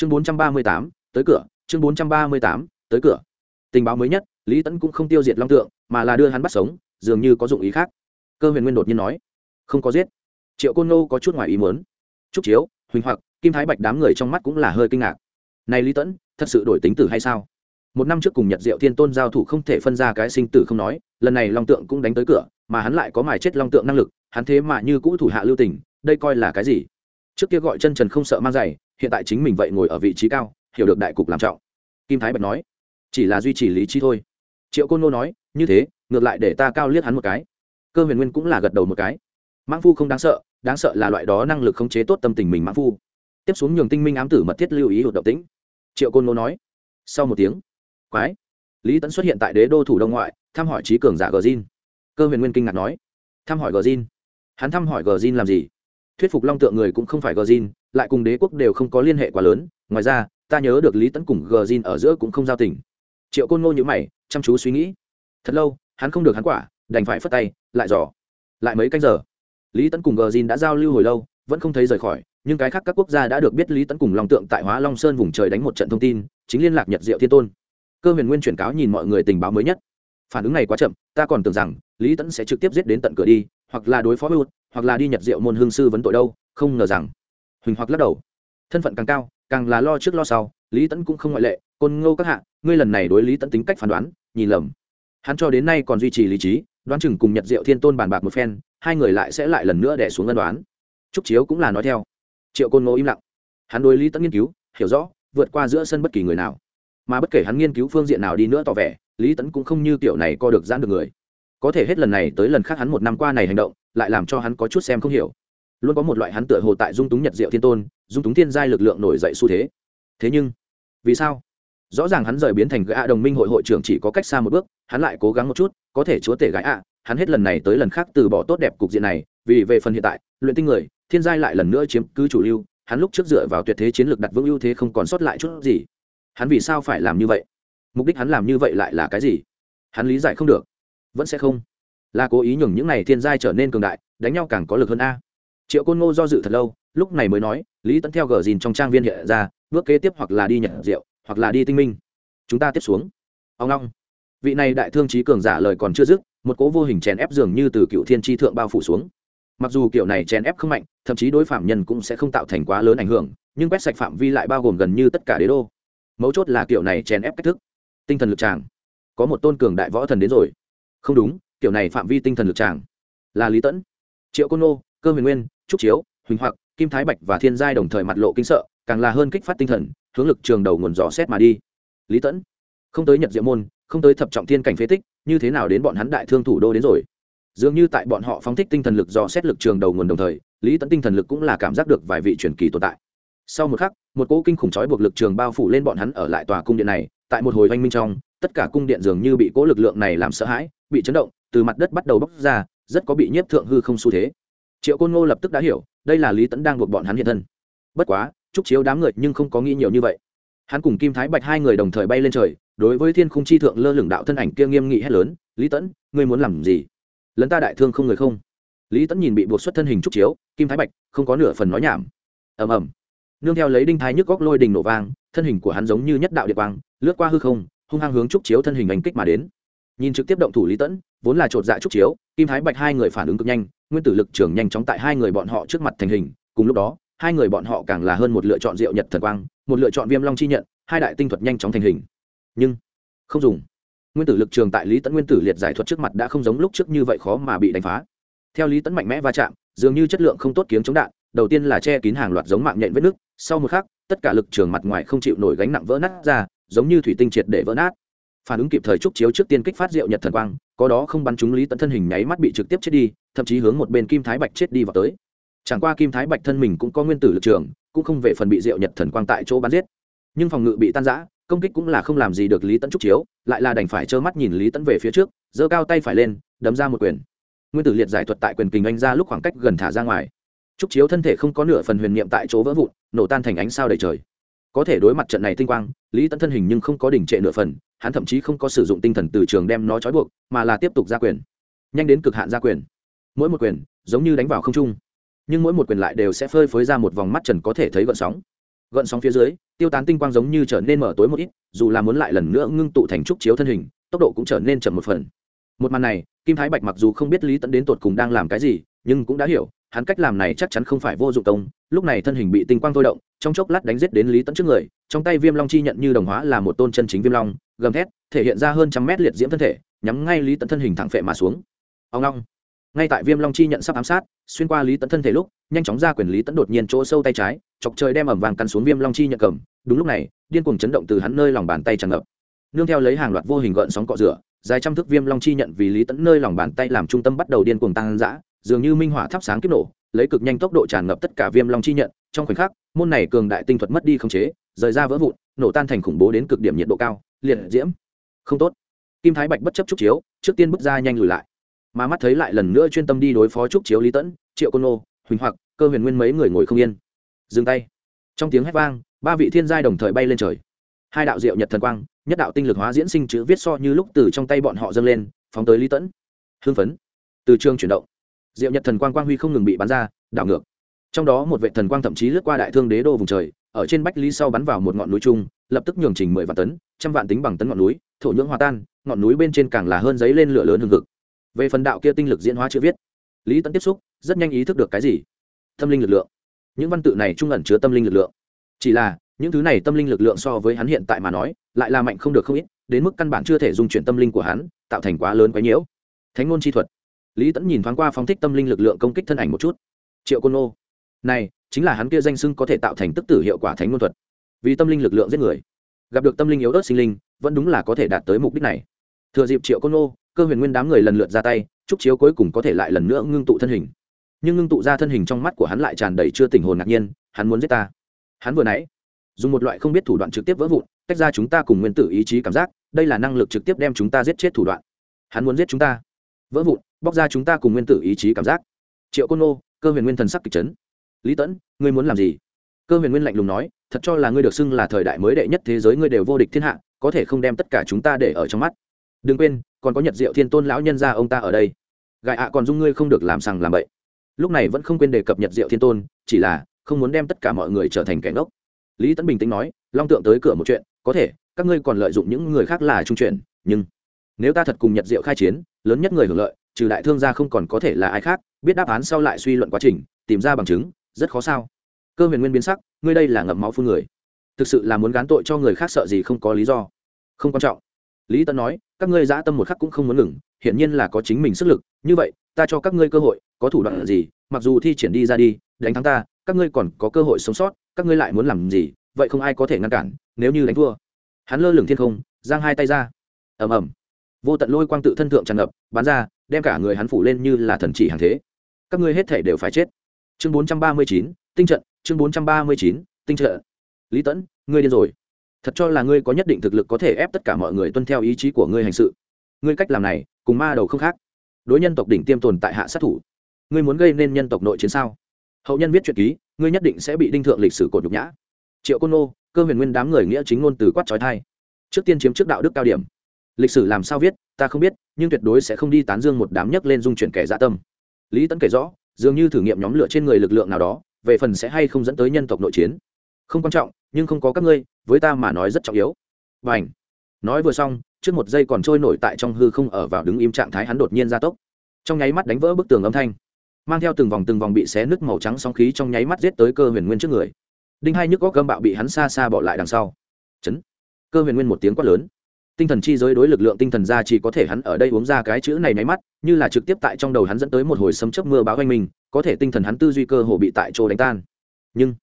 chương bốn trăm ba mươi tám, tới cửa, chương bốn trăm ba mươi tám, tới cửa. Tình báo mới nhất, lý tẫn cũng không tiêu diệt long tượng, mà là đưa hắn bắt sống, dường như có dụng ý khác. Cơ huyền nguyên đột nhiên nói, không có giết. Triệu côn nô có chút ngoài ý muốn. Trúc chiếu, huỳnh hoặc, kim thái bạch đám người trong mắt cũng là hơi kinh ngạc. Này lý tẫn thật sự đổi tính tử hay sao? Một năm trước cùng nhật diệu thiên tôn giao thủ không thể phân ra cái sinh tử không nói, lần này long tượng cũng đánh tới cửa, mà hắn lại có mài chết long tượng năng lực, hắn thế mà như cũ thủ hạ lưu tình, đây coi là cái gì? Trước kia gọi chân trần không sợ mang giày hiện tại chính mình vậy ngồi ở vị trí cao, hiểu được đại cục làm trọng. Kim thái bạch nói, chỉ là duy trì lý trí thôi. Triệu côn nô nói, như thế, ngược lại để ta cao liếc hắn một cái. Cơ huyền nguyên cũng là gật đầu một cái. Mãng phu không đáng sợ đáng sợ là loại đó năng lực khống chế tốt tâm tình mình mãng phu. Tiếp xuống nhường tinh minh ám tử mật thiết lưu ý hụt động tĩnh. Triệu côn nô nói, sau một tiếng, quái. Lý tấn xuất hiện tại đế đô thủ đông ngoại, thăm hỏi trí cường giả gờ zin cơ huyền nguyên kinh ngạc nói, thăm hỏi gờ zin hắn thăm hỏi gờ zin làm gì? Thuyết phục long tượng người cũng không phải gờ zin lại cùng đế quốc đều không có liên hệ quá lớn, ngoài ra, ta nhớ được lý Tấn cùng gờ zin ở giữa cũng không giao tình. Triệu côn ngô nhữ mày, chăm chú suy nghĩ. Thật lâu, hắn không được hắn quả, đành phải phất tay, lại dò. Lại mấy canh giờ, lý Tấn cùng gờ zin đã giao lưu hồi lâu, vẫn không thấy rời khỏi, nhưng cái khác các quốc gia đã được biết lý Tấn cùng long tượng tại hóa long sơn vùng trời đánh một trận thông tin, chính liên lạc nhật diệu thiên tôn. Cơ huyền nguyên chuyển cáo nhìn mọi người tình báo mới nhất. Phản ứng này quá chậm, ta còn tưởng rằng lý Tấn sẽ trực tiếp giết đến tận cửa đi, hoặc là đối phó hữu hoặc là đi nhật diệu môn hương sư vấn tội đâu, không ngờ rằng huỳnh hoặc lắc đầu. Thân phận càng cao, càng là lo trước lo sau, lý tẫn cũng không ngoại lệ, côn ngô các hạ, ngươi lần này đối lý tẫn tính cách phán đoán, nhìn lầm. Hắn cho đến nay còn duy trì lý trí, đoán chừng cùng nhật diệu thiên tôn bàn bạc một phen, hai người lại sẽ lại lần nữa đẻ xuống ân đoán trúc chiếu cũng là nói theo. Triệu côn ngô im lặng. Hắn đối lý tẫn nghiên cứu, hiểu rõ, vượt qua giữa sân bất kỳ người nào. Mà bất kể hắn nghiên cứu phương diện nào đi nữa tỏ vẻ, lý tẫn cũng không như kiểu này co được giãn được người. Có thể hết lần này tới lần khác hắn một năm qua này hành động, lại làm cho hắn có chút xem không hiểu luôn có một loại hắn tựa hồ tại dung túng nhật diệu thiên tôn, dung túng thiên giai lực lượng nổi dậy xu thế. Thế nhưng, vì sao? Rõ ràng hắn rời biến thành gã đồng minh hội hội trưởng chỉ có cách xa một bước, hắn lại cố gắng một chút, có thể chúa tể gái ạ, hắn hết lần này tới lần khác từ bỏ tốt đẹp cục diện này, vì về phần hiện tại, luyện tinh người, thiên giai lại lần nữa chiếm cứ chủ lưu, hắn lúc trước dựa vào tuyệt thế chiến lược đặt vững ưu thế không còn sót lại chút gì. Hắn vì sao phải làm như vậy? Mục đích hắn làm như vậy lại là cái gì? Hắn lý giải không được. Vẫn sẽ không. Là cố ý nhường những này thiên giai trở nên cường đại, đánh nhau càng có lực hơn a triệu côn ngô do dự thật lâu, lúc này mới nói, lý tẫn theo gờ dìn trong trang viên hiện ra, bước kế tiếp hoặc là đi nhận rượu, hoặc là đi tinh minh. Chúng ta tiếp xuống. Ông long. Vị này đại thương trí cường giả lời còn chưa dứt, một cố vô hình chèn ép dường như từ cựu thiên tri thượng bao phủ xuống. Mặc dù kiểu này chèn ép không mạnh, thậm chí đối phạm nhân cũng sẽ không tạo thành quá lớn ảnh hưởng, nhưng quét sạch phạm vi lại bao gồm gần như tất cả đế đô. Mấu chốt là kiểu này chèn ép cách thức. Tinh thần lực tràng. Có một tôn cường đại võ thần đến rồi. Không đúng, kiểu này phạm vi tinh thần lực tràng. Là lý tẫn triệu côn nô cơ huyền nguyên trúc chiếu, huỳnh hoặc, kim thái bạch và thiên giai đồng thời mặt lộ kinh sợ, càng là hơn kích phát tinh thần, hướng lực trường đầu nguồn dò xét mà đi. Lý tẫn, không tới nhật diệu môn, không tới thập trọng thiên cảnh phế tích, như thế nào đến bọn hắn đại thương thủ đô đến rồi? Dường như tại bọn họ phóng thích tinh thần lực dò xét lực trường đầu nguồn đồng thời, lý tẫn tinh thần lực cũng là cảm giác được vài vị truyền kỳ tồn tại. Sau một khắc, một cỗ kinh khủng trói buộc lực trường bao phủ lên bọn hắn ở lại tòa cung điện này, tại một hồi oanh minh trong, tất cả cung điện dường như bị cỗ lực lượng này làm sợ hãi, bị chấn động, từ mặt đất bắt đầu bốc ra, rất có bị nhiếp thượng hư không xu thế triệu côn ngô lập tức đã hiểu, đây là lý tẫn đang buộc bọn hắn hiện thân. Bất quá chúc chiếu đám người nhưng không có nghĩ nhiều như vậy. Hắn cùng kim thái bạch hai người đồng thời bay lên trời, đối với thiên khung chi thượng lơ lửng đạo thân ảnh kia nghiêm nghị hét lớn, lý tẫn ngươi muốn làm gì? Lấn ta đại thương không người không? Lý tẫn nhìn bị buộc xuất thân hình trúc chiếu, kim thái bạch, không có nửa phần nói nhảm. Ầm ầm. Nương theo lấy đinh thái nhức góc lôi đình nổ vang, thân hình của hắn giống như nhất đạo địa quang, lướt qua hư không, hung hăng hướng trúc chiếu thân hình đánh kích mà đến nhìn trực tiếp động thủ lý tẫn, vốn là chột dạ trúc chiếu, kim thái bạch hai người phản ứng cực nhanh, nguyên tử lực trường nhanh chóng tại hai người bọn họ trước mặt thành hình, cùng lúc đó, hai người bọn họ càng là hơn một lựa chọn diệu nhật thần quang, một lựa chọn viêm long chi nhận, hai đại tinh thuật nhanh chóng thành hình. Nhưng, không dùng. Nguyên tử lực trường tại lý tẫn nguyên tử liệt giải thuật trước mặt đã không giống lúc trước như vậy khó mà bị đánh phá. Theo lý tẫn mạnh mẽ va chạm, dường như chất lượng không tốt kiếm chống đạn, đầu tiên là che kín hàng loạt giống mạng nhện vết nước sau một khắc, tất cả lực trường mặt ngoài không chịu nổi gánh nặng vỡ nát ra, giống như thủy tinh triệt để vỡ nát phản ứng kịp thời trúc chiếu trước tiên kích phát diệu nhật thần quang, có đó không bắn trúng lý tận thân hình nháy mắt bị trực tiếp chết đi, thậm chí hướng một bên kim thái bạch chết đi vào tới. Chẳng qua kim thái bạch thân mình cũng có nguyên tử lực trường, cũng không về phần bị diệu nhật thần quang tại chỗ bắn giết. Nhưng phòng ngự bị tan giã công kích cũng là không làm gì được lý tẫn trúc chiếu, lại là đành phải trơ mắt nhìn lý tẫn về phía trước, giơ cao tay phải lên, đấm ra một quyền. Nguyên tử liệt giải thuật tại quyền kình anh ra lúc khoảng cách gần thả ra ngoài. Trúc chiếu thân thể không có nửa phần huyền niệm tại chỗ vỡ vụn, nổ tan thành ánh sao đầy trời. Có thể đối mặt trận này tinh quang, lý tẫn thân hình nhưng không có đỉnh trệ nửa phần hắn thậm chí không có sử dụng tinh thần từ trường đem nó trói buộc, mà là tiếp tục ra quyền. Nhanh đến cực hạn ra quyền. Mỗi một quyền, giống như đánh vào không trung. Nhưng mỗi một quyền lại đều sẽ phơi phới ra một vòng mắt trần có thể thấy gợn sóng. Gợn sóng phía dưới, tiêu tán tinh quang giống như trở nên mở tối một ít, dù là muốn lại lần nữa ngưng tụ thành trúc chiếu thân hình, tốc độ cũng trở nên chậm một phần. Một màn này, kim thái bạch mặc dù không biết lý tẫn đến tột cùng đang làm cái gì, nhưng cũng đã hiểu, hắn cách làm này chắc chắn không phải vô dụng công. Lúc này thân hình bị tinh quang thôi động, trong chốc lát đánh giết đến lý tẫn trước người, trong tay viêm long chi nhận như đồng hóa là một tôn chân chính viêm long gầm thét, thể hiện ra hơn trăm mét liệt diễm thân thể, nhắm ngay lý tẫn thân hình thẳng phệ mà xuống. Ông long ngay tại viêm long chi nhận sắp ám sát, xuyên qua lý tẫn thân thể lúc, nhanh chóng ra quyền lý tẫn đột nhiên chỗ sâu tay trái, chọc trời đem ẩm vàng cắn xuống viêm long chi nhận cầm. Đúng lúc này, điên cuồng chấn động từ hắn nơi lòng bàn tay tràn ngập. Nương theo lấy hàng loạt vô hình gợn sóng cọ rửa, dài trăm thước viêm long chi nhận vì lý tẫn nơi lòng bàn tay làm trung tâm bắt đầu điên cuồng tăng dã, dường như minh hỏa thắp sáng kiếp nổ, lấy cực nhanh tốc độ tràn ngập tất cả viêm long chi nhận. Trong khoảnh khắc, môn này cường đại tinh thuật mất đi khống chế, rời ra vỡ vụn, nổ tan thành khủng bố đến cực điểm nhiệt độ cao liệt diễm. Không tốt. Kim thái bạch bất chấp trúc chiếu, trước tiên bước ra nhanh lùi lại. Mà mắt thấy lại lần nữa chuyên tâm đi đối phó trúc chiếu lý tẫn, triệu côn ô huỳnh hoặc, cơ huyền nguyên mấy người ngồi không yên. Dừng tay. Trong tiếng hét vang, ba vị thiên giai đồng thời bay lên trời. Hai đạo diệu nhật thần quang, nhất đạo tinh lực hóa diễn sinh chữ viết so như lúc từ trong tay bọn họ dâng lên, phóng tới lý tẫn. Hưng phấn. Từ trường chuyển động. Diệu nhật thần quang quang huy không ngừng bị bắn ra, đảo ngược. Trong đó một vệ thần quang thậm chí lướt qua đại thương đế đô vùng trời, ở trên bách lý sau bắn vào một ngọn núi trung lập tức nhường trình mười vạn tấn, trăm vạn tính bằng tấn ngọn núi, thổ nhưỡng hòa tan, ngọn núi bên trên càng là hơn giấy lên lửa lớn hừng hực. Về phần đạo kia tinh lực diễn hóa chữ viết, lý tấn tiếp xúc, rất nhanh ý thức được cái gì? Tâm linh lực lượng. Những văn tự này trung ẩn chứa tâm linh lực lượng. Chỉ là, những thứ này tâm linh lực lượng so với hắn hiện tại mà nói, lại là mạnh không được không ít, đến mức căn bản chưa thể dung chuyển tâm linh của hắn, tạo thành quá lớn quá nhiễu. Thánh ngôn chi thuật. Lý tẫn nhìn thoáng qua phóng thích tâm linh lực lượng công kích thân ảnh một chút. Triệu côn ô này, chính là hắn kia danh xưng có thể tạo thành tức tử hiệu quả thánh ngôn thuật vì tâm linh lực lượng giết người. Gặp được tâm linh yếu ớt sinh linh, vẫn đúng là có thể đạt tới mục đích này. Thừa dịp triệu côn ô cơ huyền nguyên đám người lần lượt ra tay trúc chiếu cuối cùng có thể lại lần nữa ngưng tụ thân hình. Nhưng ngưng tụ ra thân hình trong mắt của hắn lại tràn đầy chưa tình hồn ngạc nhiên, hắn muốn giết ta. Hắn vừa nãy, dùng một loại không biết thủ đoạn trực tiếp vỡ vụn, tách ra chúng ta cùng nguyên tử ý chí cảm giác, đây là năng lực trực tiếp đem chúng ta giết chết thủ đoạn. Hắn muốn giết chúng ta. Vỡ vụn, bóc ra chúng ta cùng nguyên tử ý chí cảm giác. Triệu côn ô cơ huyền nguyên thần sắc kịch chấn. Lý tẫn ngươi muốn làm gì? Cơ huyền nguyên lạnh lùng nói, thật cho là ngươi được xưng là thời đại mới đệ nhất thế giới ngươi đều vô địch thiên hạ, có thể không đem tất cả chúng ta để ở trong mắt. Đừng quên, còn có nhật diệu thiên tôn lão nhân gia ông ta ở đây. Gại ạ, còn dung ngươi không được làm sằng làm bậy. Lúc này vẫn không quên đề cập nhật diệu thiên tôn, chỉ là không muốn đem tất cả mọi người trở thành kẻ ngốc. Lý tấn bình tĩnh nói, long tượng tới cửa một chuyện, có thể, các ngươi còn lợi dụng những người khác là trung chuyển, nhưng nếu ta thật cùng nhật diệu khai chiến, lớn nhất người hưởng lợi, trừ đại thương gia không còn có thể là ai khác, biết đáp án sau lại suy luận quá trình, tìm ra bằng chứng, rất khó sao? Cơ huyền nguyên biến sắc, ngươi đây là ngậm máu phun người. Thực sự là muốn gán tội cho người khác sợ gì không có lý do. Không quan trọng. Lý tân nói, các ngươi dã tâm một khắc cũng không muốn ngừng, hiển nhiên là có chính mình sức lực. Như vậy, ta cho các ngươi cơ hội, có thủ đoạn gì, mặc dù thi triển đi ra đi, đánh thắng ta, các ngươi còn có cơ hội sống sót, các ngươi lại muốn làm gì, vậy không ai có thể ngăn cản, nếu như đánh thua. Hắn lơ lửng thiên không, giang hai tay ra. Ầm ầm. Vô tận lôi quang tự thân thượng tràn ngập, bắn ra, đem cả người hắn phủ lên như là thần chỉ hàng thế. Các ngươi hết thể đều phải chết. Chương bốn trăm ba mươi chín, tinh trận chương bốn trăm ba mươi chín, tinh trợ. Lý tẫn, ngươi điên rồi. Thật cho là ngươi có nhất định thực lực có thể ép tất cả mọi người tuân theo ý chí của ngươi hành sự. Ngươi cách làm này, cùng ma đầu không khác. Đối nhân tộc đỉnh tiêm tồn tại hạ sát thủ. Ngươi muốn gây nên nhân tộc nội chiến sao? Hậu nhân viết truyện ký, ngươi nhất định sẽ bị đinh thượng lịch sử cột nhục nhã. Triệu côn nô, cơ huyền nguyên đám người nghĩa chính ngôn từ quát trói thai. Trước tiên chiếm trước đạo đức cao điểm. Lịch sử làm sao viết, ta không biết, nhưng tuyệt đối sẽ không đi tán dương một đám nhấc lên dung chuyển kẻ dạ tâm. Lý tấn kể rõ, dường như thử nghiệm nhóm lửa trên người lực lượng nào đó về phần sẽ hay không dẫn tới nhân tộc nội chiến. Không quan trọng, nhưng không có các ngươi, với ta mà nói rất trọng yếu. Và ảnh nói vừa xong, trước một giây còn trôi nổi tại trong hư không ở vào đứng im trạng thái hắn đột nhiên gia tốc. Trong nháy mắt đánh vỡ bức tường âm thanh. Mang theo từng vòng từng vòng bị xé nứt màu trắng sóng khí trong nháy mắt giết tới cơ huyền nguyên trước người. Đinh hai nhức góc gâm bạo bị hắn xa xa bỏ lại đằng sau. Chấn! Cơ huyền nguyên một tiếng quát lớn tinh thần chi giới đối lực lượng tinh thần ra chỉ có thể hắn ở đây uống ra cái chữ này nháy mắt, như là trực tiếp tại trong đầu hắn dẫn tới một hồi sấm chớp mưa báo anh mình, có thể tinh thần hắn tư duy cơ hồ bị tại chỗ đánh tan. Nhưng,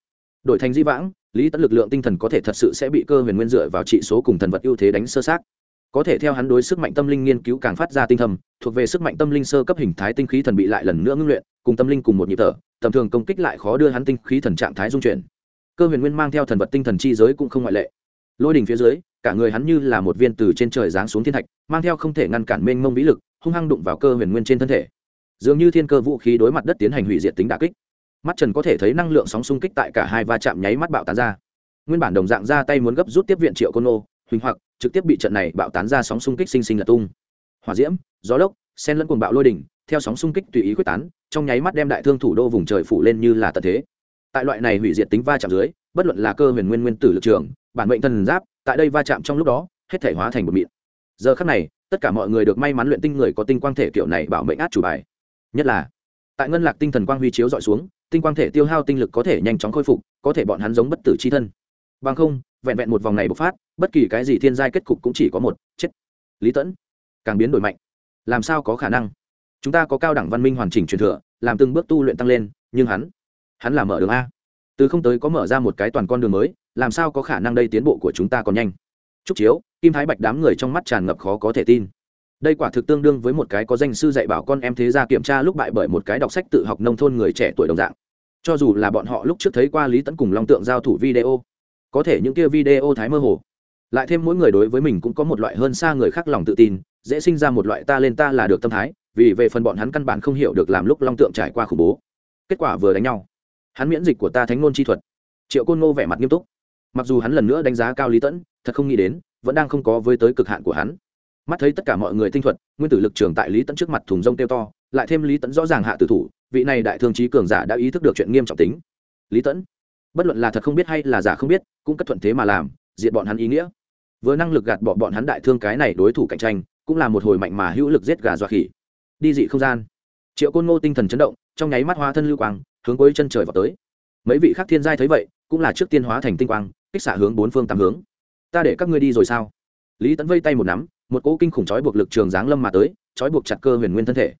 đổi thành di vãng, lý tẫn lực lượng tinh thần có thể thật sự sẽ bị cơ huyền nguyên dựa vào trị số cùng thần vật ưu thế đánh sơ sát có thể theo hắn đối sức mạnh tâm linh nghiên cứu càng phát ra tinh thầm, thuộc về sức mạnh tâm linh sơ cấp hình thái tinh khí thần bị lại lần nữa ngưng luyện, cùng tâm linh cùng một nhịp thở, tầm thường công kích lại khó đưa hắn tinh khí thần trạng thái dung chuyển. Cơ huyền nguyên mang theo thần vật tinh thần chi giới cũng không ngoại lệ. Lôi đỉnh phía dưới cả người hắn như là một viên từ trên trời giáng xuống thiên thạch, mang theo không thể ngăn cản mênh mông vĩ lực, hung hăng đụng vào cơ huyền nguyên trên thân thể. Dường như thiên cơ vũ khí đối mặt đất tiến hành hủy diệt tính đà kích. Mắt trần có thể thấy năng lượng sóng xung kích tại cả hai va chạm nháy mắt bạo tán ra. Nguyên bản đồng dạng ra tay muốn gấp rút tiếp viện triệu côn ô huỳnh hoặc, trực tiếp bị trận này bạo tán ra sóng xung kích sinh sinh lật tung. Hỏa diễm, gió lốc, sen lẫn cuồng bạo lôi đỉnh, theo sóng xung kích tùy ý quyết tán, trong nháy mắt đem đại thương thủ đô vùng trời phủ lên như là tận thế. Tại loại này hủy diệt tính va chạm dưới, bất luận là cơ huyền nguyên nguyên tử lực trường bản mệnh thần giáp, tại đây va chạm trong lúc đó, hết thể hóa thành một mịn. Giờ khắc này, tất cả mọi người được may mắn luyện tinh người có tinh quang thể kiểu này bảo mệnh át chủ bài. Nhất là, tại ngân lạc tinh thần quang huy chiếu dọi xuống, tinh quang thể tiêu hao tinh lực có thể nhanh chóng khôi phục, có thể bọn hắn giống bất tử c h i thân. Bằng không, vẹn vẹn một vòng này bộc phát, bất kỳ cái gì thiên giai kết cục cũng chỉ có một, chết. Lý tẫn, càng biến đổi mạnh. Làm sao có khả năng? Chúng ta có cao đẳng văn minh hoàn chỉnh truyền thừa, làm từng bước tu luyện tăng lên, nhưng hắn hắn là mở đường a từ không tới có mở ra một cái toàn con đường mới, làm sao có khả năng đây tiến bộ của chúng ta còn nhanh? Trúc chiếu, kim thái bạch đám người trong mắt tràn ngập khó có thể tin. Đây quả thực tương đương với một cái có danh sư dạy bảo con em thế ra kiểm tra lúc bại bởi một cái đọc sách tự học nông thôn người trẻ tuổi đồng dạng. Cho dù là bọn họ lúc trước thấy qua lý tẫn cùng long tượng giao thủ video, có thể những kia video thái mơ hồ. Lại thêm mỗi người đối với mình cũng có một loại hơn xa người khác lòng tự tin, dễ sinh ra một loại ta lên ta là được tâm thái, vì về phần bọn hắn căn bản không hiểu được làm lúc long tượng trải qua khủng bố. Kết quả vừa đánh nhau hắn miễn dịch của ta thánh ngôn chi thuật. Triệu côn ngô vẻ mặt nghiêm túc. Mặc dù hắn lần nữa đánh giá cao lý tẫn, thật không nghĩ đến, vẫn đang không có với tới cực hạn của hắn. Mắt thấy tất cả mọi người tinh thuật, nguyên tử lực trường tại lý tẫn trước mặt thùng rông tiêu to, lại thêm lý tẫn rõ ràng hạ tử thủ, vị này đại thương trí cường giả đã ý thức được chuyện nghiêm trọng tính. Lý tẫn, bất luận là thật không biết hay là giả không biết, cũng cất thuận thế mà làm diện bọn hắn ý nghĩa. Vừa năng lực gạt bỏ bọn hắn đại thương cái này đối thủ cạnh tranh, cũng là một hồi mạnh mà hữu lực giết gà dọa khỉ. Đi dị không gian. Triệu côn ngô tinh thần chấn động, trong nháy mắt hóa thân lưu quang hướng cuối chân trời vào tới. Mấy vị khác thiên giai thấy vậy, cũng là trước tiên hóa thành tinh quang, kích xạ hướng bốn phương tám hướng. Ta để các ngươi đi rồi sao? Lý Tấn vây tay một nắm, một cỗ kinh khủng trói buộc lực trường giáng lâm mà tới, trói buộc chặt cơ huyền nguyên thân thể.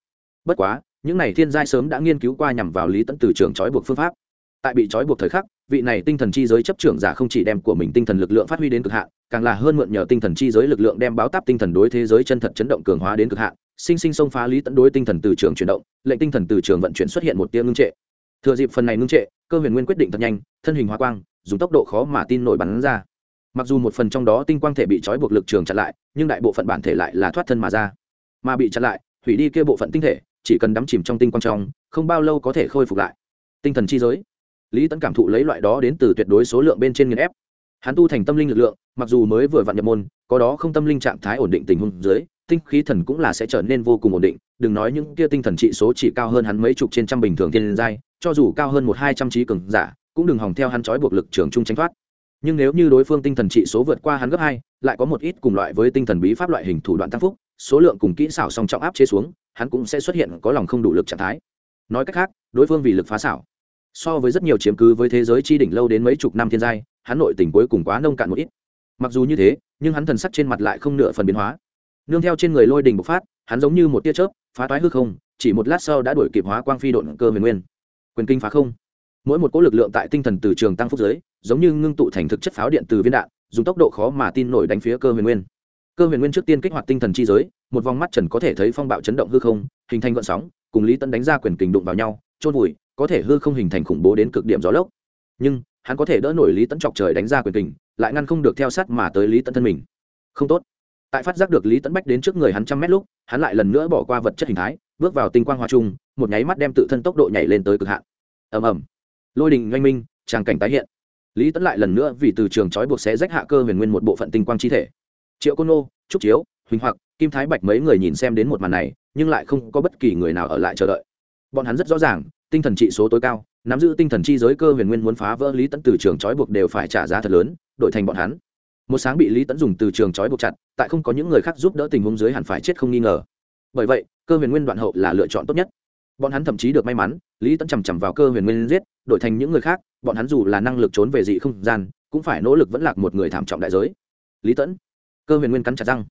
Bất quá, những này thiên giai sớm đã nghiên cứu qua nhằm vào lý Tấn từ trường trói buộc phương pháp. Tại bị trói buộc thời khắc, vị này tinh thần chi giới chấp trưởng giả không chỉ đem của mình tinh thần lực lượng phát huy đến cực hạn, càng là hơn mượn nhờ tinh thần chi giới lực lượng đem báo táp tinh thần đối thế giới chân thật chấn động cường hóa đến cực hạn. Sinh sinh xông phá lý Tấn đối tinh thần từ trường chuyển động, lệnh tinh thần từ trường vận chuyển xuất hiện một tia ngưng trệ thừa dịp phần này ngưng trệ, cơ huyền nguyên quyết định thật nhanh, thân hình hóa quang, dùng tốc độ khó mà tin nổi bắn ra. Mặc dù một phần trong đó tinh quang thể bị trói buộc lực trường chặn lại, nhưng đại bộ phận bản thể lại là thoát thân mà ra. Mà bị chặn lại, hủy đi kia bộ phận tinh thể, chỉ cần đắm chìm trong tinh quang trong, không bao lâu có thể khôi phục lại. Tinh thần chi giới. Lý tấn cảm thụ lấy loại đó đến từ tuyệt đối số lượng bên trên nghiền ép. Hắn tu thành tâm linh lực lượng, mặc dù mới vừa vặn nhập môn, có đó không tâm linh trạng thái ổn định tình huống dưới tinh khí thần cũng là sẽ trở nên vô cùng ổn định. Đừng nói những kia tinh thần trị số chỉ cao hơn hắn mấy chục trên trăm bình thường thiên giai, cho dù cao hơn một hai trăm trí cường giả, cũng đừng hòng theo hắn trói buộc lực trường trung tranh thoát. Nhưng nếu như đối phương tinh thần trị số vượt qua hắn gấp hai, lại có một ít cùng loại với tinh thần bí pháp loại hình thủ đoạn tăng phúc, số lượng cùng kỹ xảo song trọng áp chế xuống, hắn cũng sẽ xuất hiện có lòng không đủ lực trạng thái. Nói cách khác, đối phương vì lực phá xảo, so với rất nhiều chiếm cứ với thế giới chi đỉnh lâu đến mấy chục năm thiên giai, hắn nội tình cuối cùng quá nông cạn một ít. Mặc dù như thế, nhưng hắn thần sắc trên mặt lại không nửa phần biến hóa nương theo trên người lôi đình bộc phát, hắn giống như một tia chớp, phá toái hư không, chỉ một lát sau đã đuổi kịp hóa quang phi độn cơ huyền nguyên. Quyền kinh phá không. Mỗi một cỗ lực lượng tại tinh thần từ trường tăng phúc giới, giống như ngưng tụ thành thực chất pháo điện từ viên đạn, dùng tốc độ khó mà tin nổi đánh phía cơ huyền nguyên. Cơ huyền nguyên trước tiên kích hoạt tinh thần chi giới, một vòng mắt trần có thể thấy phong bạo chấn động hư không, hình thành gợn sóng, cùng lý tân đánh ra quyền kình đụng vào nhau trôn vùi, có thể hư không hình thành khủng bố đến cực điểm gió lốc. Nhưng, hắn có thể đỡ nổi lý tấn chọc trời đánh ra quyền kình lại ngăn không được theo sát mà tới lý tấn thân mình. Không tốt tại phát giác được lý tấn bách đến trước người hắn trăm mét lúc, hắn lại lần nữa bỏ qua vật chất hình thái, bước vào tinh quang hoa trung, một nháy mắt đem tự thân tốc độ nhảy lên tới cực hạn. Ầm ầm. Lôi đình oanh minh, tràng cảnh tái hiện. Lý tấn lại lần nữa vì từ trường trói buộc sẽ rách hạ cơ huyền nguyên một bộ phận tinh quang chi thể. Triệu côn nô, trúc chiếu, huỳnh hoặc, kim thái bạch mấy người nhìn xem đến một màn này, nhưng lại không có bất kỳ người nào ở lại chờ đợi. Bọn hắn rất rõ ràng, tinh thần trị số tối cao, nắm giữ tinh thần chi giới cơ huyền nguyên muốn phá vỡ lý tấn từ trường trói buộc đều phải trả giá thật lớn, đổi thành bọn hắn một sáng bị lý Tẫn dùng từ trường trói buộc chặt, tại không có những người khác giúp đỡ tình huống dưới hẳn phải chết không nghi ngờ. Bởi vậy, cơ huyền nguyên đoạn hậu là lựa chọn tốt nhất. Bọn hắn thậm chí được may mắn, lý Tẫn chằm chằm vào cơ huyền nguyên giết, đổi thành những người khác, bọn hắn dù là năng lực trốn về dị không gian, cũng phải nỗ lực vẫn lạc một người thảm trọng đại giới. Lý tẫn cơ huyền nguyên cắn chặt răng.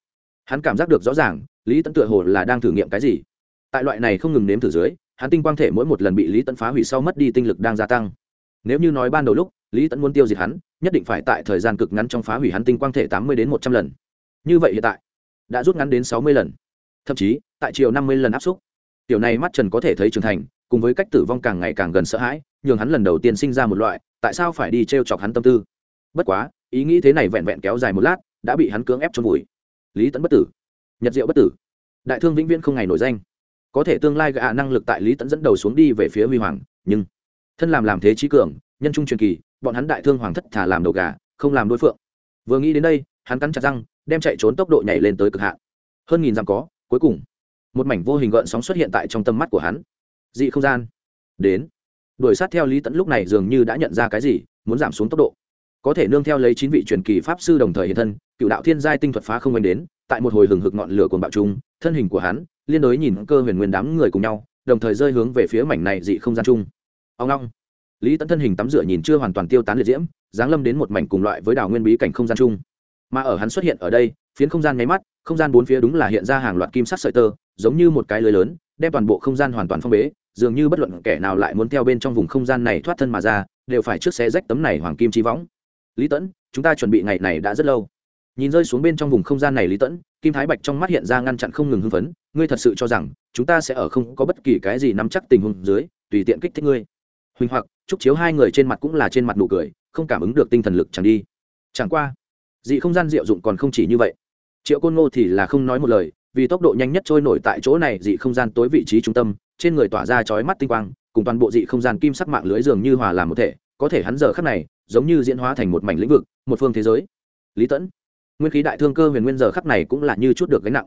Hắn cảm giác được rõ ràng, lý tẫn tựa hồ là đang thử nghiệm cái gì. Tại loại này không ngừng nếm thử dưới, hắn tinh quang thể mỗi một lần bị lý tẫn phá hủy sau mất đi tinh lực đang gia tăng. Nếu như nói ban đầu lúc lý tẫn muốn tiêu diệt hắn, nhất định phải tại thời gian cực ngắn trong phá hủy hắn tinh quang thể tám mươi đến một trăm lần. Như vậy hiện tại, đã rút ngắn đến sáu mươi lần. Thậm chí, tại chiều năm mươi lần áp xúc. Tiểu này mắt trần có thể thấy trưởng thành, cùng với cách tử vong càng ngày càng gần sợ hãi, nhường hắn lần đầu tiên sinh ra một loại, tại sao phải đi t r e o chọc hắn tâm tư? Bất quá, ý nghĩ thế này vẹn vẹn kéo dài một lát, đã bị hắn cưỡng ép trôn vùi. Lý tẫn bất tử. Nhật diệu bất tử. Đại thương vĩnh viễn không ngày nổi danh. Có thể tương lai gạ năng lực tại lý tẫn dẫn đầu xuống đi về phía huy hoàng, nhưng thân làm làm thế trí cường nhân trung truyền kỳ, bọn hắn đại thương hoàng thất thả làm đầu gà, không làm đối phượng. Vừa nghĩ đến đây, hắn cắn chặt răng, đem chạy trốn tốc độ nhảy lên tới cực hạn. Hơn nghìn dặm có, cuối cùng, một mảnh vô hình gợn sóng xuất hiện tại trong tâm mắt của hắn. Dị không gian. Đến. Đuổi sát theo lý tẫn lúc này dường như đã nhận ra cái gì, muốn giảm xuống tốc độ. Có thể nương theo lấy chín vị truyền kỳ pháp sư đồng thời hiện thân, cựu đạo thiên giai tinh thuật phá không oanh đến, tại một hồi hừng hực ngọn lửa cuồng bạo trung thân hình của hắn liên đối nhìn cơ huyền nguyên đám người cùng nhau, đồng thời rơi hướng về phía mảnh này dị không gian chung. Ông long lý tẫn thân hình tắm rửa nhìn chưa hoàn toàn tiêu tán liệt diễm, giáng lâm đến một mảnh cùng loại với đảo nguyên bí cảnh không gian chung. Mà ở hắn xuất hiện ở đây, phiến không gian nháy mắt, không gian bốn phía đúng là hiện ra hàng loạt kim sắc sợi tơ, giống như một cái lưới lớn, đem toàn bộ không gian hoàn toàn phong bế, dường như bất luận kẻ nào lại muốn theo bên trong vùng không gian này thoát thân mà ra, đều phải trước xé rách tấm này hoàng kim chi võng. Lý tẫn chúng ta chuẩn bị ngày này đã rất lâu. Nhìn rơi xuống bên trong vùng không gian này lý tẫn kim thái bạch trong mắt hiện ra ngăn chặn không ngừng hưng phấn, ngươi thật sự cho rằng, chúng ta sẽ ở không có bất kỳ cái gì nắm chắc tình huống dưới, tùy tiện kích thích ngươi. Huỳnh hoặc chúc chiếu hai người trên mặt cũng là trên mặt nụ cười, không cảm ứng được tinh thần lực chẳng đi. Chẳng qua, dị không gian diệu dụng còn không chỉ như vậy. Triệu côn ngô thì là không nói một lời, vì tốc độ nhanh nhất trôi nổi tại chỗ này, dị không gian tối vị trí trung tâm, trên người tỏa ra chói mắt tinh quang, cùng toàn bộ dị không gian kim sắc mạng lưới dường như hòa làm một thể, có thể hắn giờ khắc này, giống như diễn hóa thành một mảnh lĩnh vực, một phương thế giới. Lý tẫn, nguyên khí đại thương cơ huyền nguyên giờ khắc này cũng là như chút được gánh nặng.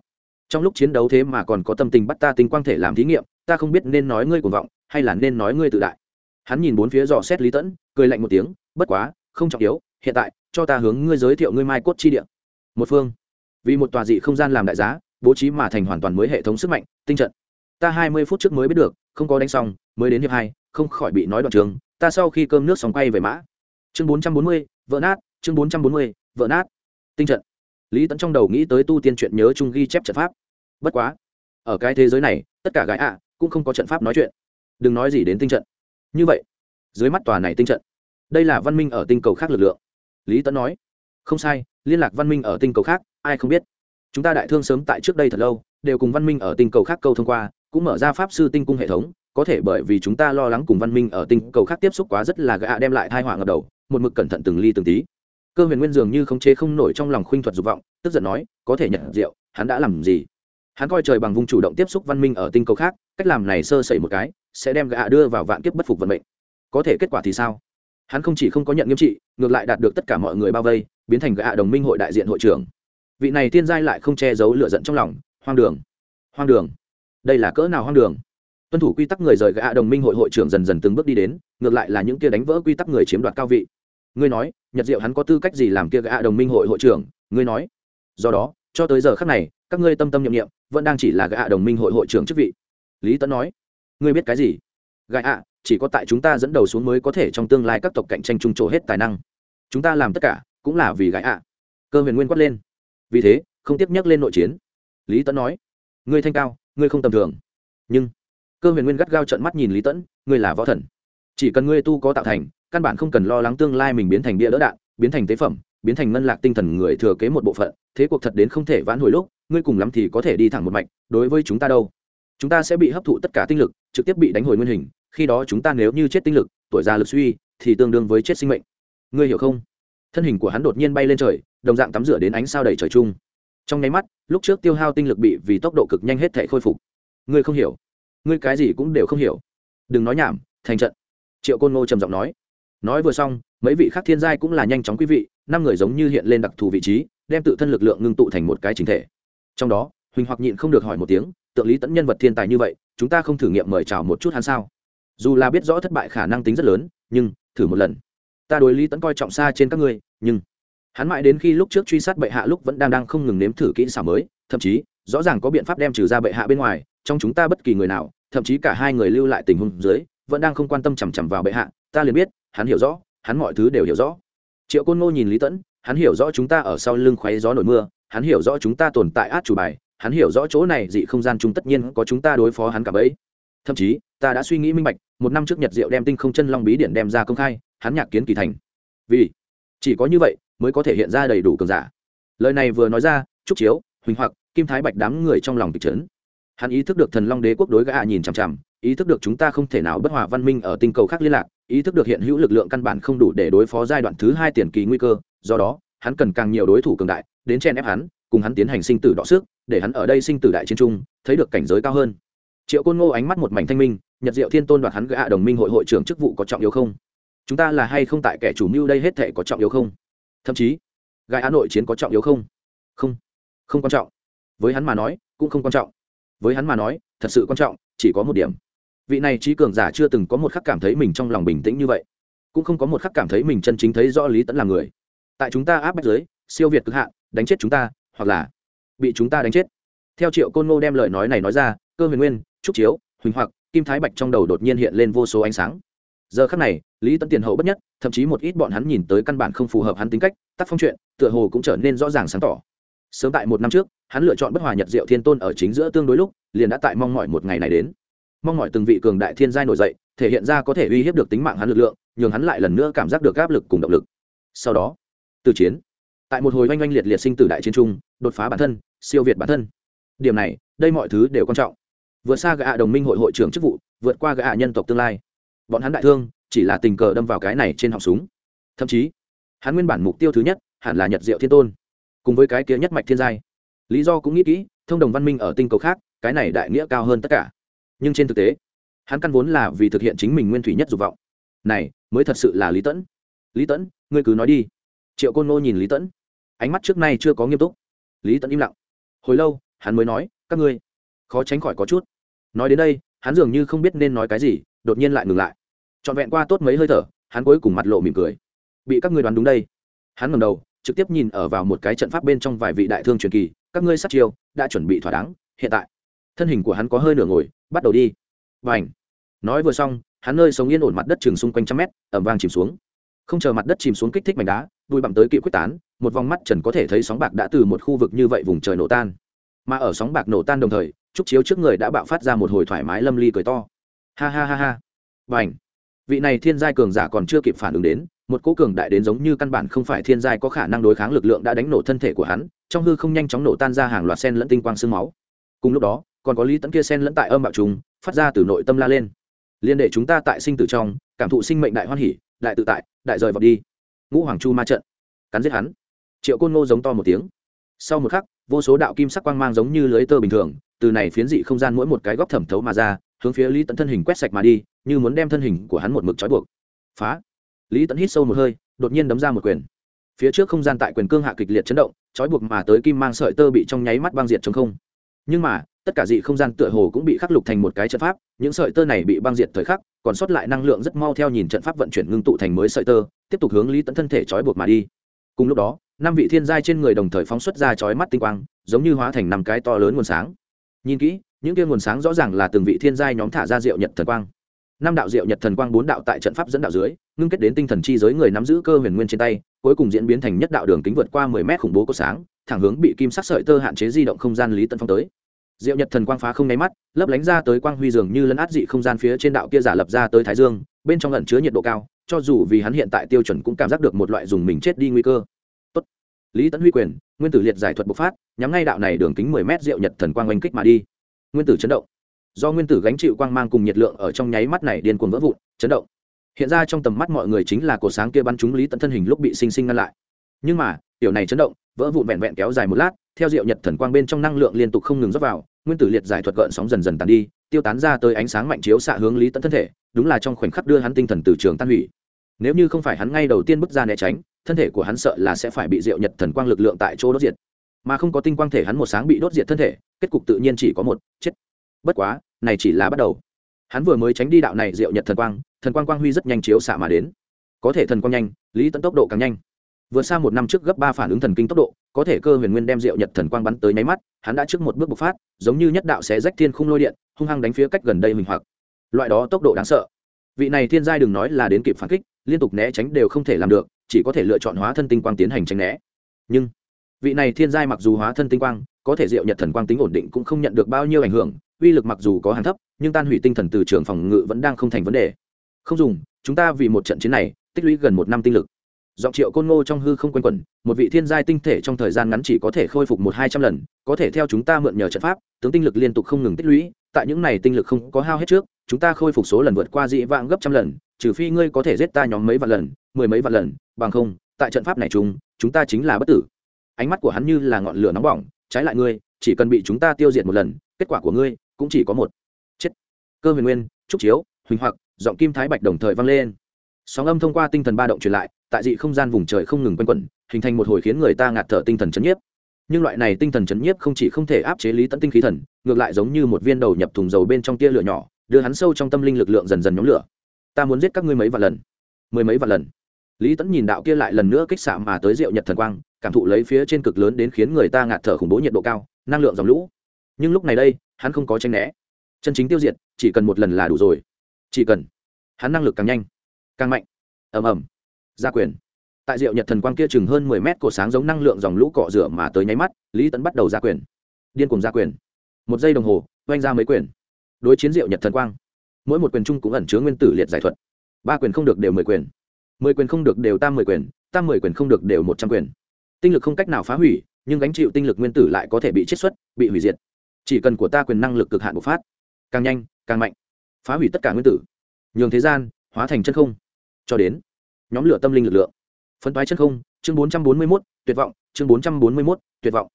Trong lúc chiến đấu thế mà còn có tâm tình bắt ta tinh quang thể làm thí nghiệm, ta không biết nên nói ngươi cuồng vọng, hay là nên nói ngươi tự đại hắn nhìn bốn phía dò xét lý tẫn, cười lạnh một tiếng, bất quá, không trọng yếu, hiện tại, cho ta hướng ngươi giới thiệu ngươi mai cốt chi địa. Một phương. Vì một tòa dị không gian làm đại giá, bố trí mà thành hoàn toàn mới hệ thống sức mạnh, tinh trận. Ta hai mươi phút trước mới biết được, không có đánh xong, mới đến hiệp hai, không khỏi bị nói đoạn trường, ta sau khi cơm nước xong quay về mã. Chương bốn trăm bốn mươi vỡ nát, chương bốn trăm bốn mươi vỡ nát. Tinh trận. Lý tẫn trong đầu nghĩ tới tu tiên chuyện nhớ chung ghi chép trận pháp. Bất quá, ở cái thế giới này, tất cả gái ạ, cũng không có trận pháp nói chuyện. Đừng nói gì đến tinh trận như vậy, dưới mắt tòa này tinh trận, đây là văn minh ở tinh cầu khác lực lượng. Lý tẫn nói, không sai, liên lạc văn minh ở tinh cầu khác, ai không biết. Chúng ta đại thương sớm tại trước đây thật lâu, đều cùng văn minh ở tinh cầu khác câu thông qua, cũng mở ra pháp sư tinh cung hệ thống, có thể bởi vì chúng ta lo lắng cùng văn minh ở tinh cầu khác tiếp xúc quá rất là gạ đem lại thai họa ngập đầu, một mực cẩn thận từng ly từng tí. Cơ huyền nguyên dường như không chế không nổi trong lòng khuynh thuật dục vọng, tức giận nói, có thể nhận rượu, hắn đã làm gì? Hắn coi trời bằng vùng chủ động tiếp xúc văn minh ở tinh cầu khác, cách làm này sơ sẩy một cái sẽ đem gã đưa vào vạn kiếp bất phục vận mệnh. Có thể kết quả thì sao? Hắn không chỉ không có nhận nghiêm trị, ngược lại đạt được tất cả mọi người bao vây, biến thành gã đồng minh hội đại diện hội trưởng. Vị này tiên giai lại không che giấu lựa giận trong lòng, hoang đường hoang đường, đây là cỡ nào hoang đường? Tuân thủ quy tắc người rời gã đồng minh hội hội trưởng dần dần từng bước đi đến, ngược lại là những kia đánh vỡ quy tắc người chiếm đoạt cao vị. Ngươi nói, nhật diệu hắn có tư cách gì làm kia gã đồng minh hội hội trưởng? Ngươi nói. Do đó, cho tới giờ khắc này, các ngươi tâm tâm nhiệm nghiệm vẫn đang chỉ là gã đồng minh hội hội trưởng chức vị. Lý tấn nói ngươi biết cái gì? Gạ ạ, chỉ có tại chúng ta dẫn đầu xuống mới có thể trong tương lai các tộc cạnh tranh trung trổ hết tài năng. Chúng ta làm tất cả cũng là vì gạ ạ. Cơ huyền nguyên quát lên. Vì thế, không tiếp nhắc lên nội chiến. Lý tấn nói. Ngươi thanh cao, ngươi không tầm thường. Nhưng cơ huyền nguyên gắt gao trận mắt nhìn lý tẫn ngươi là võ thần. Chỉ cần ngươi tu có tạo thành, căn bản không cần lo lắng tương lai mình biến thành bia đỡ đạn, biến thành tế phẩm, biến thành ngân lạc tinh thần người thừa kế một bộ phận, thế cuộc thật đến không thể vãn hồi lúc, ngươi cùng lắm thì có thể đi thẳng một mạch, đối với chúng ta đâu? Chúng ta sẽ bị hấp thụ tất cả tinh lực, trực tiếp bị đánh hồi nguyên hình, khi đó chúng ta nếu như chết tinh lực, tuổi già lực suy, thì tương đương với chết sinh mệnh. Ngươi hiểu không? Thân hình của hắn đột nhiên bay lên trời, đồng dạng tắm rửa đến ánh sao đầy trời chung. Trong nháy mắt, lúc trước tiêu hao tinh lực bị vì tốc độ cực nhanh hết thể khôi phục. Ngươi không hiểu. Ngươi cái gì cũng đều không hiểu. Đừng nói nhảm, thành trận. Triệu côn ngô trầm giọng nói. Nói vừa xong, mấy vị khác thiên giai cũng là nhanh chóng quý vị, năm người giống như hiện lên đặc thù vị trí, đem tự thân lực lượng ngưng tụ thành một cái chính thể. Trong đó, huỳnh hoặc nhịn không được hỏi một tiếng tượng lý tẫn nhân vật thiên tài như vậy, chúng ta không thử nghiệm mời chào một chút hắn sao? Dù là biết rõ thất bại khả năng tính rất lớn, nhưng, thử một lần. Ta đối lý tẫn coi trọng xa trên các ngươi, nhưng hắn mãi đến khi lúc trước truy sát bệ hạ lúc vẫn đang đang không ngừng nếm thử kỹ xảo mới, thậm chí, rõ ràng có biện pháp đem trừ ra bệ hạ bên ngoài, trong chúng ta bất kỳ người nào, thậm chí cả hai người lưu lại tình huống dưới, vẫn đang không quan tâm chằm chằm vào bệ hạ, ta liền biết, hắn hiểu rõ, hắn mọi thứ đều hiểu rõ. Triệu côn ngô nhìn lý tẫn, hắn hiểu rõ chúng ta ở sau lưng khoáy gió nổi mưa, hắn hiểu rõ chúng ta tồn tại át chủ bài hắn hiểu rõ chỗ này dị không gian chúng tất nhiên có chúng ta đối phó hắn cả bấy. Thậm chí, ta đã suy nghĩ minh bạch, một năm trước nhật diệu đem tinh không chân long bí điện đem ra công khai, hắn nhạc kiến kỳ thành. Vì, chỉ có như vậy, mới có thể hiện ra đầy đủ cường giả. Lời này vừa nói ra, trúc chiếu, huỳnh hoặc, kim thái bạch đám người trong lòng kịch trấn hắn ý thức được thần long đế quốc đối gã nhìn chằm chằm, ý thức được chúng ta không thể nào bất hòa văn minh ở tinh cầu khác liên lạc, ý thức được hiện hữu lực lượng căn bản không đủ để đối phó giai đoạn thứ hai tiền kỳ nguy cơ, do đó, hắn cần càng nhiều đối thủ cường đại, đến chen ép hắn, cùng hắn tiến hành sinh tử đọ sức để hắn ở đây sinh tử đại chiến trung thấy được cảnh giới cao hơn. Triệu côn ngô ánh mắt một mảnh thanh minh, nhật diệu thiên tôn đoạt hắn gạ đồng minh hội hội trưởng chức vụ có trọng yếu không? Chúng ta là hay không tại kẻ chủ mưu đây hết thể có trọng yếu không? Thậm chí gai á nội chiến có trọng yếu không? Không không quan trọng. Với hắn mà nói, cũng không quan trọng. Với hắn mà nói, thật sự quan trọng, chỉ có một điểm. Vị này trí cường giả chưa từng có một khắc cảm thấy mình trong lòng bình tĩnh như vậy. Cũng không có một khắc cảm thấy mình chân chính thấy rõ lý tẫn là người. Tại chúng ta áp bách giới, siêu việt cực hạn, đánh chết chúng ta, hoặc là bị chúng ta đánh chết. Theo triệu côn ngô đem lời nói này nói ra, cơ huyền nguyên, trúc chiếu, huỳnh hoặc, kim thái bạch trong đầu đột nhiên hiện lên vô số ánh sáng. Giờ khắc này, lý tấn tiền hậu bất nhất, thậm chí một ít bọn hắn nhìn tới căn bản không phù hợp hắn tính cách, tác phong chuyện, tựa hồ cũng trở nên rõ ràng sáng tỏ. Sớm tại một năm trước, hắn lựa chọn bất hòa nhật diệu thiên tôn ở chính giữa tương đối lúc, liền đã tại mong mọi một ngày này đến. Mong mọi từng vị cường đại thiên giai nổi dậy, thể hiện ra có thể uy hiếp được tính mạng hắn lực lượng, nhường hắn lại lần nữa cảm giác được áp lực cùng động lực. Sau đó, từ chiến tại một hồi oanh oanh liệt liệt sinh tử đại chiến trung đột phá bản thân, siêu việt bản thân. Điểm này, đây mọi thứ đều quan trọng. Vượt xa gã đồng minh hội hội trưởng chức vụ, vượt qua gã nhân tộc tương lai. Bọn hắn đại thương, chỉ là tình cờ đâm vào cái này trên họng súng. Thậm chí, hắn nguyên bản mục tiêu thứ nhất, hẳn là nhật diệu thiên tôn. Cùng với cái kia nhất mạch thiên giai. Lý do cũng nghĩ kỹ, thông đồng văn minh ở tinh cầu khác, cái này đại nghĩa cao hơn tất cả. Nhưng trên thực tế, hắn căn vốn là vì thực hiện chính mình nguyên thủy nhất dục vọng. Này, mới thật sự là lý tẫn. Lý tẫn, ngươi cứ nói đi triệu côn ngô nhìn lý tẫn. Ánh mắt trước nay chưa có nghiêm túc. Lý tẫn im lặng. Hồi lâu, hắn mới nói, các ngươi, khó tránh khỏi có chút. Nói đến đây, hắn dường như không biết nên nói cái gì, đột nhiên lại ngừng lại. Trọn vẹn qua tốt mấy hơi thở, hắn cuối cùng mặt lộ mỉm cười. Bị các ngươi đoán đúng đây. Hắn ngầm đầu, trực tiếp nhìn ở vào một cái trận pháp bên trong vài vị đại thương truyền kỳ, các ngươi sát chiêu, đã chuẩn bị thỏa đáng, hiện tại. Thân hình của hắn có hơi nửa ngồi, bắt đầu đi. Và ảnh nói vừa xong, hắn nơi sống yên ổn mặt đất chừng xung quanh trăm mét ẩm vang chìm xuống không chờ mặt đất chìm xuống kích thích mảnh đá đuôi bặm tới kịp quyết tán, một vòng mắt trần có thể thấy sóng bạc đã từ một khu vực như vậy vùng trời nổ tan. Mà ở sóng bạc nổ tan đồng thời, trúc chiếu trước người đã bạo phát ra một hồi thoải mái lâm ly cười to. Ha ha ha ha. Và ảnh vị này thiên giai cường giả còn chưa kịp phản ứng đến, một cố cường đại đến giống như căn bản không phải thiên giai có khả năng đối kháng lực lượng đã đánh nổ thân thể của hắn, trong hư không nhanh chóng nổ tan ra hàng loạt sen lẫn tinh quang sương máu. Cùng lúc đó, còn có lý tẫn kia sen lẫn tại âm bạo trùng, phát ra từ nội tâm la lên. Liên đệ chúng ta tại sinh tử trong, cảm thụ sinh mệnh đại hoan hỉ đại tự tại, đại rời vào đi. Ngũ hoàng chu ma trận. Cắn giết hắn. Triệu côn ngô giống to một tiếng. Sau một khắc, vô số đạo kim sắc quang mang giống như lưới tơ bình thường, từ này phiến dị không gian mỗi một cái góc thẩm thấu mà ra, hướng phía lý tẫn thân hình quét sạch mà đi, như muốn đem thân hình của hắn một mực trói buộc. Phá. Lý tẫn hít sâu một hơi, đột nhiên đấm ra một quyền. Phía trước không gian tại quyền cương hạ kịch liệt chấn động, trói buộc mà tới kim mang sợi tơ bị trong nháy mắt băng diệt chống không. Nhưng mà tất cả dị không gian tựa hồ cũng bị khắc lục thành một cái trận pháp, những sợi tơ này bị băng diệt thời khắc, còn sót lại năng lượng rất mau theo nhìn trận pháp vận chuyển ngưng tụ thành mới sợi tơ, tiếp tục hướng lý tẫn thân thể trói buộc mà đi. Cùng lúc đó, năm vị thiên giai trên người đồng thời phóng xuất ra chói mắt tinh quang, giống như hóa thành năm cái to lớn nguồn sáng. Nhìn kỹ, những kia nguồn sáng rõ ràng là từng vị thiên giai nhóm thả ra diệu nhật thần quang. Năm đạo diệu nhật thần quang bốn đạo tại trận pháp dẫn đạo dưới, ngưng kết đến tinh thần chi giới người nắm giữ cơ huyền nguyên trên tay, cuối cùng diễn biến thành nhất đạo đường kính vượt qua mười mét khủng bố có sáng, thẳng hướng bị kim sắc sợi tơ hạn chế di động không gian lý tân phong tới diệu nhật thần quang phá không nháy mắt, lấp lánh ra tới quang huy dường như lấn át dị không gian phía trên đạo kia giả lập ra tới thái dương, bên trong ẩn chứa nhiệt độ cao, cho dù vì hắn hiện tại tiêu chuẩn cũng cảm giác được một loại dùng mình chết đi nguy cơ. Tốt. lý tấn huy quyền, nguyên tử liệt giải thuật bộc phát, nhắm ngay đạo này đường kính mười mét diệu nhật thần quang oanh kích mà đi. Nguyên tử chấn động. Do nguyên tử gánh chịu quang mang cùng nhiệt lượng ở trong nháy mắt này điên cuồng vỡ vụn, chấn động. Hiện ra trong tầm mắt mọi người chính là cổ sáng kia bắn trúng lý tận thân hình lúc bị sinh sinh ngăn lại. Nhưng mà, tiểu này chấn động, vỡ vụn vẹn vẹn kéo dài một lát theo diệu nhật thần quang bên trong năng lượng liên tục không ngừng rót vào, nguyên tử liệt giải thuật gợn sóng dần dần tàn đi, tiêu tán ra tới ánh sáng mạnh chiếu xạ hướng lý tận thân thể, đúng là trong khoảnh khắc đưa hắn tinh thần từ trường tan hủy. Nếu như không phải hắn ngay đầu tiên bước ra né tránh, thân thể của hắn sợ là sẽ phải bị diệu nhật thần quang lực lượng tại chỗ đốt diệt. Mà không có tinh quang thể hắn một sáng bị đốt diệt thân thể, kết cục tự nhiên chỉ có một, chết. Bất quá, này chỉ là bắt đầu. Hắn vừa mới tránh đi đạo này diệu nhật thần quang thần quang quang huy rất nhanh chiếu xạ mà đến. Có thể thần quang nhanh, lý tấn tốc độ càng nhanh vượt xa một năm trước gấp ba phản ứng thần kinh tốc độ, có thể cơ huyền nguyên đem diệu nhật thần quang bắn tới nháy mắt, hắn đã trước một bước bộc phát, giống như nhất đạo sẽ rách thiên khung lôi điện, hung hăng đánh phía cách gần đây mình hoặc. Loại đó tốc độ đáng sợ. Vị này thiên giai đừng nói là đến kịp phản kích, liên tục né tránh đều không thể làm được, chỉ có thể lựa chọn hóa thân tinh quang tiến hành tránh né. Nhưng, vị này thiên giai mặc dù hóa thân tinh quang, có thể diệu nhật thần quang tính ổn định cũng không nhận được bao nhiêu ảnh hưởng, uy lực mặc dù có hàng thấp, nhưng tan hủy tinh thần từ trường phòng ngự vẫn đang không thành vấn đề. Không dùng, chúng ta vì một trận chiến này, tích lũy gần một năm tinh lực giọng triệu côn ngô trong hư không quanh quẩn một vị thiên giai tinh thể trong thời gian ngắn chỉ có thể khôi phục một hai trăm lần có thể theo chúng ta mượn nhờ trận pháp tướng tinh lực liên tục không ngừng tích lũy tại những này tinh lực không có hao hết trước chúng ta khôi phục số lần vượt qua dị vãng gấp trăm lần trừ phi ngươi có thể giết ta nhóm mấy vạn lần mười mấy vạn lần bằng không tại trận pháp này chúng, chúng ta chính là bất tử. Ánh mắt của hắn như là ngọn lửa nóng bỏng trái lại ngươi chỉ cần bị chúng ta tiêu diệt một lần kết quả của ngươi cũng chỉ có một. Chết. Cơ huyền nguyên trúc chiếu huỳnh hoặc giọng kim thái bạch đồng thời vang lên. Sóng âm thông qua tinh thần ba động truyền lại tại dị không gian vùng trời không ngừng quanh quẩn, hình thành một hồi khiến người ta ngạt thở tinh thần chấn nhiếp. Nhưng loại này tinh thần chấn nhiếp không chỉ không thể áp chế lý tận tinh khí thần, ngược lại giống như một viên đầu nhập thùng dầu bên trong tia lửa nhỏ, đưa hắn sâu trong tâm linh lực lượng dần dần nhóm lửa. Ta muốn giết các ngươi mấy vạn lần. Mười mấy vạn lần. Lý tẫn nhìn đạo kia lại lần nữa kích xạ mà tới rượu nhật thần quang, cảm thụ lấy phía trên cực lớn đến khiến người ta ngạt thở khủng bố nhiệt độ cao, năng lượng dòng lũ. Nhưng lúc này đây, hắn không có tranh né. Chân chính tiêu diệt, chỉ cần một lần là đủ rồi. Chỉ cần hắn năng lực càng nhanh, càng mạnh. Ầm ầm gia quyền. Tại rượu nhật thần quang kia chừng hơn mười mét, cổ sáng giống năng lượng dòng lũ cọ rửa mà tới nháy mắt, lý tẫn bắt đầu gia quyền. Điên cùng gia quyền. Một giây đồng hồ, oanh ra mấy quyền. Đối chiến rượu nhật thần quang. Mỗi một quyền chung cũng ẩn chứa nguyên tử liệt giải thuật. Ba quyền không được đều mười quyền. Mười quyền không được đều tam mười quyền, tam mười quyền không được đều một trăm quyền. Tinh lực không cách nào phá hủy, nhưng gánh chịu tinh lực nguyên tử lại có thể bị chiết xuất, bị hủy diệt. Chỉ cần của ta quyền năng lực cực hạn bộc phát, càng nhanh, càng mạnh, phá hủy tất cả nguyên tử. Nhường thế gian hóa thành chân không. Cho đến nhóm lửa tâm linh lực lượng. Phân toái chân không, chương bốn trăm bốn mươi mốt, tuyệt vọng, chương bốn trăm bốn mươi mốt, tuyệt vọng.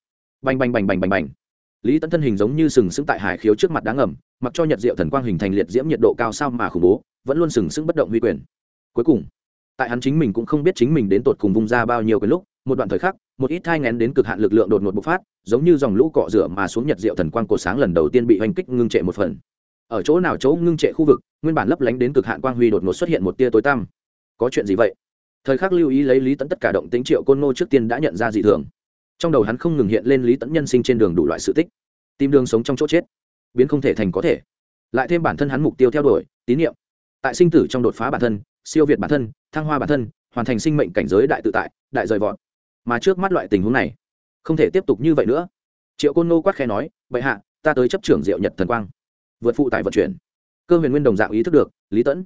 Bành bành bành bành bành bành. Lý tấn thân hình giống như sừng sững tại hải khiếu trước mặt đáng ngầm, mặc cho nhật diệu thần quang hình thành liệt diễm nhiệt độ cao sao mà khủng bố, vẫn luôn sừng sững bất động huy quyền. Cuối cùng, tại hắn chính mình cũng không biết chính mình đến tột cùng vung ra bao nhiêu cái lúc, một đoạn thời khắc, một ít thai ngén đến cực hạn lực lượng đột ngột bộc phát, giống như dòng lũ cọ rửa mà xuống nhật diệu thần quang cổ sáng lần đầu tiên bị oanh kích ngưng trệ một phần. Ở chỗ nào chỗ ngưng trệ khu vực, nguyên bản lấp lánh đến cực hạn quang huy đột ngột xuất hiện một tia tối tăm có chuyện gì vậy? Thời khắc lưu ý lấy lý tẫn tất cả động tính triệu côn nô trước tiên đã nhận ra dị thường. Trong đầu hắn không ngừng hiện lên lý tẫn nhân sinh trên đường đủ loại sự tích. Tìm đường sống trong chỗ chết, biến không thể thành có thể. Lại thêm bản thân hắn mục tiêu theo đuổi, tín nhiệm. Tại sinh tử trong đột phá bản thân, siêu việt bản thân, thăng hoa bản thân, hoàn thành sinh mệnh cảnh giới đại tự tại, đại rời vọt. Mà trước mắt loại tình huống này, không thể tiếp tục như vậy nữa. Triệu côn nô quát khe nói, bệ hạ, ta tới chấp trưởng diệu nhật thần quang, vượt phụ tại vận chuyển. Cơ huyền nguyên đồng dạng ý thức được, lý tẫn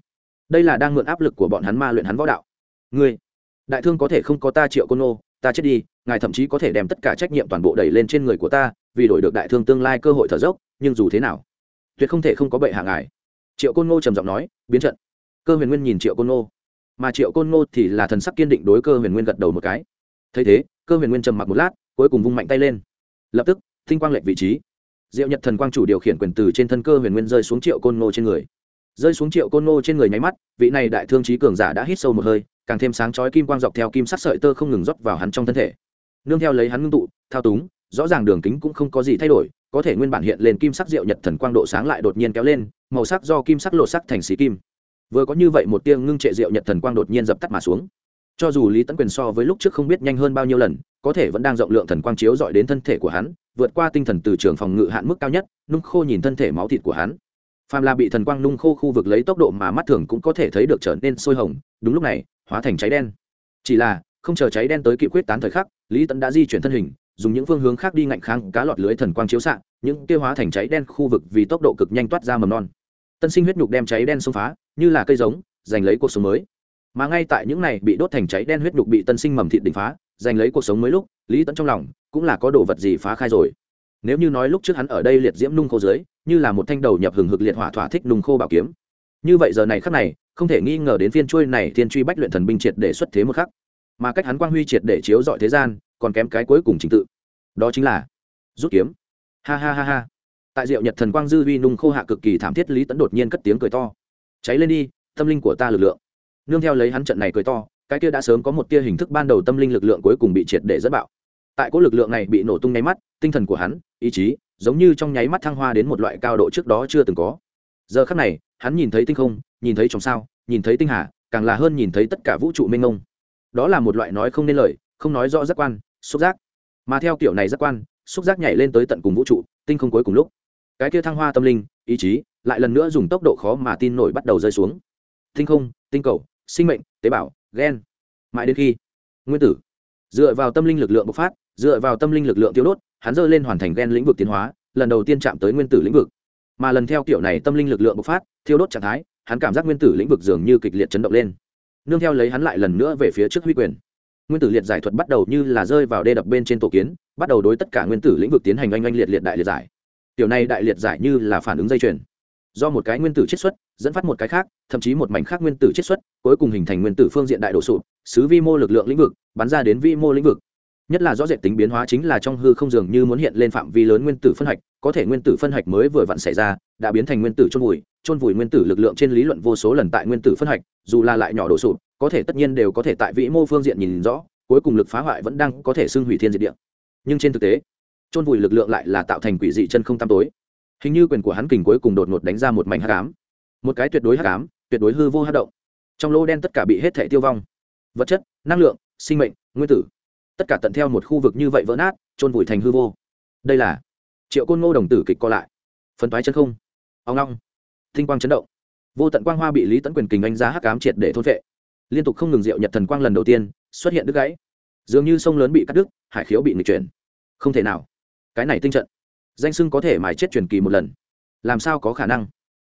đây là đang mượn áp lực của bọn hắn ma luyện hắn võ đạo. Ngươi, đại thương có thể không có ta triệu côn nô, ta chết đi, ngài thậm chí có thể đem tất cả trách nhiệm toàn bộ đẩy lên trên người của ta, vì đổi được đại thương tương lai cơ hội thở dốc, nhưng dù thế nào, tuyệt không thể không có bệ hạ ngài. Triệu côn ngô trầm giọng nói, biến trận. Cơ huyền nguyên nhìn triệu côn ngô mà triệu côn ngô thì là thần sắc kiên định đối cơ huyền nguyên gật đầu một cái. Thấy thế, cơ huyền nguyên trầm mặc một lát, cuối cùng vung mạnh tay lên. Lập tức, tinh quang lệch vị trí. Diệu nhật thần quang chủ điều khiển quyền từ trên thân cơ huyền nguyên rơi xuống triệu côn ngô trên người rơi xuống triệu côn ngô trên người nháy mắt, vị này đại thương trí cường giả đã hít sâu một hơi, càng thêm sáng chói kim quang dọc theo kim sắc sợi tơ không ngừng rót vào hắn trong thân thể. Nương theo lấy hắn ngưng tụ, thao túng, rõ ràng đường kính cũng không có gì thay đổi, có thể nguyên bản hiện lên kim sắc rượu nhật thần quang độ sáng lại đột nhiên kéo lên, màu sắc do kim sắc lộ sắc thành xí kim. Vừa có như vậy một tiếng ngưng trệ rượu nhật thần quang đột nhiên dập tắt mà xuống. Cho dù lý tấn quyền so với lúc trước không biết nhanh hơn bao nhiêu lần, có thể vẫn đang rộng lượng thần quang chiếu dọi đến thân thể của hắn, vượt qua tinh thần từ trường phòng ngự hạn mức cao nhất, nung khô nhìn thân thể máu thịt của hắn phàm là bị thần quang nung khô khu vực lấy tốc độ mà mắt thường cũng có thể thấy được trở nên sôi hồng, đúng lúc này, hóa thành cháy đen. Chỉ là, không chờ cháy đen tới kịp quyết tán thời khắc, lý Tẫn đã di chuyển thân hình, dùng những phương hướng khác đi ngạnh kháng cá lọt lưới thần quang chiếu xạ, những tiêu hóa thành cháy đen khu vực vì tốc độ cực nhanh toát ra mầm non. Tân sinh huyết nhục đem cháy đen xông phá, như là cây giống, giành lấy cuộc sống mới. Mà ngay tại những này bị đốt thành cháy đen huyết nhục bị tân sinh mầm thịt đỉnh phá, giành lấy cuộc sống mới lúc, lý tẫn trong lòng cũng là có đồ vật gì phá khai rồi nếu như nói lúc trước hắn ở đây liệt diễm nung khô dưới, như là một thanh đầu nhập hừng hực liệt hỏa thỏa thích nung khô bảo kiếm. Như vậy giờ này khắc này, không thể nghi ngờ đến phiên chuôi này thiên truy bách luyện thần binh triệt để xuất thế một khắc. Mà cách hắn quang huy triệt để chiếu dọi thế gian, còn kém cái cuối cùng trình tự. Đó chính là, rút kiếm. Ha ha ha ha. Tại diệu nhật thần quang dư vi nung khô hạ cực kỳ thảm thiết lý tấn đột nhiên cất tiếng cười to. Cháy lên đi, tâm linh của ta lực lượng. Nương theo lấy hắn trận này cười to, cái kia đã sớm có một tia hình thức ban đầu tâm linh lực lượng cuối cùng bị triệt để dẫn bạo tại cỗ lực lượng này bị nổ tung nháy mắt, tinh thần của hắn, ý chí, giống như trong nháy mắt thăng hoa đến một loại cao độ trước đó chưa từng có. Giờ khắc này, hắn nhìn thấy tinh không, nhìn thấy trong sao, nhìn thấy tinh hà, càng là hơn nhìn thấy tất cả vũ trụ mênh mông. Đó là một loại nói không nên lời, không nói rõ giác quan, xúc giác. Mà theo kiểu này giác quan, xúc giác nhảy lên tới tận cùng vũ trụ, tinh không cuối cùng lúc. Cái kia thăng hoa tâm linh, ý chí, lại lần nữa dùng tốc độ khó mà tin nổi bắt đầu rơi xuống. Tinh không, tinh cầu, sinh mệnh, tế bào, gen. Mãi đến khi, nguyên tử, dựa vào tâm linh lực lượng bộc phát dựa vào tâm linh lực lượng tiêu đốt, hắn dơ lên hoàn thành gen lĩnh vực tiến hóa, lần đầu tiên chạm tới nguyên tử lĩnh vực. Mà lần theo kiểu này tâm linh lực lượng bộc phát, thiêu đốt trạng thái, hắn cảm giác nguyên tử lĩnh vực dường như kịch liệt chấn động lên. Nương theo lấy hắn lại lần nữa về phía trước huy quyền. Nguyên tử liệt giải thuật bắt đầu như là rơi vào đê đập bên trên tổ kiến, bắt đầu đối tất cả nguyên tử lĩnh vực tiến hành oanh oanh liệt liệt đại liệt giải. Tiểu này đại liệt giải như là phản ứng dây chuyền. Do một cái nguyên tử chiết xuất, dẫn phát một cái khác, thậm chí một mảnh khác nguyên tử chiết xuất, cuối cùng hình thành nguyên tử phương diện đại độ sụp, xứ vi mô lực lượng lĩnh vực, bắn ra đến vi mô lĩnh vực nhất là rõ rệt tính biến hóa chính là trong hư không dường như muốn hiện lên phạm vi lớn nguyên tử phân hạch, có thể nguyên tử phân hạch mới vừa vặn xảy ra, đã biến thành nguyên tử trôn vùi trôn vùi nguyên tử lực lượng trên lý luận vô số lần tại nguyên tử phân hạch, dù là lại nhỏ độ sụp, có thể tất nhiên đều có thể tại vĩ mô phương diện nhìn rõ, cuối cùng lực phá hoại vẫn đang có thể xưng hủy thiên diệt địa. Nhưng trên thực tế trôn vùi lực lượng lại là tạo thành quỷ dị chân không tam tối. Hình như quyền của hắn kình cuối cùng đột ngột đánh ra một mảnh hắc ám. Một cái tuyệt đối hắc ám, tuyệt đối hư vô hát động. Trong lô đen tất cả bị hết thể tiêu vong. Vật chất, năng lượng, sinh mệnh, nguyên tử tất cả tận theo một khu vực như vậy vỡ nát trôn vùi thành hư vô. Đây là triệu côn ngô đồng tử kịch co lại. Phân thoái chân không. Ông long. Tinh quang chấn động. Vô tận quang hoa bị lý tấn quyền kình anh giá hắc ám triệt để thôn vệ liên tục không ngừng diệu nhật thần quang lần đầu tiên xuất hiện đứt gãy. Dường như sông lớn bị cắt đứt, hải khiếu bị nghịch chuyển. Không thể nào. Cái này tinh trận, danh sưng có thể mài chết truyền kỳ một lần. Làm sao có khả năng?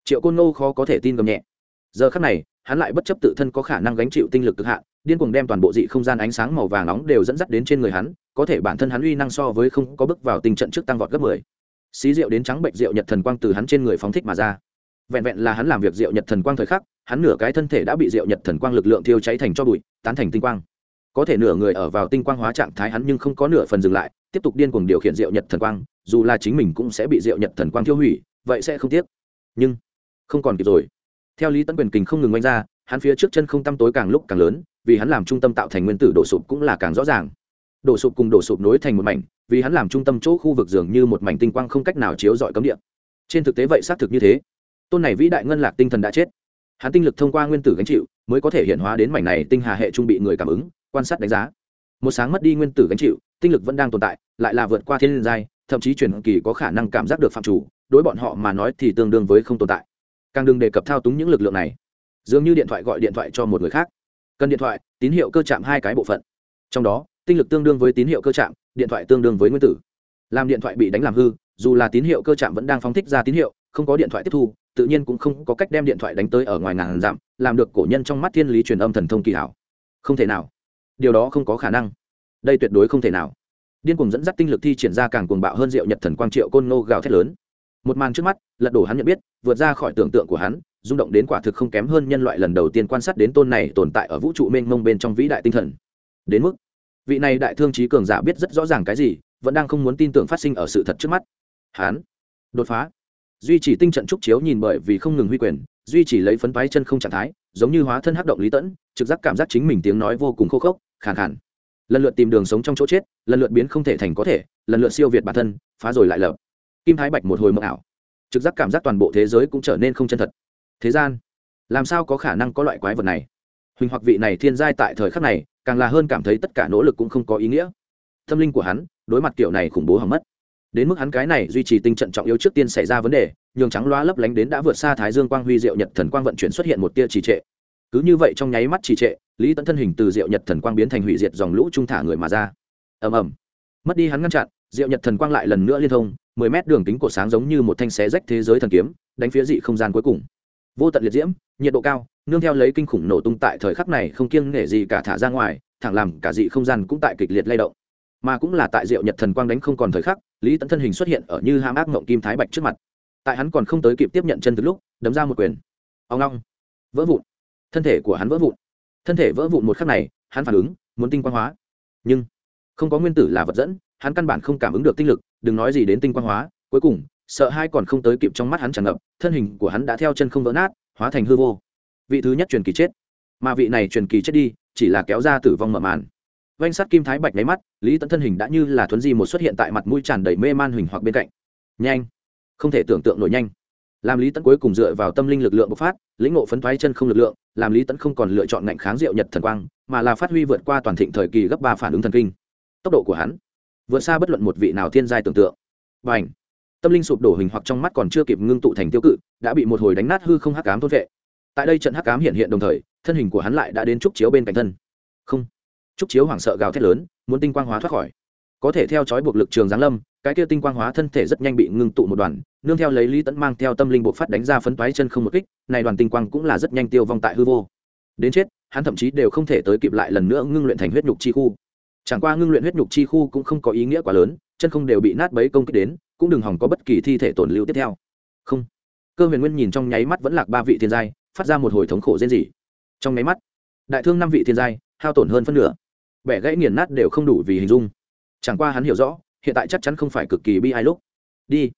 Triệu côn ngô khó có thể tin gầm nhẹ. Giờ khắc này, hắn lại bất chấp tự thân có khả năng gánh chịu tinh lực cực hạn điên cuồng đem toàn bộ dị không gian ánh sáng màu vàng nóng đều dẫn dắt đến trên người hắn, có thể bản thân hắn uy năng so với không có bước vào tình trận trước tăng vọt gấp mười. Xí rượu đến trắng bệnh rượu nhật thần quang từ hắn trên người phóng thích mà ra. Vẹn vẹn là hắn làm việc rượu nhật thần quang thời khắc, hắn nửa cái thân thể đã bị rượu nhật thần quang lực lượng thiêu cháy thành cho bụi, tán thành tinh quang. Có thể nửa người ở vào tinh quang hóa trạng thái hắn nhưng không có nửa phần dừng lại, tiếp tục điên cuồng điều khiển rượu nhật thần quang, dù là chính mình cũng sẽ bị rượu nhật thần quang thiêu hủy, vậy sẽ không tiếc. Nhưng, không còn kịp rồi. Theo lý tấn quyền kình không ngừng oanh ra hắn phía trước chân không tăm tối càng lúc càng lớn, vì hắn làm trung tâm tạo thành nguyên tử đổ sụp cũng là càng rõ ràng. Đổ sụp cùng đổ sụp nối thành một mảnh, vì hắn làm trung tâm chỗ khu vực dường như một mảnh tinh quang không cách nào chiếu dọi cấm địa. Trên thực tế vậy xác thực như thế. Tôn này vĩ đại ngân lạc tinh thần đã chết. Hắn tinh lực thông qua nguyên tử gánh chịu, mới có thể hiện hóa đến mảnh này tinh hà hệ trung bị người cảm ứng, quan sát đánh giá. Một sáng mất đi nguyên tử gánh chịu, tinh lực vẫn đang tồn tại, lại là vượt qua thiên liên giai, thậm chí truyền kỳ có khả năng cảm giác được phạm chủ, đối bọn họ mà nói thì tương đương với không tồn tại. Càng đừng đề cập thao túng những lực lượng này dường như điện thoại gọi điện thoại cho một người khác. Cần điện thoại, tín hiệu cơ chạm hai cái bộ phận. Trong đó, tinh lực tương đương với tín hiệu cơ chạm, điện thoại tương đương với nguyên tử. Làm điện thoại bị đánh làm hư, dù là tín hiệu cơ chạm vẫn đang phóng thích ra tín hiệu, không có điện thoại tiếp thu, tự nhiên cũng không có cách đem điện thoại đánh tới ở ngoài ngàn dặm, làm được cổ nhân trong mắt thiên lý truyền âm thần thông kỳ hảo. Không thể nào. Điều đó không có khả năng. Đây tuyệt đối không thể nào. Điên cuồng dẫn dắt tinh lực thi triển ra càng cuồng bạo hơn diệu nhật thần quang triệu côn nô gào thét lớn. Một màn trước mắt, lật đổ hắn nhận biết, vượt ra khỏi tưởng tượng của hắn rung động đến quả thực không kém hơn nhân loại lần đầu tiên quan sát đến tôn này tồn tại ở vũ trụ mênh mông bên trong vĩ đại tinh thần. Đến mức vị này đại thương trí cường giả biết rất rõ ràng cái gì vẫn đang không muốn tin tưởng phát sinh ở sự thật trước mắt. Hán, đột phá. Duy trì tinh trận trúc chiếu nhìn bởi vì không ngừng huy quyền duy trì lấy phấn phái chân không trạng thái giống như hóa thân hắc động lý tẫn trực giác cảm giác chính mình tiếng nói vô cùng khô khốc khàn khàn. Lần lượt tìm đường sống trong chỗ chết lần lượt biến không thể thành có thể lần lượt siêu việt bản thân phá rồi lại lợp kim thái bạch một hồi mộng ảo. Trực giác cảm giác toàn bộ thế giới cũng trở nên không chân thật thế gian, làm sao có khả năng có loại quái vật này? Huỳnh hoặc vị này thiên giai tại thời khắc này, càng là hơn cảm thấy tất cả nỗ lực cũng không có ý nghĩa. Tâm linh của hắn, đối mặt kiểu này khủng bố hỏng mất. Đến mức hắn cái này duy trì tinh trận trọng yếu trước tiên xảy ra vấn đề, nhường trắng loa lấp lánh đến đã vượt xa thái dương quang huy diệu nhật thần quang vận chuyển xuất hiện một tia trì trệ. Cứ như vậy trong nháy mắt trì trệ, lý tấn thân hình từ diệu nhật thần quang biến thành hủy diệt dòng lũ trung thả người mà ra. Ầm ầm. Mất đi hắn ngăn chặn, diệu nhật thần quang lại lần nữa liên thông, mười mét đường kính cổ sáng giống như một thanh xé rách thế giới thần kiếm, đánh phía dị không gian cuối cùng vô tận liệt diễm, nhiệt độ cao, nương theo lấy kinh khủng nổ tung tại thời khắc này không kiêng nể gì cả thả ra ngoài, thẳng làm cả dị không gian cũng tại kịch liệt lay động. Mà cũng là tại diệu nhật thần quang đánh không còn thời khắc, lý tấn thân hình xuất hiện ở như ham ác mộng kim thái bạch trước mặt. Tại hắn còn không tới kịp tiếp nhận chân từ lúc, đấm ra một quyền. Ông long, vỡ vụn. Thân thể của hắn vỡ vụn. Thân thể vỡ vụn một khắc này, hắn phản ứng, muốn tinh quang hóa. Nhưng, không có nguyên tử là vật dẫn, hắn căn bản không cảm ứng được tinh lực, đừng nói gì đến tinh quang hóa, cuối cùng sợ hai còn không tới kịp trong mắt hắn tràn ngập, thân hình của hắn đã theo chân không vỡ nát, hóa thành hư vô. Vị thứ nhất truyền kỳ chết. Mà vị này truyền kỳ chết đi, chỉ là kéo ra tử vong mở màn. Vanh sắt kim thái bạch nháy mắt, lý tẫn thân hình đã như là thuấn di một xuất hiện tại mặt mũi tràn đầy mê man huỳnh hoặc bên cạnh. Nhanh. Không thể tưởng tượng nổi nhanh. Làm lý tẫn cuối cùng dựa vào tâm linh lực lượng bộc phát, lĩnh ngộ phấn thoái chân không lực lượng, làm lý tẫn không còn lựa chọn ngạnh kháng diệu nhật thần quang, mà là phát huy vượt qua toàn thịnh thời kỳ gấp ba phản ứng thần kinh. Tốc độ của hắn vượt xa bất luận một vị nào thiên giai tưởng tượng. Và ảnh tâm linh sụp đổ hình hoặc trong mắt còn chưa kịp ngưng tụ thành tiêu cự, đã bị một hồi đánh nát hư không hắc cám thốt vệ. Tại đây trận hắc cám hiện hiện đồng thời, thân hình của hắn lại đã đến trúc chiếu bên cạnh thân. Không. Trúc chiếu hoảng sợ gào thét lớn, muốn tinh quang hóa thoát khỏi. Có thể theo chói buộc lực trường giáng lâm, cái kia tinh quang hóa thân thể rất nhanh bị ngưng tụ một đoàn, nương theo lấy lý tẫn mang theo tâm linh bộ phát đánh ra phấn toái chân không một kích, này đoàn tinh quang cũng là rất nhanh tiêu vong tại hư vô. Đến chết, hắn thậm chí đều không thể tới kịp lại lần nữa ngưng luyện thành huyết nhục chi khu. Chẳng qua ngưng luyện huyết nhục chi khu cũng không có ý nghĩa quá lớn, chân không đều bị nát bấy công kích đến cũng đừng hỏng có bất kỳ thi thể tổn lưu tiếp theo. Không. Cơ huyền nguyên nhìn trong nháy mắt vẫn lạc ba vị thiên giai, phát ra một hồi thống khổ rên rỉ. Trong nháy mắt, đại thương năm vị thiên giai, hao tổn hơn phân nửa. Bẻ gãy nghiền nát đều không đủ vì hình dung. Chẳng qua hắn hiểu rõ, hiện tại chắc chắn không phải cực kỳ bi ai lúc. Đi.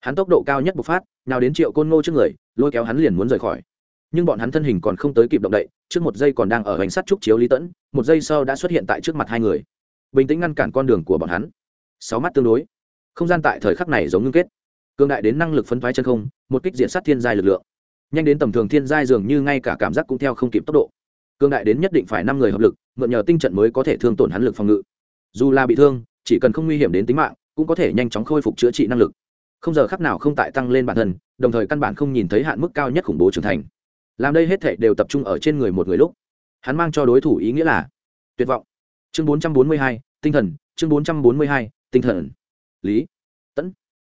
Hắn tốc độ cao nhất bộc phát, nào đến triệu côn ngô trước người, lôi kéo hắn liền muốn rời khỏi. Nhưng bọn hắn thân hình còn không tới kịp động đậy, trước một giây còn đang ở hành sắt trúc chiếu lý tẫn, một giây sau đã xuất hiện tại trước mặt hai người. Bình tĩnh ngăn cản con đường của bọn hắn. Sáu mắt tương đối không gian tại thời khắc này giống ngưng kết. Cương đại đến năng lực phấn thoái chân không một kích diện sát thiên giai lực lượng. Nhanh đến tầm thường thiên giai dường như ngay cả cảm giác cũng theo không kịp tốc độ. Cương đại đến nhất định phải năm người hợp lực mượn nhờ tinh trận mới có thể thương tổn hắn lực phòng ngự. Dù là bị thương chỉ cần không nguy hiểm đến tính mạng cũng có thể nhanh chóng khôi phục chữa trị năng lực. Không giờ khắc nào không tại tăng lên bản thân đồng thời căn bản không nhìn thấy hạn mức cao nhất khủng bố trưởng thành. Làm đây hết thể đều tập trung ở trên người một người lúc. Hắn mang cho đối thủ ý nghĩa là tuyệt vọng. Chương 442, tinh thần chương 442, tinh thần lý tẫn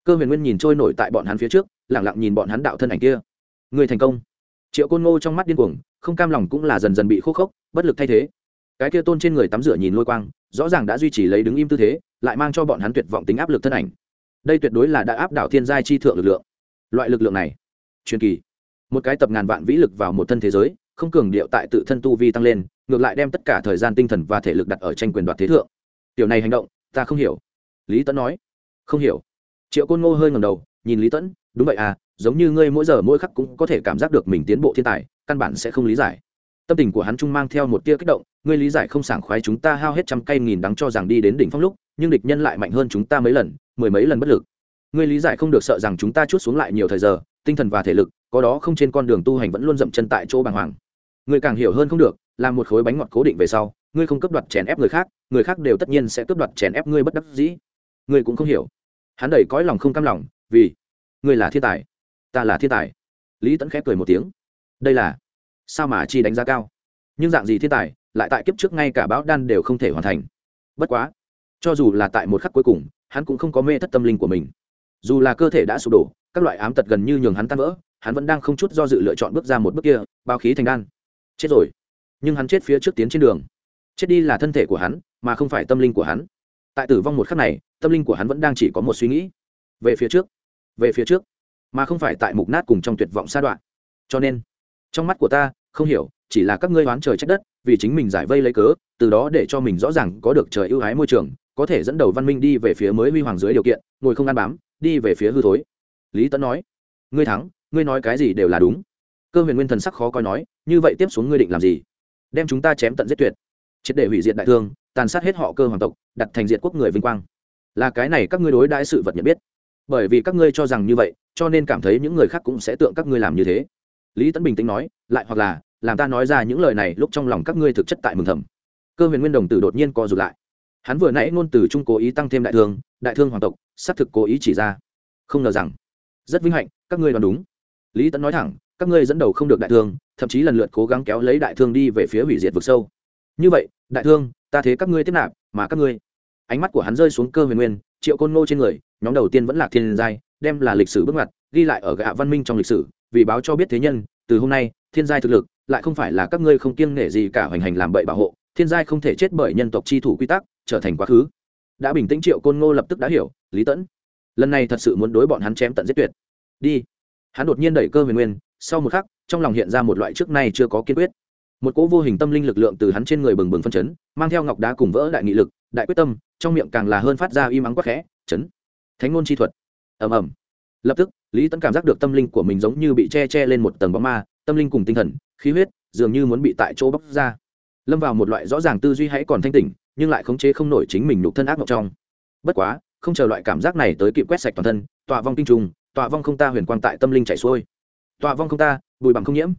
cơ huyền nguyên nhìn trôi nổi tại bọn hắn phía trước lẳng lặng nhìn bọn hắn đạo thân ảnh kia người thành công triệu côn ngô trong mắt điên cuồng không cam lòng cũng là dần dần bị khô khốc bất lực thay thế cái kia tôn trên người tắm rửa nhìn lôi quang rõ ràng đã duy trì lấy đứng im tư thế lại mang cho bọn hắn tuyệt vọng tính áp lực thân ảnh đây tuyệt đối là đã áp đảo thiên giai chi thượng lực lượng loại lực lượng này truyền kỳ một cái tập ngàn vạn vĩ lực vào một thân thế giới không cường điệu tại tự thân tu vi tăng lên ngược lại đem tất cả thời gian tinh thần và thể lực đặt ở tranh quyền đoạt thế thượng tiểu này hành động ta không hiểu lý Tấn nói không hiểu. Triệu côn ngô hơi ngầm đầu, nhìn lý tẫn đúng vậy à giống như ngươi mỗi giờ mỗi khắc cũng có thể cảm giác được mình tiến bộ thiên tài, căn bản sẽ không lý giải. Tâm tình của hắn trung mang theo một tia kích động, ngươi lý giải không sảng khoái chúng ta hao hết trăm cây nghìn đắng cho rằng đi đến đỉnh phong lúc, nhưng địch nhân lại mạnh hơn chúng ta mấy lần, mười mấy lần bất lực. Ngươi lý giải không được sợ rằng chúng ta chút xuống lại nhiều thời giờ, tinh thần và thể lực, có đó không trên con đường tu hành vẫn luôn dậm chân tại chỗ bàng hoàng. Ngươi càng hiểu hơn không được, làm một khối bánh ngọt cố định về sau, ngươi không cấp đoạt chèn ép người khác người khác đều tất nhiên sẽ cướp đoạt chèn ép ngươi bất đắc dĩ. Ngươi cũng không hiểu hắn đầy cõi lòng không cam lòng, vì người là thiên tài, ta là thiên tài. Lý tẫn khép cười một tiếng. Đây là, sao mà chi đánh giá cao? Nhưng dạng gì thiên tài, lại tại kiếp trước ngay cả bão đan đều không thể hoàn thành. Bất quá, cho dù là tại một khắc cuối cùng, hắn cũng không có mê thất tâm linh của mình. Dù là cơ thể đã sụp đổ, các loại ám tật gần như nhường hắn tan vỡ, hắn vẫn đang không chút do dự lựa chọn bước ra một bước kia, bao khí thành đan. Chết rồi. Nhưng hắn chết phía trước tiến trên đường. Chết đi là thân thể của hắn, mà không phải tâm linh của hắn tại tử vong một khắc này, tâm linh của hắn vẫn đang chỉ có một suy nghĩ. Về phía trước, về phía trước, mà không phải tại mục nát cùng trong tuyệt vọng sa đoạn. Cho nên, trong mắt của ta, không hiểu, chỉ là các ngươi oán trời trách đất, vì chính mình giải vây lấy cớ, từ đó để cho mình rõ ràng có được trời ưu ái môi trường, có thể dẫn đầu văn minh đi về phía mới huy hoàng dưới điều kiện, ngồi không ăn bám, đi về phía hư thối. Lý tấn nói, ngươi thắng, ngươi nói cái gì đều là đúng. Cơ huyền nguyên thần sắc khó coi nói, như vậy tiếp xuống ngươi định làm gì? Đem chúng ta chém tận giết tuyệt triệt để hủy diệt đại thương, tàn sát hết họ cơ hoàng tộc, đặt thành diệt quốc người vinh quang. Là cái này các ngươi đối đãi sự vật nhận biết. Bởi vì các ngươi cho rằng như vậy, cho nên cảm thấy những người khác cũng sẽ tượng các ngươi làm như thế. Lý tấn bình tĩnh nói, lại hoặc là, làm ta nói ra những lời này lúc trong lòng các ngươi thực chất tại mừng thầm. Cơ huyền nguyên đồng tử đột nhiên co rụt lại. Hắn vừa nãy ngôn từ trung cố ý tăng thêm đại thương đại thương hoàng tộc, xác thực cố ý chỉ ra. Không ngờ rằng, rất vinh hạnh, các ngươi đoán đúng. Lý tấn nói thẳng, các ngươi dẫn đầu không được đại thương, thậm chí lần lượt cố gắng kéo lấy đại thương đi về phía hủy diệt vực sâu như vậy, đại thương, ta thế các ngươi tiếp nạp, mà các ngươi. Ánh mắt của hắn rơi xuống cơ huyền nguyên, triệu côn ngô trên người, nhóm đầu tiên vẫn là thiên giai, đem là lịch sử bước ngoặt, ghi lại ở gạ văn minh trong lịch sử, vì báo cho biết thế nhân, từ hôm nay, thiên giai thực lực, lại không phải là các ngươi không kiêng nể gì cả hoành hành làm bậy bảo hộ, thiên giai không thể chết bởi nhân tộc chi thủ quy tắc, trở thành quá khứ. Đã bình tĩnh, triệu côn ngô lập tức đã hiểu, lý tẫn. Lần này thật sự muốn đối bọn hắn chém tận giết tuyệt. Đi. Hắn đột nhiên đẩy cơ huyền nguyên, sau một khắc, trong lòng hiện ra một loại trước nay chưa có kiên quyết một cỗ vô hình tâm linh lực lượng từ hắn trên người bừng bừng phân chấn, mang theo ngọc đá cùng vỡ đại nghị lực, đại quyết tâm, trong miệng càng là hơn phát ra im ắng quắc khẽ, chấn, thánh ngôn chi thuật. Ầm ầm. Lập tức, lý tấn cảm giác được tâm linh của mình giống như bị che che lên một tầng bóng ma, tâm linh cùng tinh thần, khí huyết dường như muốn bị tại chỗ bóc ra. Lâm vào một loại rõ ràng tư duy hãy còn thanh tỉnh, nhưng lại khống chế không nổi chính mình nhục thân ác mộng trong. Bất quá, không chờ loại cảm giác này tới kịp quét sạch toàn thân, tọa vong kinh trùng, tọa vong không ta huyền quang tại tâm linh chảy xuôi. Tọa vong không ta bùi bằng không nhiễm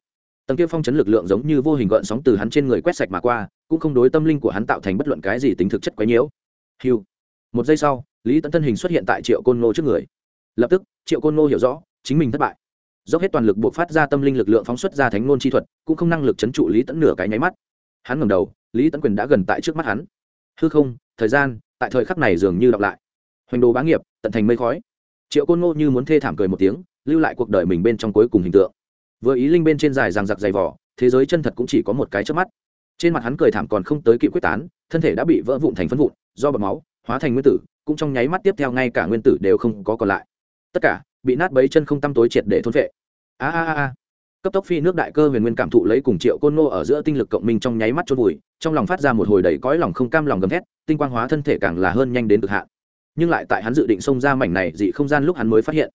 tầng kia phong chấn lực lượng giống như vô hình gợn sóng từ hắn trên người quét sạch mà qua, cũng không đối tâm linh của hắn tạo thành bất luận cái gì tính thực chất quấy nhiễu. Hiu một giây sau, lý tấn thân hình xuất hiện tại triệu côn ngô trước người. Lập tức, triệu côn ngô hiểu rõ, chính mình thất bại. Dốc hết toàn lực buộc phát ra tâm linh lực lượng phóng xuất ra thánh ngôn chi thuật, cũng không năng lực chấn trụ lý tấn nửa cái nháy mắt. Hắn ngầm đầu, lý tấn quyền đã gần tại trước mắt hắn. Hư không, thời gian, tại thời khắc này dường như đọc lại. Hoành đồ bá nghiệp, tận thành mây khói. Triệu côn ngô như muốn thê thảm cười một tiếng, lưu lại cuộc đời mình bên trong cuối cùng hình tượng vừa ý linh bên trên dài ràng giặc dày vỏ, thế giới chân thật cũng chỉ có một cái trước mắt. Trên mặt hắn cười thảm còn không tới kịp quyết tán, thân thể đã bị vỡ vụn thành phân vụn, do bọc máu, hóa thành nguyên tử, cũng trong nháy mắt tiếp theo ngay cả nguyên tử đều không có còn lại. Tất cả, bị nát bấy chân không tăm tối triệt để thôn vệ a a a cấp tốc phi nước đại cơ huyền nguyên cảm thụ lấy cùng triệu côn nô ở giữa tinh lực cộng minh trong nháy mắt chôn vùi, trong lòng phát ra một hồi đầy cõi lòng không cam lòng gầm thét, tinh quang hóa thân thể càng là hơn nhanh đến cực hạn. Nhưng lại tại hắn dự định xông ra mảnh này dị không gian lúc hắn mới phát hiện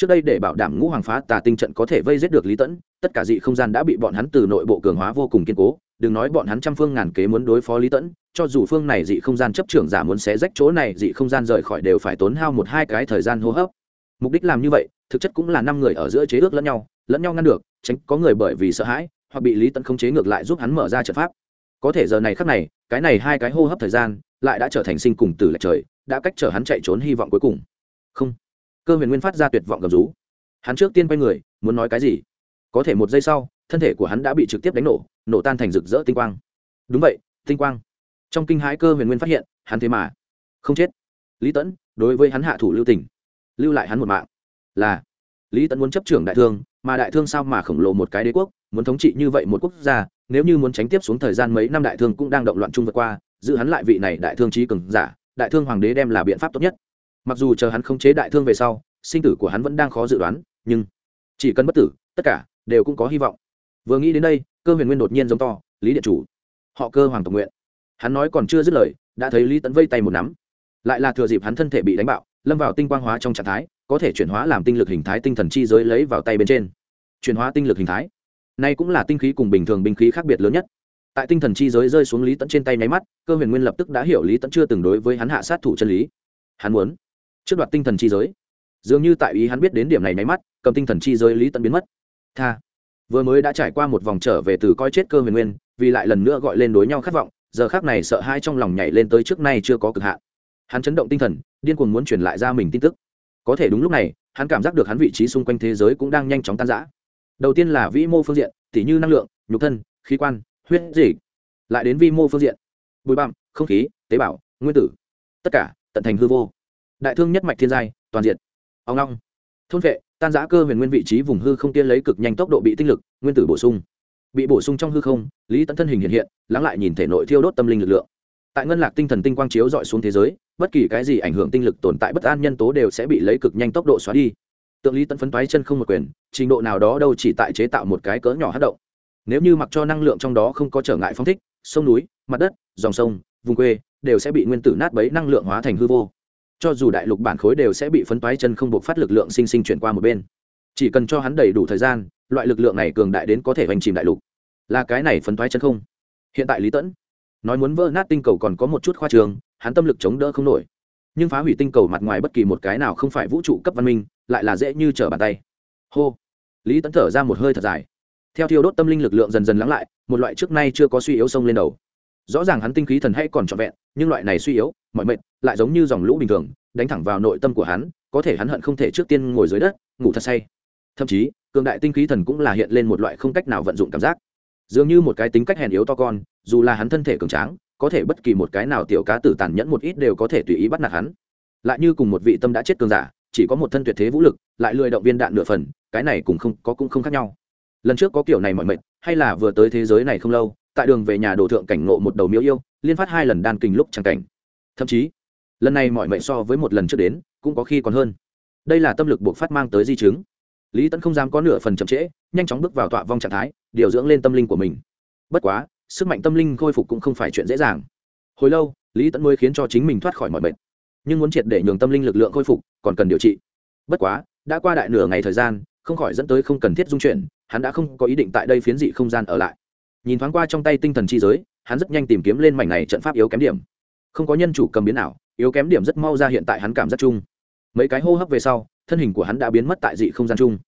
trước đây để bảo đảm ngũ hoàng phá tà tinh trận có thể vây giết được lý tẫn tất cả dị không gian đã bị bọn hắn từ nội bộ cường hóa vô cùng kiên cố. Đừng nói bọn hắn trăm phương ngàn kế muốn đối phó lý tẫn cho dù phương này dị không gian chấp trưởng giả muốn xé rách chỗ này, dị không gian rời khỏi đều phải tốn hao một hai cái thời gian hô hấp. Mục đích làm như vậy, thực chất cũng là năm người ở giữa chế ước lẫn nhau lẫn nhau ngăn được, tránh có người bởi vì sợ hãi, hoặc bị lý tẫn không chế ngược lại giúp hắn mở ra trận pháp. Có thể giờ này khắc này, cái này hai cái hô hấp thời gian, lại đã trở thành sinh cùng tử lệch trời, đã cách chở hắn chạy trốn hy vọng cuối cùng. Không cơ huyền nguyên phát ra tuyệt vọng gầm rú. Hắn trước tiên quay người, muốn nói cái gì? Có thể một giây sau, thân thể của hắn đã bị trực tiếp đánh nổ nổ tan thành rực rỡ tinh quang. Đúng vậy, tinh quang. Trong kinh hãi cơ huyền nguyên phát hiện, hắn thế mà không chết. Lý tẫn đối với hắn hạ thủ lưu tỉnh lưu lại hắn một mạng. Là, lý tẫn muốn chấp trưởng đại thương, mà đại thương sao mà khổng lồ một cái đế quốc, muốn thống trị như vậy một quốc gia, nếu như muốn tránh tiếp xuống thời gian mấy năm đại thương cũng đang động loạn chung vượt qua, giữ hắn lại vị này đại thương trí cường giả, đại thương hoàng đế đem là biện pháp tốt nhất mặc dù chờ hắn khống chế đại thương về sau, sinh tử của hắn vẫn đang khó dự đoán, nhưng chỉ cần bất tử, tất cả đều cũng có hy vọng. Vừa nghĩ đến đây, cơ huyền nguyên đột nhiên giống to, lý điện chủ, họ cơ hoàng tộc nguyện. Hắn nói còn chưa dứt lời, đã thấy lý tẫn vây tay một nắm. Lại là thừa dịp hắn thân thể bị đánh bạo, lâm vào tinh quang hóa trong trạng thái, có thể chuyển hóa làm tinh lực hình thái tinh thần chi giới lấy vào tay bên trên. Chuyển hóa tinh lực hình thái. Nay cũng là tinh khí cùng bình thường binh khí khác biệt lớn nhất. Tại tinh thần chi giới rơi xuống lý tẫn trên tay nháy mắt, cơ huyền nguyên lập tức đã hiểu lý tẫn chưa từng đối với hắn hạ sát thủ chân lý. Hắn muốn trước đoạt tinh thần chi giới. Dường như tại ý hắn biết đến điểm này nháy mắt, cầm tinh thần chi giới lý tận biến mất. Tha. Vừa mới đã trải qua một vòng trở về từ coi chết cơ huyền nguyên, vì lại lần nữa gọi lên đối nhau khát vọng, giờ khác này sợ hai trong lòng nhảy lên tới trước nay chưa có cực hạn. Hắn chấn động tinh thần, điên cuồng muốn truyền lại ra mình tin tức. Có thể đúng lúc này, hắn cảm giác được hắn vị trí xung quanh thế giới cũng đang nhanh chóng tan rã. Đầu tiên là vĩ mô phương diện, tỉ như năng lượng, nhục thân, khí quan, huyết dịch lại đến vi mô phương diện. Bụi bặm, không khí, tế bào, nguyên tử. Tất cả, tận thành hư vô đại thương nhất mạch thiên giai, toàn diện ông long. Thôn vệ, tan giã cơ huyền nguyên vị trí vùng hư không tiên lấy cực nhanh tốc độ bị tinh lực, nguyên tử bổ sung. Bị bổ sung trong hư không, lý Tẫn thân hình hiện hiện, lắng lại nhìn thể nội thiêu đốt tâm linh lực lượng. Tại ngân lạc tinh thần tinh quang chiếu dọi xuống thế giới, bất kỳ cái gì ảnh hưởng tinh lực tồn tại bất an nhân tố đều sẽ bị lấy cực nhanh tốc độ xóa đi. Tượng lý Tẫn phấn toái chân không một quyền, trình độ nào đó đâu chỉ tại chế tạo một cái cỡ nhỏ hát động. Nếu như mặc cho năng lượng trong đó không có trở ngại phong thích, sông núi, mặt đất, dòng sông, vùng quê, đều sẽ bị nguyên tử nát bấy năng lượng hóa thành hư vô cho dù đại lục bản khối đều sẽ bị phấn toái chân không buộc phát lực lượng sinh sinh chuyển qua một bên. Chỉ cần cho hắn đầy đủ thời gian, loại lực lượng này cường đại đến có thể hoành chìm đại lục. Là cái này phấn toái chân không. Hiện tại lý tẫn nói muốn vỡ nát tinh cầu còn có một chút khoa trường, hắn tâm lực chống đỡ không nổi. Nhưng phá hủy tinh cầu mặt ngoài bất kỳ một cái nào không phải vũ trụ cấp văn minh, lại là dễ như trở bàn tay. Hô. Lý tẫn thở ra một hơi thật dài. Theo thiêu đốt tâm linh lực lượng dần dần lắng lại, một loại trước nay chưa có suy yếu sông lên đầu. Rõ ràng hắn tinh khí thần hay còn trọn vẹn, nhưng loại này suy yếu, mọi mệnh lại giống như dòng lũ bình thường, đánh thẳng vào nội tâm của hắn, có thể hắn hận không thể trước tiên ngồi dưới đất, ngủ thật say. Thậm chí, cường đại tinh khí thần cũng là hiện lên một loại không cách nào vận dụng cảm giác. Dường như một cái tính cách hèn yếu to con, dù là hắn thân thể cường tráng, có thể bất kỳ một cái nào tiểu cá tử tàn nhẫn một ít đều có thể tùy ý bắt nạt hắn. Lại như cùng một vị tâm đã chết cường giả, chỉ có một thân tuyệt thế vũ lực, lại lười động viên đạn nửa phần, cái này cũng không, có cũng không khác nhau. Lần trước có kiểu này mọi mệnh, hay là vừa tới thế giới này không lâu, tại đường về nhà đồ thượng cảnh ngộ một đầu miếu yêu, liên phát hai lần đan kinh lúc trắng cảnh. Thậm chí lần này mọi mệnh so với một lần trước đến, cũng có khi còn hơn. Đây là tâm lực buộc phát mang tới di chứng. Lý tẫn không dám có nửa phần chậm trễ, nhanh chóng bước vào tọa vong trạng thái, điều dưỡng lên tâm linh của mình. Bất quá, sức mạnh tâm linh khôi phục cũng không phải chuyện dễ dàng. Hồi lâu, lý tẫn mới khiến cho chính mình thoát khỏi mọi bệnh nhưng muốn triệt để nhường tâm linh lực lượng khôi phục, còn cần điều trị. Bất quá, đã qua đại nửa ngày thời gian, không khỏi dẫn tới không cần thiết dung chuyển, hắn đã không có ý định tại đây phiến dị không gian ở lại. Nhìn thoáng qua trong tay tinh thần chi giới, hắn rất nhanh tìm kiếm lên mảnh này trận pháp yếu kém điểm không có nhân chủ cầm biến nào yếu kém điểm rất mau ra hiện tại hắn cảm giác chung. Mấy cái hô hấp về sau thân hình của hắn đã biến mất tại dị không gian chung.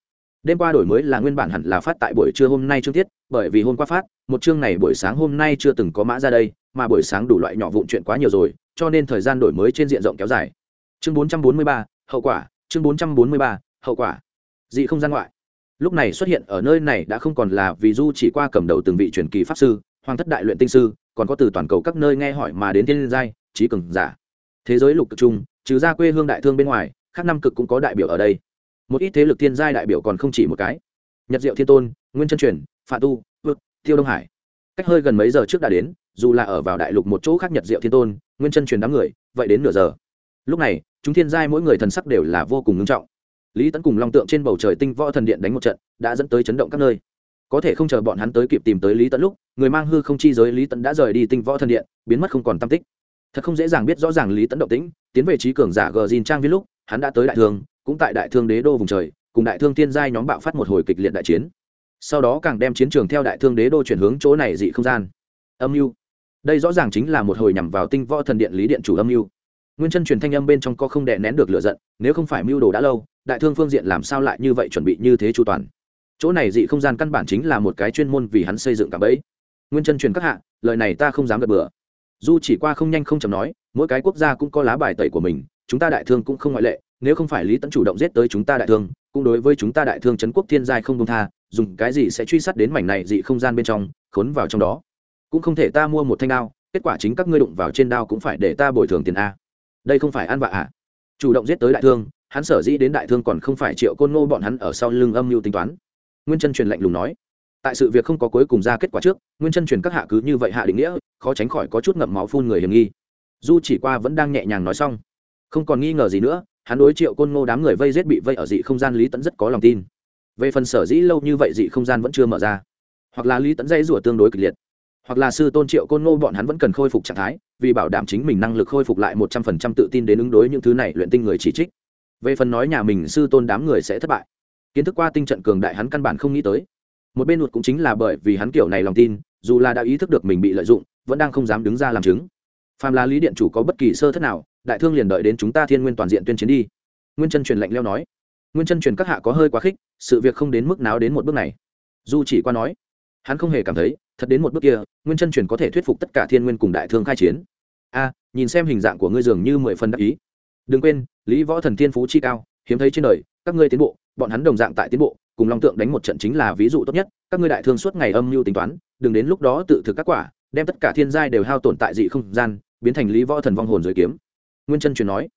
Đêm qua đổi mới là nguyên bản hẳn là phát tại buổi trưa hôm nay chương tiết bởi vì hôm qua phát một chương này buổi sáng hôm nay chưa từng có mã ra đây mà buổi sáng đủ loại nhỏ vụn chuyện quá nhiều rồi cho nên thời gian đổi mới trên diện rộng kéo dài. Chương 443, hậu quả chương 443, hậu quả. Dị không gian ngoại. Lúc này xuất hiện ở nơi này đã không còn là vì du chỉ qua cầm đầu từng vị truyền kỳ pháp sư hoàng thất đại luyện tinh sư còn có từ toàn cầu các nơi nghe hỏi mà đến thiên giai, trí cường giả. Thế giới lục cực chung, trừ ra quê hương đại thương bên ngoài, khác năm cực cũng có đại biểu ở đây. Một ít thế lực thiên giai đại biểu còn không chỉ một cái. Nhật diệu thiên tôn, nguyên chân truyền phạm tu, vượt tiêu đông hải. Cách hơi gần mấy giờ trước đã đến, dù là ở vào đại lục một chỗ khác nhật diệu thiên tôn, nguyên chân truyền đám người, vậy đến nửa giờ. Lúc này, chúng thiên giai mỗi người thần sắc đều là vô cùng ngưng trọng. Lý tấn cùng long tượng trên bầu trời tinh võ thần điện đánh một trận, đã dẫn tới chấn động các nơi có thể không chờ bọn hắn tới kịp tìm tới lý Tẫn lúc, người mang hư không chi giới lý Tẫn đã rời đi tinh võ thần điện, biến mất không còn tam tích. Thật không dễ dàng biết rõ ràng lý Tẫn động tĩnh, tiến về trí cường giả gờ dìn trang viết lúc, hắn đã tới đại thương, cũng tại đại thương đế đô vùng trời, cùng đại thương tiên giai nhóm bạo phát một hồi kịch liệt đại chiến. Sau đó càng đem chiến trường theo đại thương đế đô chuyển hướng chỗ này dị không gian. Âm mưu. Đây rõ ràng chính là một hồi nhằm vào tinh võ thần điện lý điện chủ âm mưu. Nguyên chân truyền thanh âm bên trong có không đè nén được lửa giận, nếu không phải mưu đồ đã lâu, đại thương phương diện làm sao lại như vậy chuẩn bị như thế chu toàn? Chỗ này dị không gian căn bản chính là một cái chuyên môn vì hắn xây dựng cả bẫy. Nguyên chân truyền các hạ, lời này ta không dám gật bừa. Dù chỉ qua không nhanh không chậm nói, mỗi cái quốc gia cũng có lá bài tẩy của mình, chúng ta đại thương cũng không ngoại lệ, nếu không phải lý tấn chủ động giết tới chúng ta đại thương, cũng đối với chúng ta đại thương trấn quốc thiên giai không công tha, dùng cái gì sẽ truy sát đến mảnh này dị không gian bên trong, khốn vào trong đó. Cũng không thể ta mua một thanh đao, kết quả chính các ngươi đụng vào trên đao cũng phải để ta bồi thường tiền a. Đây không phải ăn vạ à? Chủ động giết tới đại thương, hắn sở dĩ đến đại thương còn không phải triệu côn ngô bọn hắn ở sau lưng âm mưu tính toán nguyên chân truyền lạnh lùng nói, tại sự việc không có cuối cùng ra kết quả trước, nguyên chân truyền các hạ cứ như vậy hạ định nghĩa, khó tránh khỏi có chút ngậm máu phun người hiểm nghi. Du chỉ qua vẫn đang nhẹ nhàng nói xong, không còn nghi ngờ gì nữa, hắn đối triệu côn ngô đám người vây rết bị vây ở dị không gian lý tẫn rất có lòng tin. Về phần sở dĩ lâu như vậy dị không gian vẫn chưa mở ra, hoặc là lý tẫn dây rủa tương đối kịch liệt, hoặc là sư tôn triệu côn ngô bọn hắn vẫn cần khôi phục trạng thái, vì bảo đảm chính mình năng lực khôi phục lại một trăm phần trăm tự tin đến ứng đối những thứ này luyện tinh người chỉ trích. Về phần nói nhà mình sư tôn đám người sẽ thất bại kiến thức qua tinh trận cường đại hắn căn bản không nghĩ tới. Một bên luật cũng chính là bởi vì hắn kiểu này lòng tin, dù là đã ý thức được mình bị lợi dụng, vẫn đang không dám đứng ra làm chứng. Phàm là lý điện chủ có bất kỳ sơ thất nào, đại thương liền đợi đến chúng ta thiên nguyên toàn diện tuyên chiến đi. Nguyên chân truyền lệnh leo nói. Nguyên chân truyền các hạ có hơi quá khích, sự việc không đến mức nào đến một bước này. Du chỉ qua nói, hắn không hề cảm thấy, thật đến một bước kia, nguyên chân truyền có thể thuyết phục tất cả thiên nguyên cùng đại thương khai chiến. A, nhìn xem hình dạng của ngươi dường như mười phần đắc ý. Đừng quên, lý võ thần thiên phú chi cao, hiếm thấy trên đời, các ngươi tiến bộ bọn hắn đồng dạng tại tiến bộ, cùng long tượng đánh một trận chính là ví dụ tốt nhất, các ngươi đại thương suốt ngày âm mưu tính toán, đừng đến lúc đó tự thực các quả, đem tất cả thiên giai đều hao tổn tại dị không gian, biến thành lý võ thần vong hồn dưới kiếm. Nguyên chân truyền nói.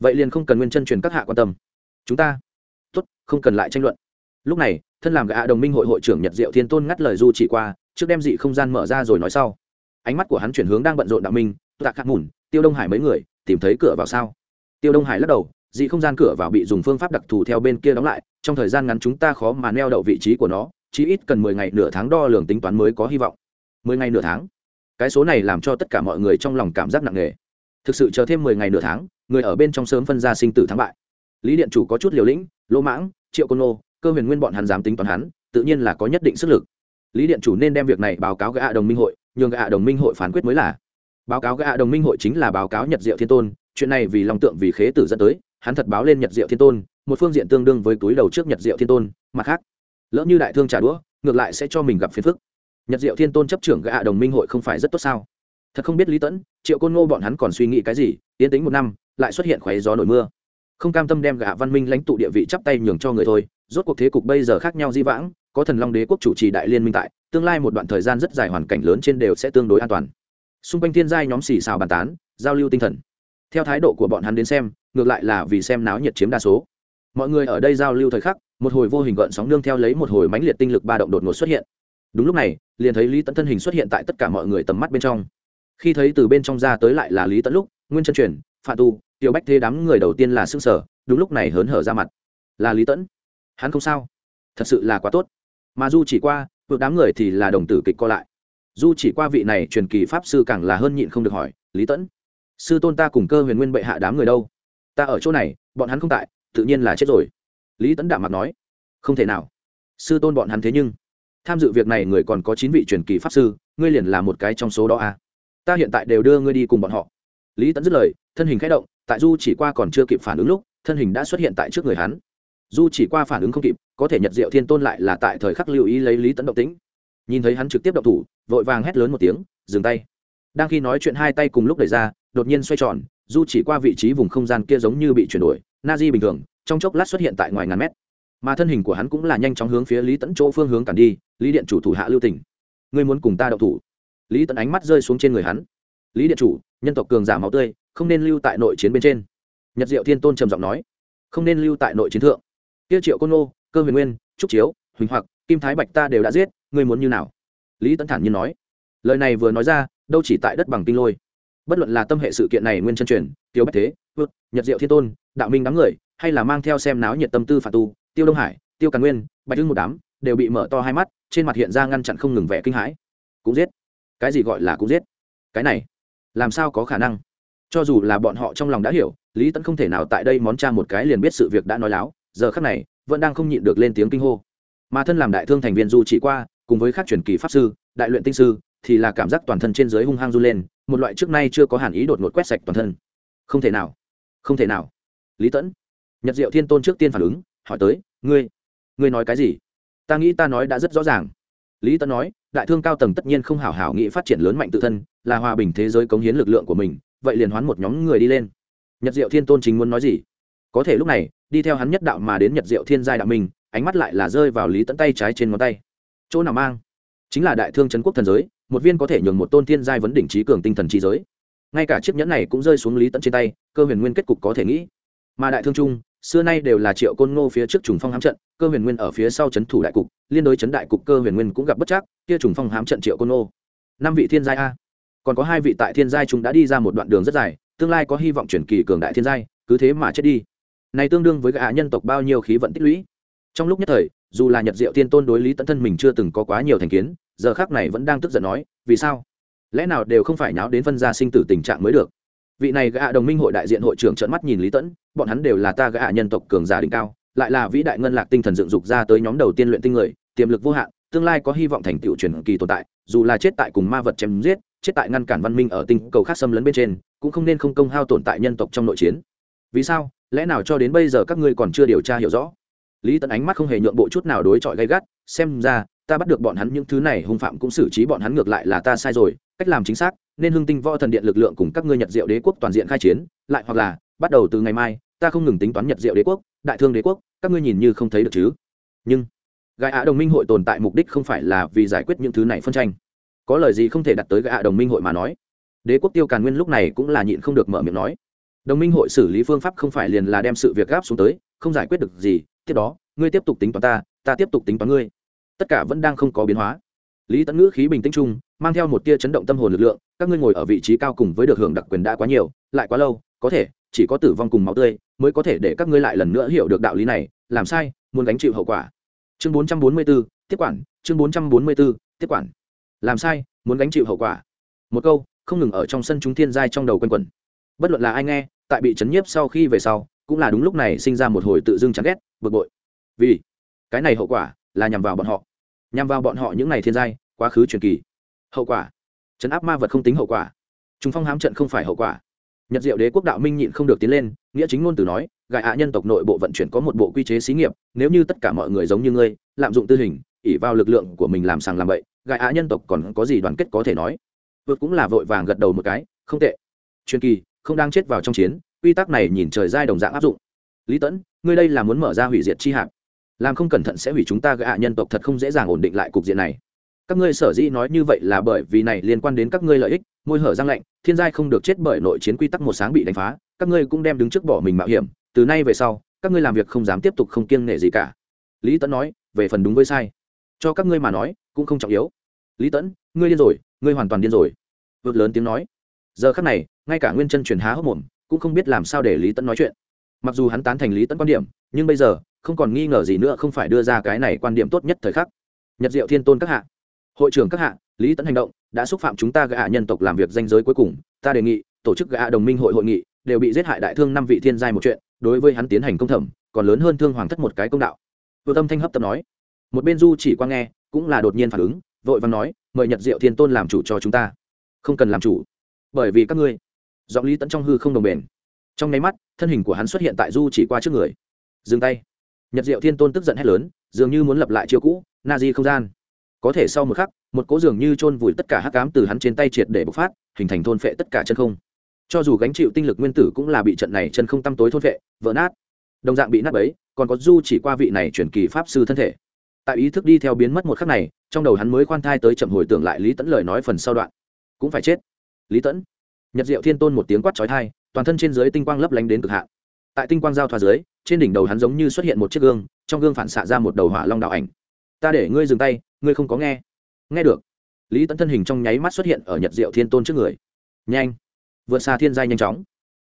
Vậy liền không cần nguyên chân truyền các hạ quan tâm. Chúng ta tốt, không cần lại tranh luận. Lúc này, thân làm gã đồng minh hội hội trưởng nhật diệu thiên tôn ngắt lời du chỉ qua, trước đem dị không gian mở ra rồi nói sau. Ánh mắt của hắn chuyển hướng đang bận rộn đạo minh, tạ khắc mùn, tiêu đông hải mấy người, tìm thấy cửa vào sao? Tiêu đông hải lắc đầu dị không gian cửa vào bị dùng phương pháp đặc thù theo bên kia đóng lại, trong thời gian ngắn chúng ta khó mà neo đậu vị trí của nó chỉ ít cần mười ngày nửa tháng đo lường tính toán mới có hy vọng. Mười ngày nửa tháng? Cái số này làm cho tất cả mọi người trong lòng cảm giác nặng nề. Thực sự chờ thêm mười ngày nửa tháng, người ở bên trong sớm phân ra sinh tử thắng bại. Lý điện chủ có chút liều lĩnh, lỗ mãng, triệu côn nô cơ huyền nguyên bọn hắn dám tính toán hắn, tự nhiên là có nhất định sức lực. Lý điện chủ nên đem việc này báo cáo gã đồng minh hội, nhường gã đồng minh hội phán quyết mới là. Báo cáo gã đồng minh hội chính là báo cáo nhật diệu thiên tôn, chuyện này vì lòng tượng vì khế tử dẫn tới hắn thật báo lên nhật diệu thiên tôn, một phương diện tương đương với túi đầu trước nhật diệu thiên tôn, mặt khác, lỡ như đại thương trả đũa, ngược lại sẽ cho mình gặp phiền phức. Nhật diệu thiên tôn chấp trưởng gạ đồng minh hội không phải rất tốt sao? Thật không biết lý tẫn, triệu côn ngô bọn hắn còn suy nghĩ cái gì, yên tính một năm, lại xuất hiện khoáy gió nổi mưa. Không cam tâm đem gạ văn minh lãnh tụ địa vị chắp tay nhường cho người thôi, rốt cuộc thế cục bây giờ khác nhau di vãng, có thần long đế quốc chủ trì đại liên minh tại, tương lai một đoạn thời gian rất dài hoàn cảnh lớn trên đều sẽ tương đối an toàn. Xung quanh thiên giai nhóm xì xào bàn tán, giao lưu tinh thần. Theo thái độ của bọn hắn đến xem ngược lại là vì xem náo nhiệt chiếm đa số. Mọi người ở đây giao lưu thời khắc, một hồi vô hình gợn sóng nương theo lấy một hồi mãnh liệt tinh lực ba động đột ngột xuất hiện. Đúng lúc này, liền thấy lý tẫn thân hình xuất hiện tại tất cả mọi người tầm mắt bên trong. Khi thấy từ bên trong ra tới lại là lý tẫn lúc, nguyên chân truyền phạm tu, tiểu bách thế đám người đầu tiên là s ư sở đúng lúc này hớn hở ra mặt. Là lý tẫn hắn không sao. Thật sự là quá tốt. Mà du chỉ qua, vượt đám người thì là đồng tử kịch co lại. Du chỉ qua vị này truyền kỳ pháp sư càng là hơn nhịn không được hỏi, lý tẫn sư tôn ta cùng cơ huyền nguyên bệ hạ đám người đâu? Ta ở chỗ này, bọn hắn không tại, tự nhiên là chết rồi. Lý Tấn đạm mặt nói, không thể nào. Sư tôn bọn hắn thế nhưng, tham dự việc này người còn có chín vị truyền kỳ pháp sư, ngươi liền là một cái trong số đó à. ta hiện tại đều đưa ngươi đi cùng bọn họ. Lý Tấn dứt lời, thân hình k h ẽ động, tại du chỉ qua còn chưa kịp phản ứng lúc, thân hình đã xuất hiện tại trước người hắn. Du chỉ qua phản ứng không kịp, có thể nhật diệu thiên tôn lại là tại thời khắc lưu ý lấy lý Tấn động tĩnh. Nhìn thấy hắn trực tiếp động thủ, vội vàng hét lớn một tiếng, dừng tay. Đang khi nói chuyện hai tay cùng lúc đẩy ra, đột nhiên xoay tròn du chỉ qua vị trí vùng không gian kia giống như bị chuyển đổi na di bình thường, trong chốc lát xuất hiện tại ngoài ngàn mét. Mà thân hình của hắn cũng là nhanh chóng hướng phía lý tẫn chỗ phương hướng cản đi, lý điện chủ thủ hạ lưu tỉnh ngươi muốn cùng ta đậu thủ? Lý tẫn ánh mắt rơi xuống trên người hắn. Lý điện chủ, nhân tộc cường giả máu tươi, không nên lưu tại nội chiến bên trên. Nhật diệu thiên tôn trầm giọng nói. Không nên lưu tại nội chiến thượng. Tiêu triệu côn ô cơ huyền nguyên, trúc chiếu, huỳnh hoặc, kim thái bạch ta đều đã giết, ngươi muốn như nào? Lý tẫn thản nhiên nói. Lời này vừa nói ra, đâu chỉ tại đất bằng kinh lôi bất luận là tâm hệ sự kiện này nguyên chân truyền, tiêu bách thế vượt nhật diệu thiên tôn, đạo minh đám người, hay là mang theo xem náo nhiệt tâm tư phản tu, tiêu đông hải, tiêu càn nguyên, bạch hưng một đám, đều bị mở to hai mắt, trên mặt hiện ra ngăn chặn không ngừng vẻ kinh hãi. Cũng giết. Cái gì gọi là cũng giết? Cái này, làm sao có khả năng? Cho dù là bọn họ trong lòng đã hiểu, lý tẫn không thể nào tại đây món cha một cái liền biết sự việc đã nói láo, giờ khắc này, vẫn đang không nhịn được lên tiếng kinh hô. Mà thân làm đại thương thành viên du chỉ qua, cùng với các truyền kỳ pháp sư, đại luyện tinh sư, thì là cảm giác toàn thân trên dưới hung hăng run lên một loại trước nay chưa có hàn ý đột ngột quét sạch toàn thân. Không thể nào, không thể nào. Lý tẫn, nhật diệu thiên tôn trước tiên phản ứng, hỏi tới, ngươi ngươi nói cái gì? Ta nghĩ ta nói đã rất rõ ràng. Lý tẫn nói, đại thương cao tầng tất nhiên không hảo hảo nghĩ phát triển lớn mạnh tự thân, là hòa bình thế giới cống hiến lực lượng của mình, vậy liền hoán một nhóm người đi lên. Nhật diệu thiên tôn chính muốn nói gì? Có thể lúc này, đi theo hắn nhất đạo mà đến nhật diệu thiên giai đạo mình, ánh mắt lại là rơi vào lý tẫn tay trái trên ngón tay. Chỗ nào mang? Chính là đại thương trấn quốc thần giới, một viên có thể nhường một tôn thiên giai vấn đỉnh trí cường tinh thần trí giới. Ngay cả chiếc nhẫn này cũng rơi xuống lý tận trên tay, cơ huyền nguyên kết cục có thể nghĩ. Mà đại thương trung, xưa nay đều là triệu côn ngô phía trước trùng phong hám trận, cơ huyền nguyên ở phía sau c h ấ n thủ đại cục, liên đối chấn đại cục cơ huyền nguyên cũng gặp bất chắc, kia trùng phong hám trận triệu côn ngô. Năm vị thiên giai a. Còn có hai vị tại thiên giai chúng đã đi ra một đoạn đường rất dài, tương lai có hy vọng chuyển kỳ cường đại thiên giai, cứ thế mà chết đi. Này tương đương với gã nhân tộc bao nhiêu khí vận tích lũy. Trong lúc nhất thời, dù là nhật diệu thiên tôn đối lý tận thân mình chưa từng có quá nhiều thành kiến giờ khác này vẫn đang tức giận nói, vì sao? Lẽ nào đều không phải nháo đến phân gia sinh tử tình trạng mới được? Vị này gã đồng minh hội đại diện hội trưởng trợn mắt nhìn lý tẫn, bọn hắn đều là ta gã nhân tộc cường giả đỉnh cao, lại là vĩ đại ngân lạc tinh thần dựng dục ra tới nhóm đầu tiên luyện tinh người, tiềm lực vô hạn, tương lai có hy vọng thành tựu truyền kỳ tồn tại, dù là chết tại cùng ma vật chém giết, chết tại ngăn cản văn minh ở tinh cầu khác xâm lấn bên trên, cũng không nên không công hao tồn tại nhân tộc trong nội chiến. Vì sao? Lẽ nào cho đến bây giờ các ngươi còn chưa điều tra hiểu rõ? Lý tẫn ánh mắt không hề nhượng bộ chút nào đối chọi gay gắt, xem ra ta bắt được bọn hắn những thứ này, hung phạm cũng xử trí bọn hắn ngược lại là ta sai rồi, cách làm chính xác, nên hưng tinh võ thần điện lực lượng cùng các ngươi nhật diệu đế quốc toàn diện khai chiến, lại hoặc là, bắt đầu từ ngày mai, ta không ngừng tính toán nhật diệu đế quốc, đại thương đế quốc, các ngươi nhìn như không thấy được chứ. Nhưng gai ạ đồng minh hội tồn tại mục đích không phải là vì giải quyết những thứ này phân tranh. Có lời gì không thể đặt tới gai ạ đồng minh hội mà nói. Đế quốc tiêu càn nguyên lúc này cũng là nhịn không được mở miệng nói. Đồng minh hội xử lý phương pháp không phải liền là đem sự việc gáp xuống tới, không giải quyết được gì, tiếp đó, ngươi tiếp tục tính toán ta ta tiếp tục tính toán ngươi tất cả vẫn đang không có biến hóa. Lý tẫn ngữ khí bình tĩnh chung mang theo một tia chấn động tâm hồn lực lượng các ngươi ngồi ở vị trí cao cùng với được hưởng đặc quyền đã quá nhiều lại quá lâu có thể chỉ có tử vong cùng máu tươi mới có thể để các ngươi lại lần nữa hiểu được đạo lý này làm sai muốn gánh chịu hậu quả. Chương 444, tiếp quản chương 444, tiếp quản. Làm sai muốn gánh chịu hậu quả. Một câu không ngừng ở trong sân chúng thiên giai trong đầu quanh quẩn. Bất luận là ai nghe tại bị chấn nhiếp sau khi về sau cũng là đúng lúc này sinh ra một hồi tự dưng chán ghét bực bội. Vì cái này hậu quả là nhằm vào bọn họ. Nhằm vào bọn họ những ngày thiên giai, quá khứ truyền kỳ. Hậu quả. Chấn áp ma vật không tính hậu quả. Chúng phong hám trận không phải hậu quả. Nhật diệu đế quốc đạo minh nhịn không được tiến lên, nghĩa chính ngôn từ nói gại hạ nhân tộc nội bộ vận chuyển có một bộ quy chế xí nghiệp, nếu như tất cả mọi người giống như ngươi, lạm dụng tư hình ỉ vào lực lượng của mình làm sàng làm bậy gại hạ nhân tộc còn có gì đoàn kết có thể nói? Vượt cũng là vội vàng gật đầu một cái, không tệ. Truyền kỳ, không đang chết vào trong chiến, quy tắc này nhìn trời giai đồng dạng áp dụng. Lý tẫn, ngươi đây là muốn mở ra hủy diệt chi hạp làm không cẩn thận sẽ hủy chúng ta gạ nhân tộc thật không dễ dàng ổn định lại cục diện này. Các ngươi sở dĩ nói như vậy là bởi vì này liên quan đến các ngươi lợi ích, môi hở răng lạnh, thiên giai không được chết bởi nội chiến quy tắc một sáng bị đánh phá, các ngươi cũng đem đứng trước bỏ mình mạo hiểm, từ nay về sau, các ngươi làm việc không dám tiếp tục không kiêng nể gì cả. Lý tẫn nói, về phần đúng với sai, cho các ngươi mà nói cũng không trọng yếu. Lý tẫn ngươi điên rồi, ngươi hoàn toàn điên rồi. Vượt lớn tiếng nói. Giờ khắc này, ngay cả nguyên chân truyền há hốc mồm, cũng không biết làm sao để lý tẫn nói chuyện. Mặc dù hắn tán thành lý tẫn quan điểm, nhưng bây giờ không còn nghi ngờ gì nữa không phải đưa ra cái này quan điểm tốt nhất thời khắc. Nhật diệu thiên tôn các hạ, hội trưởng các hạ, lý tẫn hành động, đã xúc phạm chúng ta gạ nhân tộc làm việc danh giới cuối cùng. Ta đề nghị, tổ chức gạ đồng minh hội hội nghị, đều bị giết hại đại thương năm vị thiên giai một chuyện, đối với hắn tiến hành công thẩm, còn lớn hơn thương hoàng thất một cái công đạo. Vừa tâm thanh hấp tập nói. Một bên du chỉ qua nghe, cũng là đột nhiên phản ứng, vội vàng nói, mời nhật diệu thiên tôn làm chủ cho chúng ta. Không cần làm chủ, bởi vì các ngươi, giọng lý tẫn trong hư không đồng bền. Trong nháy mắt, thân hình của hắn xuất hiện tại du chỉ qua trước người. Dừng tay nhật diệu thiên tôn tức giận hét lớn, dường như muốn lập lại chiêu cũ, na di không gian. Có thể sau một khắc, một cỗ dường như chôn vùi tất cả hắc cám từ hắn trên tay triệt để bộc phát, hình thành thôn phệ tất cả chân không. Cho dù gánh chịu tinh lực nguyên tử cũng là bị trận này chân không tăm tối thôn phệ, vỡ nát. Đồng dạng bị nát ấy còn có du chỉ qua vị này chuyển kỳ pháp sư thân thể. Tại ý thức đi theo biến mất một khắc này, trong đầu hắn mới khoan thai tới chậm hồi tưởng lại lý tẫn lời nói phần sau đoạn. Cũng phải chết. Lý tẫn nhật diệu thiên tôn một tiếng quát trói thai toàn thân trên dưới tinh quang lấp lánh đến cực hạn tại tinh quang giao thoa dưới, trên đỉnh đầu hắn giống như xuất hiện một chiếc gương, trong gương phản xạ ra một đầu hỏa long đạo ảnh. Ta để ngươi dừng tay, ngươi không có nghe. Nghe được. Lý tẫn thân hình trong nháy mắt xuất hiện ở nhật diệu thiên tôn trước người. Nhanh, vượt xa thiên giai nhanh chóng.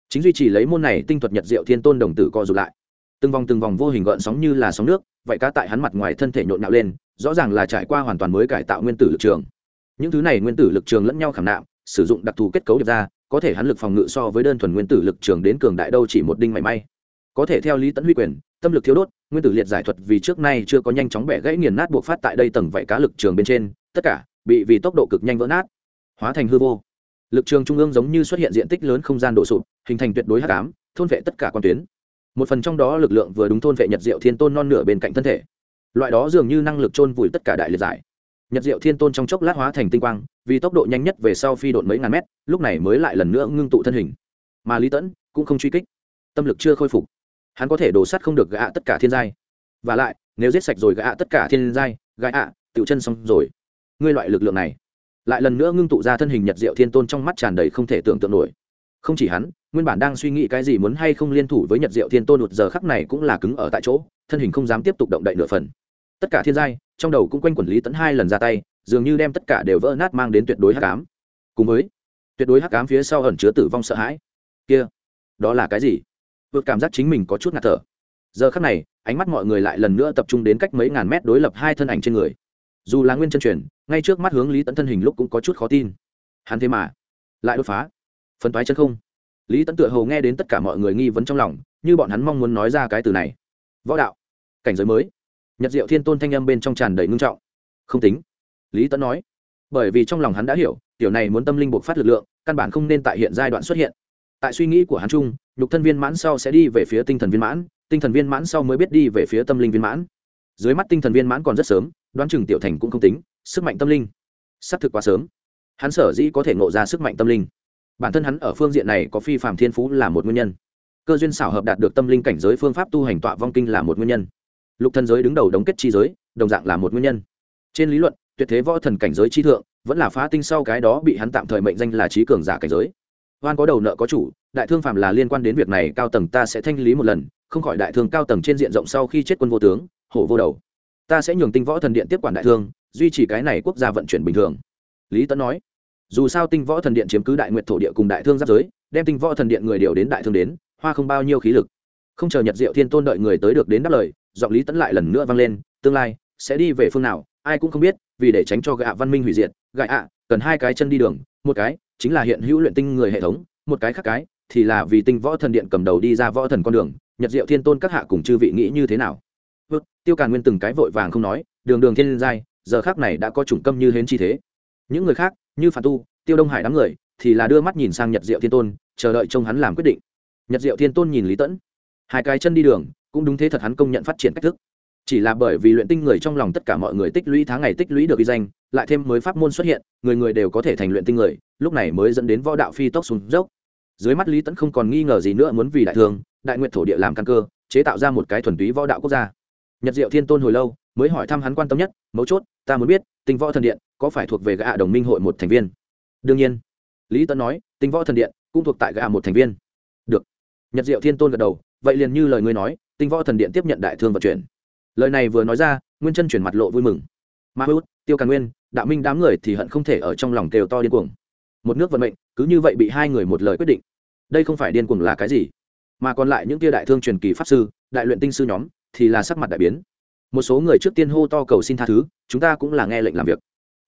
Chính duy trì lấy môn này tinh thuật nhật diệu thiên tôn đồng tử co rụt lại. Từng vòng từng vòng vô hình gợn sóng như là sóng nước, vậy cá tại hắn mặt ngoài thân thể nhộn nhạo lên, rõ ràng là trải qua hoàn toàn mới cải tạo nguyên tử lực trường. Những thứ này nguyên tử lực trường lẫn nhau khảm nạm, sử dụng đặc thù kết cấu điệp ra có thể hắn lực phòng ngự so với đơn thuần nguyên tử lực trường đến cường đại đâu chỉ một đinh mảy may. Có thể theo lý tấn huy quyền, tâm lực thiếu đốt, nguyên tử liệt giải thuật vì trước nay chưa có nhanh chóng bẻ gãy nghiền nát buộc phát tại đây tầng vảy cá lực trường bên trên, tất cả bị vì tốc độ cực nhanh vỡ nát, hóa thành hư vô. Lực trường trung ương giống như xuất hiện diện tích lớn không gian đổ sụp, hình thành tuyệt đối hắc ám, thôn vệ tất cả quan tuyến. Một phần trong đó lực lượng vừa đúng thôn vệ nhật diệu thiên tôn non nửa bên cạnh thân thể. Loại đó dường như năng lực chôn vùi tất cả đại liệt giải nhật diệu thiên tôn trong chốc lát hóa thành tinh quang, vì tốc độ nhanh nhất về sau phi độn mấy ngàn mét, lúc này mới lại lần nữa ngưng tụ thân hình. Mà lý tẫn cũng không truy kích. Tâm lực chưa khôi phục. Hắn có thể đổ sắt không được gạ tất cả thiên giai. Và lại, nếu giết sạch rồi gạ tất cả thiên giai gạ ạ tựu chân xong rồi. Ngươi loại lực lượng này, lại lần nữa ngưng tụ ra thân hình nhật diệu thiên tôn trong mắt tràn đầy không thể tưởng tượng nổi. Không chỉ hắn, nguyên bản đang suy nghĩ cái gì muốn hay không liên thủ với nhật diệu thiên tôn một giờ khắc này cũng là cứng ở tại chỗ, thân hình không dám tiếp tục động đậy nửa phần tất cả thiên giai, trong đầu cũng quanh quẩn lý tẫn hai lần ra tay, dường như đem tất cả đều vỡ nát mang đến tuyệt đối hắc ám. Cùng với, tuyệt đối hắc ám phía sau ẩn chứa tử vong sợ hãi. Kia, đó là cái gì? Vượt cảm giác chính mình có chút ngạt thở. Giờ khắc này, ánh mắt mọi người lại lần nữa tập trung đến cách mấy ngàn mét đối lập hai thân ảnh trên người. Dù là nguyên chân truyền, ngay trước mắt hướng lý tẫn thân hình lúc cũng có chút khó tin. Hắn thế mà lại đột phá. Phân toái chân không. Lý tẫn tựa hầu nghe đến tất cả mọi người nghi vấn trong lòng, như bọn hắn mong muốn nói ra cái từ này. Võ đạo, cảnh giới mới nhật diệu thiên tôn thanh âm bên trong tràn đầy ngưng trọng. Không tính. Lý tẫn nói, bởi vì trong lòng hắn đã hiểu, tiểu này muốn tâm linh buộc phát lực lượng, căn bản không nên tại hiện giai đoạn xuất hiện. Tại suy nghĩ của hắn chung, nhục thân viên mãn sau sẽ đi về phía tinh thần viên mãn, tinh thần viên mãn sau mới biết đi về phía tâm linh viên mãn. Dưới mắt tinh thần viên mãn còn rất sớm, đoán chừng tiểu thành cũng không tính, sức mạnh tâm linh. Xác thực quá sớm. Hắn sở dĩ có thể ngộ ra sức mạnh tâm linh. Bản thân hắn ở phương diện này có phi phạm thiên phú là một nguyên nhân. Cơ duyên xảo hợp đạt được tâm linh cảnh giới phương pháp tu hành tọa vong kinh là một nguyên nhân lục thần giới đứng đầu đống kết chi giới, đồng dạng là một nguyên nhân. Trên lý luận, tuyệt thế võ thần cảnh giới chi thượng, vẫn là phá tinh sau cái đó bị hắn tạm thời mệnh danh là trí cường giả cảnh giới. Oan có đầu nợ có chủ, đại thương phạm là liên quan đến việc này, cao tầng ta sẽ thanh lý một lần, không khỏi đại thương cao tầng trên diện rộng sau khi chết quân vô tướng, hổ vô đầu. Ta sẽ nhường tinh võ thần điện tiếp quản đại thương, duy trì cái này quốc gia vận chuyển bình thường. Lý tấn nói, dù sao tinh võ thần điện chiếm cứ đại nguyện thổ địa cùng đại thương giáp giới, đem tinh võ thần điện người điều đến đại thương đến, hoa không bao nhiêu khí lực. Không chờ nhật diệu thiên tôn đợi người tới được đến đáp lời giọng lý tấn lại lần nữa vang lên, tương lai, sẽ đi về phương nào, ai cũng không biết, vì để tránh cho gạ văn minh hủy diệt gạ ạ, cần hai cái chân đi đường, một cái chính là hiện hữu luyện tinh người hệ thống, một cái khác cái thì là vì tinh võ thần điện cầm đầu đi ra võ thần con đường, nhật diệu thiên tôn các hạ cùng chư vị nghĩ như thế nào? Vâng tiêu càn nguyên từng cái vội vàng không nói, đường đường thiên giai, giờ khác này đã có chủng câm như hến chi thế. Những người khác, như phản tu, tiêu đông hải đám người, thì là đưa mắt nhìn sang nhật diệu thiên tôn, chờ đợi trông hắn làm quyết định. Nhật diệu thiên tôn nhìn lý tẫn hai cái chân đi đường cũng đúng thế thật hắn công nhận phát triển cách thức. Chỉ là bởi vì luyện tinh người trong lòng tất cả mọi người tích lũy tháng ngày tích lũy được ghi danh, lại thêm mới pháp môn xuất hiện, người người đều có thể thành luyện tinh người, lúc này mới dẫn đến võ đạo phi tốc xuống dốc. Dưới mắt lý tẫn không còn nghi ngờ gì nữa muốn vì đại thương, đại nguyện thổ địa làm căn cơ, chế tạo ra một cái thuần túy võ đạo quốc gia. Nhật diệu thiên tôn hồi lâu, mới hỏi thăm hắn quan tâm nhất, mấu chốt, ta muốn biết, tinh võ thần điện có phải thuộc về gã đồng minh hội một thành viên? Đương nhiên. Lý tẫn nói, tinh võ thần điện cũng thuộc tại gã một thành viên. Được. Nhật diệu thiên tôn gật đầu, vậy liền như lời ngươi nói tinh võ thần điện tiếp nhận đại thương vận chuyển. Lời này vừa nói ra, nguyên chân chuyển mặt lộ vui mừng. Ma hữu tiêu càn nguyên, đạo minh đám người thì hận không thể ở trong lòng kêu to điên cuồng. Một nước vận mệnh, cứ như vậy bị hai người một lời quyết định. Đây không phải điên cuồng là cái gì? Mà còn lại những tia đại thương truyền kỳ pháp sư, đại luyện tinh sư nhóm, thì là sắc mặt đại biến. Một số người trước tiên hô to cầu xin tha thứ, chúng ta cũng là nghe lệnh làm việc.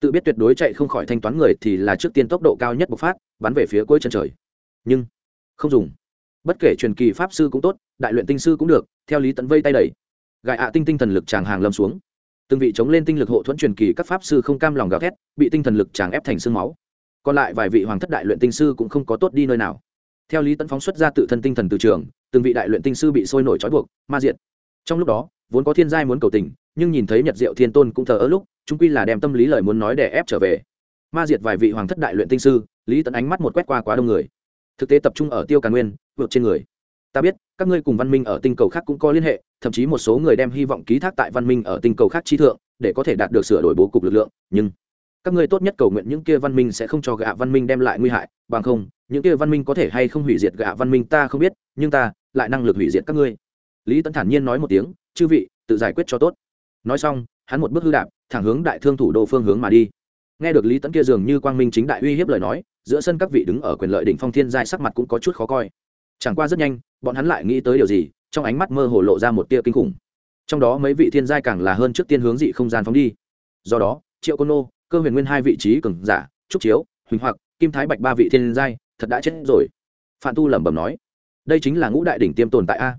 Tự biết tuyệt đối chạy không khỏi thanh toán người thì là trước tiên tốc độ cao nhất bộc phát, bắn về phía cuối chân trời. Nhưng, không dùng bất kể truyền kỳ pháp sư cũng tốt, đại luyện tinh sư cũng được, theo lý tận vây tay đẩy. Gại ạ tinh tinh thần lực tràng hàng lâm xuống. Từng vị chống lên tinh lực hộ thuẫn truyền kỳ các pháp sư không cam lòng gào thét, bị tinh thần lực tràng ép thành sương máu. Còn lại vài vị hoàng thất đại luyện tinh sư cũng không có tốt đi nơi nào. Theo lý Tận phóng xuất ra tự thân tinh thần từ trường, từng vị đại luyện tinh sư bị sôi nổi trói buộc, ma diệt. Trong lúc đó, vốn có thiên giai muốn cầu tình, nhưng nhìn thấy nhật diệu thiên tôn cũng thờ ơ lúc, chúng quy là đem tâm lý lời muốn nói để ép trở về. Ma diệt vài vị hoàng thất đại luyện tinh sư, lý Tận ánh mắt một quét qua quá đông người thực tế tập trung ở tiêu càn nguyên, vượt trên người. Ta biết, các ngươi cùng văn minh ở tinh cầu khác cũng có liên hệ, thậm chí một số người đem hy vọng ký thác tại văn minh ở tinh cầu khác chi thượng, để có thể đạt được sửa đổi bố cục lực lượng, nhưng các ngươi tốt nhất cầu nguyện những kia văn minh sẽ không cho gạ văn minh đem lại nguy hại, bằng không, những kia văn minh có thể hay không hủy diệt gạ văn minh ta không biết, nhưng ta lại năng lực hủy diệt các ngươi. Lý tấn thản nhiên nói một tiếng, chư vị, tự giải quyết cho tốt. Nói xong, hắn một bước hư đạp, thẳng hướng đại thương thủ đô phương hướng mà đi. Nghe được lý tấn kia dường như quang minh chính đại uy hiếp lời nói giữa sân các vị đứng ở quyền lợi đỉnh phong thiên giai sắc mặt cũng có chút khó coi. Chẳng qua rất nhanh, bọn hắn lại nghĩ tới điều gì, trong ánh mắt mơ hồ lộ ra một tia kinh khủng. Trong đó mấy vị thiên giai càng là hơn trước tiên hướng dị không gian phóng đi. Do đó, triệu côn nô, cơ huyền nguyên hai vị trí cường giả, trúc chiếu, huỳnh hoặc, kim thái bạch ba vị thiên giai, thật đã chết rồi. Phạm tu lẩm bẩm nói, đây chính là ngũ đại đỉnh tiêm tồn tại a.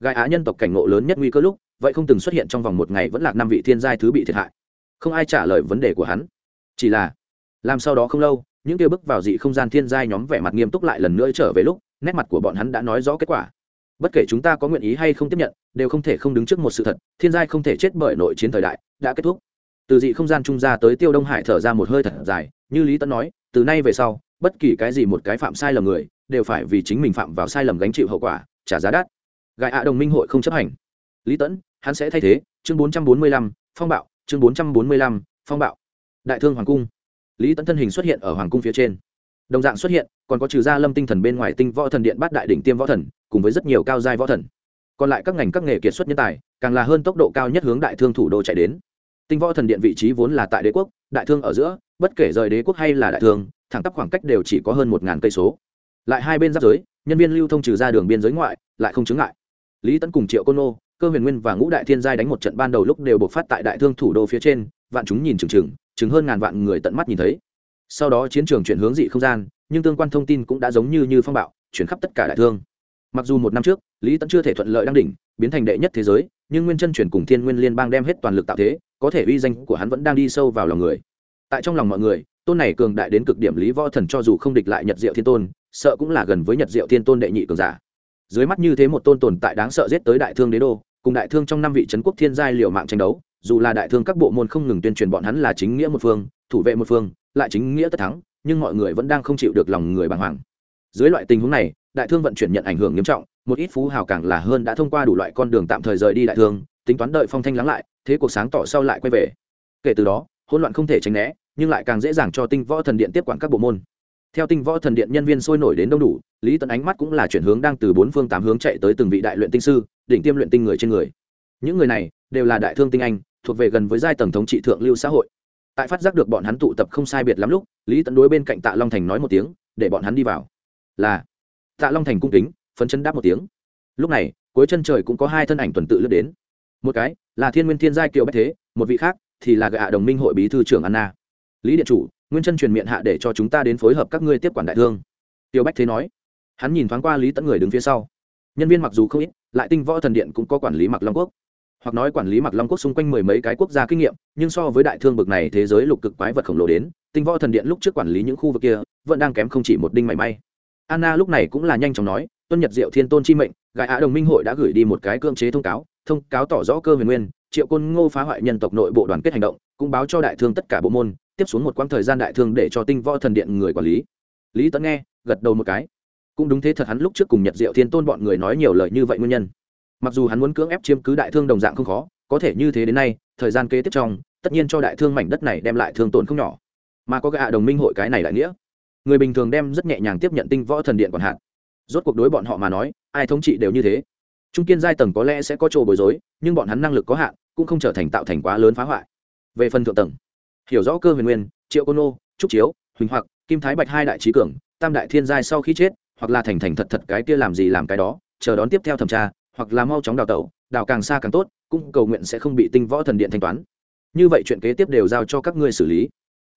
Gai á nhân tộc cảnh ngộ lớn nhất nguy cơ lúc, vậy không từng xuất hiện trong vòng một ngày vẫn là năm vị thiên giai thứ bị thiệt hại. Không ai trả lời vấn đề của hắn. Chỉ là, làm sau đó không lâu những kia bước vào dị không gian thiên giai nhóm vẻ mặt nghiêm túc lại lần nữa trở về lúc, nét mặt của bọn hắn đã nói rõ kết quả. Bất kể chúng ta có nguyện ý hay không tiếp nhận, đều không thể không đứng trước một sự thật, thiên giai không thể chết bởi nội chiến thời đại, đã kết thúc. Từ dị không gian trung ra tới tiêu đông hải thở ra một hơi thật dài, như lý tấn nói, từ nay về sau, bất kỳ cái gì một cái phạm sai lầm người, đều phải vì chính mình phạm vào sai lầm gánh chịu hậu quả, trả giá đắt. Gại ạ đồng minh hội không chấp hành. Lý tẫn hắn sẽ thay thế, chương bốn trăm bốn mươi lăm, phong bạo, chương bốn trăm bốn mươi lăm, phong bạo. Đại thương hoàng cung lý tẫn thân hình xuất hiện ở hoàng cung phía trên. Đồng dạng xuất hiện còn có trừ gia lâm tinh thần bên ngoài tinh võ thần điện bát đại đỉnh tiêm võ thần cùng với rất nhiều cao giai võ thần. Còn lại các ngành các nghề kiệt xuất nhân tài càng là hơn tốc độ cao nhất hướng đại thương thủ đô chạy đến. Tinh võ thần điện vị trí vốn là tại đế quốc đại thương ở giữa bất kể rời đế quốc hay là đại thương thẳng tắp khoảng cách đều chỉ có hơn một ngàn cây số. Lại hai bên giáp giới nhân viên lưu thông trừ ra đường biên giới ngoại lại không chứng ngại. Lý tấn cùng triệu côn Ô, cơ huyền nguyên và ngũ đại thiên giai đánh một trận ban đầu lúc đều bộc phát tại đại thương thủ đô phía trên vạn chúng nhìn chừng chừng chừng hơn ngàn vạn người tận mắt nhìn thấy. Sau đó chiến trường chuyển hướng dị không gian, nhưng tương quan thông tin cũng đã giống như như phong bạo, chuyển khắp tất cả đại thương. Mặc dù một năm trước, lý tẫn chưa thể thuận lợi đăng đỉnh, biến thành đệ nhất thế giới, nhưng nguyên chân chuyển cùng thiên nguyên liên bang đem hết toàn lực tạo thế, có thể uy danh của hắn vẫn đang đi sâu vào lòng người. Tại trong lòng mọi người, tôn này cường đại đến cực điểm lý võ thần cho dù không địch lại nhật diệu thiên tôn, sợ cũng là gần với nhật diệu thiên tôn đệ nhị cường giả. Dưới mắt như thế một tôn tồn tại đáng sợ giết tới đại thương đế đô, cùng đại thương trong năm vị trấn quốc thiên giai liệu mạng tranh đấu dù là đại thương các bộ môn không ngừng tuyên truyền bọn hắn là chính nghĩa một phương, thủ vệ một phương, lại chính nghĩa tất thắng, nhưng mọi người vẫn đang không chịu được lòng người bàng hoàng. Dưới loại tình huống này, đại thương vận chuyển nhận ảnh hưởng nghiêm trọng, một ít phú hào càng là hơn đã thông qua đủ loại con đường tạm thời rời đi đại thương, tính toán đợi phong thanh lắng lại, thế cuộc sáng tỏ sau lại quay về. Kể từ đó, hỗn loạn không thể tránh né, nhưng lại càng dễ dàng cho tinh võ thần điện tiếp quản các bộ môn. Theo tinh võ thần điện nhân viên sôi nổi đến đông đủ, lý tấn ánh mắt cũng là chuyển hướng đang từ bốn phương tám hướng chạy tới từng vị đại luyện tinh sư, đỉnh tiêm luyện tinh người trên người. Những người này đều là đại thương tinh anh thuộc về gần với giai tầng thống trị thượng lưu xã hội. Tại phát giác được bọn hắn tụ tập không sai biệt lắm lúc, lý tấn đối bên cạnh tạ long thành nói một tiếng, để bọn hắn đi vào. Là, tạ long thành cung kính, phấn chân đáp một tiếng. Lúc này, cuối chân trời cũng có hai thân ảnh tuần tự lướt đến. Một cái, là thiên nguyên thiên giai kiều bách thế, một vị khác, thì là gạ đồng minh hội bí thư trưởng anna. Lý điện chủ, nguyên chân truyền miệng hạ để cho chúng ta đến phối hợp các ngươi tiếp quản đại thương. Tiêu bách thế nói. Hắn nhìn thoáng qua lý tẫn người đứng phía sau. Nhân viên mặc dù không ít, lại tinh võ thần điện cũng có quản lý mặc long quốc hoặc nói quản lý mặc long quốc xung quanh mười mấy cái quốc gia kinh nghiệm, nhưng so với đại thương bực này thế giới lục cực quái vật khổng lồ đến, tinh võ thần điện lúc trước quản lý những khu vực kia, vẫn đang kém không chỉ một đinh mảy may. Anna lúc này cũng là nhanh chóng nói, tuân nhật diệu thiên tôn chi mệnh gại á đồng minh hội đã gửi đi một cái cưỡng chế thông cáo thông cáo tỏ rõ cơ huyền nguyên, triệu côn ngô phá hoại nhân tộc nội bộ đoàn kết hành động, cũng báo cho đại thương tất cả bộ môn, tiếp xuống một quãng thời gian đại thương để cho tinh võ thần điện người quản lý. Lý tấn nghe, gật đầu một cái. Cũng đúng thế thật hắn lúc trước cùng nhật diệu thiên tôn bọn người nói nhiều lời như vậy nguyên nhân mặc dù hắn muốn cưỡng ép chiếm cứ đại thương đồng dạng không khó, có thể như thế đến nay, thời gian kế tiếp trong, tất nhiên cho đại thương mảnh đất này đem lại thương tổn không nhỏ. Mà có gạ đồng minh hội cái này đại nghĩa. Người bình thường đem rất nhẹ nhàng tiếp nhận tinh võ thần điện còn hạn. Rốt cuộc đối bọn họ mà nói, ai thống trị đều như thế. Trung kiên giai tầng có lẽ sẽ có chỗ bối rối, nhưng bọn hắn năng lực có hạn, cũng không trở thành tạo thành quá lớn phá hoại. Về phần thượng tầng, hiểu rõ cơ huyền nguyên, triệu côn ô trúc chiếu, huỳnh hoặc, kim thái bạch hai đại trí cường, tam đại thiên giai sau khi chết, hoặc là thành thành thật thật cái kia làm gì làm cái đó, chờ đón tiếp theo thẩm tra hoặc là mau chóng đào tẩu, đào càng xa càng tốt, cũng cầu nguyện sẽ không bị tinh võ thần điện thanh toán. Như vậy chuyện kế tiếp đều giao cho các ngươi xử lý.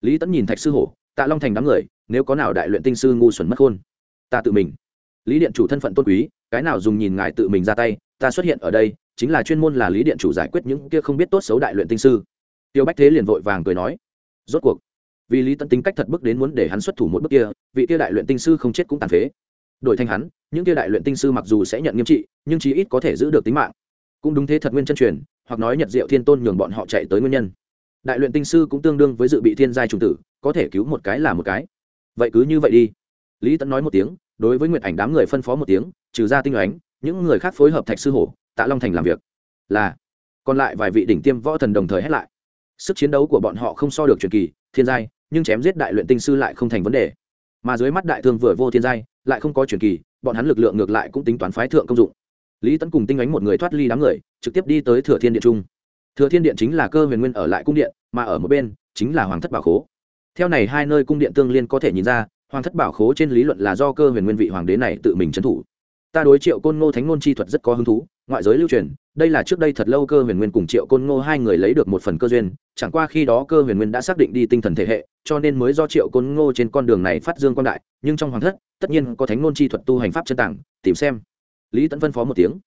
Lý tẫn nhìn thạch sư hổ, tạ long thành đám người, nếu có nào đại luyện tinh sư ngu xuẩn mất khôn, ta tự mình. Lý điện chủ thân phận tôn quý, cái nào dùng nhìn ngài tự mình ra tay, ta xuất hiện ở đây, chính là chuyên môn là lý điện chủ giải quyết những kia không biết tốt xấu đại luyện tinh sư. Tiêu bách thế liền vội vàng cười nói, rốt cuộc, vì lý tẫn tính cách thật bước đến muốn để hắn xuất thủ một bước kia, vị kia đại luyện tinh sư không chết cũng tàn phế. Đổi thành hắn những kia đại luyện tinh sư mặc dù sẽ nhận nghiêm trị nhưng chí ít có thể giữ được tính mạng. Cũng đúng thế thật nguyên chân truyền hoặc nói nhật diệu thiên tôn nhường bọn họ chạy tới nguyên nhân. Đại luyện tinh sư cũng tương đương với dự bị thiên giai trùng tử có thể cứu một cái là một cái. Vậy cứ như vậy đi. Lý tẫn nói một tiếng đối với nguyện ảnh đám người phân phó một tiếng trừ ra tinh Ánh, những người khác phối hợp thạch sư hổ tạ long thành làm việc. Là còn lại vài vị đỉnh tiêm võ thần đồng thời hết lại. Sức chiến đấu của bọn họ không so được truyền kỳ thiên giai nhưng chém giết đại luyện tinh sư lại không thành vấn đề. Mà dưới mắt đại thương vừa vô thiên giai lại không có truyền kỳ, bọn hắn lực lượng ngược lại cũng tính toán phái thượng công dụng. Lý tấn cùng tinh ánh một người thoát ly đám người, trực tiếp đi tới thừa thiên điện trung. Thừa thiên điện chính là cơ huyền nguyên ở lại cung điện, mà ở một bên, chính là hoàng thất bảo khố. Theo này hai nơi cung điện tương liên có thể nhìn ra, hoàng thất bảo khố trên lý luận là do cơ huyền nguyên vị hoàng đế này tự mình trấn thủ. Ta đối triệu côn ngô thánh ngôn chi thuật rất có hứng thú, ngoại giới lưu truyền, đây là trước đây thật lâu cơ huyền nguyên cùng triệu côn ngô hai người lấy được một phần cơ duyên chẳng qua khi đó cơ huyền nguyên đã xác định đi tinh thần thể hệ, cho nên mới do triệu côn ngô trên con đường này phát dương quan đại, nhưng trong hoàng thất, tất nhiên có thánh ngôn chi thuật tu hành pháp chân tảng tìm xem. Lý tẫn phân phó một tiếng.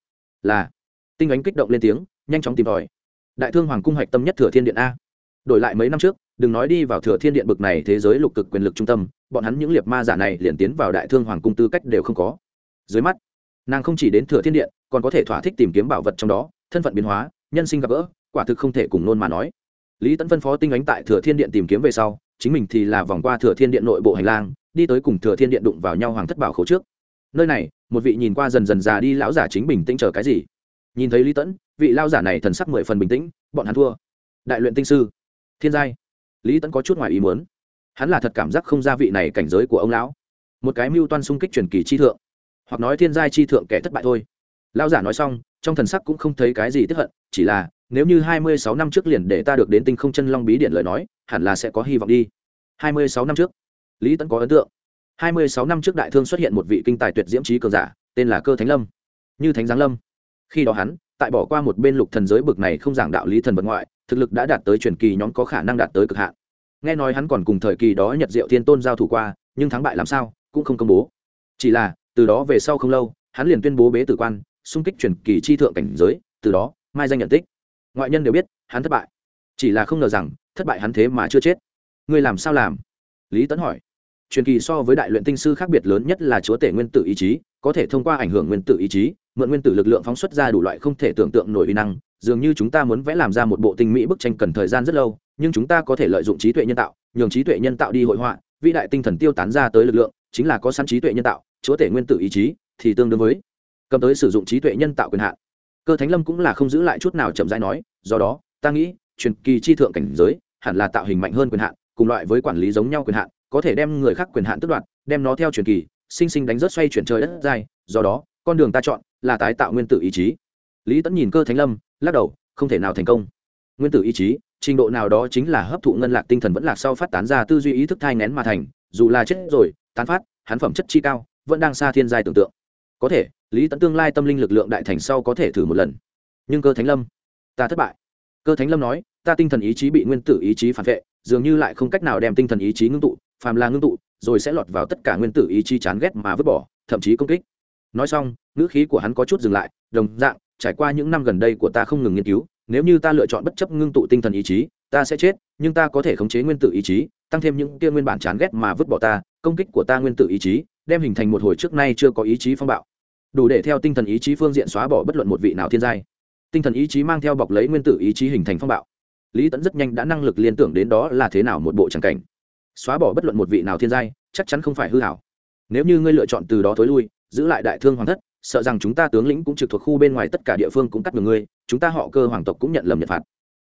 Là. Tinh ánh kích động lên tiếng, nhanh chóng tìm tòi. Đại thương hoàng cung hạch tâm nhất thừa thiên điện a. Đổi lại mấy năm trước, đừng nói đi vào thừa thiên điện bực này thế giới lục cực quyền lực trung tâm, bọn hắn những liệt ma giả này liền tiến vào đại thương hoàng cung tư cách đều không có. Dưới mắt, nàng không chỉ đến thừa thiên điện, còn có thể thỏa thích tìm kiếm bảo vật trong đó, thân phận biến hóa, nhân sinh gặp gỡ, quả thực không thể cùng nôn mà nói lý tẫn phân phó tinh ánh tại thừa thiên điện tìm kiếm về sau, chính mình thì là vòng qua thừa thiên điện nội bộ hành lang, đi tới cùng thừa thiên điện đụng vào nhau hoàng thất bảo khấu trước. Nơi này, một vị nhìn qua dần dần già đi lão giả chính bình tĩnh chờ cái gì? Nhìn thấy lý tẫn vị lao giả này thần sắc mười phần bình tĩnh, bọn hắn thua. Đại luyện tinh sư, thiên giai. Lý tẫn có chút ngoài ý muốn. Hắn là thật cảm giác không ra vị này cảnh giới của ông lão. Một cái mưu toan xung kích truyền kỳ chi thượng. Hoặc nói thiên giai chi thượng kẻ thất bại thôi. Lao giả nói xong, trong thần sắc cũng không thấy cái gì tiếp hận, chỉ là nếu như hai mươi sáu năm trước liền để ta được đến tinh không chân long bí điện lời nói, hẳn là sẽ có hy vọng đi. Hai mươi sáu năm trước. Lý tẫn có ấn tượng. Hai mươi sáu năm trước đại thương xuất hiện một vị kinh tài tuyệt diễm trí cường giả, tên là cơ thánh lâm. Như thánh giáng lâm. Khi đó hắn, tại bỏ qua một bên lục thần giới bực này không giảng đạo lý thần vật ngoại, thực lực đã đạt tới truyền kỳ nhóm có khả năng đạt tới cực hạn. Nghe nói hắn còn cùng thời kỳ đó nhật diệu thiên tôn giao thủ qua, nhưng thắng bại làm sao, cũng không công bố. Chỉ là, từ đó về sau không lâu, hắn liền tuyên bố bế tử quan, xung kích truyền kỳ chi thượng cảnh giới, từ đó, mai danh nhận tích ngoại nhân đều biết, hắn thất bại. Chỉ là không ngờ rằng, thất bại hắn thế mà chưa chết. Ngươi làm sao làm? Lý tấn hỏi. Truyền kỳ so với đại luyện tinh sư khác biệt lớn nhất là chúa tể nguyên tử ý chí, có thể thông qua ảnh hưởng nguyên tử ý chí, mượn nguyên tử lực lượng phóng xuất ra đủ loại không thể tưởng tượng nổi uy năng. Dường như chúng ta muốn vẽ làm ra một bộ tinh mỹ bức tranh cần thời gian rất lâu, nhưng chúng ta có thể lợi dụng trí tuệ nhân tạo, nhường trí tuệ nhân tạo đi hội họa. Vĩ đại tinh thần tiêu tán ra tới lực lượng, chính là có sẵn trí tuệ nhân tạo, chúa tể nguyên tử ý chí thì tương đương với cầm tới sử dụng trí tuệ nhân tạo quyền hạn cơ thánh lâm cũng là không giữ lại chút nào chậm rãi nói, do đó, ta nghĩ, truyền kỳ chi thượng cảnh giới, hẳn là tạo hình mạnh hơn quyền hạn, cùng loại với quản lý giống nhau quyền hạn, có thể đem người khác quyền hạn tước đoạt, đem nó theo truyền kỳ, sinh sinh đánh rớt xoay chuyển trời đất dài, do đó, con đường ta chọn là tái tạo nguyên tử ý chí. Lý tẫn nhìn cơ thánh lâm, lắc đầu, không thể nào thành công. Nguyên tử ý chí, trình độ nào đó chính là hấp thụ ngân lạc tinh thần vẫn lạc sau phát tán ra tư duy ý thức thai nén mà thành, dù là chết rồi, tán phát, hắn phẩm chất chi cao, vẫn đang xa thiên giai tưởng tượng có thể, lý tẫn tương lai tâm linh lực lượng đại thành sau có thể thử một lần. Nhưng cơ thánh lâm, ta thất bại. Cơ thánh lâm nói, ta tinh thần ý chí bị nguyên tử ý chí phản vệ, dường như lại không cách nào đem tinh thần ý chí ngưng tụ, phàm là ngưng tụ, rồi sẽ lọt vào tất cả nguyên tử ý chí chán ghét mà vứt bỏ, thậm chí công kích. Nói xong, ngữ khí của hắn có chút dừng lại, đồng dạng, trải qua những năm gần đây của ta không ngừng nghiên cứu, nếu như ta lựa chọn bất chấp ngưng tụ tinh thần ý chí, ta sẽ chết, nhưng ta có thể khống chế nguyên tử ý chí, tăng thêm những kia nguyên bản chán ghét mà vứt bỏ ta, công kích của ta nguyên tử ý chí, đem hình thành một hồi trước nay chưa có ý chí phong bạo đủ để theo tinh thần ý chí phương diện xóa bỏ bất luận một vị nào thiên giai. Tinh thần ý chí mang theo bọc lấy nguyên tử ý chí hình thành phong bạo. Lý tẫn rất nhanh đã năng lực liên tưởng đến đó là thế nào một bộ tràng cảnh. Xóa bỏ bất luận một vị nào thiên giai, chắc chắn không phải hư hảo. Nếu như ngươi lựa chọn từ đó thối lui, giữ lại đại thương hoàng thất, sợ rằng chúng ta tướng lĩnh cũng trực thuộc khu bên ngoài tất cả địa phương cũng cắt được ngươi, chúng ta họ cơ hoàng tộc cũng nhận lầm nhật phạt.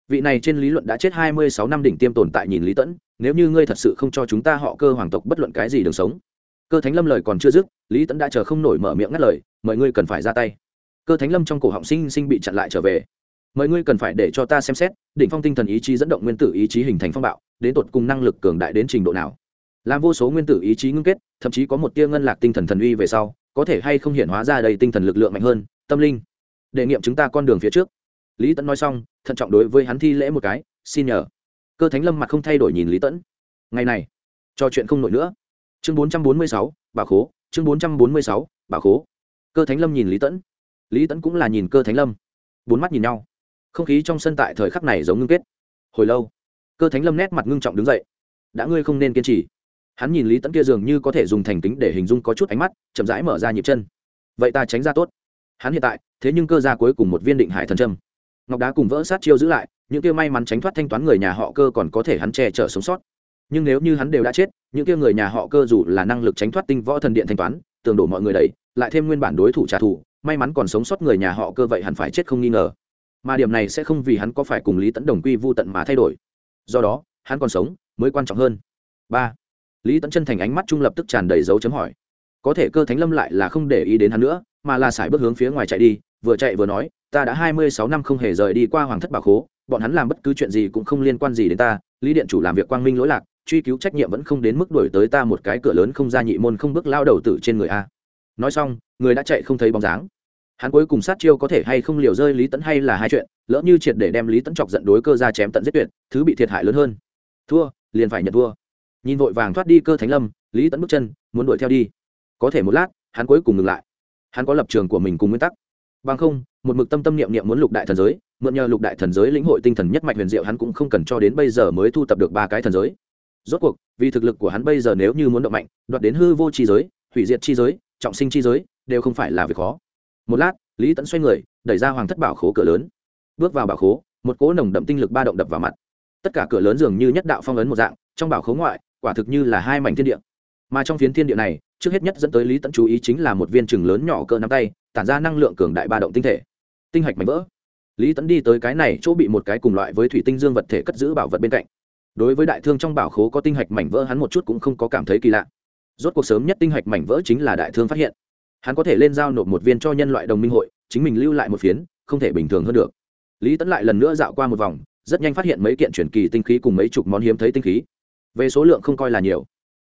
Vị này trên lý luận đã chết hai mươi sáu năm đỉnh tiêm tồn tại nhìn lý tẫn nếu như ngươi thật sự không cho chúng ta họ cơ hoàng tộc bất luận cái gì đường sống. Cơ thánh lâm lời còn chưa dứt, lý tẫn đã chờ không nổi mở miệng ngắt lời mọi ngươi cần phải ra tay. Cơ thánh lâm trong cổ họng sinh sinh bị chặn lại trở về. Mọi ngươi cần phải để cho ta xem xét, đỉnh phong tinh thần ý chí dẫn động nguyên tử ý chí hình thành phong bạo, đến tột cùng năng lực cường đại đến trình độ nào. Làm vô số nguyên tử ý chí ngưng kết, thậm chí có một tia ngân lạc tinh thần thần uy về sau, có thể hay không hiện hóa ra đầy tinh thần lực lượng mạnh hơn, tâm linh. Đề nghiệm chúng ta con đường phía trước. Lý tẫn nói xong, thận trọng đối với hắn thi lễ một cái, xin nhờ. Cơ thánh lâm mặt không thay đổi nhìn lý tẫn ngày này, trò chuyện không nổi nữa. Chương bốn trăm bốn mươi sáu, bà khố, chương bốn trăm bốn mươi sáu, bà khố cơ thánh lâm nhìn lý tẫn. Lý tẫn cũng là nhìn cơ thánh lâm. Bốn mắt nhìn nhau. Không khí trong sân tại thời khắc này giống ngưng kết. Hồi lâu, cơ thánh lâm nét mặt ngưng trọng đứng dậy. Đã ngươi không nên kiên trì. Hắn nhìn lý tẫn kia dường như có thể dùng thành kính để hình dung có chút ánh mắt, chậm rãi mở ra nhịp chân. Vậy ta tránh ra tốt. Hắn hiện tại, thế nhưng cơ ra cuối cùng một viên định hải thần trâm. Ngọc đá cùng vỡ sát chiêu giữ lại, những kia may mắn tránh thoát thanh toán người nhà họ cơ còn có thể hắn che chở sống sót. Nhưng nếu như hắn đều đã chết, những kia người nhà họ cơ dù là năng lực tránh thoát tinh võ thần điện thanh toán, tường đổ mọi người đầy lại thêm nguyên bản đối thủ trả thù, may mắn còn sống sót người nhà họ cơ vậy hẳn phải chết không nghi ngờ. Mà điểm này sẽ không vì hắn có phải cùng lý tẫn đồng quy vô tận mà thay đổi. Do đó, hắn còn sống mới quan trọng hơn. Ba, lý tẫn chân thành ánh mắt trung lập tức tràn đầy dấu chấm hỏi. Có thể cơ thánh lâm lại là không để ý đến hắn nữa, mà là sải bước hướng phía ngoài chạy đi, vừa chạy vừa nói, ta đã hai mươi sáu năm không hề rời đi qua hoàng thất bà khố, bọn hắn làm bất cứ chuyện gì cũng không liên quan gì đến ta, lý điện chủ làm việc quang minh lỗi lạc, truy cứu trách nhiệm vẫn không đến mức đổi tới ta một cái cửa lớn không ra nhị môn không bước lao đầu tử trên người a nói xong, người đã chạy không thấy bóng dáng. Hắn cuối cùng sát chiêu có thể hay không liều rơi lý tẫn hay là hai chuyện, lỡ như triệt để đem lý tẫn chọc giận đối cơ ra chém tận giết tuyệt, thứ bị thiệt hại lớn hơn. Thua, liền phải nhận thua. Nhìn vội vàng thoát đi cơ thánh lâm, lý tẫn bước chân, muốn đuổi theo đi. Có thể một lát, hắn cuối cùng ngừng lại. Hắn có lập trường của mình cùng nguyên tắc. Bằng không, một mực tâm tâm niệm niệm muốn lục đại thần giới, mượn nhờ lục đại thần giới lĩnh hội tinh thần nhất mạch huyền diệu, hắn cũng không cần cho đến bây giờ mới thu tập được ba cái thần giới. Rốt cuộc, vì thực lực của hắn bây giờ nếu như muốn động mạnh, đoạt đến hư vô chi giới, hủy diệt chi giới trọng sinh chi giới, đều không phải là việc khó. Một lát, lý tẫn xoay người, đẩy ra hoàng thất bảo khố cửa lớn. Bước vào bảo khố, một cỗ nồng đậm tinh lực ba động đập vào mặt. Tất cả cửa lớn dường như nhất đạo phong ấn một dạng, trong bảo khố ngoại, quả thực như là hai mảnh thiên địa. Mà trong phiến thiên địa này, trước hết nhất dẫn tới lý tẫn chú ý chính là một viên chừng lớn nhỏ cỡ nắm tay, tản ra năng lượng cường đại ba động tinh thể. Tinh hạch mảnh vỡ. Lý tẫn đi tới cái này, chỗ bị một cái cùng loại với thủy tinh dương vật thể cất giữ bảo vật bên cạnh. Đối với đại thương trong bảo khố có tinh hạch mảnh vỡ hắn một chút cũng không có cảm thấy kỳ lạ rốt cuộc sớm nhất tinh hạch mảnh vỡ chính là đại thương phát hiện. Hắn có thể lên giao nộp một viên cho nhân loại đồng minh hội, chính mình lưu lại một phiến, không thể bình thường hơn được. Lý tẫn lại lần nữa dạo qua một vòng, rất nhanh phát hiện mấy kiện chuyển kỳ tinh khí cùng mấy chục món hiếm thấy tinh khí. Về số lượng không coi là nhiều,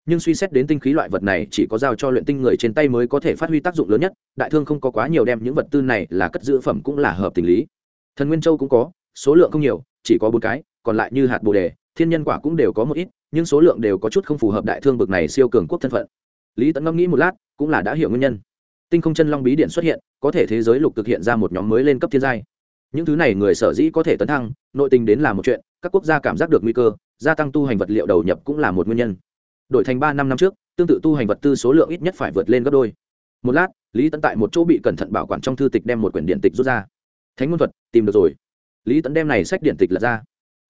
nhưng suy xét đến tinh khí loại vật này chỉ có giao cho luyện tinh người trên tay mới có thể phát huy tác dụng lớn nhất, đại thương không có quá nhiều đem những vật tư này là cất giữ phẩm cũng là hợp tình lý. Thần nguyên châu cũng có, số lượng không nhiều, chỉ có bốn cái, còn lại như hạt bồ đề thiên nhân quả cũng đều có một ít, nhưng số lượng đều có chút không phù hợp đại thương bực này siêu cường quốc thân phận. Lý tẫn ngẫm nghĩ một lát, cũng là đã hiểu nguyên nhân. Tinh không chân long bí điện xuất hiện, có thể thế giới lục thực hiện ra một nhóm mới lên cấp thiên giai. Những thứ này người sở dĩ có thể tấn thăng, nội tình đến là một chuyện, các quốc gia cảm giác được nguy cơ, gia tăng tu hành vật liệu đầu nhập cũng là một nguyên nhân. Đổi thành ba, năm năm trước, tương tự tu hành vật tư số lượng ít nhất phải vượt lên gấp đôi. Một lát, lý tấn tại một chỗ bị cẩn thận bảo quản trong thư tịch đem một quyển điện tịch rút ra. Thánh ngôn thuật, tìm được rồi. Lý tấn đem này sách điện tịch lật ra.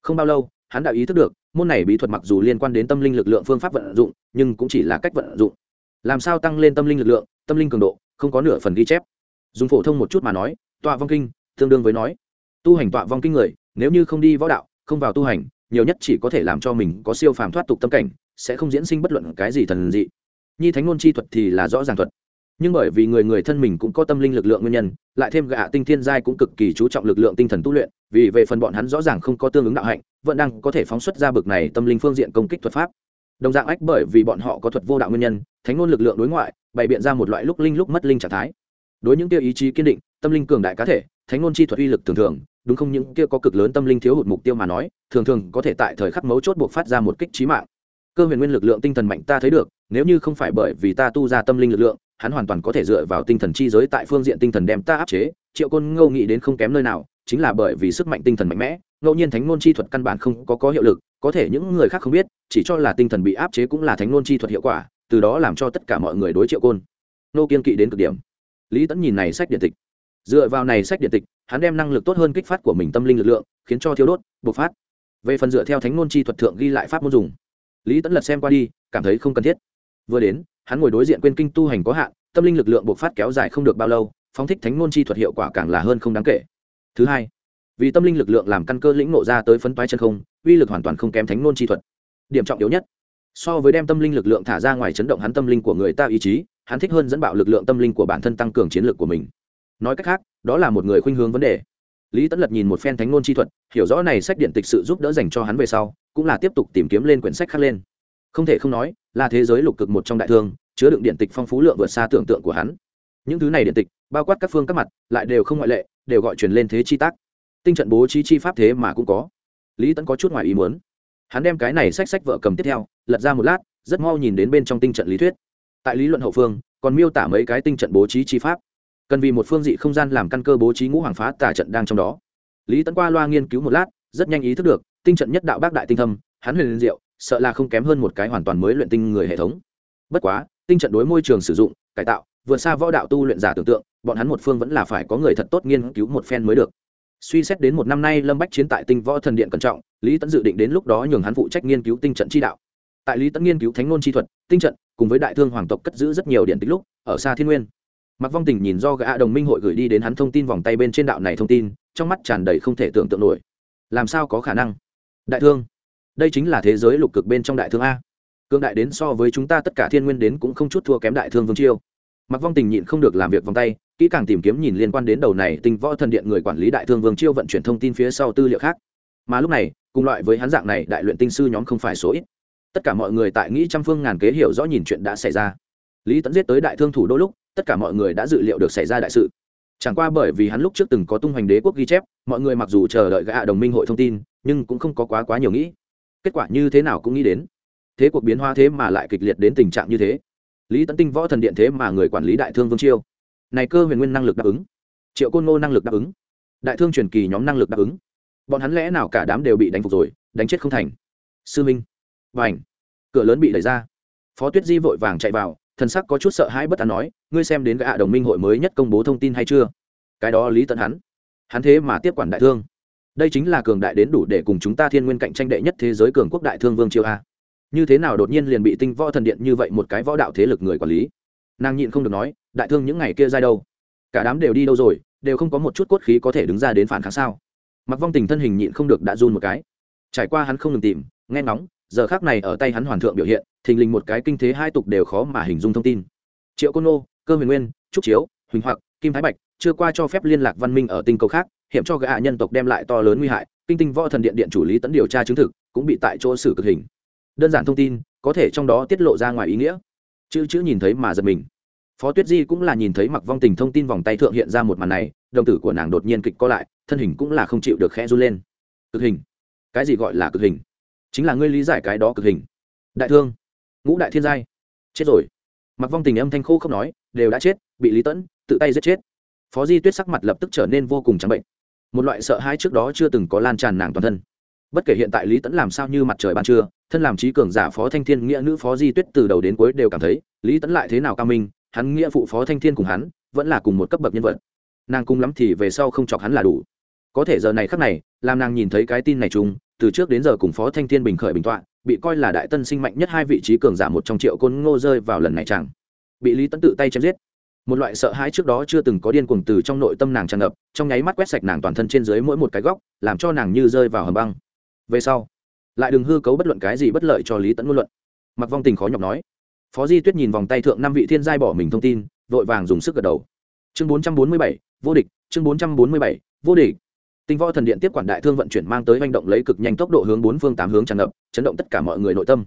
Không bao lâu hắn đã ý thức được, môn này bí thuật mặc dù liên quan đến tâm linh lực lượng phương pháp vận dụng, nhưng cũng chỉ là cách vận dụng. Làm sao tăng lên tâm linh lực lượng, tâm linh cường độ, không có nửa phần ghi chép. Dùng phổ thông một chút mà nói, tọa vong kinh, tương đương với nói, tu hành tọa vong kinh người, nếu như không đi võ đạo, không vào tu hành, nhiều nhất chỉ có thể làm cho mình có siêu phàm thoát tục tâm cảnh, sẽ không diễn sinh bất luận cái gì thần dị. Nhi thánh ngôn chi thuật thì là rõ ràng thuật. Nhưng bởi vì người người thân mình cũng có tâm linh lực lượng nguyên nhân, lại thêm gạ tinh thiên giai cũng cực kỳ chú trọng lực lượng tinh thần tu luyện vì về phần bọn hắn rõ ràng không có tương ứng đạo hạnh, vẫn đang có thể phóng xuất ra bực này tâm linh phương diện công kích thuật pháp. Đồng dạng ách bởi vì bọn họ có thuật vô đạo nguyên nhân, thánh ngôn lực lượng đối ngoại, bày biện ra một loại lúc linh lúc mất linh trạng thái. Đối những tiêu ý chí kiên định, tâm linh cường đại cá thể, thánh ngôn chi thuật uy lực thường thường, đúng không những kia có cực lớn tâm linh thiếu hụt mục tiêu mà nói, thường thường có thể tại thời khắc mấu chốt buộc phát ra một kích trí mạng. Cơ huyền nguyên lực lượng tinh thần mạnh ta thấy được, nếu như không phải bởi vì ta tu ra tâm linh lực lượng, hắn hoàn toàn có thể dựa vào tinh thần chi giới tại phương diện tinh thần đem ta áp chế, triệu côn ngâu nghĩ đến không kém nơi nào chính là bởi vì sức mạnh tinh thần mạnh mẽ, ngẫu nhiên thánh ngôn chi thuật căn bản không có có hiệu lực, có thể những người khác không biết, chỉ cho là tinh thần bị áp chế cũng là thánh ngôn chi thuật hiệu quả, từ đó làm cho tất cả mọi người đối triệu côn. Nô kiên kỵ đến cực điểm. Lý tẫn nhìn này sách điện tịch. Dựa vào này sách điện tịch, hắn đem năng lực tốt hơn kích phát của mình tâm linh lực lượng, khiến cho thiếu đốt, bộc phát. Về phần dựa theo thánh ngôn chi thuật thượng ghi lại pháp môn dùng, lý tẫn lật xem qua đi, cảm thấy không cần thiết. Vừa đến, hắn ngồi đối diện quên kinh tu hành có hạn, tâm linh lực lượng bộc phát kéo dài không được bao lâu, phóng thích thánh ngôn chi thuật hiệu quả càng là hơn không đáng kể thứ hai, vì tâm linh lực lượng làm căn cơ lĩnh nộ ra tới phấn toái chân không, uy lực hoàn toàn không kém thánh Nôn chi thuật. Điểm trọng yếu nhất, so với đem tâm linh lực lượng thả ra ngoài chấn động hắn tâm linh của người ta ý chí, hắn thích hơn dẫn bạo lực lượng tâm linh của bản thân tăng cường chiến lược của mình. Nói cách khác, đó là một người khuynh hướng vấn đề. Lý tấn lật nhìn một phen thánh ngôn chi thuật, hiểu rõ này sách điện tịch sự giúp đỡ dành cho hắn về sau, cũng là tiếp tục tìm kiếm lên quyển sách khác lên. Không thể không nói, là thế giới lục cực một trong đại thương, chứa đựng điện tịch phong phú lượng vượt xa tưởng tượng của hắn những thứ này điện tịch, bao quát các phương các mặt, lại đều không ngoại lệ, đều gọi truyền lên thế chi tác. Tinh trận bố trí chi pháp thế mà cũng có. Lý tấn có chút ngoài ý muốn. Hắn đem cái này sách sách vợ cầm tiếp theo, lật ra một lát, rất mau nhìn đến bên trong tinh trận lý thuyết. Tại lý luận hậu phương, còn miêu tả mấy cái tinh trận bố trí chi pháp. Cần vì một phương dị không gian làm căn cơ bố trí ngũ hoàng phá tả trận đang trong đó. Lý tấn qua loa nghiên cứu một lát, rất nhanh ý thức được, tinh trận nhất đạo bác đại tinh thâm, hắn huyền liên diệu, sợ là không kém hơn một cái hoàn toàn mới luyện tinh người hệ thống. Bất quá, tinh trận đối môi trường sử dụng, cải tạo vượt xa võ đạo tu luyện giả tưởng tượng, bọn hắn một phương vẫn là phải có người thật tốt nghiên cứu một phen mới được. Suy xét đến một năm nay, lâm bách chiến tại tinh võ thần điện cẩn trọng, lý tẫn dự định đến lúc đó nhường hắn phụ trách nghiên cứu tinh trận chi đạo. Tại lý tẫn nghiên cứu thánh ngôn chi thuật, tinh trận, cùng với đại thương hoàng tộc cất giữ rất nhiều điện tích lúc, ở xa thiên nguyên. Mặc vong tình nhìn do gã đồng minh hội gửi đi đến hắn thông tin vòng tay bên trên đạo này thông tin, trong mắt tràn đầy không thể tưởng tượng nổi. Làm sao có khả năng? Đại thương, đây chính là thế giới lục cực bên trong đại thương a. Cương đại đến so với chúng ta tất cả thiên nguyên đến cũng không chút thua kém đại thương vương chiêu mặc vong tình nhịn không được làm việc vòng tay, kỹ càng tìm kiếm nhìn liên quan đến đầu này tinh võ thần điện người quản lý đại thương vương chiêu vận chuyển thông tin phía sau tư liệu khác. Mà lúc này, cùng loại với hắn dạng này, đại luyện tinh sư nhóm không phải số ít. Tất cả mọi người tại nghĩ trăm phương ngàn kế hiểu rõ nhìn chuyện đã xảy ra. Lý tẫn giết tới đại thương thủ đôi lúc, tất cả mọi người đã dự liệu được xảy ra đại sự. Chẳng qua bởi vì hắn lúc trước từng có tung hoành đế quốc ghi chép, mọi người mặc dù chờ đợi gã đồng minh hội thông tin, nhưng cũng không có quá quá nhiều nghĩ. Kết quả như thế nào cũng nghĩ đến. Thế cuộc biến hóa thế mà lại kịch liệt đến tình trạng như thế lý tấn tinh võ thần điện thế mà người quản lý đại thương vương chiêu. Này cơ huyền nguyên năng lực đáp ứng. Triệu côn ngô năng lực đáp ứng. Đại thương truyền kỳ nhóm năng lực đáp ứng. Bọn hắn lẽ nào cả đám đều bị đánh phục rồi, đánh chết không thành? Sư minh. Và ảnh cửa lớn bị đẩy ra. Phó tuyết di vội vàng chạy vào, thần sắc có chút sợ hãi bất an nói, ngươi xem đến gã đồng minh hội mới nhất công bố thông tin hay chưa? Cái đó lý tận hắn. Hắn thế mà tiếp quản đại thương. Đây chính là cường đại đến đủ để cùng chúng ta thiên nguyên cạnh tranh đệ nhất thế giới cường quốc đại thương vương triều a như thế nào đột nhiên liền bị tinh võ thần điện như vậy một cái võ đạo thế lực người quản lý? Nàng nhịn không được nói, đại thương những ngày kia ra đâu? Cả đám đều đi đâu rồi, đều không có một chút cốt khí có thể đứng ra đến phản kháng sao? Mặc vong tình thân hình nhịn không được đã run một cái. Trải qua hắn không ngừng tìm, nghe ngóng, giờ khác này ở tay hắn hoàn thượng biểu hiện, thình lình một cái kinh thế hai tục đều khó mà hình dung thông tin. Triệu côn nô, cơ huyền nguyên, trúc chiếu, huỳnh hoặc, kim thái bạch, chưa qua cho phép liên lạc văn minh ở tinh cầu khác, hiểm cho gã nhân tộc đem lại to lớn nguy hại, kinh tinh võ thần điện điện chủ lý tấn điều tra chứng thực, cũng bị tại chỗ xử cực hình đơn giản thông tin, có thể trong đó tiết lộ ra ngoài ý nghĩa. Chữ chữ nhìn thấy mà giật mình. Phó tuyết di cũng là nhìn thấy mặc vong tình thông tin vòng tay thượng hiện ra một màn này, đồng tử của nàng đột nhiên kịch co lại, thân hình cũng là không chịu được khẽ run lên. Cực hình. Cái gì gọi là cực hình? Chính là ngươi lý giải cái đó cực hình. Đại thương. Ngũ đại thiên giai. Chết rồi. Mặc vong tình âm thanh khô không nói, đều đã chết, bị lý tẫn tự tay giết chết. Phó di tuyết sắc mặt lập tức trở nên vô cùng trắng bệnh. Một loại sợ hãi trước đó chưa từng có lan tràn nàng toàn thân bất kể hiện tại lý tẫn làm sao như mặt trời ban trưa, thân làm trí cường giả phó thanh thiên nghĩa nữ phó di tuyết từ đầu đến cuối đều cảm thấy, lý tẫn lại thế nào cao minh, hắn nghĩa phụ phó thanh thiên cùng hắn, vẫn là cùng một cấp bậc nhân vật. Nàng cung lắm thì về sau không chọc hắn là đủ. Có thể giờ này khắc này, làm nàng nhìn thấy cái tin này chung, từ trước đến giờ cùng phó thanh thiên bình khởi bình tọa, bị coi là đại tân sinh mạnh nhất hai vị trí cường giả một trong triệu côn ngô rơi vào lần này chẳng. Bị lý tẫn tự tay chém giết. Một loại sợ hãi trước đó chưa từng có điên cuồng từ trong nội tâm nàng tràn ngập, trong nháy mắt quét sạch nàng toàn thân trên dưới mỗi một cái góc, làm cho nàng như rơi vào hầm băng về sau, lại đừng hư cấu bất luận cái gì bất lợi cho lý tẫn ngôn luận. Mặc vong tình khó nhọc nói. Phó di tuyết nhìn vòng tay thượng năm vị thiên giai bỏ mình thông tin, vội vàng dùng sức gật đầu. Chương bốn trăm bốn mươi bảy, vô địch, chương bốn trăm bốn mươi bảy, vô địch. Tinh võ thần điện tiếp quản đại thương vận chuyển mang tới manh động lấy cực nhanh tốc độ hướng bốn phương tám hướng tràn ngập, chấn động tất cả mọi người nội tâm.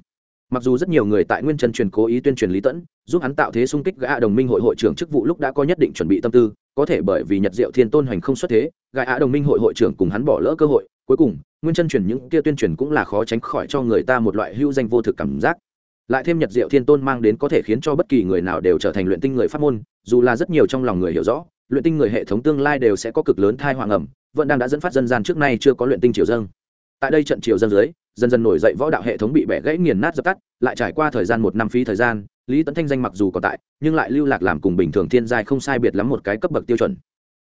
Mặc dù rất nhiều người tại nguyên chân truyền cố ý tuyên truyền lý tẫn giúp hắn tạo thế xung kích gã đồng minh hội hội trưởng chức vụ lúc đã có nhất định chuẩn bị tâm tư, có thể bởi vì nhật diệu thiên tôn hoành không xuất thế, gã đồng minh hội hội trưởng cùng hắn bỏ lỡ cơ hội cuối cùng, nguyên chân truyền những kia tuyên truyền cũng là khó tránh khỏi cho người ta một loại hữu danh vô thực cảm giác. Lại thêm nhật diệu thiên tôn mang đến có thể khiến cho bất kỳ người nào đều trở thành luyện tinh người pháp môn, dù là rất nhiều trong lòng người hiểu rõ, luyện tinh người hệ thống tương lai đều sẽ có cực lớn thai hoàng ẩm, vẫn đang đã dẫn phát dân gian trước nay chưa có luyện tinh triều dâng. Tại đây trận triều dân dưới, dần dần nổi dậy võ đạo hệ thống bị bẻ gãy nghiền nát dập tắt, lại trải qua thời gian một năm phí thời gian, lý tấn thanh danh mặc dù còn tại, nhưng lại lưu lạc làm cùng bình thường thiên giai không sai biệt lắm một cái cấp bậc tiêu chuẩn.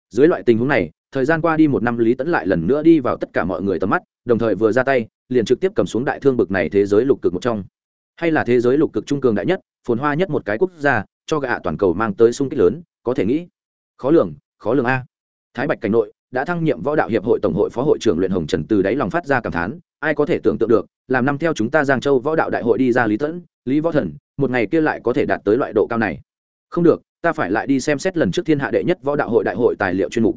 Dưới loại tình huống này thời gian qua đi một năm lý tấn lại lần nữa đi vào tất cả mọi người tầm mắt, đồng thời vừa ra tay, liền trực tiếp cầm xuống đại thương bực này thế giới lục cực một trong. Hay là thế giới lục cực trung cường đại nhất, phồn hoa nhất một cái quốc gia, cho gạ toàn cầu mang tới sung kích lớn, có thể nghĩ. Khó lường khó lường a. Thái bạch cảnh nội đã thăng nhiệm võ đạo hiệp hội tổng hội phó hội trưởng luyện hồng trần từ đáy lòng phát ra cảm thán, ai có thể tưởng tượng được, làm năm theo chúng ta giang châu võ đạo đại hội đi ra lý tẫn lý võ thần, một ngày kia lại có thể đạt tới loại độ cao này. Không được, ta phải lại đi xem xét lần trước thiên hạ đệ nhất võ đạo hội đại hội tài liệu chuyên mục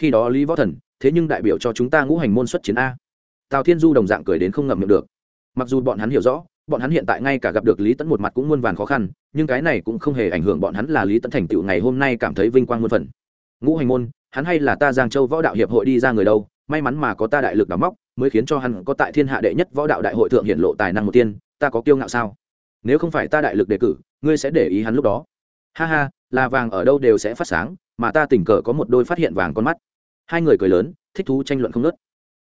khi đó lý võ thần, thế nhưng đại biểu cho chúng ta ngũ hành môn xuất chiến a. Tào thiên du đồng dạng cười đến không ngậm miệng được. Mặc dù bọn hắn hiểu rõ, bọn hắn hiện tại ngay cả gặp được lý tẫn một mặt cũng muôn vàn khó khăn, nhưng cái này cũng không hề ảnh hưởng bọn hắn là lý tẫn thành tựu ngày hôm nay cảm thấy vinh quang muôn phần. Ngũ hành môn, hắn hay là ta giang châu võ đạo hiệp hội đi ra người đâu, may mắn mà có ta đại lực đóng móc, mới khiến cho hắn có tại thiên hạ đệ nhất võ đạo đại hội thượng hiện lộ tài năng một tiên, ta có kiêu ngạo sao? Nếu không phải ta đại lực đề cử, ngươi sẽ để ý hắn lúc đó. Ha ha, là vàng ở đâu đều sẽ phát sáng, mà ta tình cờ có một đôi phát hiện vàng con mắt hai người cười lớn, thích thú tranh luận không nớt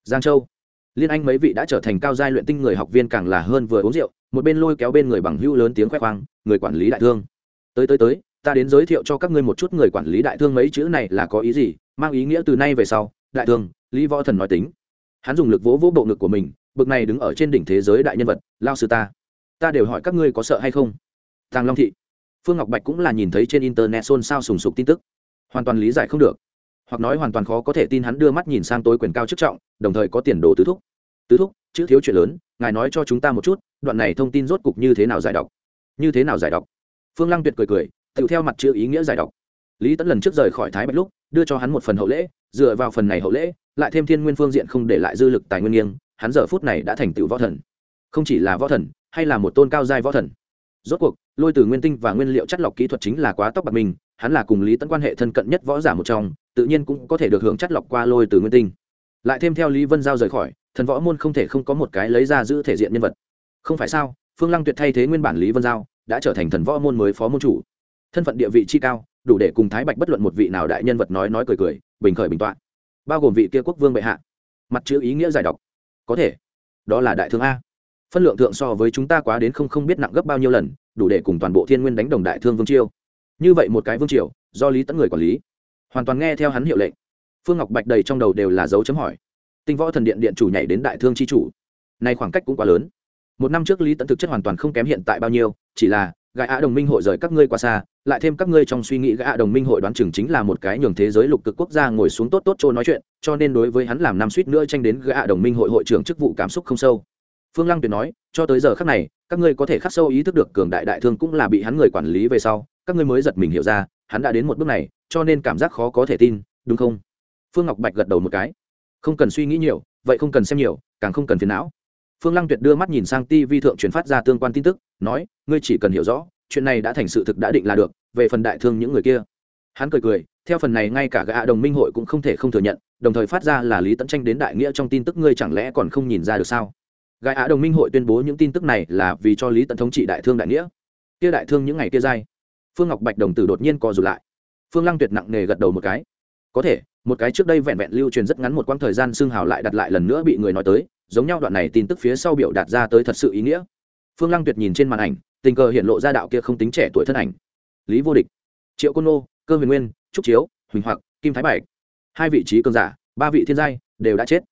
giang châu, liên anh mấy vị đã trở thành cao giai luyện tinh người học viên càng là hơn vừa uống rượu, một bên lôi kéo bên người bằng hữu lớn tiếng khoe khoang, người quản lý đại thương. Tới tới tới, ta đến giới thiệu cho các ngươi một chút người quản lý đại thương mấy chữ này là có ý gì, mang ý nghĩa từ nay về sau, đại thương, lý võ thần nói tính. Hắn dùng lực vỗ vỗ bộ ngực của mình, bực này đứng ở trên đỉnh thế giới đại nhân vật, lao sư ta. Ta đều hỏi các ngươi có sợ hay không? Tàng long thị, phương ngọc bạch cũng là nhìn thấy trên internet xôn xao sùng sục tin tức. Hoàn toàn lý giải không được hoặc nói hoàn toàn khó có thể tin hắn đưa mắt nhìn sang tối quyền cao chức trọng, đồng thời có tiền đồ tứ thúc. Tứ thúc, chữ thiếu chuyện lớn, ngài nói cho chúng ta một chút, đoạn này thông tin rốt cục như thế nào giải đọc? Như thế nào giải đọc? Phương lăng tuyệt cười cười, tự theo mặt chữ ý nghĩa giải đọc. Lý tẫn lần trước rời khỏi thái bạch lúc, đưa cho hắn một phần hậu lễ, dựa vào phần này hậu lễ, lại thêm thiên nguyên phương diện không để lại dư lực tài nguyên nghiêng, hắn giờ phút này đã thành tựu võ thần. Không chỉ là võ thần, hay là một tôn cao giai võ thần. Rốt cuộc, lôi từ nguyên tinh và nguyên liệu chất lọc kỹ thuật chính là quá tóc bạc mình, hắn là cùng lý tẫn quan hệ thân cận nhất võ giả một trong tự nhiên cũng có thể được hưởng chất lọc qua lôi từ nguyên tinh. Lại thêm theo lý vân giao rời khỏi, thần võ môn không thể không có một cái lấy ra giữ thể diện nhân vật. Không phải sao, phương lăng tuyệt thay thế nguyên bản lý vân giao, đã trở thành thần võ môn mới phó môn chủ. Thân phận địa vị chi cao, đủ để cùng thái bạch bất luận một vị nào đại nhân vật nói nói cười cười, bình khởi bình t bao gồm vị kia quốc vương bệ hạ. Mặt chữ ý nghĩa giải đọc có thể. Đó là đại thương a. Phân lượng thượng so với chúng ta quá đến không không biết nặng gấp bao nhiêu lần, đủ để cùng toàn bộ thiên nguyên đánh đồng đại thương vương chiêu như vậy một cái vương triều, do lý tẫn người quản lý hoàn toàn nghe theo hắn hiệu lệnh. Phương ngọc bạch đầy trong đầu đều là dấu chấm hỏi. Tinh võ thần điện điện chủ nhảy đến đại thương c h i chủ. Nay khoảng cách cũng quá lớn. Một năm trước lý tẫn thực chất hoàn toàn không kém hiện tại bao nhiêu, chỉ là, gã ạ đồng minh hội rời các ngươi qua xa, lại thêm các ngươi trong suy nghĩ gã đồng minh hội đoán chừng chính là một cái nhường thế giới lục cực quốc gia ngồi xuống tốt tốt chỗ nói chuyện, cho nên đối với hắn làm năm suýt nữa tranh đến gã đồng minh hội hội trưởng chức vụ cảm xúc không sâu. Phương lăng tuyệt nói, cho tới giờ khắc này, các ngươi có thể khắc sâu ý thức được cường đại đại thương cũng là bị hắn người quản lý về sau, các ngươi mới giật mình hiểu ra hắn đã đến một bước này, cho nên cảm giác khó có thể tin, đúng không? Phương ngọc bạch gật đầu một cái. Không cần suy nghĩ nhiều, vậy không cần xem nhiều, càng không cần phiền não. Phương lăng tuyệt đưa mắt nhìn sang ti vi thượng truyền phát ra tương quan tin tức, nói, ngươi chỉ cần hiểu rõ, chuyện này đã thành sự thực đã định là được, về phần đại thương những người kia. Hắn cười cười, theo phần này ngay cả gã đồng minh hội cũng không thể không thừa nhận, đồng thời phát ra là lý tấn tranh đến đại nghĩa trong tin tức ngươi chẳng lẽ còn không nhìn ra được sao? Gã á đồng minh hội tuyên bố những tin tức này là vì cho lý tấn thống trị đại thương đại nghĩa. Kia đại thương những ngày kia dai phương ngọc bạch đồng tử đột nhiên co rụt lại. Phương lăng tuyệt nặng nề gật đầu một cái. Có thể một cái trước đây vẹn vẹn lưu truyền rất ngắn một quãng thời gian xương hào lại đặt lại lần nữa bị người nói tới giống nhau đoạn này tin tức phía sau biểu đạt ra tới thật sự ý nghĩa. Phương lăng tuyệt nhìn trên màn ảnh tình cờ hiện lộ ra đạo kia không tính trẻ tuổi thân ảnh. Lý vô địch triệu côn nô cơ huyền nguyên trúc chiếu huỳnh hoặc kim thái Bạch, hai vị trí cường giả ba vị thiên giai đều đã chết.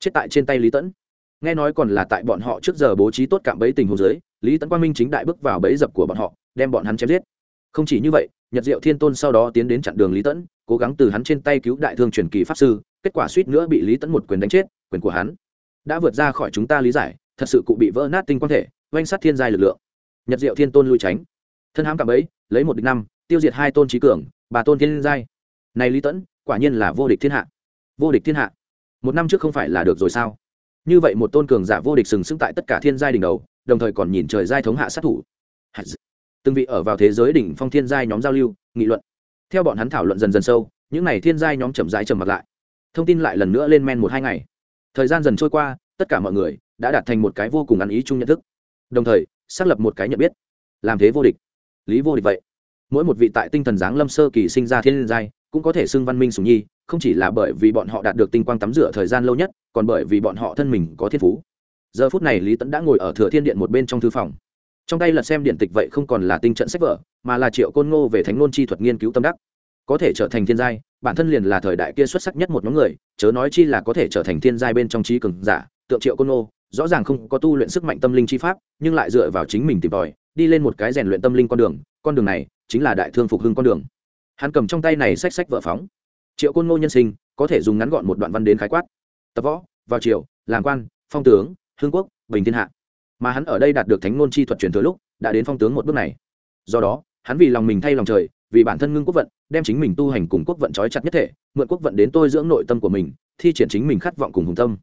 Chết tại trên tay lý tẫn. Nghe nói còn là tại bọn họ trước giờ bố trí tốt cạm bẫy tình hồ dưới lý tẫn quang minh chính đại bước vào bẫy dập của bọn họ đem bọn hắn chém giết không chỉ như vậy, nhật diệu thiên tôn sau đó tiến đến chặn đường lý tẫn cố gắng từ hắn trên tay cứu đại thương truyền kỳ pháp sư, kết quả suýt nữa bị lý tẫn một quyền đánh chết, quyền của hắn đã vượt ra khỏi chúng ta lý giải, thật sự cụ bị vỡ nát tinh quan thể, oanh sát thiên giai lực lượng. Nhật diệu thiên tôn lui tránh. Thân hãm cảm ấy, lấy một địch năm, tiêu diệt hai tôn trí cường bà tôn thiên giai. Này lý tẫn quả nhiên là vô địch thiên hạ. Vô địch thiên hạ. Một năm trước không phải là được rồi sao? Như vậy một tôn cường giả vô địch sừng sững tại tất cả thiên giai đỉnh đầu, đồng thời còn nhìn trời giai thống hạ sát thủ từng vị ở vào thế giới đỉnh phong thiên giai nhóm giao lưu, nghị luận. Theo bọn hắn thảo luận dần dần sâu, những n à y thiên giai nhóm chậm rãi trầm mặt lại. Thông tin lại lần nữa lên men một hai ngày. Thời gian dần trôi qua, tất cả mọi người đã đạt thành một cái vô cùng ăn ý chung nhận thức. Đồng thời, xác lập một cái nhận biết. Làm thế vô địch. Lý vô địch vậy. Mỗi một vị tại tinh thần giáng lâm sơ kỳ sinh ra thiên giai cũng có thể xưng văn minh sùng nhi, không chỉ là bởi vì bọn họ đạt được tinh quang tắm rửa thời gian lâu nhất, còn bởi vì bọn họ thân mình có thiên phú. Giờ phút này lý tẫn đã ngồi ở thừa thiên điện một bên trong thư phòng trong tay lật xem điện tịch vậy không còn là tinh trận sách vở, mà là triệu côn ngô về thánh ngôn chi thuật nghiên cứu tâm đắc. Có thể trở thành thiên giai, bản thân liền là thời đại kia xuất sắc nhất một nhóm người, chớ nói chi là có thể trở thành thiên giai bên trong trí cường giả, tượng triệu côn ngô, rõ ràng không có tu luyện sức mạnh tâm linh chi pháp, nhưng lại dựa vào chính mình tìm tòi, đi lên một cái rèn luyện tâm linh con đường con đường này chính là đại thương phục hưng con đường. Hắn cầm trong tay này sách sách vợ phóng. Triệu côn ngô nhân sinh, có thể dùng ngắn gọn một đoạn văn đến khái quát. Tập võ, vào triều, làm quan, phong tướng hương quốc, bình thiên hạ mà hắn ở đây đạt được thánh ngôn chi thuật truyền thừa lúc, đã đến phong tướng một bước này. Do đó, hắn vì lòng mình thay lòng trời, vì bản thân ngưng quốc vận, đem chính mình tu hành cùng quốc vận trói chặt nhất thể, mượn quốc vận đến tôi dưỡng nội tâm của mình, thi triển chính mình khát vọng cùng hùng tâm.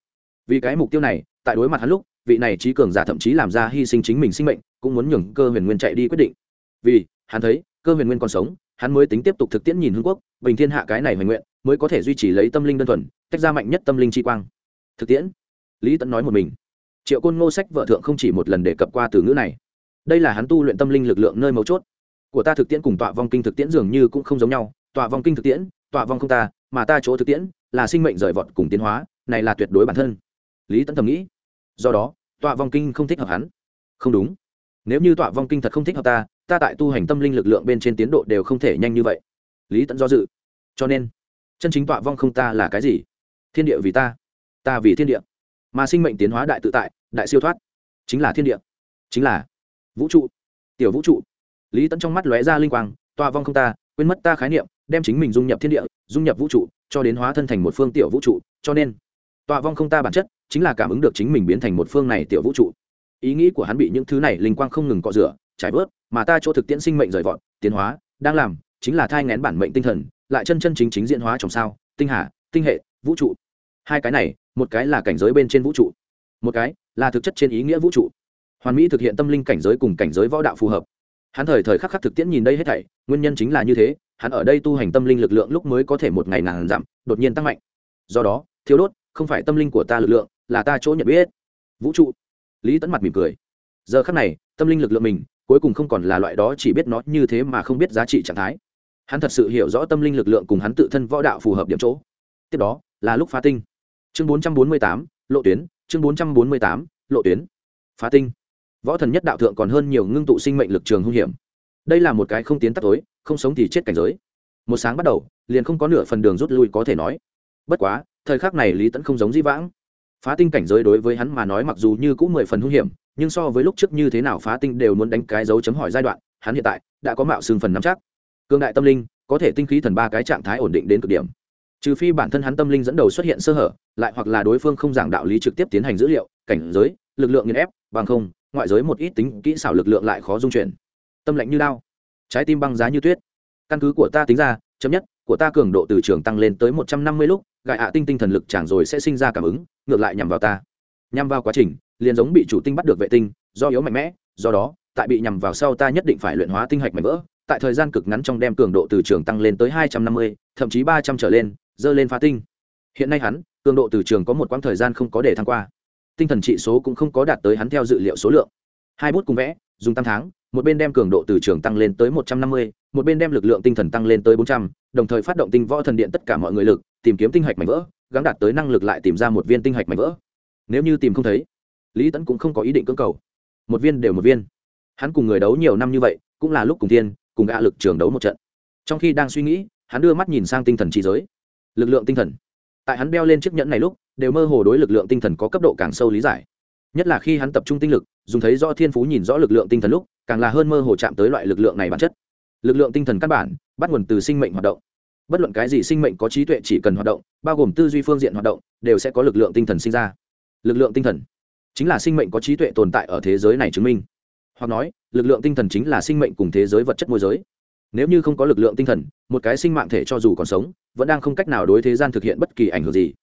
Vì cái mục tiêu này, tại đối mặt hắn lúc, vị này trí cường giả thậm chí làm ra hy sinh chính mình sinh mệnh, cũng muốn nhường cơ huyền nguyên chạy đi quyết định. Vì, hắn thấy, cơ huyền nguyên còn sống, hắn mới tính tiếp tục thực tiễn nhìn hương quốc, bình thiên hạ cái này hoành nguyện, mới có thể duy trì lấy tâm linh đơn thuần, tách ra mạnh nhất tâm linh chi quang. Thực tiễn. Lý tẫn nói một mình triệu côn ngô sách vợ thượng không chỉ một lần đề cập qua từ ngữ này, đây là hắn tu luyện tâm linh lực lượng nơi mấu chốt. Của ta thực tiễn cùng tọa vong kinh thực tiễn dường như cũng không giống nhau, tọa vong kinh thực tiễn, tọa vong không ta, mà ta chỗ thực tiễn là sinh mệnh rời vọt cùng tiến hóa, này là tuyệt đối bản thân. Lý tẫn thầm nghĩ. Do đó, tọa vong kinh không thích hợp hắn. Không đúng. Nếu như tọa vong kinh thật không thích hợp ta ta tại tu hành tâm linh lực lượng bên trên tiến độ đều không thể nhanh như vậy. Lý tẫn do dự. Cho nên, chân chính tọa vong không ta là cái gì? Thiên địa vì ta ta vì thiên địa mà sinh mệnh tiến hóa đại tự tại, đại siêu thoát. Chính là thiên địa. Chính là vũ trụ. Tiểu vũ trụ. Lý tẫn trong mắt lóe ra linh quang toa vong không ta, quên mất ta khái niệm, đem chính mình dung nhập thiên địa, dung nhập vũ trụ, cho đến hóa thân thành một phương tiểu vũ trụ, cho nên toa vong không ta bản chất chính là cảm ứng được chính mình biến thành một phương này tiểu vũ trụ. Ý nghĩ của hắn bị những thứ này linh quang không ngừng cọ rửa, trải bớt mà ta chỗ thực tiễn sinh mệnh rời vọt, tiến hóa, đang làm, chính là thai ngén bản mệnh tinh thần, lại chân chân chính chính diễn hóa trong sao, tinh hà, tinh hệ, vũ trụ hai cái này một cái là cảnh giới bên trên vũ trụ một cái là thực chất trên ý nghĩa vũ trụ. Hoàn mỹ thực hiện tâm linh cảnh giới cùng cảnh giới võ đạo phù hợp. Hắn thời thời khắc khắc thực tiễn nhìn đây hết thảy nguyên nhân chính là như thế hắn ở đây tu hành tâm linh lực lượng lúc mới có thể một ngày ngàn giảm, đột nhiên tăng mạnh. Do đó thiếu đốt không phải tâm linh của ta lực lượng là ta chỗ nhận biết. Vũ trụ. Lý tẫn mặt mỉm cười. Giờ khắc này tâm linh lực lượng mình cuối cùng không còn là loại đó chỉ biết nó như thế mà không biết giá trị trạng thái. Hắn thật sự hiểu rõ tâm linh lực lượng cùng hắn tự thân võ đạo phù hợp điểm chỗ. Tiếp đó là lúc phá tinh chương 448, lộ tuyến chương 448, lộ tuyến. Phá tinh. Võ thần nhất đạo thượng còn hơn nhiều ngưng tụ sinh mệnh lực trường hung hiểm. Đây là một cái không tiến tắt tối không sống thì chết cảnh giới. Một sáng bắt đầu liền không có nửa phần đường rút lui có thể nói. Bất quá thời khắc này lý tẫn không giống di vãng. Phá tinh cảnh giới đối với hắn mà nói mặc dù như cũng mười phần hung hiểm nhưng so với lúc trước như thế nào phá tinh đều muốn đánh cái dấu chấm hỏi giai đoạn hắn hiện tại đã có mạo xương phần nắm chắc. Cương đại tâm linh có thể tinh khí thần ba cái trạng thái ổn định đến cực điểm trừ phi bản thân hắn tâm linh dẫn đầu xuất hiện sơ hở, lại hoặc là đối phương không giảng đạo lý trực tiếp tiến hành dữ liệu, cảnh giới, lực lượng nghiền ép, bằng không, ngoại giới một ít tính kỹ xảo lực lượng lại khó dung chuyển. Tâm lạnh như lao trái tim băng giá như tuyết. Căn cứ của ta tính ra, chấm nhất, của ta cường độ từ trường tăng lên tới một trăm năm mươi lúc, gại hạ tinh tinh thần lực chẳng rồi sẽ sinh ra cảm ứng, ngược lại nhằm vào ta. Nhằm vào quá trình, liền giống bị chủ tinh bắt được vệ tinh, do yếu mạnh mẽ, do đó, tại bị nhằm vào sau ta nhất định phải luyện hóa tinh hạch mạnh vỡ, tại thời gian cực ngắn trong đem cường độ từ trường tăng lên tới hai trăm năm mươi, thậm chí ba trăm trở lên dơ lên phá tinh. Hiện nay hắn, cường độ từ trường có một quãng thời gian không có để thăng qua. Tinh thần trị số cũng không có đạt tới hắn theo dự liệu số lượng. Hai bút cùng vẽ, dùng tam tháng, một bên đem cường độ từ trường tăng lên tới một trăm năm mươi, một bên đem lực lượng tinh thần tăng lên tới bốn trăm, đồng thời phát động tinh võ thần điện tất cả mọi người lực, tìm kiếm tinh hạch mảnh vỡ gắn đạt tới năng lực lại tìm ra một viên tinh hạch mảnh vỡ. Nếu như tìm không thấy, lý tẫn cũng không có ý định cưỡng cầu. Một viên đều một viên. Hắn cùng người đấu nhiều năm như vậy, cũng là lúc cùng thiên cùng gạ lực trường đấu một trận. Trong khi đang suy nghĩ, hắn đưa mắt nhìn sang tinh thần trí giới lực lượng tinh thần. Tại hắn đeo lên chiếc nhẫn này lúc, đều mơ hồ đối lực lượng tinh thần có cấp độ càng sâu lý giải. Nhất là khi hắn tập trung tinh lực, dùng thấy rõ thiên phú nhìn rõ lực lượng tinh thần lúc, càng là hơn mơ hồ chạm tới loại lực lượng này bản chất. Lực lượng tinh thần căn bản, bắt nguồn từ sinh mệnh hoạt động. Bất luận cái gì sinh mệnh có trí tuệ chỉ cần hoạt động, bao gồm tư duy phương diện hoạt động, đều sẽ có lực lượng tinh thần sinh ra. Lực lượng tinh thần chính là sinh mệnh có trí tuệ tồn tại ở thế giới này chứng minh. Hoặc nói, lực lượng tinh thần chính là sinh mệnh cùng thế giới vật chất môi giới nếu như không có lực lượng tinh thần, một cái sinh mạng thể cho dù còn sống, vẫn đang không cách nào đối thế gian thực hiện bất kỳ ảnh hưởng gì.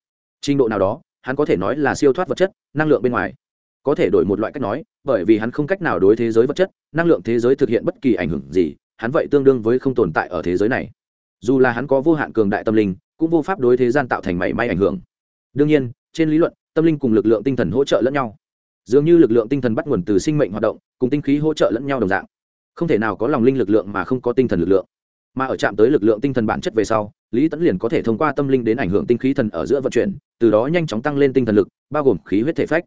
Trình độ nào đó, hắn có thể nói là siêu thoát vật chất, năng lượng bên ngoài. Có thể đổi một loại cách nói, bởi vì hắn không cách nào đối thế giới vật chất, năng lượng thế giới thực hiện bất kỳ ảnh hưởng gì, hắn vậy tương đương với không tồn tại ở thế giới này. Dù là hắn có vô hạn cường đại tâm linh, cũng vô pháp đối thế gian tạo thành mảy may ảnh hưởng. Đương nhiên, trên lý luận, tâm linh cùng lực lượng tinh thần hỗ trợ lẫn nhau. Dường như lực lượng tinh thần bắt nguồn từ sinh mệnh hoạt động, cùng tinh khí hỗ trợ lẫn nhau đồng dạng không thể nào có lòng linh lực lượng mà không có tinh thần lực lượng. Mà ở chạm tới lực lượng tinh thần bản chất về sau, lý tẫn liền có thể thông qua tâm linh đến ảnh hưởng tinh khí thần ở giữa vận chuyển, từ đó nhanh chóng tăng lên tinh thần lực, bao gồm khí huyết thể phách.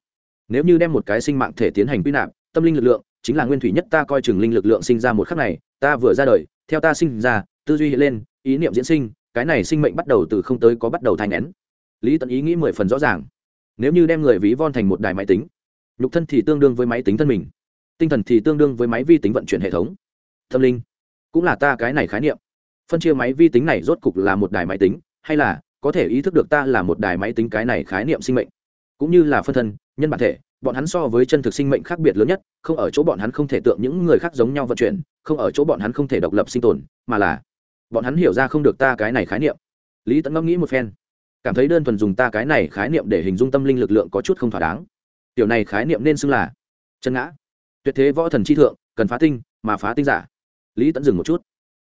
Nếu như đem một cái sinh mạng thể tiến hành quy nạp, tâm linh lực lượng chính là nguyên thủy nhất ta coi chừng linh lực lượng sinh ra một khắc này, ta vừa ra đời, theo ta sinh ra, tư duy hiện lên, ý niệm diễn sinh, cái này sinh mệnh bắt đầu từ không tới có bắt đầu thai nén lý tận ý nghĩ mười phần rõ ràng. Nếu như đem người ví von thành một đài máy tính, nhục thân thì tương đương với máy tính thân mình tinh thần thì tương đương với máy vi tính vận chuyển hệ thống. Tâm linh, cũng là ta cái này khái niệm. Phân chia máy vi tính này rốt cục là một đài máy tính, hay là có thể ý thức được ta là một đài máy tính cái này khái niệm sinh mệnh? Cũng như là phân thân, nhân bản thể, bọn hắn so với chân thực sinh mệnh khác biệt lớn nhất, không ở chỗ bọn hắn không thể tượng những người khác giống nhau vận chuyển, không ở chỗ bọn hắn không thể độc lập sinh tồn, mà là bọn hắn hiểu ra không được ta cái này khái niệm. Lý tẫn ngẫm nghĩ một phen, cảm thấy đơn thuần dùng ta cái này khái niệm để hình dung tâm linh lực lượng có chút không thỏa đáng. Tiểu này khái niệm nên xưng là chân ngã tuyệt thế võ thần chi thượng, cần phá tinh, mà phá tinh giả. Lý tẫn dừng một chút.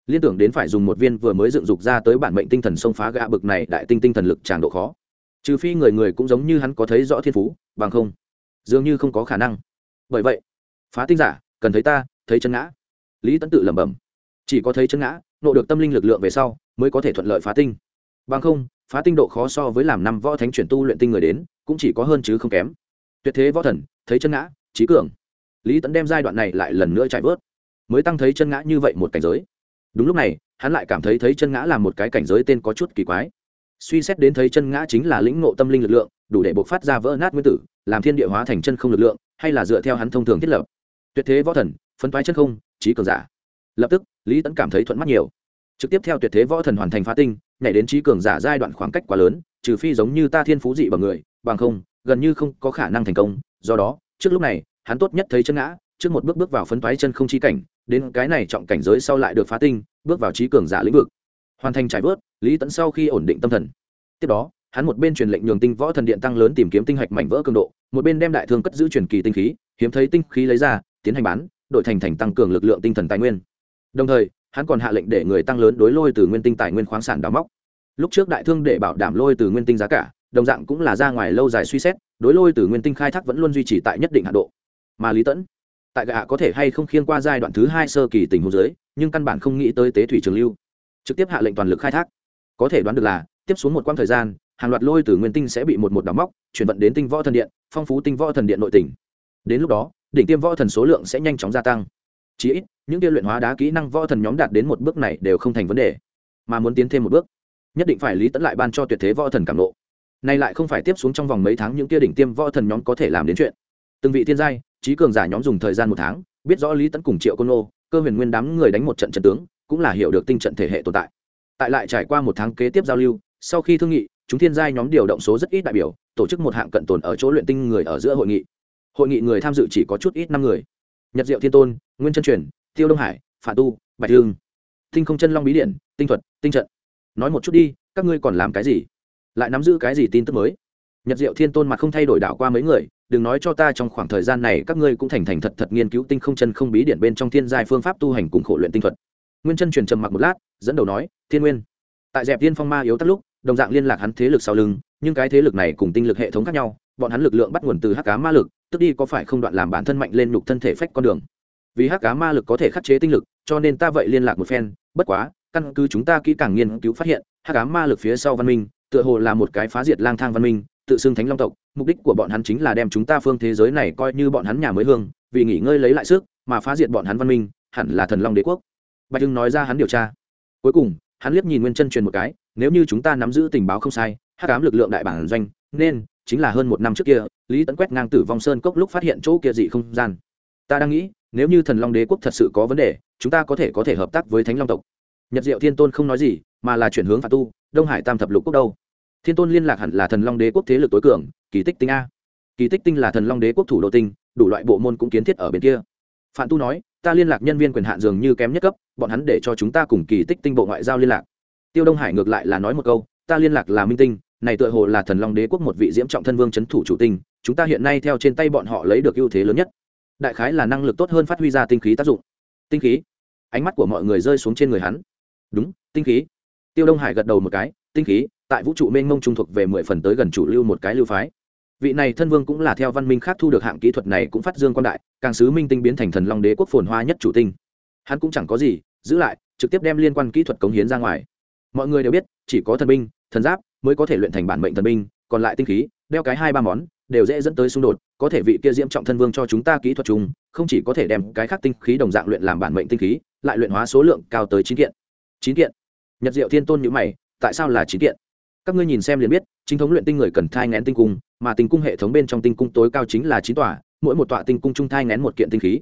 Liên tưởng đến phải dùng một viên vừa mới dựng dục ra tới bản mệnh tinh thần xông phá gã bực này đại tinh tinh thần lực tràn độ khó. Trừ phi người người cũng giống như hắn có thấy rõ thiên phú, bằng không, dường như không có khả năng. Bởi vậy, phá tinh giả, cần thấy ta, thấy chân ngã. Lý tẫn tự lẩm bẩm. Chỉ có thấy chân ngã, nộ được tâm linh lực lượng về sau, mới có thể thuận lợi phá tinh. Bằng không, phá tinh độ khó so với làm năm võ thánh chuyển tu luyện tinh người đến, cũng chỉ có hơn chứ không kém. Tuyệt thế võ thần, thấy chân ngã trí cường lý tẫn đem giai đoạn này lại lần nữa chạy vớt, mới tăng thấy chân ngã như vậy một cảnh giới. Đúng lúc này, hắn lại cảm thấy thấy chân ngã là một cái cảnh giới tên có chút kỳ quái. Suy xét đến thấy chân ngã chính là lĩnh ngộ tâm linh lực lượng, đủ để buộc phát ra vỡ nát nguyên tử, làm thiên địa hóa thành chân không lực lượng, hay là dựa theo hắn thông thường thiết lập. Tuyệt thế võ thần, phân toái chân không, trí cường giả. Lập tức, lý tẫn cảm thấy thuận mắt nhiều. Trực tiếp theo tuyệt thế võ thần hoàn thành phá tinh, nhảy đến trí cường giả giai đoạn khoảng cách quá lớn, trừ phi giống như ta thiên phú dị bằng người, bằng không, gần như không có khả năng thành công. Do đó, trước lúc này hắn tốt nhất thấy chân ngã, trước một bước bước vào phấn toái chân không chi cảnh, đến cái này trọng cảnh giới sau lại được phá tinh, bước vào trí cường giả lĩnh vực. Hoàn thành trải vớt, lý tẫn sau khi ổn định tâm thần. Tiếp đó, hắn một bên truyền lệnh nhường tinh võ thần điện tăng lớn tìm kiếm tinh hạch mảnh vỡ cường độ, một bên đem đại thương cất giữ truyền kỳ tinh khí, hiếm thấy tinh khí lấy ra, tiến hành bán, đội thành thành tăng cường lực lượng tinh thần tài nguyên. Đồng thời, hắn còn hạ lệnh để người tăng lớn đối lôi từ nguyên tinh tài nguyên khoáng sản đào móc. Lúc trước đại thương để bảo đảm lôi từ nguyên tinh giá cả, đồng dạng cũng là ra ngoài lâu dài suy xét, đối lôi từ nguyên tinh khai thác vẫn luôn duy trì tại nhất định hạ độ mà lý tẫn tại gạ có thể hay không khiên qua giai đoạn thứ hai sơ kỳ tình hồ giới, nhưng căn bản không nghĩ tới tế thủy trường lưu trực tiếp hạ lệnh toàn lực khai thác. Có thể đoán được là, tiếp xuống một quãng thời gian, hàng loạt lôi từ nguyên tinh sẽ bị một một đóng móc, chuyển vận đến tinh võ thần điện, phong phú tinh võ thần điện nội tỉnh. Đến lúc đó, đỉnh tiêm võ thần số lượng sẽ nhanh chóng gia tăng. Chí ít, những tiên luyện hóa đá kỹ năng võ thần nhóm đạt đến một bước này đều không thành vấn đề. Mà muốn tiến thêm một bước, nhất định phải lý tẫn lại ban cho tuyệt thế võ thần cảm nộ. Này lại không phải tiếp xuống trong vòng mấy tháng những kia đỉnh tiêm võ thần nhóm có thể làm đến chuyện. Từng vị thiên giai trí cường giả nhóm dùng thời gian một tháng, biết rõ lý tấn cùng triệu côn nô cơ huyền nguyên đám người đánh một trận trận tướng, cũng là hiểu được tinh trận thể hệ tồn tại. Tại lại trải qua một tháng kế tiếp giao lưu, sau khi thương nghị, chúng thiên giai nhóm điều động số rất ít đại biểu, tổ chức một hạng cận tồn ở chỗ luyện tinh người ở giữa hội nghị. Hội nghị người tham dự chỉ có chút ít năm người. Nhật diệu thiên tôn, nguyên chân truyền, tiêu đông hải, phản tu, bạch hương. Tinh không chân long bí điện, tinh thuật, tinh trận. Nói một chút đi, các ngươi còn làm cái gì? Lại nắm giữ cái gì tin tức mới? Nhật diệu thiên tôn mặt không thay đổi đảo qua mấy người, đừng nói cho ta trong khoảng thời gian này các ngươi cũng thành thành thật thật nghiên cứu tinh không chân không bí điện bên trong thiên giai phương pháp tu hành cùng khổ luyện tinh thuật. Nguyên chân truyền trầm mặc một lát, dẫn đầu nói, thiên nguyên. Tại dẹp tiên phong ma yếu tắt lúc, đồng dạng liên lạc hắn thế lực sau lưng, nhưng cái thế lực này cùng tinh lực hệ thống khác nhau, bọn hắn lực lượng bắt nguồn từ hắc cá ma lực, tức đi có phải không đoạn làm bản thân mạnh lên nhục thân thể phách con đường. Vì hắc cá ma lực có thể khắc chế tinh lực, cho nên ta vậy liên lạc một phen, bất quá, căn cứ chúng ta kỹ càng nghiên cứu phát hiện, hắc cá ma lực phía sau văn minh, tựa hồ là một cái phá diệt lang thang văn minh tự xưng thánh long tộc, mục đích của bọn hắn chính là đem chúng ta phương thế giới này coi như bọn hắn nhà mới hương, vì nghỉ ngơi lấy lại sức, mà phá diệt bọn hắn văn minh, hẳn là thần long đế quốc. Bạch hưng nói ra hắn điều tra. Cuối cùng, hắn liếc nhìn nguyên chân truyền một cái, nếu như chúng ta nắm giữ tình báo không sai hát cám lực lượng đại bản doanh, nên chính là hơn một năm trước kia, lý tấn quét ngang tử vong sơn cốc lúc phát hiện chỗ kia dị không gian. Ta đang nghĩ, nếu như thần long đế quốc thật sự có vấn đề, chúng ta có thể có thể hợp tác với thánh long tộc. Nhật diệu thiên tôn không nói gì, mà là chuyển hướng phạt tu, đông hải tam thập lục quốc đâu? Thiên tôn liên lạc hẳn là thần long đế quốc thế lực tối cường, kỳ tích tinh a. Kỳ tích tinh là thần long đế quốc thủ đô tinh, đủ loại bộ môn cũng kiến thiết ở bên kia. Phạm tu nói, ta liên lạc nhân viên quyền hạn dường như kém nhất cấp, bọn hắn để cho chúng ta cùng kỳ tích tinh bộ ngoại giao liên lạc. Tiêu đông hải ngược lại là nói một câu, ta liên lạc là minh tinh, này tựa hồ là thần long đế quốc một vị diễm trọng thân vương c h ấ n thủ chủ tinh, chúng ta hiện nay theo trên tay bọn họ lấy được ưu thế lớn nhất. Đại khái là năng lực tốt hơn phát huy ra tinh khí tác dụng. Tinh khí? Ánh mắt của mọi người rơi xuống trên người hắn. Đúng, tinh khí. Tiêu đông hải gật đầu một cái, tinh khí tại vũ trụ mênh mông trung thuộc về mười phần tới gần chủ lưu một cái lưu phái. Vị này thân vương cũng là theo văn minh khác thu được hạng kỹ thuật này cũng phát dương quan đại, càng sứ minh tinh biến thành thần long đế quốc phồn hoa nhất chủ tinh. Hắn cũng chẳng có gì, giữ lại, trực tiếp đem liên quan kỹ thuật cống hiến ra ngoài. Mọi người đều biết, chỉ có thần binh, thần giáp mới có thể luyện thành bản mệnh thần binh, còn lại tinh khí, đeo cái hai ba món, đều dễ dẫn tới xung đột, có thể vị kia diễm trọng thân vương cho chúng ta kỹ thuật chung, không chỉ có thể đem cái khác tinh khí đồng dạng luyện làm bản mệnh tinh khí, lại luyện hóa số lượng cao tới chín kiện. Chín kiện. Nhật diệu thiên tôn nhữ mày, tại sao là chín kiện? Các ngươi nhìn xem liền biết, chính thống luyện tinh người cần thai ngén tinh cung, mà tinh cung hệ thống bên trong tinh cung tối cao chính là chín tòa, mỗi một tọa tinh cung trung thai ngén một kiện tinh khí.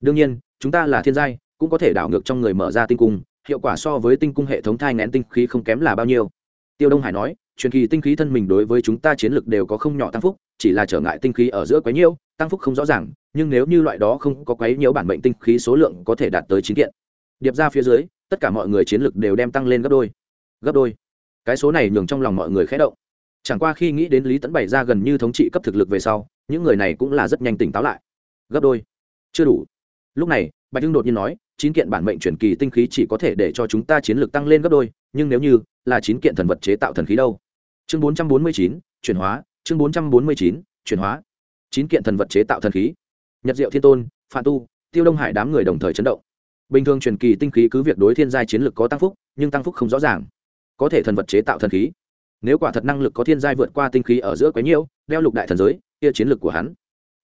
Đương nhiên, chúng ta là thiên giai, cũng có thể đảo ngược trong người mở ra tinh cung, hiệu quả so với tinh cung hệ thống thai ngén tinh khí không kém là bao nhiêu. Tiêu đông hải nói, truyền kỳ tinh khí thân mình đối với chúng ta chiến lược đều có không nhỏ tăng phúc, chỉ là trở ngại tinh khí ở giữa quấy nhiễu, tăng phúc không rõ ràng, nhưng nếu như loại đó không có quấy nhiễu bản mệnh tinh khí số lượng có thể đạt tới chín kiện. Điệp ra phía dưới, tất cả mọi người chiến lược đều đem tăng lên gấp đôi. Gấp đôi cái số này nhường trong lòng mọi người khẽ động. Chẳng qua khi nghĩ đến lý tấn bày ra gần như thống trị cấp thực lực về sau, những người này cũng là rất nhanh tỉnh táo lại. Gấp đôi. Chưa đủ. Lúc này, bạch hưng đột nhiên nói, chín kiện bản mệnh chuyển kỳ tinh khí chỉ có thể để cho chúng ta chiến lược tăng lên gấp đôi, nhưng nếu như là chín kiện thần vật chế tạo thần khí đâu? Chương bốn trăm bốn mươi chín, chuyển hóa. Chương bốn trăm bốn mươi chín, chuyển hóa. Chín kiện thần vật chế tạo thần khí. Nhật diệu thiên tôn phạm tu, tiêu đông hải đám người đồng thời chấn động. Bình thường truyền kỳ tinh khí cứ việc đối thiên giai chiến lược có tăng phúc, nhưng tăng phúc không rõ ràng có thể thần vật chế tạo thần khí. Nếu quả thật năng lực có thiên giai vượt qua tinh khí ở giữa quấy nhiễu, đeo lục đại thần giới, kia chiến lược của hắn.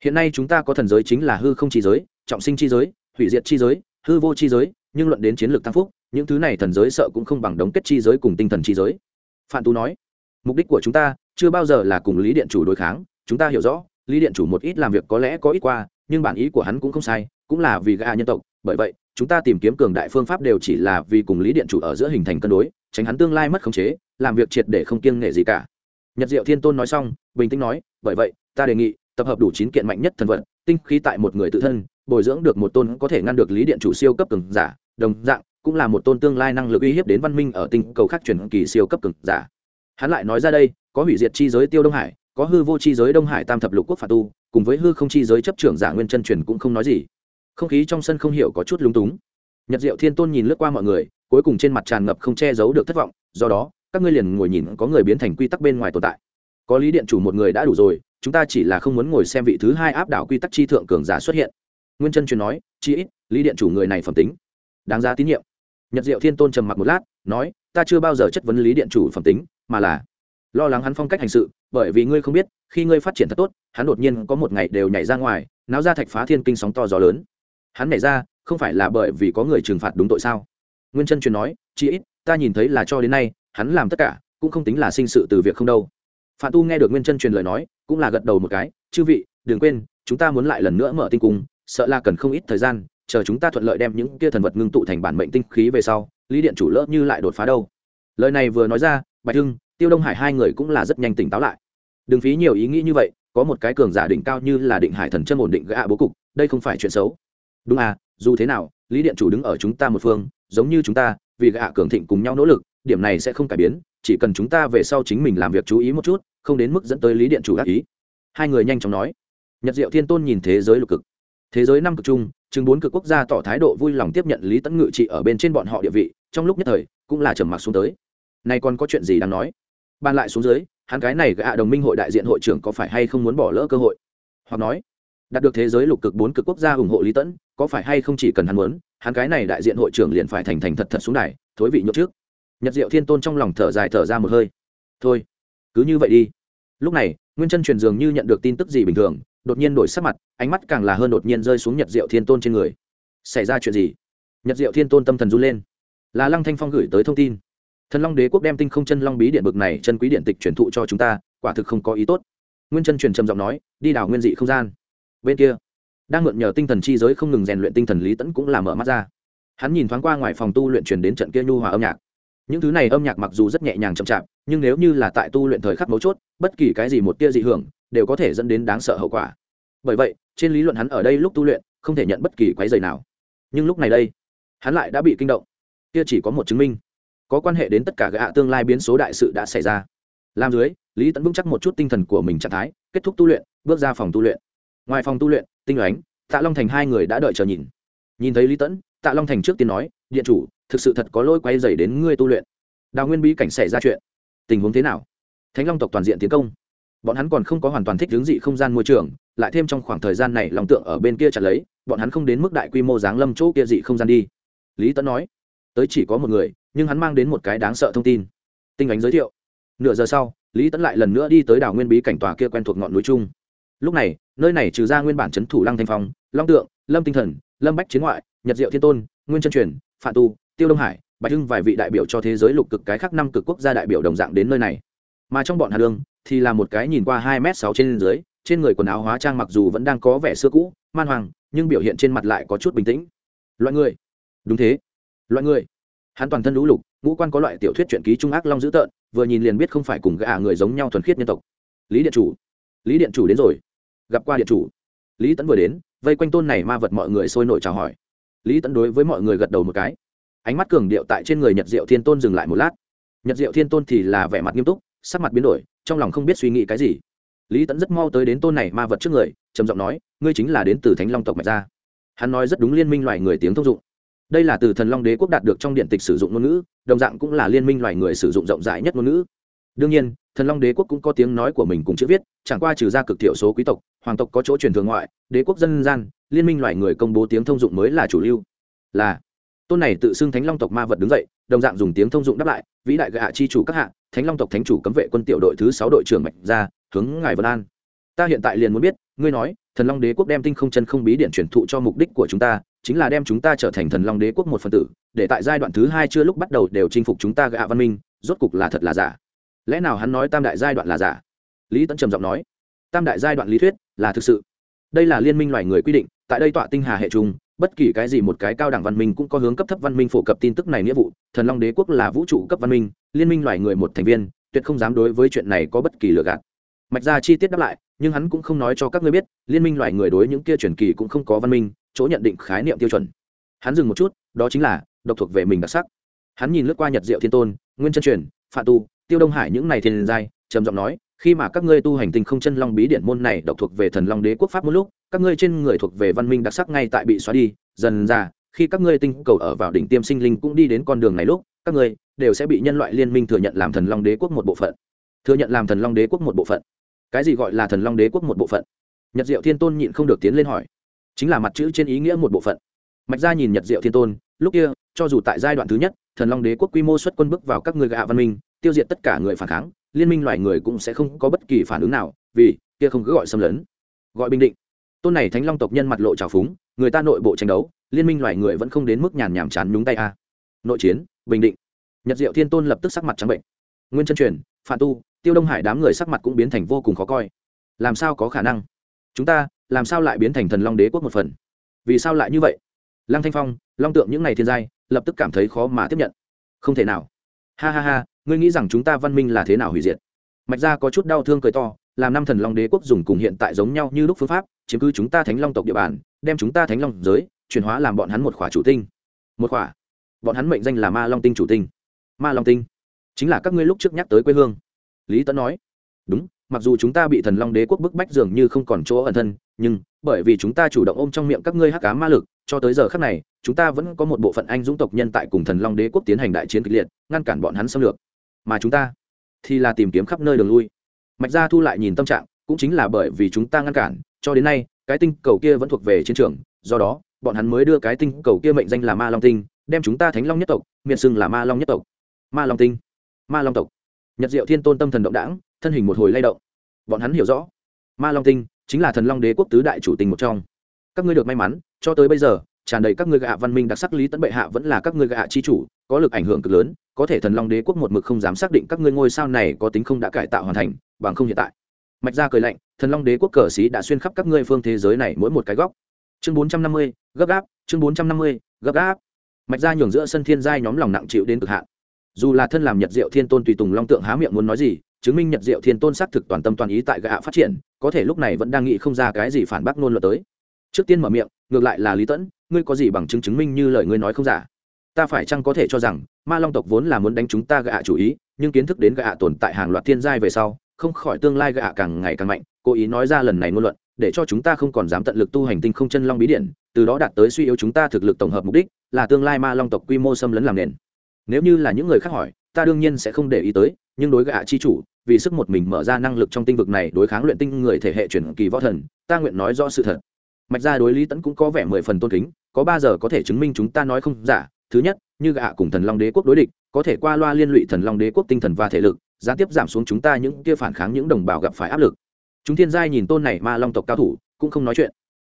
Hiện nay chúng ta có thần giới chính là hư không chi giới, trọng sinh chi giới, hủy diệt chi giới, hư vô chi giới, nhưng luận đến chiến lược tăng phúc, những thứ này thần giới sợ cũng không bằng đống kết chi giới cùng tinh thần chi giới. Phạm tú nói, mục đích của chúng ta chưa bao giờ là cùng lý điện chủ đối kháng, chúng ta hiểu rõ, lý điện chủ một ít làm việc có lẽ có ít qua, nhưng bản ý của hắn cũng không sai, cũng là vì gã nhân tộc, bởi vậy chúng ta tìm kiếm cường đại phương pháp đều chỉ là vì cùng lý điện chủ ở giữa hình thành cân đối, tránh hắn tương lai mất khống chế, làm việc triệt để không kiêng nghệ gì cả. Nhật diệu thiên tôn nói xong, bình tĩnh nói, bởi vậy, ta đề nghị tập hợp đủ chín kiện mạnh nhất thần vật tinh khí tại một người tự thân, bồi dưỡng được một tôn có thể ngăn được lý điện chủ siêu cấp cường giả, đồng dạng cũng là một tôn tương lai năng lực uy hiếp đến văn minh ở tinh cầu khác chuyển kỳ siêu cấp cường giả. Hắn lại nói ra đây, có hủy diệt chi giới tiêu đông hải, có hư vô chi giới đông hải tam thập lục quốc phạt tu, cùng với hư không chi giới chấp trưởng giả nguyên chân truyền cũng không nói gì không khí trong sân không hiểu có chút lúng túng. Nhật diệu thiên tôn nhìn lướt qua mọi người, cuối cùng trên mặt tràn ngập không che giấu được thất vọng, do đó, các ngươi liền ngồi nhìn có người biến thành quy tắc bên ngoài tồn tại. Có lý điện chủ một người đã đủ rồi, chúng ta chỉ là không muốn ngồi xem vị thứ hai áp đảo quy tắc chi thượng cường giả xuất hiện. Nguyên chân truyền nói chi ít, lý điện chủ người này phẩm tính. Đáng giá tín nhiệm. Nhật diệu thiên tôn trầm mặc một lát, nói, ta chưa bao giờ chất vấn lý điện chủ phẩm tính, mà là lo lắng hắn phong cách hành sự, bởi vì ngươi không biết, khi ngươi phát triển thật tốt, hắn đột nhiên có một ngày đều nhảy ra ngoài, náo ra thạch phá thiên kinh sóng to gió lớn hắn nảy ra, không phải là bởi vì có người trừng phạt đúng tội sao? Nguyên chân truyền nói chỉ ít, ta nhìn thấy là cho đến nay, hắn làm tất cả, cũng không tính là sinh sự từ việc không đâu. Phạm tu nghe được nguyên chân truyền lời nói, cũng là gật đầu một cái, chư vị, đừng quên, chúng ta muốn lại lần nữa mở tinh cung, sợ là cần không ít thời gian, chờ chúng ta thuận lợi đem những kia thần vật ngưng tụ thành bản mệnh tinh khí về sau, lý điện chủ lỡ như lại đột phá đâu. Lời này vừa nói ra, bạch hưng, tiêu đông hải hai người cũng là rất nhanh tỉnh táo lại. Đừng phí nhiều ý nghĩ như vậy, có một cái cường giả đỉnh cao như là định hải thần chân ổn định gã bố cục, đây không phải chuyện xấu đúng à dù thế nào, lý điện chủ đứng ở chúng ta một phương, giống như chúng ta, vì gạ cường thịnh cùng nhau nỗ lực, điểm này sẽ không cải biến, chỉ cần chúng ta về sau chính mình làm việc chú ý một chút, không đến mức dẫn tới lý điện chủ ác ý. Hai người nhanh chóng nói. Nhật diệu thiên tôn nhìn thế giới lục cực. Thế giới năm cực chung chừng bốn cực quốc gia tỏ thái độ vui lòng tiếp nhận lý tẫn ngự trị ở bên trên bọn họ địa vị, trong lúc nhất thời, cũng là trầm mặc xuống tới. Này còn có chuyện gì đang nói? Bàn lại xuống dưới, hắn cái này gạ đồng minh hội đại diện hội trưởng có phải hay không muốn bỏ lỡ cơ hội? Hoặc nói, đạt được thế giới lục cực bốn cực quốc gia ủng hộ lý tẫn có phải hay không chỉ cần hắn muốn, hắn cái này đại diện hội trưởng liền phải thành thành thật thật xuống này thối vị nhục trước. Nhật diệu thiên tôn trong lòng thở dài thở ra một hơi. Thôi, cứ như vậy đi. Lúc này, nguyên chân truyền dường như nhận được tin tức gì bình thường, đột nhiên đổi sắc mặt, ánh mắt càng là hơn đột nhiên rơi xuống nhật diệu thiên tôn trên người. Xảy ra chuyện gì? Nhật diệu thiên tôn tâm thần run lên. Là lăng thanh phong gửi tới thông tin. Thần long đế quốc đem tinh không chân long bí điện bực này chân quý điện tịch truyền thụ cho chúng ta, quả thực không có ý tốt. Nguyên chân truyền trầm giọng nói, đi đảo nguyên dị không gian. Bên kia đang mượn nhờ tinh thần chi giới không ngừng rèn luyện tinh thần lý tẫn cũng làm mở mắt ra. Hắn nhìn thoáng qua ngoài phòng tu luyện truyền đến trận kia nhu hòa âm nhạc. Những thứ này âm nhạc mặc dù rất nhẹ nhàng chậm chạp, nhưng nếu như là tại tu luyện thời khắc mấu chốt, bất kỳ cái gì một tia dị hưởng đều có thể dẫn đến đáng sợ hậu quả. Bởi vậy, trên lý luận hắn ở đây lúc tu luyện, không thể nhận bất kỳ quái dày nào. Nhưng lúc này đây, hắn lại đã bị kinh động. Kia chỉ có một chứng minh. Có quan hệ đến tất cả gạ tương lai biến số đại sự đã xảy ra. Làm dưới, lý tẫn vững chắc một chút tinh thần của mình trạng thái, kết thúc tu luyện, bước ra phòng tu luyện. Ngoài phòng tu luyện tinh ánh, tạ long thành hai người đã đợi chờ nhìn. Nhìn thấy lý tẫn tạ long thành trước tiên nói, điện chủ, thực sự thật có lỗi quay dày đến ngươi tu luyện. Đào nguyên bí cảnh xảy ra chuyện. Tình huống thế nào? Thánh long tộc toàn diện tiến công. Bọn hắn còn không có hoàn toàn thích hướng dị không gian môi trường, lại thêm trong khoảng thời gian này lòng tượng ở bên kia chặt lấy, bọn hắn không đến mức đại quy mô giáng lâm chỗ kia dị không gian đi. Lý tấn nói, tới chỉ có một người, nhưng hắn mang đến một cái đáng sợ thông tin. Tinh ánh giới thiệu. Nửa giờ sau, lý tấn lại lần nữa đi tới đảo nguyên bí cảnh tòa kia quen thuộc ngọn núi trung lúc này, nơi này trừ ra nguyên bản c h ấ n thủ lăng thanh phong, long tượng, lâm tinh thần, lâm bách chiến ngoại, nhật diệu thiên tôn, nguyên chân truyền phạm tu, tiêu đông hải, bạch hưng vài vị đại biểu cho thế giới lục cực cái khác năm cực quốc gia đại biểu đồng dạng đến nơi này. Mà trong bọn hà lương thì là một cái nhìn qua hai m sáu trên dưới, trên người quần áo hóa trang mặc dù vẫn đang có vẻ xưa cũ, man hoàng, nhưng biểu hiện trên mặt lại có chút bình tĩnh. Loại người. Đúng thế. Loại người. Hắn toàn thân lũ lục ngũ quan có loại tiểu thuyết truyện ký trung ác long dữ tợn, vừa nhìn liền biết không phải cùng gã người giống nhau thuần khiết nhân tộc. Lý điện chủ. Lý điện chủ đến rồi gặp qua điện chủ. Lý tẫn vừa đến, vây quanh tôn này ma vật mọi người sôi nổi chào hỏi. Lý tẫn đối với mọi người gật đầu một cái. Ánh mắt cường điệu tại trên người nhật diệu thiên tôn dừng lại một lát. Nhật diệu thiên tôn thì là vẻ mặt nghiêm túc, sắc mặt biến đổi, trong lòng không biết suy nghĩ cái gì. Lý tẫn rất mau tới đến tôn này ma vật trước người, trầm giọng nói, ngươi chính là đến từ thánh long tộc mạch gia. Hắn nói rất đúng liên minh loài người tiếng thông dụng. Đây là từ thần long đế quốc đạt được trong điện tịch sử dụng ngôn ngữ, đồng dạng cũng là liên minh loài người sử dụng rộng rãi nhất ngôn ngữ. Đương nhiên thần long đế quốc cũng có tiếng nói của mình cùng chữ viết, chẳng qua trừ ra cực thiểu số quý tộc, hoàng tộc có chỗ truyền thường ngoại, đế quốc dân gian, liên minh loài người công bố tiếng thông dụng mới là chủ lưu. Là. Tôn này tự xưng thánh long tộc ma vật đứng dậy, đồng dạng dùng tiếng thông dụng đáp lại, vĩ đại gạ chi chủ các hạ, thánh long tộc thánh chủ cấm vệ quân tiểu đội thứ sáu đội trưởng mạnh ra, hướng ngài vân an. Ta hiện tại liền muốn biết, ngươi nói, thần long đế quốc đem tinh không chân không bí điện truyền thụ cho mục đích của chúng ta, chính là đem chúng ta trở thành thần long đế quốc một phần tử, để tại giai đoạn thứ hai chưa lúc bắt đầu đều chinh phục chúng ta gạ văn minh, rốt cục là thật là giả lẽ nào hắn nói tam đại giai đoạn là giả? Lý tấn trầm giọng nói, tam đại giai đoạn lý thuyết là thực sự. Đây là liên minh loài người quy định, tại đây tọa tinh hà hệ trung bất kỳ cái gì một cái cao đẳng văn minh cũng có hướng cấp thấp văn minh phổ cập tin tức này nghĩa vụ, thần long đế quốc là vũ trụ cấp văn minh, liên minh loài người một thành viên, tuyệt không dám đối với chuyện này có bất kỳ lừa gạt. Mạch ra chi tiết đáp lại, nhưng hắn cũng không nói cho các ngươi biết, liên minh loài người đối những kia truyền kỳ cũng không có văn minh, chỗ nhận định khái niệm tiêu chuẩn. Hắn dừng một chút, đó chính là độc thuộc về mình đặc sắc. Hắn nhìn lướt qua nhật diệu thiên tôn, nguyên chân truyền phạm tu tiêu đông hải những này thiên giai, trầm giọng nói, khi mà các ngươi tu hành tinh không chân long bí điện môn này độc thuộc về thần long đế quốc pháp một lúc, các ngươi trên người thuộc về văn minh đặc sắc ngay tại bị xóa đi, dần ra, khi các ngươi tinh cầu ở vào đỉnh tiêm sinh linh cũng đi đến con đường này lúc, các ngươi đều sẽ bị nhân loại liên minh thừa nhận làm thần long đế quốc một bộ phận. Thừa nhận làm thần long đế quốc một bộ phận. Cái gì gọi là thần long đế quốc một bộ phận? Nhật diệu thiên tôn nhịn không được tiến lên hỏi. Chính là mặt chữ trên ý nghĩa một bộ phận. Mạch ra nhìn nhật diệu thiên tôn, lúc kia, cho dù tại giai đoạn thứ nhất, thần long đế quốc quy mô xuất quân bước vào các người gạ văn minh tiêu diệt tất cả người phản kháng, liên minh loài người cũng sẽ không có bất kỳ phản ứng nào, vì kia không cứ gọi xâm lấn, gọi bình định. Tôn này thánh long tộc nhân mặt lộ trào phúng, người ta nội bộ tranh đấu, liên minh loài người vẫn không đến mức nhàn nhảm chán nhúng tay a. Nội chiến, bình định. Nhật diệu thiên tôn lập tức sắc mặt trắng bệnh. Nguyên chân truyền phản tu, tiêu đông hải đám người sắc mặt cũng biến thành vô cùng khó coi. Làm sao có khả năng? Chúng ta, làm sao lại biến thành thần long đế quốc một phần? Vì sao lại như vậy? Lăng thanh phong, long tượng những ngày thiên giai, lập tức cảm thấy khó mà tiếp nhận. Không thể nào. Ha ha ha ngươi nghĩ rằng chúng ta văn minh là thế nào hủy diệt? Mạch gia có chút đau thương cười to, làm năm thần long đế quốc dùng cùng hiện tại giống nhau như lúc phương pháp, chiếm cứ chúng ta thánh long tộc địa bàn, đem chúng ta thánh long giới, chuyển hóa làm bọn hắn một khỏa chủ tinh. Một khỏa? Bọn hắn mệnh danh là ma long tinh chủ tinh. Ma long tinh? Chính là các ngươi lúc trước nhắc tới quê hương. Lý tấn nói, đúng, mặc dù chúng ta bị thần long đế quốc bức bách dường như không còn chỗ ẩn thân, nhưng bởi vì chúng ta chủ động ôm trong miệng các ngươi hắc cá ma lực, cho tới giờ khác này, chúng ta vẫn có một bộ phận anh dũng tộc nhân tại cùng thần long đế quốc tiến hành đại chiến kịch liệt, ngăn cản bọn hắn xâm lược mà chúng ta thì là tìm kiếm khắp nơi đường lui. Mạch gia thu lại nhìn tâm trạng, cũng chính là bởi vì chúng ta ngăn cản, cho đến nay, cái tinh cầu kia vẫn thuộc về chiến trường, do đó, bọn hắn mới đưa cái tinh cầu kia mệnh danh là ma long tinh, đem chúng ta thánh long nhất tộc miệng xưng là ma long nhất tộc. Ma long tinh. Ma long tộc. Nhật diệu thiên tôn tâm thần động đảng, thân hình một hồi lay động. Bọn hắn hiểu rõ, ma long tinh chính là thần long đế quốc tứ đại chủ tình một trong. Các ngươi được may mắn, cho tới bây giờ, tràn đầy các ngươi gạ văn minh đặc sắc lý tấn bệ hạ vẫn là các ngươi gạ chi chủ, có lực ảnh hưởng cực lớn có thể thần long đế quốc một mực không dám xác định các ngươi ngôi sao này có tính không đã cải tạo hoàn thành, bằng không hiện tại. Mạch ra cười lạnh, thần long đế quốc cờ xí đã xuyên khắp các ngươi phương thế giới này mỗi một cái góc. Chương bốn trăm năm mươi, gấp gáp, chương bốn trăm năm mươi, gấp gáp. Mạch ra nhường giữa sân thiên giai nhóm lòng nặng chịu đến cực hạn. Dù là thân làm nhật diệu thiên tôn tùy tùng long tượng há miệng muốn nói gì, chứng minh nhật diệu thiên tôn xác thực toàn tâm toàn ý tại gạ phát triển, có thể lúc này vẫn đang nghĩ không ra cái gì phản bác nôn luật tới. Trước tiên mở miệng, ngược lại là lý tẫn, ngươi có gì bằng chứng chứng minh như lời ngươi nói không giả? Ta phải chăng có thể cho rằng, ma long tộc vốn là muốn đánh chúng ta gạ chủ ý, nhưng kiến thức đến gạ tồn tại hàng loạt thiên giai về sau, không khỏi tương lai gạ càng ngày càng mạnh, cố ý nói ra lần này ngôn luận, để cho chúng ta không còn dám tận lực tu hành tinh không chân long bí điện từ đó đạt tới suy yếu chúng ta thực lực tổng hợp mục đích, là tương lai ma long tộc quy mô xâm lấn làm nền. Nếu như là những người khác hỏi, ta đương nhiên sẽ không để ý tới, nhưng đối gạ chi chủ, vì sức một mình mở ra năng lực trong tinh vực này đối kháng luyện tinh người thể hệ chuyển kỳ võ thần, ta nguyện nói rõ sự thật. Mạch ra đối lý tẫn cũng có vẻ mười phần tôn kính, có ba giờ có thể chứng minh chúng ta nói không giả thứ nhất, như gạ cùng thần long đế quốc đối địch, có thể qua loa liên lụy thần long đế quốc tinh thần và thể lực gián tiếp giảm xuống chúng ta những kia phản kháng những đồng bào gặp phải áp lực. Chúng thiên giai nhìn tôn này ma long tộc cao thủ, cũng không nói chuyện.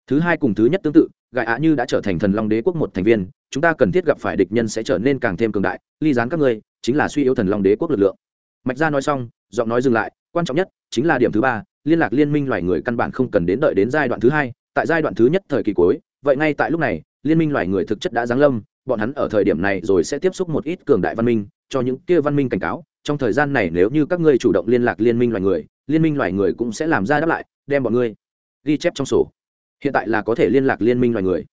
Thứ hai cùng thứ nhất tương tự, gạ ạ như đã trở thành thần long đế quốc một thành viên, chúng ta cần thiết gặp phải địch nhân sẽ trở nên càng thêm cường đại, ly gián các ngươi, chính là suy yếu thần long đế quốc lực lượng. Mạch gia nói xong, giọng nói dừng lại, quan trọng nhất chính là điểm thứ ba, liên lạc liên minh loài người căn bản không cần đến đợi đến giai đoạn thứ hai, tại giai đoạn thứ nhất thời kỳ cuối, vậy ngay tại lúc này, liên minh loài người thực chất đã giáng lâm bọn hắn ở thời điểm này rồi sẽ tiếp xúc một ít cường đại văn minh, cho những kia văn minh cảnh cáo. Trong thời gian này nếu như các ngươi chủ động liên lạc liên minh loài người, liên minh loài người cũng sẽ làm ra đáp lại, đem bọn ngươi ghi chép trong sổ. Hiện tại là có thể liên lạc liên minh loài người.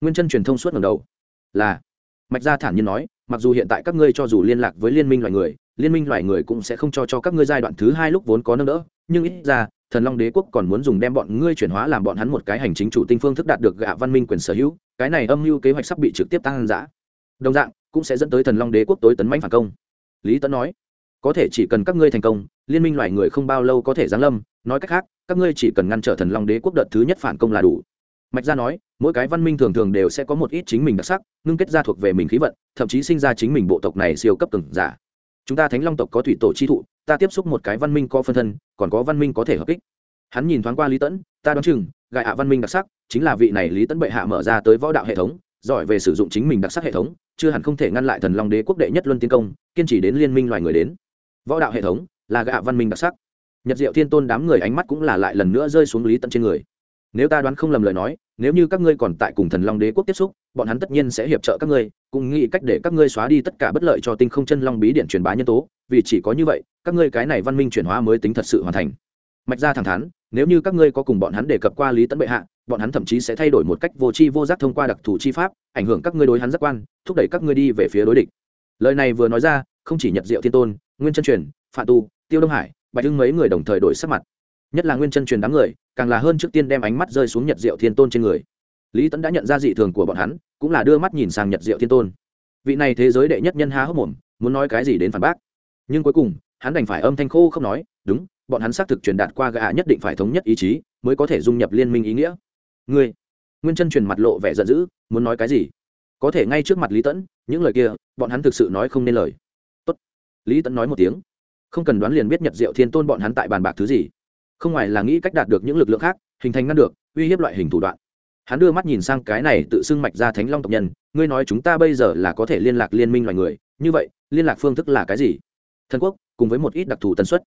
Nguyên chân truyền thông suốt ngầm đầu. Là. Mạch gia thản nhiên nói, mặc dù hiện tại các ngươi cho dù liên lạc với liên minh loài người, liên minh loài người cũng sẽ không cho cho các ngươi giai đoạn thứ hai lúc vốn có nâng đỡ. Nhưng ít ra, thần long đế quốc còn muốn dùng đem bọn ngươi chuyển hóa làm bọn hắn một cái hành chính chủ tinh phương thức đạt được gạ văn minh quyền sở hữu cái này âm mưu kế hoạch sắp bị trực tiếp tăng giã. Đồng dạng, cũng sẽ dẫn tới thần long đế quốc tối tấn mãnh phản công. Lý tấn nói, có thể chỉ cần các ngươi thành công, liên minh loài người không bao lâu có thể giáng lâm. Nói cách khác, các ngươi chỉ cần ngăn trở thần long đế quốc đợt thứ nhất phản công là đủ. Mạch gia nói, mỗi cái văn minh thường thường đều sẽ có một ít chính mình đặc sắc, ngưng kết ra thuộc về mình khí vận, thậm chí sinh ra chính mình bộ tộc này siêu cấp từng giả. Chúng ta thánh long tộc có thủy tổ chi thụ, ta tiếp xúc một cái văn minh có phân thân, còn có văn minh có thể hợp kích hắn nhìn thoáng qua lý tẫn, ta đoán chừng gại hạ văn minh đặc sắc, chính là vị này lý tẫn bệ hạ mở ra tới võ đạo hệ thống, giỏi về sử dụng chính mình đặc sắc hệ thống, chưa hẳn không thể ngăn lại thần long đế quốc đệ nhất luân tiến công, kiên trì đến liên minh loài người đến. Võ đạo hệ thống, là gạ văn minh đặc sắc. Nhật diệu thiên tôn đám người ánh mắt cũng là lại lần nữa rơi xuống lý tận trên người. Nếu ta đoán không lầm lời nói, nếu như các ngươi còn tại cùng thần long đế quốc tiếp xúc, bọn hắn tất nhiên sẽ hiệp trợ các ngươi cùng nghĩ cách để các ngươi xóa đi tất cả bất lợi cho tinh không chân long bí điện truyền bá nhân tố, vì chỉ có như vậy, các ngươi cái này văn minh chuyển hóa mới tính thật sự hoàn thành. Mạch ra thẳng thắn nếu như các ngươi có cùng bọn hắn đề cập qua lý tấn bệ hạ, bọn hắn thậm chí sẽ thay đổi một cách vô tri vô giác thông qua đặc thù chi pháp, ảnh hưởng các ngươi đối hắn giác quan, thúc đẩy các ngươi đi về phía đối địch. Lời này vừa nói ra, không chỉ nhật diệu thiên tôn, nguyên chân truyền phạm tu, tiêu đông hải, bạch hưng mấy người đồng thời đổi sắc mặt. Nhất là nguyên chân truyền đám người, càng là hơn trước tiên đem ánh mắt rơi xuống nhật diệu thiên tôn trên người. Lý tẫn đã nhận ra dị thường của bọn hắn, cũng là đưa mắt nhìn sang nhật diệu thiên tôn. Vị này thế giới đệ nhất nhân há hốc mồm, muốn nói cái gì đến phản bác. Nhưng cuối cùng, hắn đành phải âm thanh khô không nói, đúng bọn hắn xác thực truyền đạt qua gã nhất định phải thống nhất ý chí, mới có thể dung nhập liên minh ý nghĩa. Ngươi, nguyên chân truyền mặt lộ vẻ giận dữ, muốn nói cái gì? Có thể ngay trước mặt lý tẫn, những lời kia, bọn hắn thực sự nói không nên lời. Tốt. lý tẫn nói một tiếng. Không cần đoán liền biết nhật diệu thiên tôn bọn hắn tại bàn bạc thứ gì. Không ngoài là nghĩ cách đạt được những lực lượng khác, hình thành ngăn được, uy hiếp loại hình thủ đoạn. Hắn đưa mắt nhìn sang cái này tự xưng mạch ra thánh long tộc nhân, ngươi nói chúng ta bây giờ là có thể liên lạc liên minh loài người, như vậy, liên lạc phương thức là cái gì? Thần quốc, cùng với một ít đặc thù tần suất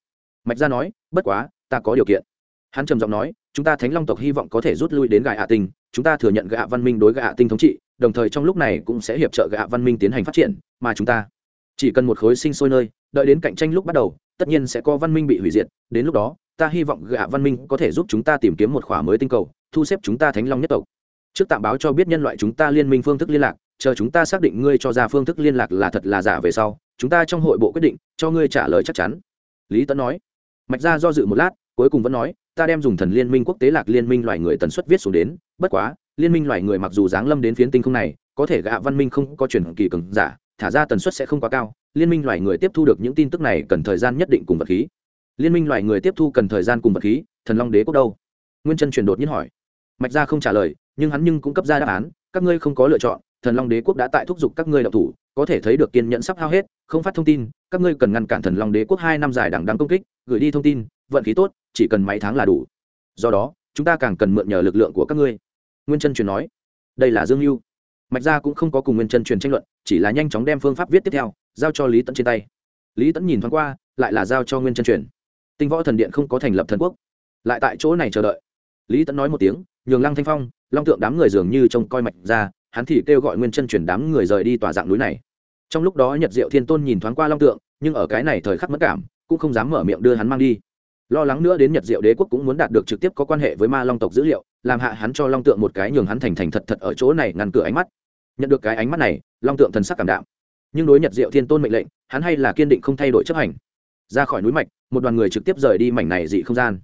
mạch ra nói, bất quá, ta có điều kiện. Hắn trầm giọng nói, chúng ta thánh long tộc hy vọng có thể rút lui đến gạ hạ tinh, chúng ta thừa nhận gạ văn minh đối gạ tinh thống trị, đồng thời trong lúc này cũng sẽ hiệp trợ gạ văn minh tiến hành phát triển, mà chúng ta chỉ cần một khối sinh sôi nơi, đợi đến cạnh tranh lúc bắt đầu, tất nhiên sẽ có văn minh bị hủy diệt, đến lúc đó, ta hy vọng gạ văn minh có thể giúp chúng ta tìm kiếm một khỏa mới tinh cầu, thu xếp chúng ta thánh long nhất tộc. Trước tạm báo cho biết nhân loại chúng ta liên minh phương thức liên lạc, chờ chúng ta xác định ngươi cho ra phương thức liên lạc là thật là giả về sau, chúng ta trong hội bộ quyết định, cho ngươi trả lời chắc chắn. Lý tấn nói mạch ra do dự một lát, cuối cùng vẫn nói, ta đem dùng thần liên minh quốc tế lạc liên minh loài người tần suất viết xuống đến, bất quá, liên minh loài người mặc dù giáng lâm đến phiến tinh không này, có thể gạ văn minh không có chuyển kỳ cường giả, thả ra tần suất sẽ không quá cao, liên minh loài người tiếp thu được những tin tức này cần thời gian nhất định cùng vật khí. Liên minh loài người tiếp thu cần thời gian cùng vật khí, thần long đế quốc đâu? Nguyên chân chuyển đột nhiên hỏi. Mạch ra không trả lời, nhưng hắn nhưng cũng cấp ra đáp án, các ngươi không có lựa chọn, thần long đế quốc đã tại thúc giục các ngươi đạo thủ có thể thấy được kiên nhẫn sắp hao hết, không phát thông tin, các ngươi cần ngăn cản thần long đế quốc hai năm dài đằng đắng công kích, gửi đi thông tin, vận khí tốt, chỉ cần mấy tháng là đủ. Do đó, chúng ta càng cần mượn nhờ lực lượng của các ngươi. Nguyên chân truyền nói. Đây là dương mưu mạch gia cũng không có cùng nguyên chân truyền tranh luận, chỉ là nhanh chóng đem phương pháp viết tiếp theo, giao cho lý tẫn trên tay. Lý tẫn nhìn thoáng qua, lại là giao cho nguyên chân truyền. Tinh võ thần điện không có thành lập thần quốc, lại tại chỗ này chờ đợi. Lý tẫn nói một tiếng, nhường lăng thanh phong, long tượng đám người dường như trông coi mạch ra hắn thì kêu gọi nguyên chân truyền đám người rời đi tòa dạng núi này trong lúc đó nhật diệu thiên tôn nhìn thoáng qua long tượng, nhưng ở cái này thời khắc mất cảm, cũng không dám mở miệng đưa hắn mang đi. Lo lắng nữa đến nhật diệu đế quốc cũng muốn đạt được trực tiếp có quan hệ với ma long tộc dữ liệu, làm hạ hắn cho long tượng một cái nhường hắn thành thành thật thật ở chỗ này ngăn cửa ánh mắt. Nhận được cái ánh mắt này, long tượng thần sắc cảm đạm. Nhưng đối nhật diệu thiên tôn mệnh lệnh, hắn hay là kiên định không thay đổi chấp hành. Ra khỏi núi mạch, một đoàn người trực tiếp rời đi mảnh này dị không gian.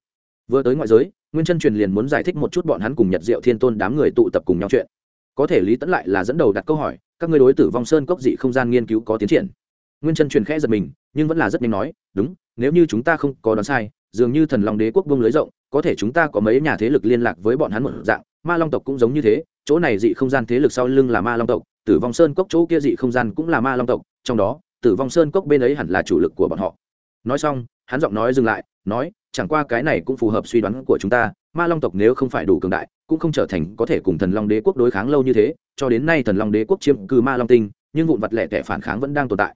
Vừa tới ngoại giới, nguyên chân truyền liền muốn giải thích một chút bọn hắn cùng nhật diệu thiên tôn đám người tụ tập cùng nhau chuyện. Có thể lý tẫn lại là dẫn đầu đặt câu hỏi các ngươi đối tử vong sơn cốc dị không gian nghiên cứu có tiến triển. Nguyên chân truyền khẽ giật mình, nhưng vẫn là rất nhanh nói, đúng, nếu như chúng ta không có đoán sai, dường như thần long đế quốc vương lưới rộng, có thể chúng ta có mấy nhà thế lực liên lạc với bọn hắn một dạng, ma long tộc cũng giống như thế, chỗ này dị không gian thế lực sau lưng là ma long tộc, tử vong sơn cốc chỗ kia dị không gian cũng là ma long tộc, trong đó, tử vong sơn cốc bên ấy hẳn là chủ lực của bọn họ. Nói xong hắn giọng nói dừng lại, nói, chẳng qua cái này cũng phù hợp suy đoán của chúng ta, ma long tộc nếu không phải đủ cường đại, cũng không trở thành có thể cùng thần long đế quốc đối kháng lâu như thế, cho đến nay thần long đế quốc chiếm cư ma long tinh, nhưng vụn vặt lẻ tẻ phản kháng vẫn đang tồn tại.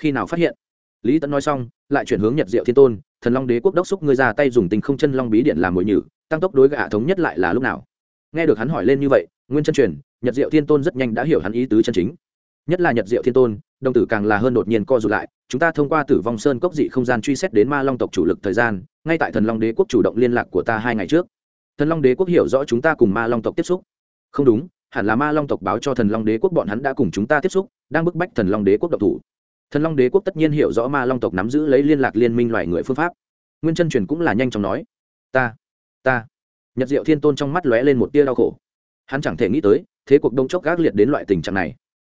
Khi nào phát hiện? Lý tấn nói xong, lại chuyển hướng nhật diệu thiên tôn, thần long đế quốc đốc xúc ngươi ra tay dùng tình không chân long bí điện làm mồi nhử, tăng tốc đối gạ thống nhất lại là lúc nào? Nghe được hắn hỏi lên như vậy, nguyên chân truyền, nhật diệu thiên tôn rất nhanh đã hiểu hắn ý tứ chân chính nhất là nhật diệu thiên tôn, đồng tử càng là hơn đột nhiên co rụt lại, chúng ta thông qua tử vong sơn cốc dị không gian truy xét đến ma long tộc chủ lực thời gian, ngay tại thần long đế quốc chủ động liên lạc của ta hai ngày trước. Thần long đế quốc hiểu rõ chúng ta cùng ma long tộc tiếp xúc. Không đúng, hẳn là ma long tộc báo cho thần long đế quốc bọn hắn đã cùng chúng ta tiếp xúc, đang bức bách thần long đế quốc độc thủ. Thần long đế quốc tất nhiên hiểu rõ ma long tộc nắm giữ lấy liên lạc liên minh loài người phương pháp. Nguyên chân truyền cũng là nhanh chóng nói, ta ta. Nhật diệu thiên tôn trong mắt lóe lên một tia đau khổ. Hắn chẳng thể nghĩ tới, thế cuộc đông chốc gác liệt đến loại tình trạng này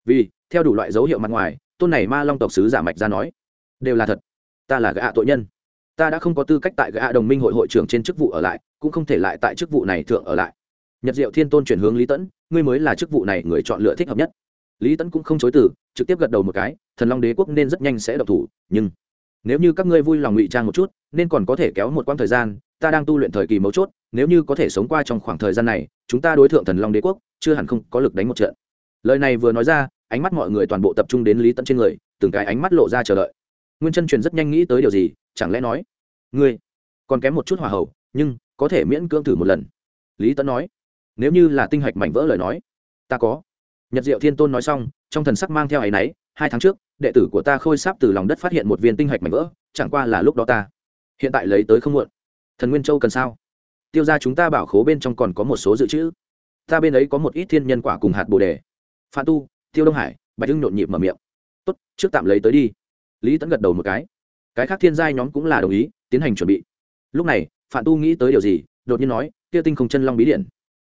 vì, theo đủ loại dấu hiệu mặt ngoài, tôn này ma long tộc sứ giả mạch ra nói, đều là thật, ta là gã tội nhân. Ta đã không có tư cách tại gã đồng minh hội hội trưởng trên chức vụ ở lại, cũng không thể lại tại chức vụ này thượng ở lại. Nhật diệu thiên tôn chuyển hướng lý tẫn ngươi mới là chức vụ này người chọn lựa thích hợp nhất. Lý tẫn cũng không chối từ, trực tiếp gật đầu một cái, thần long đế quốc nên rất nhanh sẽ độc thủ, nhưng nếu như các ngươi vui lòng ngụy trang một chút, nên còn có thể kéo một quãng thời gian, ta đang tu luyện thời kỳ mấu chốt, nếu như có thể sống qua trong khoảng thời gian này, chúng ta đối tượng thần long đế quốc, chưa hẳn không có lực đánh một trận lời này vừa nói ra, ánh mắt mọi người toàn bộ tập trung đến lý tẫn trên người, từng cái ánh mắt lộ ra chờ đợi. Nguyên chân truyền rất nhanh nghĩ tới điều gì, chẳng lẽ nói, ngươi còn kém một chút hòa hậu nhưng có thể miễn cưỡng thử một lần. Lý tẫn nói, nếu như là tinh hạch mảnh vỡ lời nói, ta có. Nhật diệu thiên tôn nói xong, trong thần sắc mang theo áy náy, hai tháng trước, đệ tử của ta khôi sáp từ lòng đất phát hiện một viên tinh hạch mảnh vỡ, chẳng qua là lúc đó ta hiện tại lấy tới không muộn. Thần nguyên châu cần sao? Tiêu ra chúng ta bảo khố bên trong còn có một số dự trữ. Ta bên ấy có một ít thiên nhân quả cùng hạt bồ đề phan tu, tiêu đông hải, bạch hưng nhộn nhịp mở miệng. Tốt, trước tạm lấy tới đi. Lý tẫn gật đầu một cái. Cái khác thiên giai nhóm cũng là đồng ý, tiến hành chuẩn bị. Lúc này phạm tu nghĩ tới điều gì, đột nhiên nói, kia tinh không chân long bí điện,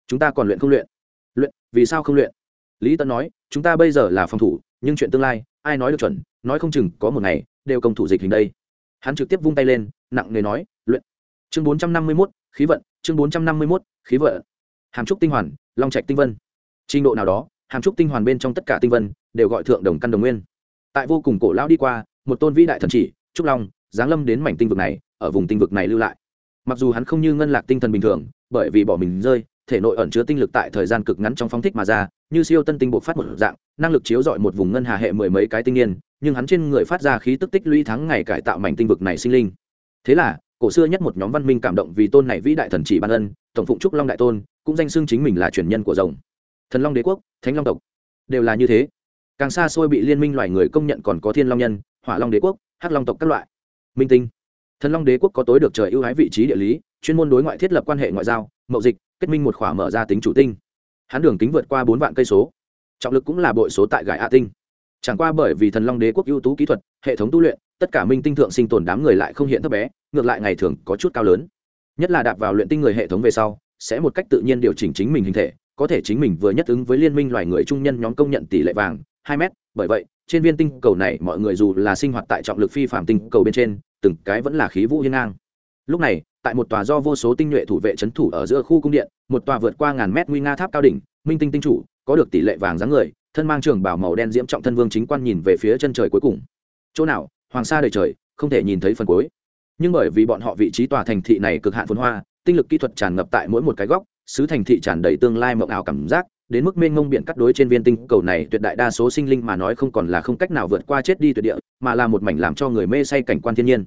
chúng ta còn luyện không luyện? Luyện, vì sao không luyện? Lý tẫn nói, chúng ta bây giờ là phòng thủ, nhưng chuyện tương lai, ai nói được chuẩn, nói không chừng có một ngày, đều công thủ dịch hình đây. Hắn trực tiếp vung tay lên, nặng nề nói, luyện. Chương bốn trăm năm mươi mốt, khí vận, chương bốn trăm năm mươi mốt, khí vận. Hàm trúc tinh hoàn, long trạch tinh vân. Trình độ nào đó hàm trúc tinh hoàn bên trong tất cả tinh vân đều gọi thượng đồng căn đồng nguyên. Tại vô cùng cổ lão đi qua, một tôn vĩ đại thần chỉ, trúc long, giáng lâm đến mảnh tinh vực này, ở vùng tinh vực này lưu lại. Mặc dù hắn không như ngân lạc tinh thần bình thường, bởi vì bỏ mình rơi, thể nội ẩn chứa tinh lực tại thời gian cực ngắn trong phóng thích mà ra, như siêu tân tinh bộ phát một dạng, năng lực chiếu dọi một vùng ngân hà hệ mười mấy cái tinh niên, nhưng hắn trên người phát ra khí tức tích lũy tháng ngày cải tạo mảnh tinh vực này sinh linh. Thế là, cổ xưa nhất một nhóm văn minh cảm động vì tôn này vĩ đại thần chỉ ban ân, tổng phụng trúc long đại tôn, cũng danh xưng chính mình là truyền nhân của rồng thần long đế quốc, thánh long tộc, đều là như thế. Càng xa xôi bị liên minh loài người công nhận còn có thiên long nhân, hỏa long đế quốc, hắc long tộc các loại. Minh tinh. Thần long đế quốc có tối được trời ưu ái vị trí địa lý, chuyên môn đối ngoại thiết lập quan hệ ngoại giao, mậu dịch, kết minh một khỏa mở ra tính chủ tinh. Hắn đường kính vượt qua bốn vạn cây số. Trọng lực cũng là bội số tại gải a tinh. Chẳng qua bởi vì thần long đế quốc ưu tú kỹ thuật, hệ thống tu luyện, tất cả minh tinh thượng sinh tồn đám người lại không hiện thấp bé, ngược lại ngày thường có chút cao lớn. Nhất là đạp vào luyện tinh người hệ thống về sau, sẽ một cách tự nhiên điều chỉnh chính mình hình thể có thể chính mình vừa nhất ứng với liên minh loài người trung nhân nhóm công nhận tỷ lệ vàng, hai mét. Bởi vậy, trên viên tinh cầu này mọi người dù là sinh hoạt tại trọng lực phi phạm tinh cầu bên trên, từng cái vẫn là khí vũ hiên ngang. Lúc này, tại một tòa do vô số tinh nhuệ thủ vệ c h ấ n thủ ở giữa khu cung điện, một tòa vượt qua ngàn mét nguy nga tháp cao đỉnh, minh tinh tinh chủ, có được tỷ lệ vàng dáng người, thân mang trường bảo màu đen diễm trọng thân vương chính quan nhìn về phía chân trời cuối cùng. Chỗ nào, hoàng sa đời trời, không thể nhìn thấy phần cuối. Nhưng bởi vì bọn họ vị trí tòa thành thị này cực hạn phồn hoa, tinh lực kỹ thuật tràn ngập tại mỗi một cái góc sứ thành thị tràn đầy tương lai mộng ảo cảm giác, đến mức mênh mông biển cắt đối trên viên tinh cầu này tuyệt đại đa số sinh linh mà nói không còn là không cách nào vượt qua chết đi tuyệt địa, mà là một mảnh làm cho người mê say cảnh quan thiên nhiên.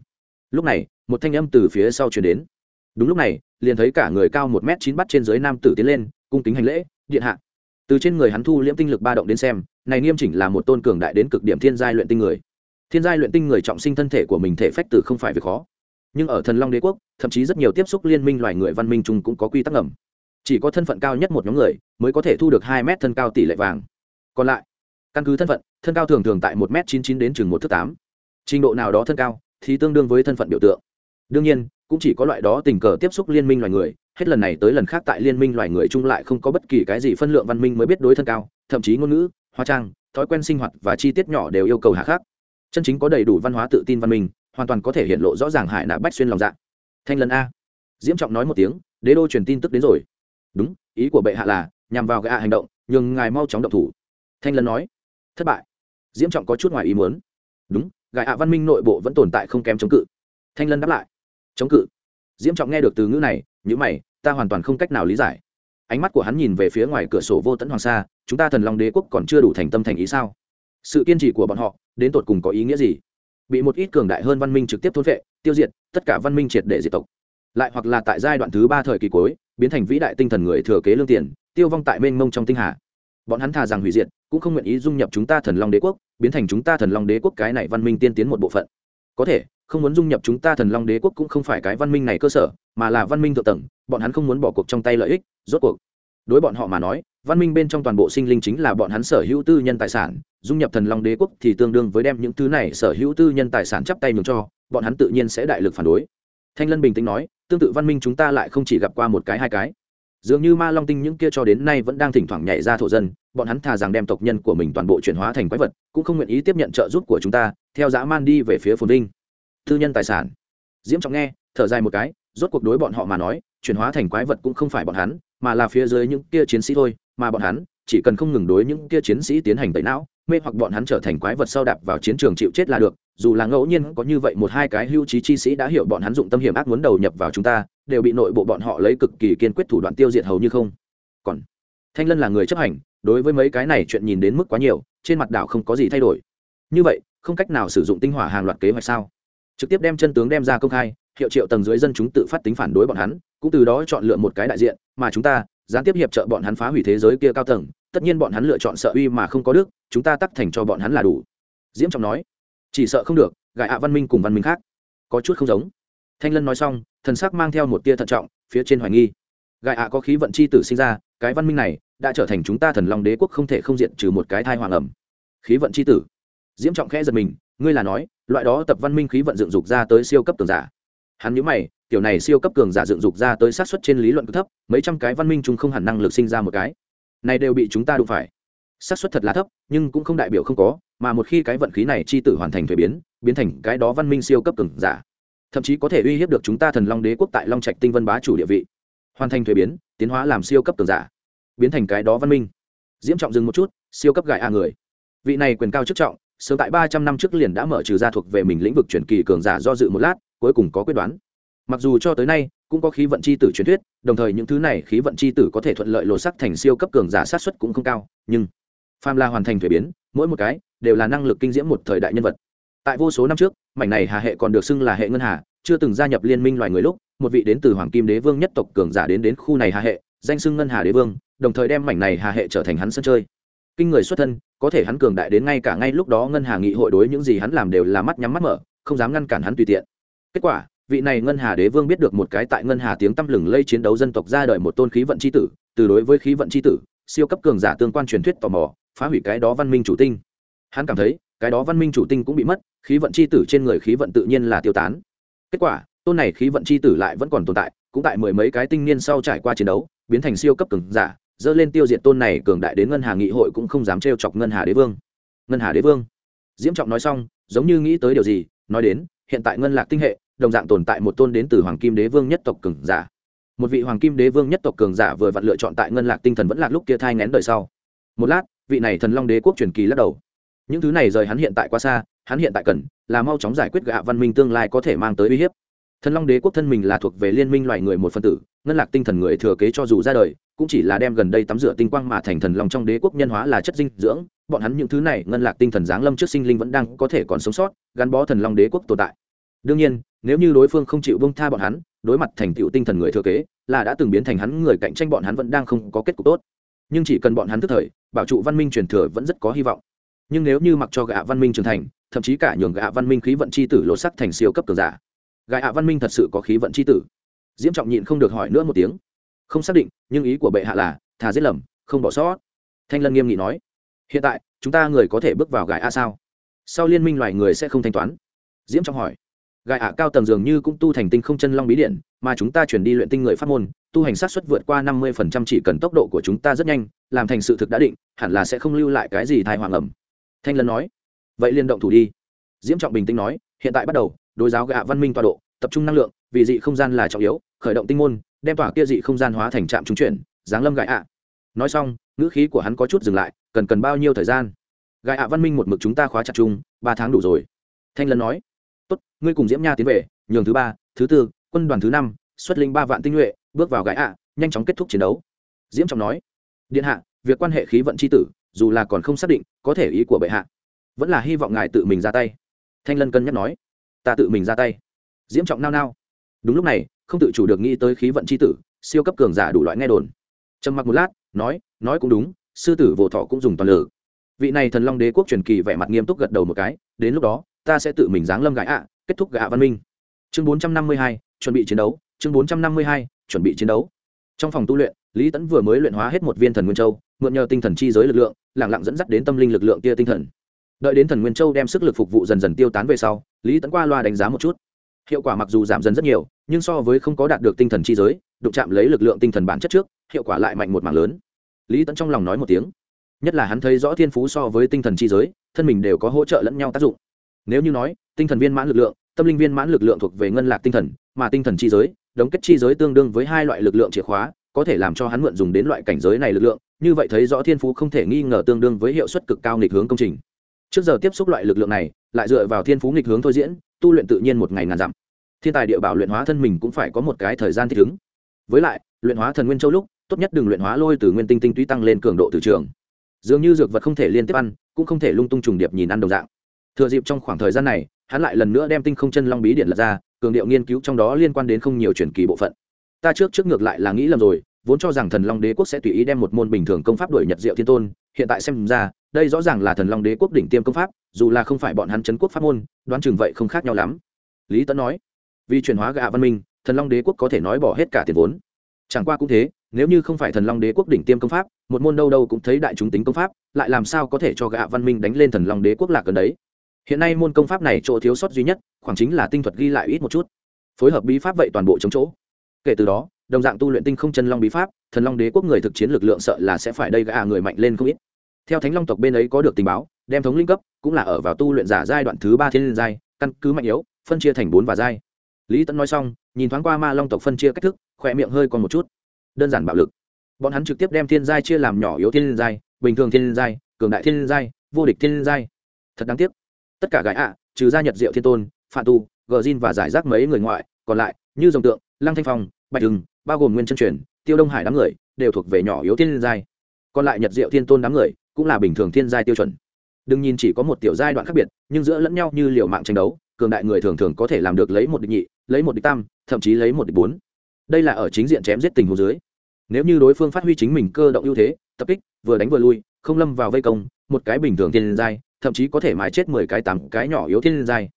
Lúc này, một thanh âm từ phía sau chuyển đến. Đúng lúc này, liền thấy cả người cao một m chín bắt trên dưới nam tử tiến lên, cung kính hành lễ, điện hạ. Từ trên người hắn thu liễm tinh lực ba động đến xem, này nghiêm chỉnh là một tôn cường đại đến cực điểm thiên giai luyện tinh người. Thiên giai luyện tinh người trọng sinh thân thể của mình thể phách từ không phải việc khó. Nhưng ở thần long đế quốc, thậm chí rất nhiều tiếp xúc liên minh loài người văn minh chung cũng có quy tắc ngầm chỉ có thân phận cao nhất một nhóm người mới có thể thu được hai mét thân cao tỷ lệ vàng. Còn lại, căn cứ thân phận, thân cao thường thường tại một m chín chín đến chừng một thước tám. Trình độ nào đó thân cao thì tương đương với thân phận biểu tượng. Đương nhiên, cũng chỉ có loại đó tình cờ tiếp xúc liên minh loài người, hết lần này tới lần khác tại liên minh loài người chung lại không có bất kỳ cái gì phân lượng văn minh mới biết đối thân cao, thậm chí ngôn ngữ, hóa trang, thói quen sinh hoạt và chi tiết nhỏ đều yêu cầu hạ khác chân chính có đầy đủ văn hóa tự tin văn minh, hoàn toàn có thể hiện lộ rõ ràng hải nạ bách xuyên lòng dạ. Thanh lần a. Diễm trọng nói một tiếng, đế đô truyền tin tức đến rồi đúng, ý của bệ hạ là, nhằm vào gạ hành động, nhường ngài mau chóng động thủ. Thanh lân nói, thất bại. Diễm trọng có chút ngoài ý muốn. Đúng gạ hạ văn minh nội bộ vẫn tồn tại không kém chống cự. Thanh lân đáp lại, chống cự. Diễm trọng nghe được từ ngữ này nhữ mày, ta hoàn toàn không cách nào lý giải. Ánh mắt của hắn nhìn về phía ngoài cửa sổ vô tận hoàng sa, chúng ta thần long đế quốc còn chưa đủ thành tâm thành ý sao? Sự kiên trì của bọn họ, đến tột cùng có ý nghĩa gì? Bị một ít cường đại hơn văn minh trực tiếp thôn vệ tiêu diệt, tất cả văn minh triệt để diệt tộc. Lại hoặc là tại giai đoạn thứ ba thời kỳ cuối biến thành vĩ đại tinh thần người thừa kế lương tiền, tiêu vong tại mênh mông trong tinh hà. Bọn hắn thà rằng hủy diệt, cũng không nguyện ý dung nhập chúng ta thần long đế quốc, biến thành chúng ta thần long đế quốc cái này văn minh tiên tiến một bộ phận. Có thể, không muốn dung nhập chúng ta thần long đế quốc cũng không phải cái văn minh này cơ sở, mà là văn minh thượng tầng, bọn hắn không muốn bỏ cuộc trong tay lợi ích, rốt cuộc. Đối bọn họ mà nói, văn minh bên trong toàn bộ sinh linh chính là bọn hắn sở hữu tư nhân tài sản, dung nhập thần long đế quốc thì tương đương với đem những thứ này sở hữu tư nhân tài sản chắp tay mừng cho, bọn hắn tự nhiên sẽ đại lực phản đối thanh lân bình tĩnh nói, tương tự văn minh chúng ta lại không chỉ gặp qua một cái, hai cái. Dường như ma long tinh những kia cho đến nay vẫn đang thỉnh thoảng nhảy ra thổ dân, bọn hắn thà rằng đem tộc nhân của mình toàn bộ chuyển hóa thành quái vật, cũng không nguyện ý tiếp nhận trợ giúp của chúng ta, theo dã man đi về phía phồn vinh. Tư nhân tài sản. Diễm trọng nghe, thở dài một cái, rốt cuộc đối bọn họ mà nói, chuyển hóa thành quái vật cũng không phải bọn hắn, mà là phía dưới những kia chiến sĩ thôi, mà bọn hắn chỉ cần không ngừng đối những kia chiến sĩ tiến hành tẩy não mê hoặc bọn hắn trở thành quái vật sau đạp vào chiến trường chịu chết là được, dù là ngẫu nhiên có như vậy một hai cái hưu trí chi sĩ đã hiểu bọn hắn dụng tâm hiểm ác muốn đầu nhập vào chúng ta, đều bị nội bộ bọn họ lấy cực kỳ kiên quyết thủ đoạn tiêu diệt hầu như không. Còn, thanh lân là người chấp hành, đối với mấy cái này chuyện nhìn đến mức quá nhiều, trên mặt đảo không có gì thay đổi. Như vậy, không cách nào sử dụng tinh hỏa hàng loạt kế hoạch sao? Trực tiếp đem chân tướng đem ra công khai, hiệu triệu tầng dưới dân chúng tự phát tính phản đối bọn hắn, cũng từ đó chọn lựa một cái đại diện, mà chúng ta, gián tiếp hiệp trợ bọn hắn phá hủy thế giới kia cao tầng tất nhiên bọn hắn lựa chọn sợ uy mà không có đức, chúng ta tắc thành cho bọn hắn là đủ. Diễm trọng nói, chỉ sợ không được gại ạ văn minh cùng văn minh khác. Có chút không giống. Thanh lân nói xong, thần sắc mang theo một tia thận trọng, phía trên hoài nghi. Gại ạ có khí vận c h i tử sinh ra, cái văn minh này đã trở thành chúng ta thần long đế quốc không thể không diện trừ một cái thai hoàng ẩm. Khí vận c h i tử. Diễm trọng khẽ giật mình, ngươi là nói, loại đó tập văn minh khí vận dựng dục ra tới siêu cấp cường giả. Hắn nhớ mày, kiểu này siêu cấp cường giả dựng dục ra tới sát xuất trên lý luận cực thấp, mấy trăm cái văn minh chúng không hẳn năng lực sinh ra một cái này đều bị chúng ta đụng phải. Xác suất thật là thấp, nhưng cũng không đại biểu không có, mà một khi cái vận khí này chi tử hoàn thành thuế biến biến thành cái đó văn minh siêu cấp cường giả, thậm chí có thể uy hiếp được chúng ta thần long đế quốc tại long trạch tinh vân bá chủ địa vị. Hoàn thành thuế biến, tiến hóa làm siêu cấp cường giả, biến thành cái đó văn minh. Diễm trọng dừng một chút, siêu cấp gại a à người. Vị này quyền cao chức trọng, sớm tại ba trăm năm trước liền đã mở trừ ra thuộc về mình lĩnh vực truyền kỳ cường giả do dự một lát, cuối cùng có quyết đoán. Mặc dù cho tới nay cũng có khí vận chi tử truyền thuyết, đồng thời những thứ này khí vận chi tử có thể thuận lợi lột sắc thành siêu cấp cường giả sát suất cũng không cao, nhưng pham la hoàn thành thủy biến, mỗi một cái đều là năng lực kinh diễm một thời đại nhân vật. Tại vô số năm trước, mảnh này hà hệ còn được xưng là hệ ngân hà, chưa từng gia nhập liên minh loài người lúc, một vị đến từ hoàng kim đế vương nhất tộc cường giả đến đến khu này hà hệ, danh xưng ngân hà đế vương, đồng thời đem mảnh này hà hệ trở thành hắn sân chơi. Kinh người xuất thân, có thể hắn cường đại đến ngay cả ngay lúc đó ngân hà nghị hội đối những gì hắn làm đều là mắt nhắm mắt mở, không dám ngăn cản hắn tùy tiện. Kết quả vị này ngân hà đế vương biết được một cái tại ngân hà tiếng tăm lừng lây chiến đấu dân tộc ra đời một tôn khí vận c h i tử, từ đối với khí vận c h i tử, siêu cấp cường giả tương quan truyền thuyết tò mò, phá hủy cái đó văn minh chủ tinh. Hắn cảm thấy, cái đó văn minh chủ tinh cũng bị mất, khí vận c h i tử trên người khí vận tự nhiên là tiêu tán. Kết quả, tôn này khí vận c h i tử lại vẫn còn tồn tại, cũng tại mười mấy cái tinh niên sau trải qua chiến đấu, biến thành siêu cấp cường giả, dơ lên tiêu diệt tôn này cường đại đến ngân hà nghị hội cũng không dám trêu chọc ngân hà đế vương. Ngân hà đế vương. Diễm trọng nói xong, giống như nghĩ tới điều gì, nói đến hiện tại ngân lạc tinh hệ, đồng dạng tồn tại một tôn đến từ hoàng kim đế vương nhất tộc cường giả. Một vị hoàng kim đế vương nhất tộc cường giả vừa vặn lựa chọn tại ngân lạc tinh thần vẫn lạc lúc kia thai ngén đời sau. Một lát, vị này thần long đế quốc truyền kỳ lắc đầu. Những thứ này rời hắn hiện tại quá xa, hắn hiện tại cần là mau chóng giải quyết gạ văn minh tương lai có thể mang tới uy hiếp. Thần long đế quốc thân mình là thuộc về liên minh loài người một phân tử, ngân lạc tinh thần người thừa kế cho dù ra đời, cũng chỉ là đem gần đây tắm rửa tinh quang mà thành thần long trong đế quốc nhân hóa là chất dinh dưỡng bọn hắn những thứ này ngân lạc tinh thần giáng lâm trước sinh linh vẫn đang có thể còn sống sót, gắn bó thần long đế quốc tồn tại. Đương nhiên, nếu như đối phương không chịu bông tha bọn hắn, đối mặt thành tựu tinh thần người thừa kế, là đã từng biến thành hắn người cạnh tranh bọn hắn vẫn đang không có kết cục tốt. Nhưng chỉ cần bọn hắn thức thời, bảo trụ văn minh truyền thừa vẫn rất có hy vọng. Nhưng nếu như mặc cho gạ văn minh trưởng thành, thậm chí cả nhường gạ văn minh khí vận c h i tử lột sắc thành siêu cấp cường giả. Gạ văn minh thật sự có khí vận c h i tử. Diễm trọng nhịn không được hỏi nữa một tiếng. Không xác định, nhưng ý của bệ hạ là, thà giết lầm, không bỏ sót. Thanh lân nghiêm nghị nói hiện tại, chúng ta người có thể bước vào gãi a sao? Sau liên minh loài người sẽ không thanh toán. Diễm trọng hỏi. Gài ạ cao tầng dường như cũng tu thành tinh không chân long bí điện, mà chúng ta chuyển đi luyện tinh người pháp môn, tu hành sát xuất vượt qua năm mươi phần trăm chỉ cần tốc độ của chúng ta rất nhanh, làm thành sự thực đã định, hẳn là sẽ không lưu lại cái gì thai hoàng ẩm thanh lân nói. Vậy liên động thủ đi. Diễm trọng bình tĩnh nói, hiện tại bắt đầu, đối giáo gạ văn minh tọa độ, tập trung năng lượng, vì dị không gian là trọng yếu, khởi động tinh môn, đem tỏa kia dị không gian hóa thành trạm trung chuyển, giáng lâm gãi ạ nói xong, ngữ khí của hắn có chút dừng lại, cần cần bao nhiêu thời gian? Gãi ạ văn minh một mực chúng ta khóa chặt chung, ba tháng đủ rồi. Thanh lân nói, tốt, ngươi cùng diễm nha tiến về, nhường thứ ba, thứ tư, quân đoàn thứ năm, xuất linh ba vạn tinh nhuệ, bước vào gái ạ, nhanh chóng kết thúc chiến đấu. Diễm trọng nói, điện hạ, việc quan hệ khí vận c h i tử, dù là còn không xác định, có thể ý của bệ hạ, vẫn là hy vọng ngài tự mình ra tay. Thanh lân cân nhắc nói, ta tự mình ra tay. Diễm trọng nao nao, đúng lúc này, không tự chủ được nghĩ tới khí vận c h i tử, siêu cấp cường giả đủ loại nghe đồn. Trầm mặc một lát nói nói cũng đúng, sư tử vỗ thọ cũng dùng toàn lử vị này thần long đế quốc truyền kỳ vẻ mặt nghiêm túc gật đầu một cái, đến lúc đó, ta sẽ tự mình giáng lâm gãi ạ, kết thúc gã văn minh. Chương bốn trăm năm mươi hai, chuẩn bị chiến đấu, chương bốn trăm năm mươi hai, chuẩn bị chiến đấu. Trong phòng tu luyện, lý tẫn vừa mới luyện hóa hết một viên thần nguyên châu, mượn nhờ tinh thần chi giới lực lượng lẳng lặng dẫn dắt đến tâm linh lực lượng kia tinh thần. Đợi đến thần nguyên châu đem sức lực phục vụ dần dần tiêu tán về sau, lý tẫn qua loa đánh giá một chút. Hiệu quả mặc dù giảm dần rất nhiều, nhưng so với không có đạt được tinh thần chi giới đụng chạm lấy lực lượng tinh thần bản chất trước, hiệu quả lại mạnh một mảng lớn. Lý tẫn trong lòng nói một tiếng. Nhất là hắn thấy rõ thiên phú so với tinh thần chi giới, thân mình đều có hỗ trợ lẫn nhau tác dụng. Nếu như nói, tinh thần viên mãn lực lượng, tâm linh viên mãn lực lượng thuộc về ngân lạc tinh thần, mà tinh thần chi giới đống kết chi giới tương đương với hai loại lực lượng chìa khóa, có thể làm cho hắn mượn dùng đến loại cảnh giới này lực lượng, như vậy thấy rõ thiên phú không thể nghi ngờ tương đương với hiệu suất cực cao nghịch hướng công trình. Trước giờ tiếp xúc loại lực lượng này, lại dựa vào thiên phú nghịch hướng thôi diễn, tu luyện tự nhiên một ngày ngàn dặm. Thiên tài địa bảo luyện hóa thân mình cũng phải có một cái thời gian thích ứng với lại, luyện hóa thần nguyên châu lúc, tốt nhất đừng luyện hóa lôi từ nguyên tinh tinh túy tăng lên cường độ từ trường. Dường như dược vật không thể liên tiếp ăn, cũng không thể lung tung trùng điệp nhìn ăn đồng dạng. Thừa dịp trong khoảng thời gian này, hắn lại lần nữa đem tinh không chân long bí điện lật ra, cường điệu nghiên cứu trong đó liên quan đến không nhiều truyền kỳ bộ phận. Ta trước trước ngược lại là nghĩ lầm rồi, vốn cho rằng thần long đế quốc sẽ tùy ý đem một môn bình thường công pháp đuổi nhật diệu thiên tôn, hiện tại xem ra, đây rõ ràng là thần long đế quốc đỉnh tiêm công pháp, dù là không phải bọn hắn chấn quốc pháp môn, đoán chừng vậy không khác nhau lắm. Lý tấn nói, vì chuyển hóa gạ văn minh thần long đế quốc có thể nói bỏ hết cả tiền vốn. Chẳng qua cũng thế, nếu như không phải thần long đế quốc đỉnh tiêm công pháp, một môn đâu đâu cũng thấy đại chúng tính công pháp, lại làm sao có thể cho gạ văn minh đánh lên thần long đế quốc lạc gần đấy? Hiện nay môn công pháp này chỗ thiếu sót duy nhất, khoảng chính là tinh thuật ghi lại ít một chút. Phối hợp bí pháp vậy toàn bộ chống chỗ. Kể từ đó, đồng dạng tu luyện tinh không chân long bí pháp, thần long đế quốc người thực chiến lực lượng sợ là sẽ phải đây gạ người mạnh lên không ít. Theo thánh long tộc bên ấy có được tình báo, đem thống linh cấp, cũng là ở vào tu luyện giả giai đoạn thứ ba thiên giai, căn cứ mạnh yếu, phân chia thành bốn và giai lý tẫn nói xong, nhìn thoáng qua ma long tộc phân chia cách thức, khỏe miệng hơi còn một chút. Đơn giản bạo lực. Bọn hắn trực tiếp đem thiên giai chia làm nhỏ yếu thiên giai, bình thường thiên giai, cường đại thiên giai, vô địch thiên giai. Thật đáng tiếc. Tất cả gái ạ, trừ gia nhật diệu thiên tôn phạm tu, gờ zin và giải rác mấy người ngoại, còn lại, như dòng tượng, lăng thanh phong, bạch hưng, bao gồm nguyên chân truyền, tiêu đông hải đám người, đều thuộc về nhỏ yếu thiên giai. Còn lại nhật diệu thiên tôn đám người, cũng là bình thường thiên giai tiêu chuẩn. Đừng nhìn chỉ có một tiểu giai đoạn khác biệt, nhưng giữa lẫn nhau như liều mạng tranh đấu, cường đại người thường thường có thể làm được lấy một địch nhị lấy một địch tam, thậm chí lấy một địch bốn. Đây là ở chính diện chém giết tình hồ dưới. Nếu như đối phương phát huy chính mình cơ động ưu thế, tập kích, vừa đánh vừa lui, không lâm vào vây công, một cái bình thường thiên giai, thậm chí có thể mái chết mười cái tám cái nhỏ yếu thiên giai.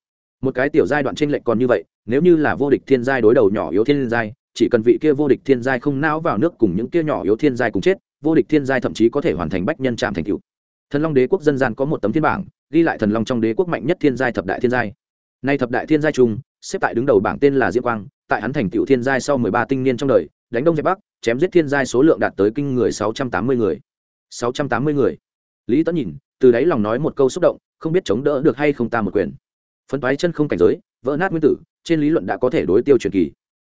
Một cái tiểu giai đoạn trên lệch còn như vậy, nếu như là vô địch thiên giai đối đầu nhỏ yếu thiên giai, chỉ cần vị kia vô địch thiên giai không não vào nước cùng những kia nhỏ yếu thiên giai cùng chết, vô địch thiên giai thậm chí có thể hoàn thành bách nhân trạm thành cựu thần long đế quốc dân gian có một tấm thiên bảng, ghi lại thần long trong đế quốc mạnh nhất thiên giai thập đại thiên giai. Nay thập đại thiên giai chung xếp tại đứng đầu bảng tên là diễm quang, tại hắn thành cựu thiên giai sau mười ba tinh niên trong đời, đánh đông dẹp bắc, chém giết thiên giai số lượng đạt tới kinh người sáu trăm tám mươi người. Sáu trăm tám mươi người. Lý tẫn nhìn, từ đáy lòng nói một câu xúc động, không biết chống đỡ được hay không ta một quyền. Phấn toái chân không cảnh giới, vỡ nát nguyên tử, trên lý luận đã có thể đối tiêu truyền kỳ.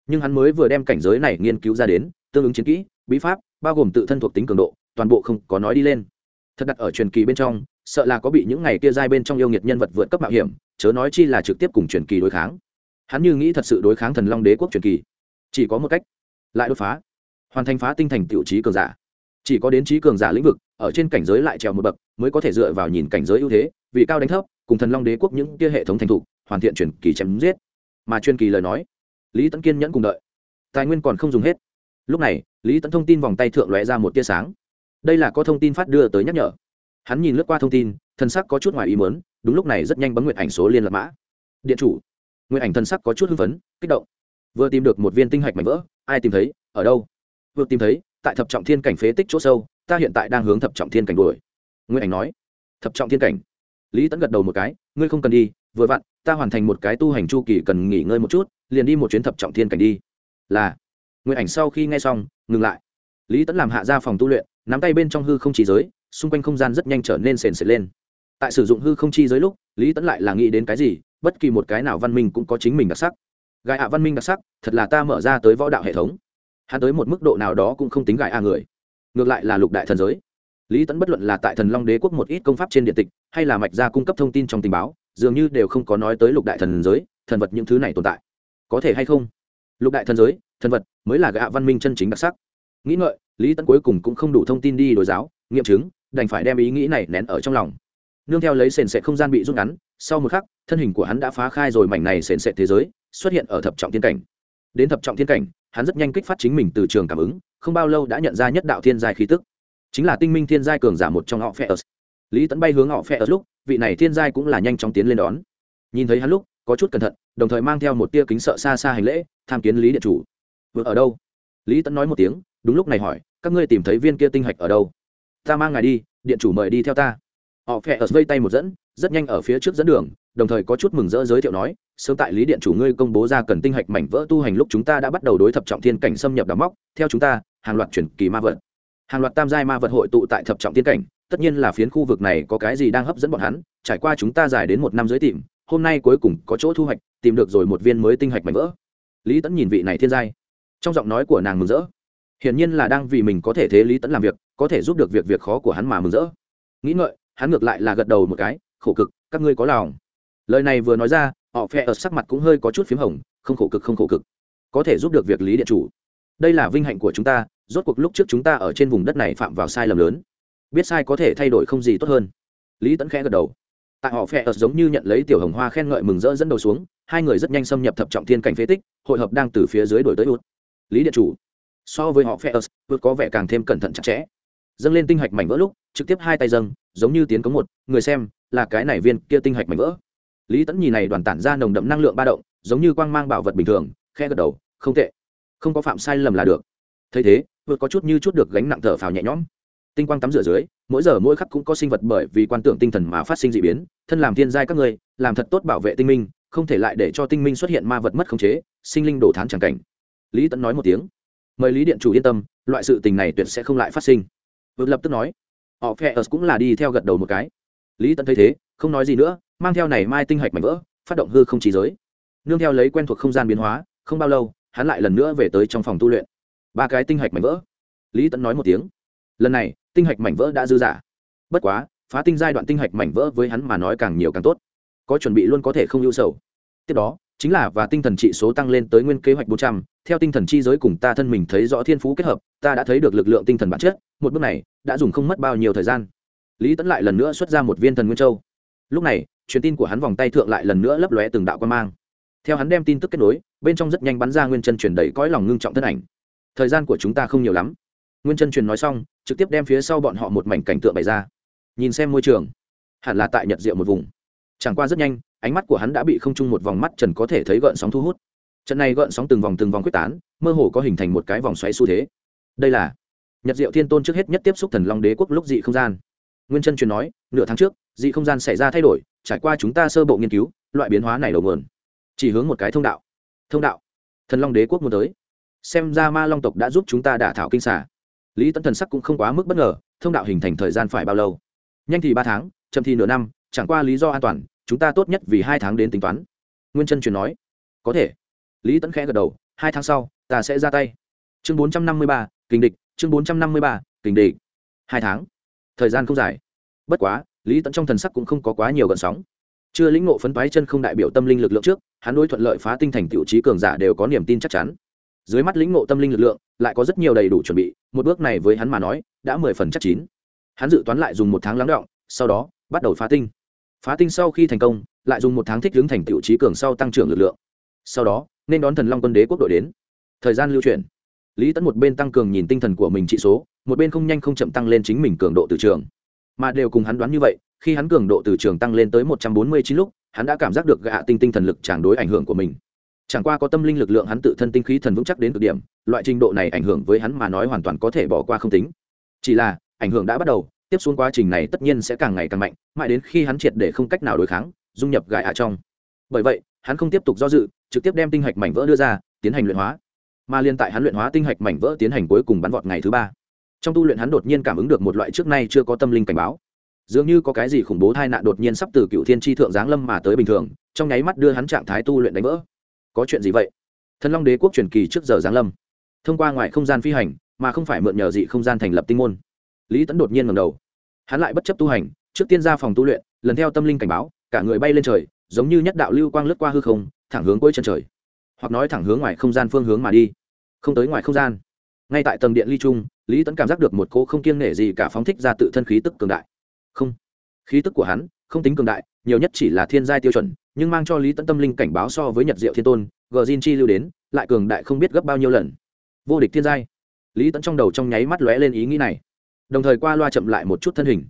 Nhưng hắn mới vừa đem cảnh giới này nghiên cứu ra đến, tương ứng chiến kỹ, bí pháp, bao gồm tự thân thuộc tính cường độ, toàn bộ không có nói đi lên. Thật đặt ở truyền kỳ bên trong, sợ là có bị những ngày kia giai bên trong yêu nghiệt nhân vật vượt cấp mạo hiểm, chớ nói chi là trực tiếp cùng truyền kỳ đối kháng hắn như nghĩ thật sự đối kháng thần long đế quốc truyền kỳ. Chỉ có một cách, lại đột phá, hoàn thành phá tinh thành tiểu trí cường giả. Chỉ có đến trí cường giả lĩnh vực, ở trên cảnh giới lại trèo một bậc, mới có thể dựa vào nhìn cảnh giới ưu thế, vì cao đánh thấp, cùng thần long đế quốc những kia hệ thống thành thục, hoàn thiện truyền kỳ chém giết. Mà truyền kỳ lời nói, lý tấn kiên nhẫn cùng đợi. Tài nguyên còn không dùng hết. Lúc này, lý tấn thông tin vòng tay thượng lóe ra một tia sáng. Đây là có thông tin phát đưa tới nhắc nhở. Hắn nhìn lướt qua thông tin, thân sắc có chút ngoài ý mớn đúng lúc này rất nhanh bấm nguyện ảnh số liên lạc mã. Điện chủ nguyện ảnh thân sắc có chút hưng phấn, kích động. Vừa tìm được một viên tinh hạch mảnh vỡ, ai tìm thấy, ở đâu? Vừa tìm thấy, tại thập trọng thiên cảnh phế tích chỗ sâu, ta hiện tại đang hướng thập trọng thiên cảnh đuổi. Nguyện ảnh nói. Thập trọng thiên cảnh. Lý tẫn gật đầu một cái, ngươi không cần đi, vừa vặn, ta hoàn thành một cái tu hành chu kỳ cần nghỉ ngơi một chút, liền đi một chuyến thập trọng thiên cảnh đi. Là. Nguyện ảnh sau khi nghe xong, ngừng lại. Lý tẫn làm hạ ra phòng tu luyện, nắm tay bên trong hư không chỉ giới, xung quanh không gian rất nhanh trở nên sền sệt lên. Tại sử dụng hư không chi giới lúc, lý tẫn lại là nghĩ đến cái gì? Bất kỳ một cái nào văn minh cũng có chính mình đặc sắc. Gài hạ văn minh đặc sắc, thật là ta mở ra tới võ đạo hệ thống. Hắn tới một mức độ nào đó cũng không tính gài a người. Ngược lại là lục đại thần giới. Lý tẫn bất luận là tại thần long đế quốc một ít công pháp trên điện tịch, hay là mạch gia cung cấp thông tin trong tình báo, dường như đều không có nói tới lục đại thần giới, thần vật những thứ này tồn tại. Có thể hay không? Lục đại thần giới, thần vật mới là gạ văn minh chân chính đặc sắc. Nghĩ ngợi, lý tẫn cuối cùng cũng không đủ thông tin đi đổi giáo, nghiệm chứng, đành phải đem ý nghĩ này nén ở trong lòng. Nương theo lấy sền sẽ không gian bị rút ngắn sau một khắc, thân hình của hắn đã phá khai rồi mảnh này sền sệt thế giới, xuất hiện ở thập trọng thiên cảnh. Đến thập trọng thiên cảnh, hắn rất nhanh kích phát chính mình từ trường cảm ứng, không bao lâu đã nhận ra nhất đạo thiên giai khí tức. Chính là tinh minh thiên giai cường giả một trong họ phe ớt lý tấn bay hướng họ phe ớt lúc, vị này thiên giai cũng là nhanh chóng tiến lên đón. Nhìn thấy hắn lúc, có chút cẩn thận, đồng thời mang theo một tia kính sợ xa xa hành lễ, tham kiến lý điện chủ. Vừa ở đâu? Lý tấn nói một tiếng, đúng lúc này hỏi, các ngươi tìm thấy viên kia tinh hạch ở đâu? Ta mang ngài đi, điện chủ mời đi theo ta họ phe ở vây tay một dẫn, rất nhanh ở phía trước dẫn đường, đồng thời có chút mừng rỡ giới thiệu nói, sớm tại lý điện chủ ngươi công bố ra cần tinh hạch mảnh vỡ tu hành lúc chúng ta đã bắt đầu đối thập trọng thiên cảnh xâm nhập đào móc, theo chúng ta, hàng loạt chuyển kỳ ma vật. Hàng loạt tam giai ma vật hội tụ tại thập trọng thiên cảnh, tất nhiên là phiến khu vực này có cái gì đang hấp dẫn bọn hắn, trải qua chúng ta dài đến một năm dưới tìm, hôm nay cuối cùng có chỗ thu hoạch, tìm được rồi một viên mới tinh hạch mảnh vỡ. Lý tẫn nhìn vị này thiên giai. Trong giọng nói của nàng mừng rỡ. Hiển nhiên là đang vì mình có thể thế lý tẫn làm việc, có thể giúp được việc việc khó của hắn mà mừng rỡ. Nghĩ ngợi hắn ngược lại là gật đầu một cái, khổ cực, các ngươi có lòng. Lời này vừa nói ra, họ phe ở sắc mặt cũng hơi có chút p h í m hồng, không khổ cực, không khổ cực. Có thể giúp được việc lý điện chủ. Đây là vinh hạnh của chúng ta, rốt cuộc lúc trước chúng ta ở trên vùng đất này phạm vào sai lầm lớn. Biết sai có thể thay đổi không gì tốt hơn. Lý tẫn khẽ gật đầu. Tại họ phe ở giống như nhận lấy tiểu hồng hoa khen ngợi mừng rỡ dẫn đầu xuống, hai người rất nhanh xâm nhập thập trọng thiên cảnh phế tích, hội hợp đang từ phía dưới đổi tới út. Lý điện chủ. So với họ phe ớt vượt có vẻ càng thêm cẩn thận chặt chẽ dâng lên tinh hạch mảnh vỡ lúc, trực tiếp hai tay dâng, giống như tiến cống một, người xem, là cái này viên kia tinh hạch mảnh vỡ. Lý tẫn nhìn này đoàn tản ra nồng đậm năng lượng ba động, giống như quang mang bảo vật bình thường khe gật đầu, không tệ. Không có phạm sai lầm là được. Thấy thế, vượt có chút như chút được gánh nặng thở phào nhẹ nhõm. Tinh quang tắm rửa dưới, mỗi giờ mỗi khắc cũng có sinh vật bởi vì quan tưởng tinh thần mà phát sinh d ị biến, thân làm thiên giai các ngươi, làm thật tốt bảo vệ tinh minh, không thể lại để cho tinh minh xuất hiện ma vật mất khống chế, sinh linh đổ thán c cảnh. Lý tẫn nói một tiếng. Mời lý điện chủ yên tâm, loại sự tình này tuyệt sẽ không lại phát sinh vượt lập tức nói, họ phe ớt cũng là đi theo gật đầu một cái. Lý tẫn thấy thế, không nói gì nữa, mang theo này mai tinh hạch mảnh vỡ, phát động hư không trí giới. Nương theo lấy quen thuộc không gian biến hóa, không bao lâu, hắn lại lần nữa về tới trong phòng tu luyện. Ba cái tinh hạch mảnh vỡ. Lý tẫn nói một tiếng, lần này, tinh hạch mảnh vỡ đã dư giả. Bất quá, phá tinh giai đoạn tinh hạch mảnh vỡ với hắn mà nói càng nhiều càng tốt. Có chuẩn bị luôn có thể không ưu sầu. Tiếp đó, chính là và tinh thần trị số tăng lên tới nguyên kế hoạch bốn trăm. Theo tinh thần chi giới cùng ta thân mình thấy rõ thiên phú kết hợp ta đã thấy được lực lượng tinh thần bản chất, một bước này đã dùng không mất bao nhiêu thời gian. Lý tẫn lại lần nữa xuất ra một viên thần nguyên châu. Lúc này, truyền tin của hắn vòng tay thượng lại lần nữa lấp lóe từng đạo quan mang. Theo hắn đem tin tức kết nối, bên trong rất nhanh bắn ra nguyên chân truyền đầy cõi lòng ngưng trọng thân ảnh. Thời gian của chúng ta không nhiều lắm. Nguyên chân truyền nói xong, trực tiếp đem phía sau bọn họ một mảnh cảnh tượng bày ra. Nhìn xem môi trường. Hẳn là tại nhật diệu một vùng. Chẳng qua rất nhanh, ánh mắt của hắn đã bị không chung một vòng mắt trần có thể thấy gợn sóng thu hút. Trận này gợn sóng từng vòng từng vòng quyết tán, mơ hồ có hình thành một cái vòng xoáy xu thế đây là nhật diệu thiên tôn trước hết nhất tiếp xúc thần long đế quốc lúc dị không gian nguyên chân truyền nói nửa tháng trước dị không gian xảy ra thay đổi trải qua chúng ta sơ bộ nghiên cứu loại biến hóa này đầu nguồn chỉ hướng một cái thông đạo thông đạo thần long đế quốc muốn tới xem ra ma long tộc đã giúp chúng ta đả thảo kinh xả lý tấn thần sắc cũng không quá mức bất ngờ thông đạo hình thành thời gian phải bao lâu nhanh thì ba tháng chậm thì nửa năm chẳng qua lý do an toàn chúng ta tốt nhất vì hai tháng đến tính toán nguyên chân truyền nói có thể lý tấn khẽ gật đầu hai tháng sau ta sẽ ra tay chương bốn trăm năm mươi ba kình địch, chương bốn trăm năm mươi ba kình địch. Hai tháng. Thời gian không dài. Bất quá, lý tẫn trong thần sắc cũng không có quá nhiều gợn sóng. Chưa lĩnh ngộ phấn toái chân không đại biểu tâm linh lực lượng trước, hắn đối thuận lợi phá tinh thành tiểu trí cường giả đều có niềm tin chắc chắn. Dưới mắt lĩnh ngộ tâm linh lực lượng, lại có rất nhiều đầy đủ chuẩn bị, một bước này với hắn mà nói, đã mười phần chắc chín. Hắn dự toán lại dùng một tháng lắng động, sau đó, bắt đầu phá tinh. Phá tinh sau khi thành công, lại dùng một tháng thích hướng thành tiểu trí cường sau tăng trưởng lực lượng. Sau đó, nên đón thần long quân đế quốc đội đến. Thời gian lưu chuyển lý tẫn một bên tăng cường nhìn tinh thần của mình trị số, một bên không nhanh không chậm tăng lên chính mình cường độ từ trường. Mà đều cùng hắn đoán như vậy, khi hắn cường độ từ trường tăng lên tới một trăm bốn mươi chín lúc, hắn đã cảm giác được gạ tinh tinh thần lực chẳng đối ảnh hưởng của mình. Chẳng qua có tâm linh lực lượng hắn tự thân tinh khí thần vững chắc đến cực điểm, loại trình độ này ảnh hưởng với hắn mà nói hoàn toàn có thể bỏ qua không tính. Chỉ là, ảnh hưởng đã bắt đầu, tiếp xuống quá trình này tất nhiên sẽ càng ngày càng mạnh, mãi đến khi hắn triệt để không cách nào đối kháng, dung nhập gại ạ trong. Bởi vậy, hắn không tiếp tục do dự, trực tiếp đem tinh hạch mảnh vỡ đưa ra, tiến hành luyện hóa mà liên tại hắn luyện hóa tinh hạch mảnh vỡ tiến hành cuối cùng bắn vọt ngày thứ ba. Trong tu luyện hắn đột nhiên cảm ứng được một loại trước nay chưa có tâm linh cảnh báo. Dường như có cái gì khủng bố tai nạn đột nhiên sắp từ cựu thiên tri thượng giáng lâm mà tới bình thường, trong nháy mắt đưa hắn trạng thái tu luyện đánh vỡ. Có chuyện gì vậy? Thần long đế quốc truyền kỳ trước giờ giáng lâm. Thông qua ngoài không gian phi hành, mà không phải mượn nhờ dị không gian thành lập tinh môn. Lý tẫn đột nhiên ngầm đầu. Hắn lại bất chấp tu hành, trước tiên ra phòng tu luyện, lần theo tâm linh cảnh báo, cả người bay lên trời, giống như nhất đạo lưu quang lướt qua hư không, thẳng hướng cuối chân trời hoặc nói thẳng hướng ngoài không gian phương hướng mà đi. Không tới ngoài không gian. Ngay tại tầng điện ly trung, lý tẫn cảm giác được một cô không kiêng nể gì cả phóng thích ra tự thân khí tức cường đại. Không. Khí tức của hắn, không tính cường đại, nhiều nhất chỉ là thiên giai tiêu chuẩn, nhưng mang cho lý tẫn tâm linh cảnh báo so với nhật diệu thiên tôn gờ zin chi lưu đến, lại cường đại không biết gấp bao nhiêu lần. Vô địch thiên giai. Lý tẫn trong đầu trong nháy mắt lóe lên ý nghĩ này. Đồng thời qua loa chậm lại một chút thân hình.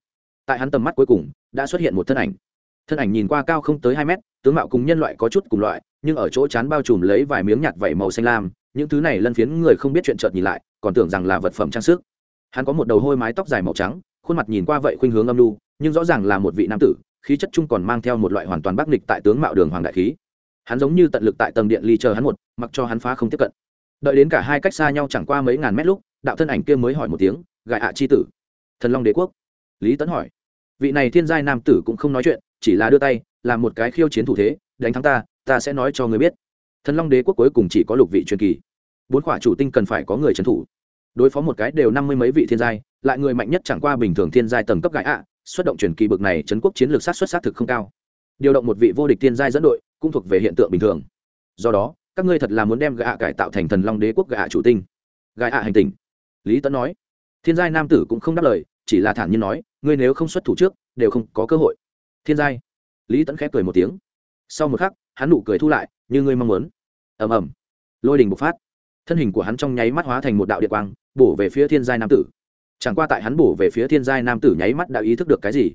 Tại hắn tầm mắt cuối cùng, đã xuất hiện một thân ảnh. Thân ảnh nhìn qua cao không tới hai mét tướng mạo cùng nhân loại có chút cùng loại, nhưng ở chỗ chán bao trùm lấy vài miếng nhạt vảy màu xanh lam, những thứ này lân phiến người không biết chuyện chợt nhìn lại, còn tưởng rằng là vật phẩm trang sức. Hắn có một đầu hôi mái tóc dài màu trắng, khuôn mặt nhìn qua vậy khuynh hướng âm lu nhưng rõ ràng là một vị nam tử, khí chất chung còn mang theo một loại hoàn toàn bắc nghịch tại tướng mạo đường hoàng đại khí. Hắn giống như tận lực tại tầng điện ly chờ hắn một, mặc cho hắn phá không tiếp cận. Đợi đến cả hai cách xa nhau chẳng qua mấy ngàn mét lúc, đạo thân ảnh kia mới hỏi một tiếng gại ạ chi tử? Thần long đế quốc. Lý tấn hỏi. Vị này thiên giai nam tử cũng không nói chuyện, chỉ là đưa tay làm một cái khiêu chiến thủ thế, đánh thắng ta ta sẽ nói cho người biết. Thần long đế quốc cuối cùng chỉ có lục vị truyền kỳ. Bốn khỏa chủ tinh cần phải có người trấn thủ. Đối phó một cái đều năm mươi mấy vị thiên giai, lại người mạnh nhất chẳng qua bình thường thiên giai tầng cấp gãi ạ, xuất động truyền kỳ bực này trấn quốc chiến lược sát xuất sát thực không cao. Điều động một vị vô địch thiên giai dẫn đội, cũng thuộc về hiện tượng bình thường. Do đó, các ngươi thật là muốn đem gạ cải tạo thành thần long đế quốc gạ chủ tinh. Gạ hành tinh lý tấn nói. Thiên giai nam tử cũng không đáp lời, chỉ là thản nhiên nói, ngươi nếu không xuất thủ trước, đều không có cơ hội. Thiên giai lý Tẫn khép cười một tiếng. Sau một khắc, hắn nụ cười thu lại, như ngươi mong muốn. Ầm ầm. Lôi đình bộc phát. Thân hình của hắn trong nháy mắt hóa thành một đạo điện quang, bổ về phía thiên giai nam tử. Chẳng qua tại hắn bổ về phía thiên giai nam tử nháy mắt đã ý thức được cái gì?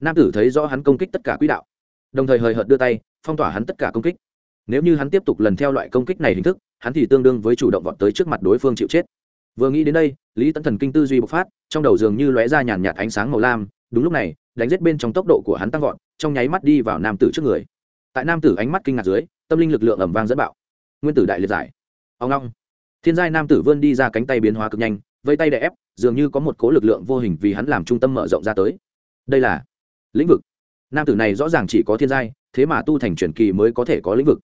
Nam tử thấy rõ hắn công kích tất cả quỹ đạo. Đồng thời hời hợt đưa tay, phong tỏa hắn tất cả công kích. Nếu như hắn tiếp tục lần theo loại công kích này hình thức, hắn thì tương đương với chủ động vọt tới trước mặt đối phương chịu chết. Vừa nghĩ đến đây, lý tấn thần kinh tư duy bộc phát, trong đầu dường như lóe ra nhàn nhạt ánh sáng màu lam. Đúng lúc này đánh giết bên trong tốc độ của hắn tăng vọt, trong nháy mắt đi vào nam tử trước người. Tại nam tử ánh mắt kinh ngạc dưới, tâm linh lực lượng ẩm vang dẫn bạo. Nguyên tử đại liệt giải. Ông long. Thiên giai nam tử vươn đi ra cánh tay biến hóa cực nhanh, vây tay đè ép, dường như có một cố lực lượng vô hình vì hắn làm trung tâm mở rộng ra tới. Đây là lĩnh vực. Nam tử này rõ ràng chỉ có thiên giai, thế mà tu thành truyền kỳ mới có thể có lĩnh vực.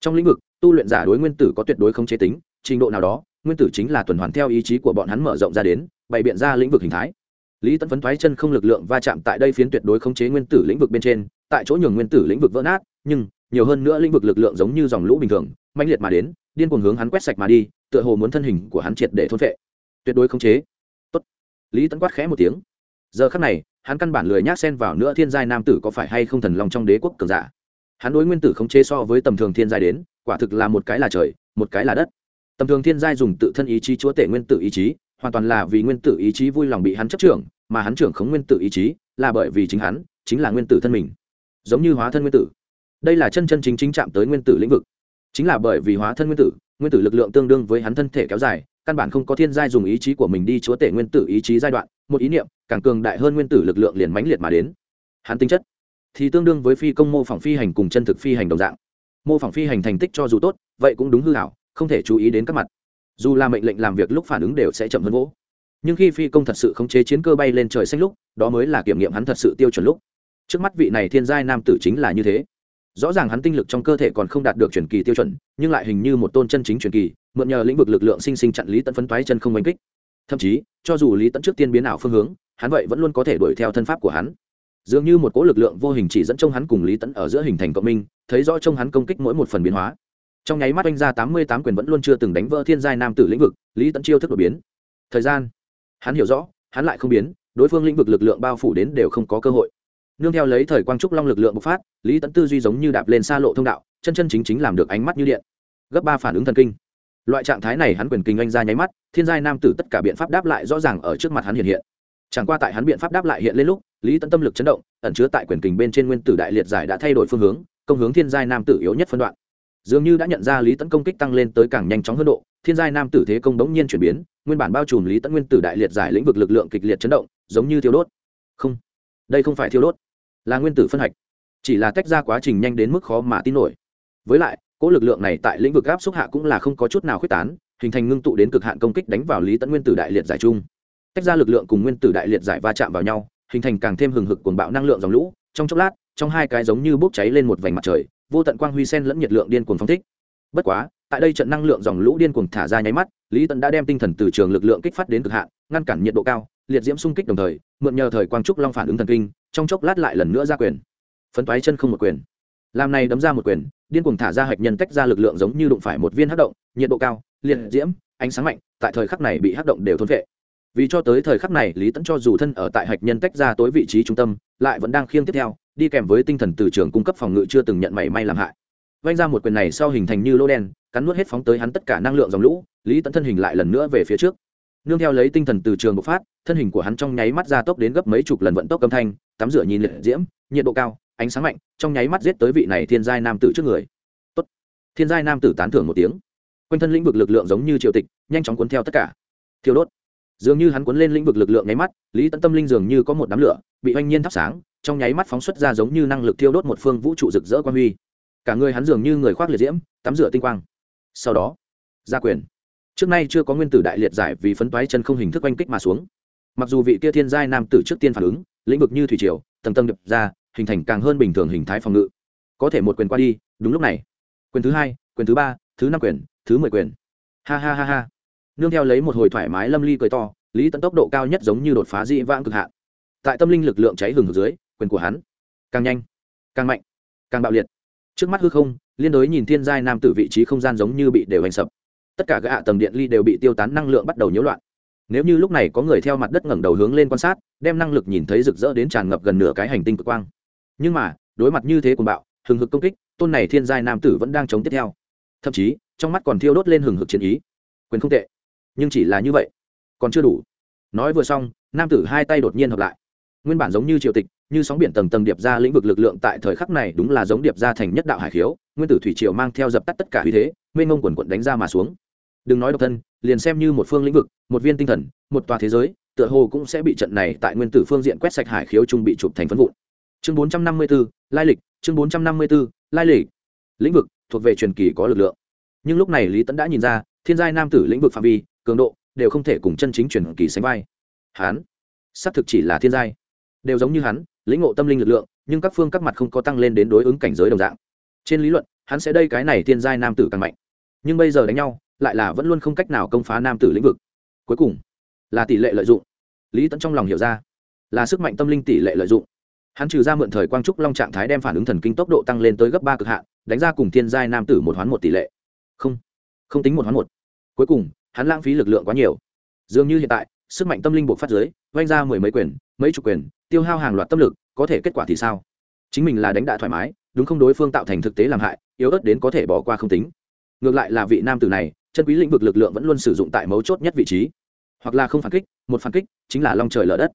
Trong lĩnh vực, tu luyện giả đối nguyên tử có tuyệt đối không chế tính, trình độ nào đó, nguyên tử chính là tuần hoàn theo ý chí của bọn hắn mở rộng ra đến, bày biện ra lĩnh vực hình thái lý tẫn phấn thoái chân không lực lượng va chạm tại đây phiến tuyệt đối khống chế nguyên tử lĩnh vực bên trên, tại chỗ nhường nguyên tử lĩnh vực vỡ nát, nhưng nhiều hơn nữa lĩnh vực lực lượng giống như dòng lũ bình thường, mãnh liệt mà đến, điên cuồng hướng hắn quét sạch mà đi, tựa hồ muốn thân hình của hắn triệt để thôn phệ. Tuyệt đối khống chế. Tốt. Lý tẫn quát khẽ một tiếng. Giờ khắc này, hắn căn bản lười nhác xen vào nữa thiên giai nam tử có phải hay không thần lòng trong đế quốc cường giả. Hắn đối nguyên tử khống chế so với tầm thường thiên giai đến, quả thực là một cái là trời, một cái là đất. Tầm thường thiên giai dùng tự thân ý chí chúa tể nguyên tử ý chí, hoàn toàn là vì nguyên tử ý chí vui lòng bị hắn chấp trưởng mà hắn trưởng khống nguyên tử ý chí, là bởi vì chính hắn, chính là nguyên tử thân mình. Giống như hóa thân nguyên tử. Đây là chân chân chính chính chạm tới nguyên tử lĩnh vực. Chính là bởi vì hóa thân nguyên tử nguyên tử lực lượng tương đương với hắn thân thể kéo dài, căn bản không có thiên giai dùng ý chí của mình đi chúa tể nguyên tử ý chí giai đoạn, một ý niệm, càng cường đại hơn nguyên tử lực lượng liền mãnh liệt mà đến. Hắn tính chất thì tương đương với phi công mô phỏng phi hành cùng chân thực phi hành đồng dạng. Mô phỏng phi hành thành tích cho dù tốt, vậy cũng đúng hư hảo không thể chú ý đến các mặt. Dù là mệnh lệnh làm việc lúc phản ứng đều sẽ chậm hơn vỗ nhưng khi phi công thật sự khống chế chiến cơ bay lên trời xanh lúc, đó mới là kiểm nghiệm hắn thật sự tiêu chuẩn lúc. Trước mắt vị này thiên giai nam tử chính là như thế. Rõ ràng hắn tinh lực trong cơ thể còn không đạt được truyền kỳ tiêu chuẩn, nhưng lại hình như một tôn chân chính truyền kỳ, mượn nhờ lĩnh vực lực lượng sinh sinh chặn lý tận phấn toái chân không oanh kích. Thậm chí, cho dù lý tận trước tiên biến ảo phương hướng, hắn vậy vẫn luôn có thể đuổi theo thân pháp của hắn. Dường như một cỗ lực lượng vô hình chỉ dẫn trong hắn cùng lý tẫn ở giữa hình thành cộng minh, thấy rõ trong hắn công kích mỗi một phần biến hóa. Trong nháy mắt oanh ra tám mươi tám quyền vẫn luôn chưa từng đánh vỡ thiên giai nam tử lĩnh vực, lý tẫn chiêu thức đột biến. Thời gian hắn hiểu rõ, hắn lại không biến, đối phương lĩnh vực lực lượng bao phủ đến đều không có cơ hội. Nương theo lấy thời quang trúc long lực lượng bộc phát, lý tẫn tư duy giống như đạp lên xa lộ thông đạo, chân chân chính chính làm được ánh mắt như điện. Gấp ba phản ứng thần kinh. Loại trạng thái này hắn quyền kinh anh ra nháy mắt, thiên giai nam tử tất cả biện pháp đáp lại rõ ràng ở trước mặt hắn hiện hiện. Chẳng qua tại hắn biện pháp đáp lại hiện lên lúc, lý tẫn tâm lực chấn động, ẩn chứa tại quyền kình bên trên nguyên tử đại liệt giải đã thay đổi phương hướng, công hướng thiên giai nam tử yếu nhất phân đoạn. Dường như đã nhận ra lý tẫn công kích tăng lên tới càng nhanh chóng hơn độ, thiên giai nam tử thế công bỗng nhiên chuyển biến nguyên bản bao trùm lý tẫn nguyên tử đại liệt giải lĩnh vực lực lượng kịch liệt chấn động, giống như thiêu đốt. Không, đây không phải thiêu đốt, là nguyên tử phân hạch. Chỉ là tách ra quá trình nhanh đến mức khó mà tin nổi. Với lại, cỗ lực lượng này tại lĩnh vực áp xúc hạ cũng là không có chút nào khuyết tán, hình thành ngưng tụ đến cực hạn công kích đánh vào lý tẫn nguyên tử đại liệt giải chung. Tách ra lực lượng cùng nguyên tử đại liệt giải va chạm vào nhau, hình thành càng thêm hừng hực cuồng bạo năng lượng dòng lũ. Trong chốc lát, trong hai cái giống như bốc cháy lên một vành mặt trời, vô tận quang huy sen lẫn nhiệt lượng điên cuồng phóng thích. Bất quá, tại đây trận năng lượng dòng lũ điên cuồng thả ra nháy mắt lý tận đã đem tinh thần từ trường lực lượng kích phát đến cực hạn, ngăn cản nhiệt độ cao, liệt diễm xung kích đồng thời, mượn nhờ thời quang trúc long phản ứng thần kinh, trong chốc lát lại lần nữa ra quyền. Phấn toái chân không một quyền. Làm này đấm ra một quyền, điên cuồng thả ra hạch nhân tách ra lực lượng giống như đụng phải một viên hắc động, nhiệt độ cao, liệt diễm, ánh sáng mạnh, tại thời khắc này bị hắc động đều thôn vệ. Vì cho tới thời khắc này, lý tẫn cho dù thân ở tại hạch nhân tách ra tối vị trí trung tâm, lại vẫn đang khiêng tiếp theo, đi kèm với tinh thần từ trường cung cấp phòng ngự chưa từng nhận mảy may làm hại. Vanh ra một quyền này sau hình thành như lô đen cắn nuốt hết phóng tới hắn tất cả năng lượng dòng lũ, lý tẫn thân hình lại lần nữa về phía trước. Nương theo lấy tinh thần từ trường bộc phát, thân hình của hắn trong nháy mắt ra tốc đến gấp mấy chục lần vận tốc âm thanh, tắm rửa nhìn liệt diễm, nhiệt độ cao, ánh sáng mạnh, trong nháy mắt giết tới vị này thiên giai nam tử trước người. Tốt. thiên giai nam tử tán thưởng một tiếng. Quanh thân lĩnh vực lực lượng giống như triều tịch, nhanh chóng cuốn theo tất cả. Thiêu đốt. Dường như hắn cuốn lên lĩnh vực lực lượng nháy mắt, lý Tẫn tâm linh dường như có một đám lửa, bị oanh nhiên thắp sáng, trong nháy mắt phóng xuất ra giống như năng lực thiêu đốt một phương vũ trụ rực rỡ quan huy. Cả người hắn dường như người khoác liệt diễm, tắm rửa tinh quang sau đó, gia quyền. Trước nay chưa có nguyên tử đại liệt giải vì phấn toái chân không hình thức oanh kích mà xuống. Mặc dù vị kia thiên giai nam tử trước tiên phản ứng, lĩnh vực như thủy triều, tầng tầng đập ra, hình thành càng hơn bình thường hình thái phòng ngự. Có thể một quyền qua đi, đúng lúc này. Quyền thứ hai, quyền thứ ba, thứ năm quyền, thứ mười quyền. Ha ha ha ha. Nương theo lấy một hồi thoải mái lâm ly cười to, lý tận tốc độ cao nhất giống như đột phá dị vãng cực hạn. Tại tâm linh lực lượng cháy hừng dưới, quyền của hắn càng nhanh, càng mạnh, càng bạo liệt. Trước mắt hư không liên đối nhìn thiên giai nam tử vị trí không gian giống như bị đều hành sập. Tất cả các hạ tầng điện ly đều bị tiêu tán năng lượng bắt đầu nhiễu loạn. Nếu như lúc này có người theo mặt đất ngẩng đầu hướng lên quan sát, đem năng lực nhìn thấy rực rỡ đến tràn ngập gần nửa cái hành tinh cực quang. Nhưng mà, đối mặt như thế cùng bạo, hừng hực công kích, tôn này thiên giai nam tử vẫn đang chống tiếp theo. Thậm chí, trong mắt còn thiêu đốt lên hừng hực chiến ý. Quyền không tệ. Nhưng chỉ là như vậy, còn chưa đủ. Nói vừa xong, nam tử hai tay đột nhiên hợp lại. Nguyên bản giống như triều tịch, như sóng biển tầng tầng điệp ra lĩnh vực lực lượng tại thời khắc này đúng là giống điệp ra thành nhất đạo hải khiếu nguyên tử thủy triều mang theo dập tắt tất cả uy thế mênh mông quần quận đánh ra mà xuống. Đừng nói độc thân liền xem như một phương lĩnh vực một viên tinh thần một tòa thế giới tựa hồ cũng sẽ bị trận này tại nguyên tử phương diện quét sạch hải khiếu trung bị chụp thành phân vụn. Chương 454, lai lịch chương 454, lai lịch. Lĩnh vực thuộc về truyền kỳ có lực lượng. Nhưng lúc này lý tẫn đã nhìn ra thiên giai nam tử lĩnh vực phạm vi cường độ đều không thể cùng chân chính truyền kỳ sánh vai. Hắn xác thực chỉ là thiên giai. Đều giống như hắn lĩnh ngộ tâm linh lực lượng nhưng các phương các mặt không có tăng lên đến đối ứng cảnh giới đồng dạng trên lý luận, hắn sẽ đây cái này thiên giai nam tử càng mạnh. Nhưng bây giờ đánh nhau, lại là vẫn luôn không cách nào công phá nam tử lĩnh vực. Cuối cùng, là tỷ lệ lợi dụng. Lý tẫn trong lòng hiểu ra, là sức mạnh tâm linh tỷ lệ lợi dụng. Hắn trừ ra mượn thời quang trúc long trạng thái đem phản ứng thần kinh tốc độ tăng lên tới gấp ba cực hạn, đánh ra cùng thiên giai nam tử một hoán một tỷ lệ. Không không tính một hoán một. Cuối cùng, hắn lãng phí lực lượng quá nhiều. Dường như hiện tại, sức mạnh tâm linh buộc phát giới vanh ra mười mấy quyền, mấy chục quyền, tiêu hao hàng loạt tâm lực, có thể kết quả thì sao? Chính mình là đánh đạ thoải mái đúng không đối phương tạo thành thực tế làm hại, yếu ớt đến có thể bỏ qua không tính. Ngược lại là vị nam tử này, chân quý lĩnh vực lực lượng vẫn luôn sử dụng tại mấu chốt nhất vị trí. Hoặc là không phản kích, một phản kích chính là long trời lở đất.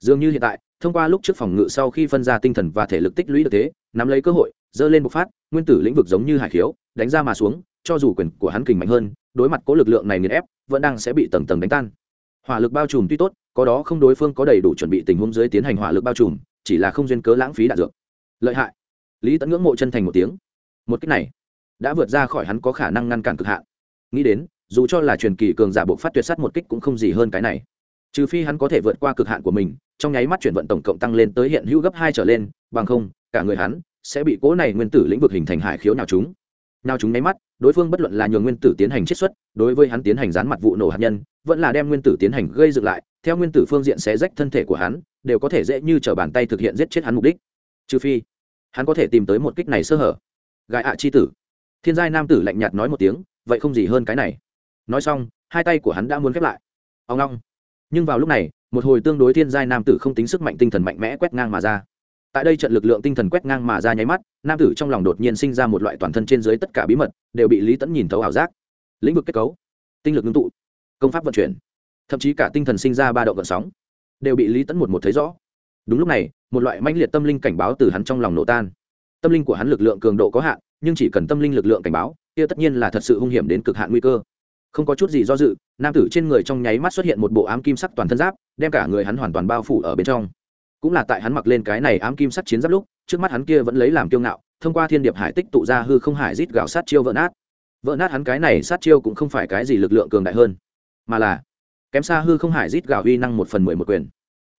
Dường như hiện tại, thông qua lúc trước phòng ngự sau khi phân ra tinh thần và thể lực tích lũy được thế, nắm lấy cơ hội dơ lên bộc phát, nguyên tử lĩnh vực giống như hải khiếu, đánh ra mà xuống, cho dù quyền của hắn kình mạnh hơn, đối mặt cố lực lượng này nghiền ép, vẫn đang sẽ bị tầng tầng đánh tan. Hỏa lực bao trùm tuy tốt, có đó không đối phương có đầy đủ chuẩn bị tình huống dưới tiến hành hỏa lực bao trùm, chỉ là không duyên cớ lãng phí đạn dược. Lợi hại lý tẫn ngưỡng mộ chân thành một tiếng một cách này đã vượt ra khỏi hắn có khả năng ngăn cản cực hạn nghĩ đến dù cho là truyền kỳ cường giả buộc phát tuyệt sắt một kích cũng không gì hơn cái này trừ phi hắn có thể vượt qua cực hạn của mình trong nháy mắt chuyển vận tổng cộng tăng lên tới hiện hữu gấp hai trở lên bằng không cả người hắn sẽ bị cố này nguyên tử lĩnh vực hình thành hải khiếu nào chúng nào chúng nháy mắt đối phương bất luận là nhường nguyên tử tiến hành chiết xuất đối với hắn tiến hành dán mặt vụ nổ hạt nhân vẫn là đem nguyên tử tiến hành gây dựng lại theo nguyên tử phương diện sẽ rách thân thể của hắn đều có thể dễ như t bàn tay thực hiện giết chết hắn mục đích trừ phi hắn có thể tìm tới một kích này sơ hở. Gại ạ chi tử. Thiên giai nam tử lạnh nhạt nói một tiếng, vậy không gì hơn cái này. Nói xong, hai tay của hắn đã muốn khép lại. Ông long. Nhưng vào lúc này, một hồi tương đối thiên giai nam tử không tính sức mạnh tinh thần mạnh mẽ quét ngang mà ra. Tại đây trận lực lượng tinh thần quét ngang mà ra nháy mắt, nam tử trong lòng đột nhiên sinh ra một loại toàn thân trên dưới tất cả bí mật, đều bị lý tẫn nhìn thấu ảo giác. Lĩnh vực kết cấu. Tinh lực ngưng tụ. Công pháp vận chuyển. Thậm chí cả tinh thần sinh ra ba động vận sóng. Đều bị lý tẫn một một thấy rõ đúng lúc này, một loại manh liệt tâm linh cảnh báo từ hắn trong lòng nổ tan. Tâm linh của hắn lực lượng cường độ có hạn, nhưng chỉ cần tâm linh lực lượng cảnh báo, kia tất nhiên là thật sự hung hiểm đến cực hạn nguy cơ. Không có chút gì do dự, nam tử trên người trong nháy mắt xuất hiện một bộ ám kim sắc toàn thân giáp, đem cả người hắn hoàn toàn bao phủ ở bên trong. Cũng là tại hắn mặc lên cái này ám kim sắc chiến giáp lúc, trước mắt hắn kia vẫn lấy làm kiêu ngạo, thông qua thiên điệp hải tích tụ ra hư không hải rít gạo sát chiêu vỡ nát. Vỡ nát hắn cái này sát chiêu cũng không phải cái gì lực lượng cường đại hơn, mà là kém xa hư không hải rít gạo uy năng một phần mười một quyền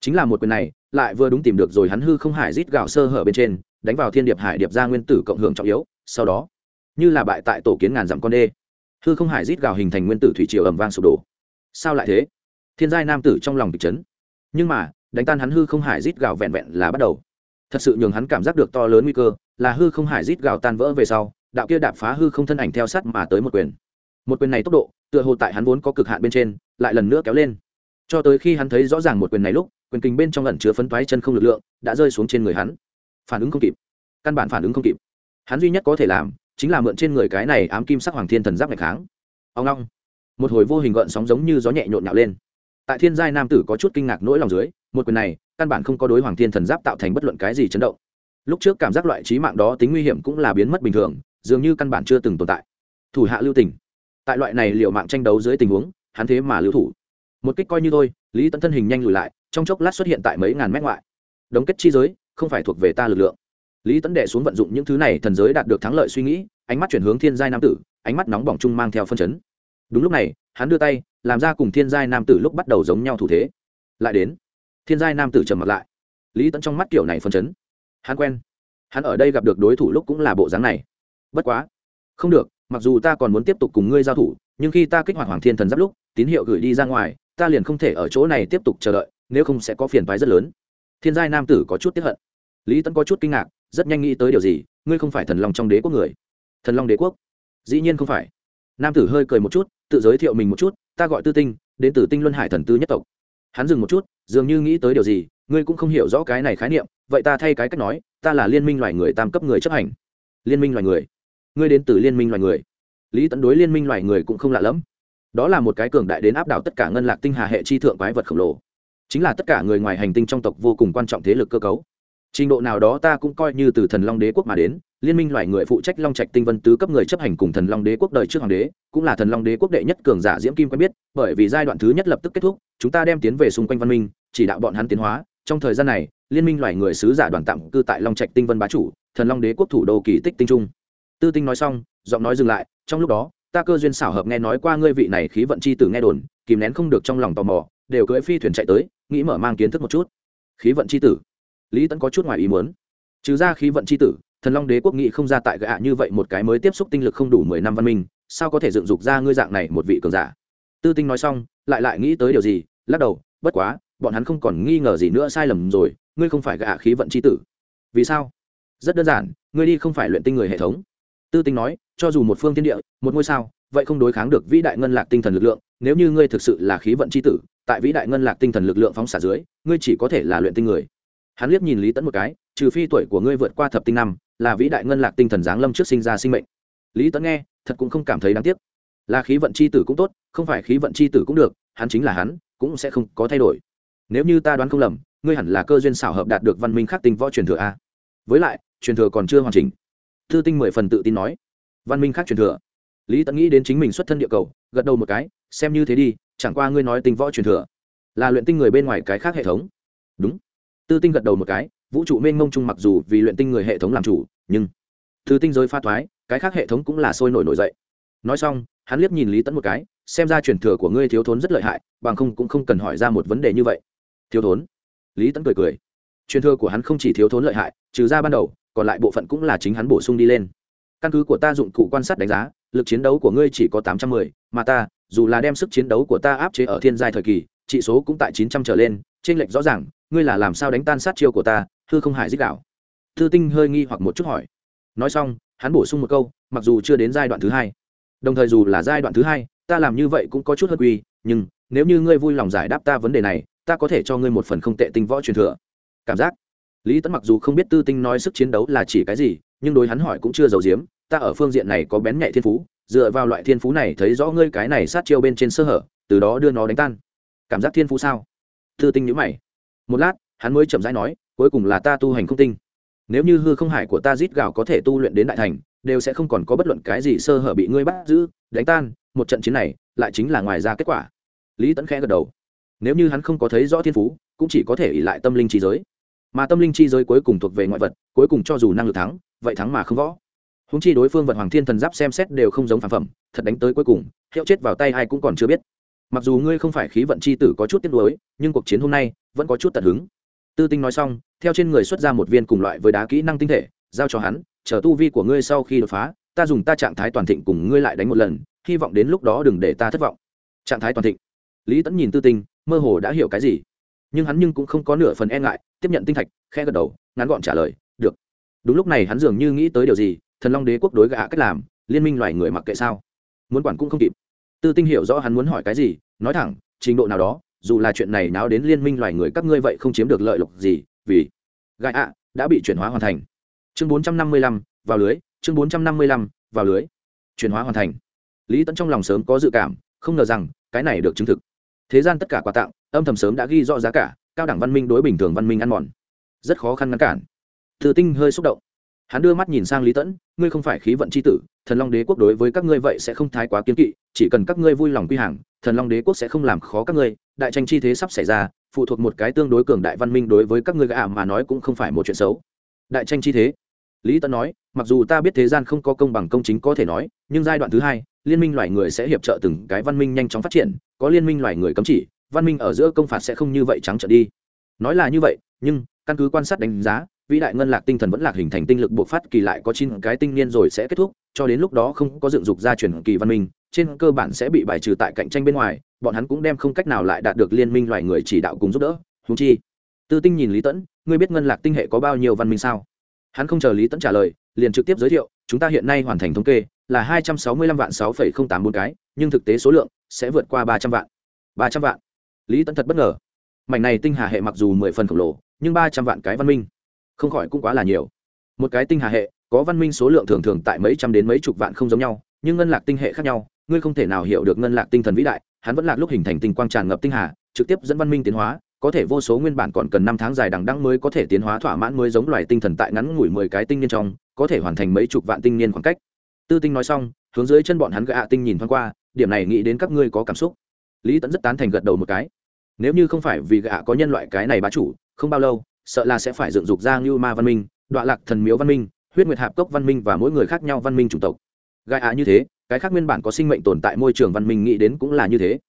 chính là một quyền này, lại vừa đúng tìm được rồi hắn hư không hải rít gạo sơ hở bên trên, đánh vào thiên điệp hải điệp ra nguyên tử cộng hưởng trọng yếu, sau đó, như là bại tại tổ kiến ngàn dặm con đê, hư không hải rít gạo hình thành nguyên tử thủy triều ầm vang sụp đổ. Sao lại thế? Thiên giai nam tử trong lòng bị chấn. Nhưng mà, đánh tan hắn hư không hải rít gạo vẹn vẹn là bắt đầu. Thật sự nhường hắn cảm giác được to lớn nguy cơ, là hư không hải rít gạo tan vỡ về sau, đạo kia đạp phá hư không thân ảnh theo sát mà tới một quyền. Một quyền này tốc độ, tựa hồ tại hắn vốn có cực hạn bên trên, lại lần nữa kéo lên cho tới khi hắn thấy rõ ràng một quyền này lúc, quyền kình bên trong lẩn chứa phấn toái chân không lực lượng đã rơi xuống trên người hắn. Phản ứng không kịp. Căn bản phản ứng không kịp. Hắn duy nhất có thể làm chính là mượn trên người cái này ám kim sắc hoàng thiên thần giáp ngày kháng. Ông long. Một hồi vô hình gợn sóng giống như gió nhẹ nhộn nhạo lên. Tại thiên giai nam tử có chút kinh ngạc nỗi lòng dưới, một quyền này căn bản không có đối hoàng thiên thần giáp tạo thành bất luận cái gì chấn động. Lúc trước cảm giác loại trí mạng đó tính nguy hiểm cũng là biến mất bình thường, dường như căn bản chưa từng tồn tại. Thủ hạ lưu tình. Tại loại này liệu mạng tranh đấu dưới tình huống, hắn thế mà lưu thủ một kích coi như thôi, lý tấn thân hình nhanh lùi lại, trong chốc lát xuất hiện tại mấy ngàn mét ngoại. Đống kết chi giới, không phải thuộc về ta lực lượng. Lý tấn đệ xuống vận dụng những thứ này thần giới đạt được thắng lợi suy nghĩ, ánh mắt chuyển hướng thiên giai nam tử, ánh mắt nóng bỏng chung mang theo phân chấn. Đúng lúc này, hắn đưa tay, làm ra cùng thiên giai nam tử lúc bắt đầu giống nhau thủ thế. Lại đến, thiên giai nam tử trầm mặt lại. Lý tẫn trong mắt kiểu này phân chấn. Hắn quen. Hắn ở đây gặp được đối thủ lúc cũng là bộ dáng này. Bất quá. Không được, mặc dù ta còn muốn tiếp tục cùng ngươi giao thủ, nhưng khi ta kích hoạt hoàng thiên thần giáp lúc, tín hiệu gửi đi ra ngoài ta liền không thể ở chỗ này tiếp tục chờ đợi, nếu không sẽ có phiền phái rất lớn. Thiên giai nam tử có chút tiếp hận. Lý tẫn có chút kinh ngạc, rất nhanh nghĩ tới điều gì, ngươi không phải thần long trong đế quốc người? Thần long đế quốc? Dĩ nhiên không phải. Nam tử hơi cười một chút, tự giới thiệu mình một chút, ta gọi tư tinh, đến từ tinh luân hải thần tư nhất tộc. Hắn dừng một chút, dường như nghĩ tới điều gì, ngươi cũng không hiểu rõ cái này khái niệm, vậy ta thay cái cách nói, ta là liên minh loài người tam cấp người chấp hành. Liên minh loài người? Ngươi đến từ liên minh loài người? Lý tẫn đối liên minh loài người cũng không lạ lẫm đó là một cái cường đại đến áp đảo tất cả ngân lạc tinh hà hệ chi thượng quái vật khổng lồ. Chính là tất cả người ngoài hành tinh trong tộc vô cùng quan trọng thế lực cơ cấu. Trình độ nào đó ta cũng coi như từ thần long đế quốc mà đến, liên minh loài người phụ trách long trạch tinh vân tứ cấp người chấp hành cùng thần long đế quốc đời trước hoàng đế, cũng là thần long đế quốc đệ nhất cường giả diễm kim quen biết, bởi vì giai đoạn thứ nhất lập tức kết thúc, chúng ta đem tiến về xung quanh văn minh, chỉ đạo bọn hắn tiến hóa. Trong thời gian này, liên minh loài người sứ giả đoàn tạm cư tại long trạch tinh vân bá chủ, thần long đế quốc thủ đô kỳ tích tinh trung. Tư tinh nói xong, giọng nói dừng lại, trong lúc đó ta cơ duyên xảo hợp nghe nói qua ngươi vị này khí vận chi tử nghe đồn, kìm nén không được trong lòng tò mò, đều cưỡi phi thuyền chạy tới, nghĩ mở mang kiến thức một chút. Khí vận chi tử? Lý tẫn có chút ngoài ý muốn. Trừ ra khí vận chi tử, thần long đế quốc nghị không ra tại gạ như vậy một cái mới tiếp xúc tinh lực không đủ mười năm văn minh, sao có thể dựng dục ra ngươi dạng này một vị cường giả? Tư tinh nói xong, lại lại nghĩ tới điều gì, lắc đầu, bất quá, bọn hắn không còn nghi ngờ gì nữa sai lầm rồi, ngươi không phải gạ khí vận c h i tử. Vì sao? Rất đơn giản, ngươi đi không phải luyện tinh người hệ thống tư tinh nói, cho dù một phương tiên địa, một ngôi sao, vậy không đối kháng được vĩ đại ngân lạc tinh thần lực lượng, nếu như ngươi thực sự là khí vận c h i tử, tại vĩ đại ngân lạc tinh thần lực lượng phóng xả dưới, ngươi chỉ có thể là luyện tinh người. Hắn liếc nhìn lý tẫn một cái, trừ phi tuổi của ngươi vượt qua thập tinh năm, là vĩ đại ngân lạc tinh thần giáng lâm trước sinh ra sinh mệnh. Lý tẫn nghe, thật cũng không cảm thấy đáng tiếc. Là khí vận c h i tử cũng tốt, không phải khí vận c h i tử cũng được, hắn chính là hắn, cũng sẽ không có thay đổi. Nếu như ta đoán không lầm, ngươi hẳn là cơ duyên xảo hợp đạt được văn minh khắc tinh võ truyền thừa a. Với lại, truyền thừa còn chưa hoàn chỉnh thư tinh mười phần tự tin nói. Văn minh khác truyền thừa. Lý tẫn nghĩ đến chính mình xuất thân địa cầu, gật đầu một cái, xem như thế đi, chẳng qua ngươi nói tinh võ truyền thừa là luyện tinh người bên ngoài cái khác hệ thống. Đúng. Tư tinh gật đầu một cái, vũ trụ mênh mông chung mặc dù vì luyện tinh người hệ thống làm chủ, nhưng thư tinh giới pha thoái, cái khác hệ thống cũng là sôi nổi nổi dậy. Nói xong, hắn liếc nhìn lý tẫn một cái, xem ra truyền thừa của ngươi thiếu thốn rất lợi hại, bằng không cũng không cần hỏi ra một vấn đề như vậy. Thiếu thốn? Lý tẫn cười cười. Truyền thừa của hắn không chỉ thiếu thốn lợi hại, trừ ra ban đầu còn lại bộ phận cũng là chính hắn bổ sung đi lên. Căn cứ của ta dụng cụ quan sát đánh giá, lực chiến đấu của ngươi chỉ có tám trăm mười, mà ta, dù là đem sức chiến đấu của ta áp chế ở thiên giai thời kỳ trị số cũng tại chín trăm trở lên trên lệch rõ ràng, ngươi là làm sao đánh tan sát chiêu của ta thư không hải dích đạo? Thư tinh hơi nghi hoặc một chút hỏi. Nói xong, hắn bổ sung một câu, mặc dù chưa đến giai đoạn thứ hai, đồng thời dù là giai đoạn thứ hai, ta làm như vậy cũng có chút hơn quy, nhưng nếu như ngươi vui lòng giải đáp ta vấn đề này, ta có thể cho ngươi một phần không tệ tinh võ truyền thừa. Cảm giác lý tấn mặc dù không biết tư tinh nói sức chiến đấu là chỉ cái gì, nhưng đối hắn hỏi cũng chưa giàu giếm, ta ở phương diện này có bén nhạy thiên phú, dựa vào loại thiên phú này thấy rõ ngươi cái này sát chiêu bên trên sơ hở, từ đó đưa nó đánh tan. Cảm giác thiên phú sao? Tư tinh nhữ mày. Một lát, hắn mới chậm rãi nói, cuối cùng là ta tu hành không tinh. Nếu như hư không hải của ta rít gạo có thể tu luyện đến đại thành, đều sẽ không còn có bất luận cái gì sơ hở bị ngươi bắt giữ, đánh tan, một trận chiến này, lại chính là ngoài ra kết quả. Lý Tấn khẽ gật đầu. Nếu như hắn không có thấy rõ thiên phú, cũng chỉ có thể ỉ lại tâm linh trí giới mà tâm linh chi giới cuối cùng thuộc về ngoại vật, cuối cùng cho dù năng lực thắng, vậy thắng mà không võ. Húng chi đối phương vật hoàng thiên thần giáp xem xét đều không giống phản phẩm, thật đánh tới cuối cùng, hiệu chết vào tay ai cũng còn chưa biết. Mặc dù ngươi không phải khí vận c h i tử có chút tiếc nuối, nhưng cuộc chiến hôm nay vẫn có chút tận hứng. Tư tinh nói xong, theo trên người xuất ra một viên cùng loại với đá kỹ năng tinh thể, giao cho hắn, chờ tu vi của ngươi sau khi đột phá, ta dùng ta trạng thái toàn thịnh cùng ngươi lại đánh một lần, hy vọng đến lúc đó đừng để ta thất vọng. Trạng thái toàn thịnh. Lý tẫn nhìn tư tinh, mơ hồ đã hiểu cái gì? Nhưng hắn nhưng cũng không có nửa phần e ngại, tiếp nhận tinh thạch khe gật đầu, ngắn gọn trả lời, được. Đúng lúc này hắn dường như nghĩ tới điều gì, thần long đế quốc đối gạ cách làm, liên minh loài người mặc kệ sao? Muốn quản cũng không kịp. Tư tinh hiểu rõ hắn muốn hỏi cái gì, nói thẳng, trình độ nào đó, dù là chuyện này náo đến liên minh loài người các ngươi vậy không chiếm được lợi lộc gì, vì gạ ạ, đã bị chuyển hóa hoàn thành. Chương bốn trăm năm mươi lăm, vào lưới, chương bốn trăm năm mươi lăm, vào lưới. Chuyển hóa hoàn thành. Lý tẫn trong lòng sớm có dự cảm, không ngờ rằng cái này được chứng thực. Thế gian tất cả quà tặng âm thầm sớm đã ghi rõ giá cả, cao đẳng văn minh đối bình thường văn minh ăn mòn. Rất khó khăn ngăn cản. Từ tinh hơi xúc động. Hắn đưa mắt nhìn sang lý tẫn, ngươi không phải khí vận c h i tử, thần long đế quốc đối với các ngươi vậy sẽ không thái quá kiến kỵ, chỉ cần các ngươi vui lòng quy hàng, thần long đế quốc sẽ không làm khó các ngươi, đại tranh chi thế sắp xảy ra, phụ thuộc một cái tương đối cường đại văn minh đối với các ngươi gạ mà nói cũng không phải một chuyện xấu. Đại tranh chi thế. Lý tẫn nói, mặc dù ta biết thế gian không có công bằng công chính có thể nói, nhưng giai đoạn thứ hai, liên minh loài người sẽ hiệp trợ từng cái văn minh nhanh chóng phát triển, có liên minh loài người cấm chỉ văn minh ở giữa công phạt sẽ không như vậy trắng trợn đi. Nói là như vậy, nhưng, căn cứ quan sát đánh giá, vĩ đại ngân lạc tinh thần vẫn lạc hình thành tinh lực bộc phát kỳ lại có chín cái tinh niên rồi sẽ kết thúc, cho đến lúc đó không có dựng dục gia truyền kỳ văn minh, trên cơ bản sẽ bị bài trừ tại cạnh tranh bên ngoài, bọn hắn cũng đem không cách nào lại đạt được liên minh loài người chỉ đạo cùng giúp đỡ húng chi. Tư tinh nhìn lý tẫn, ngươi biết ngân lạc tinh hệ có bao nhiêu văn minh sao? Hắn không chờ lý tẫn trả lời, liền trực tiếp giới thiệu, chúng ta hiện nay hoàn thành thống kê là hai trăm sáu mươi lăm vạn sáu phẩy không tám bốn cái, nhưng thực tế số lượng sẽ vượt qua ba trăm vạn. Ba trăm vạn lý tẫn thật bất ngờ. Mảnh này tinh hà hệ mặc dù mười phần khổng lồ, nhưng ba trăm vạn cái văn minh, không khỏi cũng quá là nhiều. Một cái tinh hà hệ, có văn minh số lượng thường thường tại mấy trăm đến mấy chục vạn không giống nhau, nhưng ngân lạc tinh hệ khác nhau, ngươi không thể nào hiểu được ngân lạc tinh thần vĩ đại, hắn vẫn lạc lúc hình thành tinh quang tràn ngập tinh hà, trực tiếp dẫn văn minh tiến hóa, có thể vô số nguyên bản còn cần năm tháng dài đằng đẵng mới có thể tiến hóa thỏa mãn mới giống loài tinh thần tại ngắn ngủi mười cái tinh niên trong, có thể hoàn thành mấy chục vạn tinh niên khoảng cách. Tư tinh nói xong, hướng dưới chân bọn hắn gạ tinh nhìn thoáng qua, điểm này nghĩ đến các ngươi có cảm xúc lý tẫn rất tán thành gật đầu một cái. Nếu như không phải vì gạ có nhân loại cái này bá chủ, không bao lâu, sợ là sẽ phải dựng dục ra như ma văn minh đoạn lạc thần miếu văn minh, huyết nguyệt hạp cốc văn minh và mỗi người khác nhau văn minh chủng tộc. Gạ như thế, cái khác nguyên bản có sinh mệnh tồn tại môi trường văn minh nghĩ đến cũng là như thế.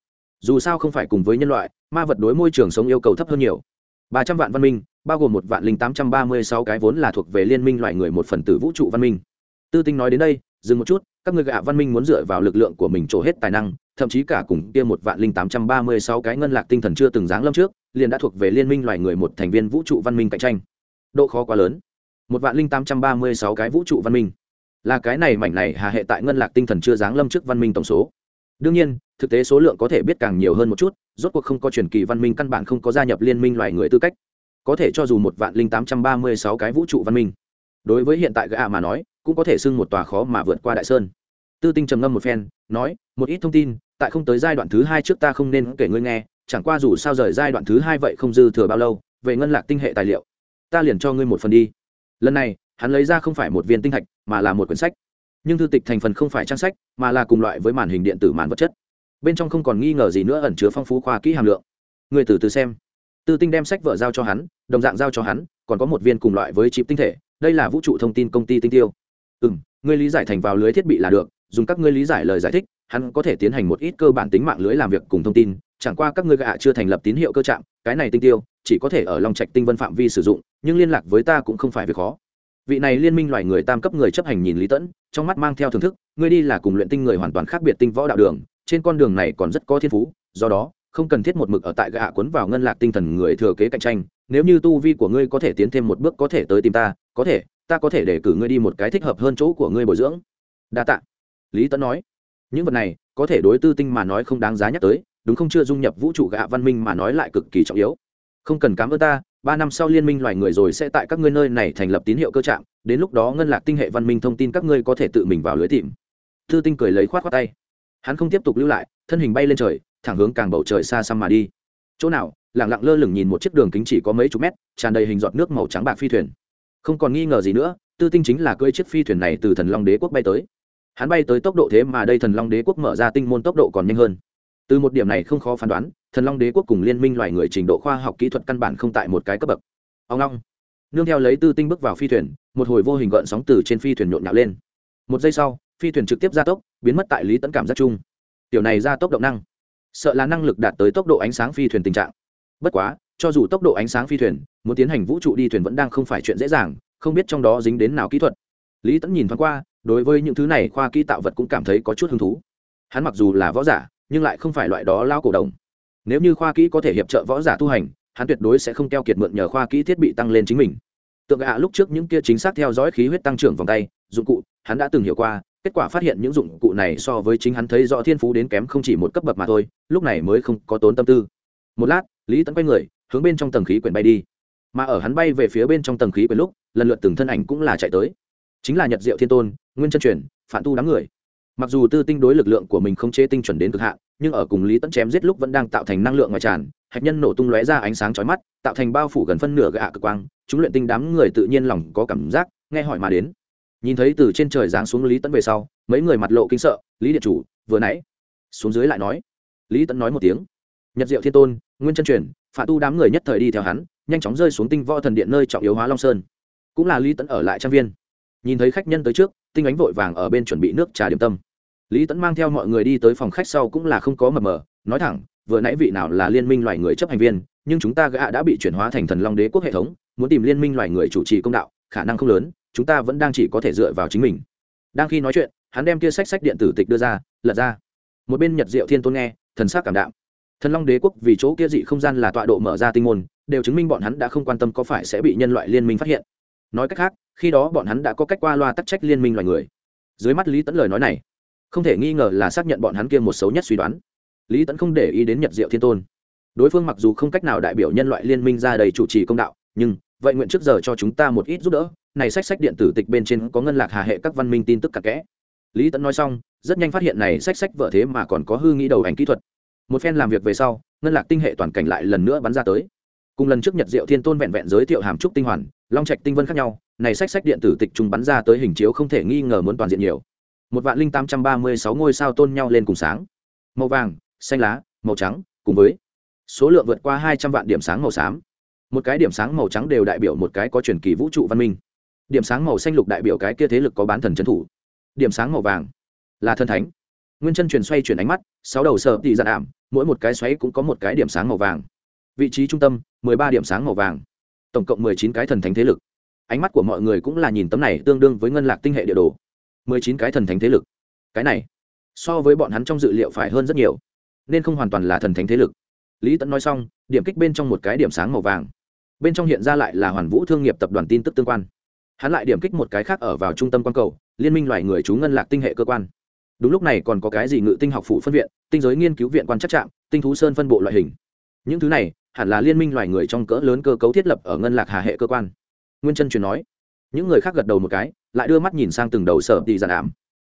Dù sao không phải cùng với nhân loại, ma vật đối môi trường sống yêu cầu thấp hơn nhiều. Ba trăm vạn văn minh, bao gồm một vạn linh tám trăm ba mươi sáu cái vốn là thuộc về liên minh loại người một phần tử vũ trụ văn minh. Tư tinh nói đến đây, dừng một chút, các người gạ văn minh muốn dựa vào lực lượng của mình trổ hết tài năng thậm chí cả cùng kia một vạn linh tám trăm ba mươi sáu cái ngân lạc tinh thần chưa từng giáng lâm trước, liền đã thuộc về liên minh loài người một thành viên vũ trụ văn minh cạnh tranh. Độ khó quá lớn. Một vạn linh tám trăm ba mươi sáu cái vũ trụ văn minh. Là cái này mảnh này hà hệ tại ngân lạc tinh thần chưa giáng lâm trước văn minh tổng số. Đương nhiên, thực tế số lượng có thể biết càng nhiều hơn một chút, rốt cuộc không có truyền kỳ văn minh căn bản không có gia nhập liên minh loài người tư cách. Có thể cho dù một vạn linh tám trăm ba mươi sáu cái vũ trụ văn minh. Đối với hiện tại gã mà nói, cũng có thể xưng một tòa khó mà vượt qua đại sơn tư tinh trầm ngâm một phen, nói, một ít thông tin, tại không tới giai đoạn thứ hai trước ta không nên kể ngươi nghe, chẳng qua dù sao rời giai đoạn thứ hai vậy không dư thừa bao lâu, về ngân lạc tinh hệ tài liệu, ta liền cho ngươi một phần đi. Lần này, hắn lấy ra không phải một viên tinh thạch, mà là một quyển sách. Nhưng thư tịch thành phần không phải trang sách, mà là cùng loại với màn hình điện tử màn vật chất. Bên trong không còn nghi ngờ gì nữa ẩn chứa phong phú khoa kỹ hàm lượng. Người từ từ xem. Tư tinh đem sách vở giao cho hắn, đồng dạng giao cho hắn, còn có một viên cùng loại với chip tinh thể, đây là vũ trụ thông tin công ty tinh tiêu. Ừ m ngươi lý giải thành vào lưới thiết bị là được dùng các ngươi lý giải lời giải thích, hắn có thể tiến hành một ít cơ bản tính mạng lưới làm việc cùng thông tin, chẳng qua các ngươi gạ chưa thành lập tín hiệu cơ trạng, cái này tinh tiêu, chỉ có thể ở lòng trạch tinh vân phạm vi sử dụng, nhưng liên lạc với ta cũng không phải việc khó. Vị này liên minh loài người tam cấp người chấp hành nhìn lý tẫn, trong mắt mang theo thưởng thức, ngươi đi là cùng luyện tinh người hoàn toàn khác biệt tinh võ đạo đường, trên con đường này còn rất có thiên phú, do đó, không cần thiết một mực ở tại gạ cuốn vào ngân lạc tinh thần người thừa kế cạnh tranh, nếu như tu vi của ngươi có thể tiến thêm một bước có thể tới tìm ta, có thể, ta có thể để cử ngươi đi một cái thích hợp hơn chỗ của ngươi bồi dưỡng. Đa tạ lý tẫn nói, những vật này, có thể đối tư tinh mà nói không đáng giá nhắc tới, đúng không chưa dung nhập vũ trụ gạ văn minh mà nói lại cực kỳ trọng yếu. Không cần cám ơn ta, ba năm sau liên minh loài người rồi sẽ tại các ngươi nơi này thành lập tín hiệu cơ trạm đến lúc đó ngân lạc tinh hệ văn minh thông tin các ngươi có thể tự mình vào lưới tìm. Thư tinh cười lấy khoát khoát tay. Hắn không tiếp tục lưu lại, thân hình bay lên trời, thẳng hướng càng bầu trời xa xăm mà đi. Chỗ nào lẳng lặng lơ lửng nhìn một chiếc đường kính chỉ có mấy chục mét, tràn đầy hình giọt nước màu trắng bạc phi thuyền. Không còn nghi ngờ gì nữa, tư tinh chính là cưỡi chiếc phi thuyền này từ thần long đế quốc bay tới hắn bay tới tốc độ thế mà đây thần long đế quốc mở ra tinh môn tốc độ còn nhanh hơn. Từ một điểm này không khó phán đoán, thần long đế quốc cùng liên minh loài người trình độ khoa học kỹ thuật căn bản không tại một cái cấp bậc. Ông long, nương theo lấy tư tinh bước vào phi thuyền, một hồi vô hình gợn sóng từ trên phi thuyền nhộn nhạo lên. Một giây sau, phi thuyền trực tiếp gia tốc, biến mất tại lý tấn cảm giác chung. Tiểu này ra tốc động năng, sợ là năng lực đạt tới tốc độ ánh sáng phi thuyền tình trạng. Bất quá, cho dù tốc độ ánh sáng phi thuyền, muốn tiến hành vũ trụ đi thuyền vẫn đang không phải chuyện dễ dàng, không biết trong đó dính đến nào kỹ thuật. Lý tẫn nhìn thoáng qua đối với những thứ này khoa kỹ tạo vật cũng cảm thấy có chút hứng thú. Hắn mặc dù là võ giả, nhưng lại không phải loại đó lao cổ đồng. Nếu như khoa kỹ có thể hiệp trợ võ giả tu hành, hắn tuyệt đối sẽ không keo kiệt mượn nhờ khoa kỹ thiết bị tăng lên chính mình. Tượng gạ lúc trước những kia chính xác theo dõi khí huyết tăng trưởng vòng tay, dụng cụ, hắn đã từng hiểu qua, kết quả phát hiện những dụng cụ này so với chính hắn thấy rõ thiên phú đến kém không chỉ một cấp bậc mà thôi, lúc này mới không có tốn tâm tư. Một lát, lý tấn quay người, hướng bên trong tầng khí quyển bay đi. Mà ở hắn bay về phía bên trong tầng khí quyển lúc, lần lượt từng thân ảnh cũng là chạy tới chính là nhật diệu thiên tôn, nguyên chân truyền, phản tu đám người. Mặc dù tư tinh đối lực lượng của mình không chế tinh chuẩn đến cực hạn, nhưng ở cùng lý tẫn chém giết lúc vẫn đang tạo thành năng lượng ngoài tràn hạt nhân nổ tung lóe ra ánh sáng chói mắt, tạo thành bao phủ gần phân nửa gạ cực quang, chúng luyện tinh đám người tự nhiên lòng có cảm giác, nghe hỏi mà đến. Nhìn thấy từ trên trời giáng xuống lý tẫn về sau, mấy người mặt lộ kinh sợ, lý điện chủ, vừa nãy? Xuống dưới lại nói. Lý tẫn nói một tiếng. Nhật diệu thiên tôn, nguyên chân truyền, phản tu đám người nhất thời đi theo hắn, nhanh chóng rơi xuống tinh võ thần điện nơi trọng yếu hóa long sơn. Cũng là lý tẫn ở lại trang viên nhìn thấy khách nhân tới trước, tinh ánh vội vàng ở bên chuẩn bị nước trà điểm tâm. Lý tẫn mang theo mọi người đi tới phòng khách sau cũng là không có mập mờ, nói thẳng, vừa nãy vị nào là liên minh loài người chấp hành viên, nhưng chúng ta gã đã bị chuyển hóa thành thần long đế quốc hệ thống, muốn tìm liên minh loài người chủ trì công đạo, khả năng không lớn, chúng ta vẫn đang chỉ có thể dựa vào chính mình. Đang khi nói chuyện, hắn đem kia sách sách điện tử tịch đưa ra, lật ra. Một bên nhật diệu thiên tôn nghe, thần sắc cảm đạm. Thần long đế quốc vì chỗ kia dị không gian là tọa độ mở ra tinh môn, đều chứng minh bọn hắn đã không quan tâm có phải sẽ bị nhân loại liên minh phát hiện. Nói cách khác khi đó bọn hắn đã có cách qua loa tắc trách liên minh loài người. Dưới mắt lý tẫn lời nói này, không thể nghi ngờ là xác nhận bọn hắn kia một xấu nhất suy đoán. Lý tẫn không để ý đến nhật diệu thiên tôn. Đối phương mặc dù không cách nào đại biểu nhân loại liên minh ra đầy chủ trì công đạo, nhưng vậy nguyện trước giờ cho chúng ta một ít giúp đỡ. Này sách sách điện tử tịch bên trên có ngân lạc hà hệ các văn minh tin tức cặn kẽ. Lý tẫn nói xong, rất nhanh phát hiện này sách sách vợ thế mà còn có hư nghĩ đầu ảnh kỹ thuật. Một phen làm việc về sau, ngân lạc tinh hệ toàn cảnh lại lần nữa bắn ra tới cùng lần trước nhật diệu thiên tôn vẹn vẹn giới thiệu hàm trúc tinh hoàn, long trạch tinh vân khác nhau, này sách sách điện tử tịch trùng bắn ra tới hình chiếu không thể nghi ngờ muốn toàn diện nhiều. Một vạn linh tám trăm ba mươi sáu ngôi sao tôn nhau lên cùng sáng. Màu vàng, xanh lá, màu trắng, cùng với số lượng vượt qua hai trăm vạn điểm sáng màu xám. Một cái điểm sáng màu trắng đều đại biểu một cái có truyền kỳ vũ trụ văn minh. Điểm sáng màu xanh lục đại biểu cái kia thế lực có bán thần trấn thủ. Điểm sáng màu vàng là thân thánh. Nguyên chân truyền xoay chuyển ánh mắt, sáu đầu sợ tị dạn ảm, mỗi một cái xoáy cũng có một cái điểm sáng màu vàng vị trí trung tâm, mười ba điểm sáng màu vàng. Tổng cộng mười chín cái thần thánh thế lực. Ánh mắt của mọi người cũng là nhìn tấm này tương đương với ngân lạc tinh hệ địa đồ. mười chín cái thần thánh thế lực. Cái này, so với bọn hắn trong dự liệu phải hơn rất nhiều, nên không hoàn toàn là thần thánh thế lực. Lý tẫn nói xong, điểm kích bên trong một cái điểm sáng màu vàng. Bên trong hiện ra lại là hoàn vũ thương nghiệp tập đoàn tin tức tương quan. Hắn lại điểm kích một cái khác ở vào trung tâm quan cầu, liên minh loài người chú ngân lạc tinh hệ cơ quan. Đúng lúc này còn có cái gì ngự tinh học phủ phân viện, tinh giới nghiên cứu viện quan chắc trạm, tinh thú sơn phân bộ loại hình những thứ này, hẳn là liên minh loài người trong cỡ lớn cơ cấu thiết lập ở ngân lạc hà hệ cơ quan. Nguyên chân truyền nói. Những người khác gật đầu một cái, lại đưa mắt nhìn sang từng đầu sở tỷ giản ảm.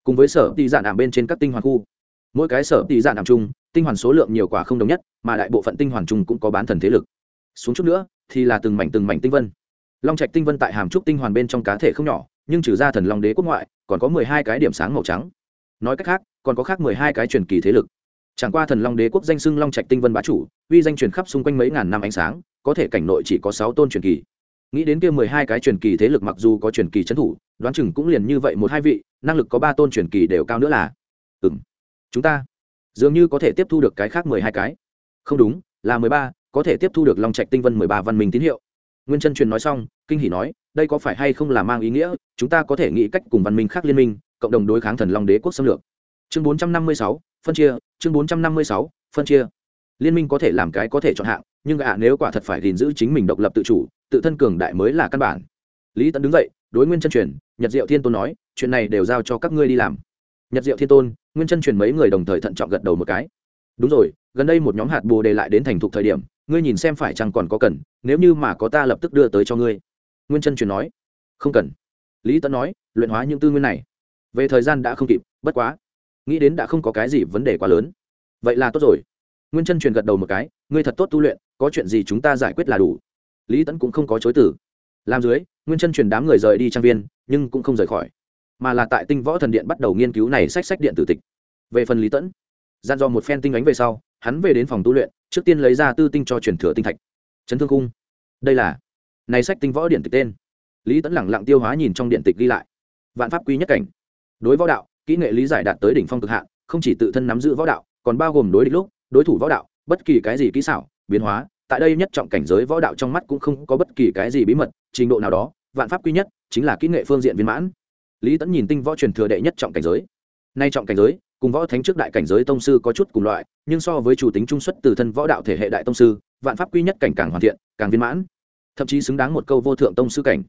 Cùng với sở tỷ giản ảm bên trên các tinh hoàn khu. Mỗi cái sở tỷ giản ảm chung, tinh hoàn số lượng nhiều quả không đồng nhất, mà đại bộ phận tinh hoàn chung cũng có bán thần thế lực. Xuống chút nữa, thì là từng mảnh từng mảnh tinh vân. Long trạch tinh vân tại hàm trúc tinh hoàn bên trong cá thể không nhỏ, nhưng trừ ra thần long đế quốc ngoại, còn có mười hai cái điểm sáng màu trắng. Nói cách khác, còn có khác mười hai cái truyền kỳ thế lực chẳng qua thần long đế quốc danh xưng long trạch tinh vân bá chủ, uy danh truyền khắp xung quanh mấy ngàn năm ánh sáng, có thể cảnh nội chỉ có sáu tôn truyền kỳ. Nghĩ đến kia mười hai cái truyền kỳ thế lực mặc dù có truyền kỳ trấn thủ, đoán chừng cũng liền như vậy một hai vị, năng lực có ba tôn truyền kỳ đều cao nữa là. Ừ m chúng ta dường như có thể tiếp thu được cái khác mười hai cái. Không đúng, là mười ba, có thể tiếp thu được long trạch tinh vân mười ba văn minh tín hiệu. Nguyên chân truyền nói xong, kinh hỷ nói, đây có phải hay không là mang ý nghĩa, chúng ta có thể nghĩ cách cùng văn minh khác liên minh, cộng đồng đối kháng thần long đế quốc xâm lược. Chương bốn trăm năm mươi sáu, phân chia chương bốn trăm năm mươi sáu, phân chia. Liên minh có thể làm cái có thể chọn hạng, nhưng ạ, nếu quả thật phải gìn giữ chính mình độc lập tự chủ, tự thân cường đại mới là căn bản. Lý tấn đứng dậy, đối nguyên chân truyền, nhật diệu thiên tôn nói, chuyện này đều giao cho các ngươi đi làm. Nhật diệu thiên tôn, nguyên chân truyền mấy người đồng thời thận trọng gật đầu một cái. Đúng rồi, gần đây một nhóm hạt bồ đề lại đến thành thục thời điểm, ngươi nhìn xem phải chăng còn có cần, nếu như mà có ta lập tức đưa tới cho ngươi. Nguyên chân truyền nói. Không cần. Lý tấn nói, luyện hóa những tư nguyên này. Về thời gian đã không kịp, bất quá nghĩ đến đã không có cái gì vấn đề quá lớn. Vậy là tốt rồi. Nguyên chân truyền gật đầu một cái, ngươi thật tốt tu luyện, có chuyện gì chúng ta giải quyết là đủ. Lý tẫn cũng không có chối tử làm dưới, nguyên chân truyền đám người rời đi trang viên, nhưng cũng không rời khỏi, mà là tại tinh võ thần điện bắt đầu nghiên cứu này sách sách điện tử tịch. Về phần lý tẫn gian do một phen tinh ánh về sau, hắn về đến phòng tu luyện, trước tiên lấy ra tư tinh cho truyền thừa tinh thạch. Chấn thương cung. Đây là, này sách tinh võ điện tịch tên. Lý tẫn lẳng lặng tiêu hóa nhìn trong điện tịch ghi lại. Vạn pháp quy nhất cảnh. Đối võ đạo kỹ nghệ lý giải đạt tới đỉnh phong cực hạn, không chỉ tự thân nắm giữ võ đạo, còn bao gồm đối địch lúc, đối thủ võ đạo, bất kỳ cái gì kỹ xảo, biến hóa, tại đây nhất trọng cảnh giới võ đạo trong mắt cũng không có bất kỳ cái gì bí mật, trình độ nào đó, vạn pháp quy nhất, chính là kỹ nghệ phương diện viên mãn. Lý tẫn nhìn tinh võ truyền thừa đệ nhất trọng cảnh giới. Nay trọng cảnh giới, cùng võ thánh trước đại cảnh giới tông sư có chút cùng loại, nhưng so với chủ tính trung xuất từ thân võ đạo thể hệ đại tông sư, vạn pháp quy nhất cảnh càng hoàn thiện, càng viên mãn. Thậm chí xứng đáng một câu vô thượng tông sư cảnh.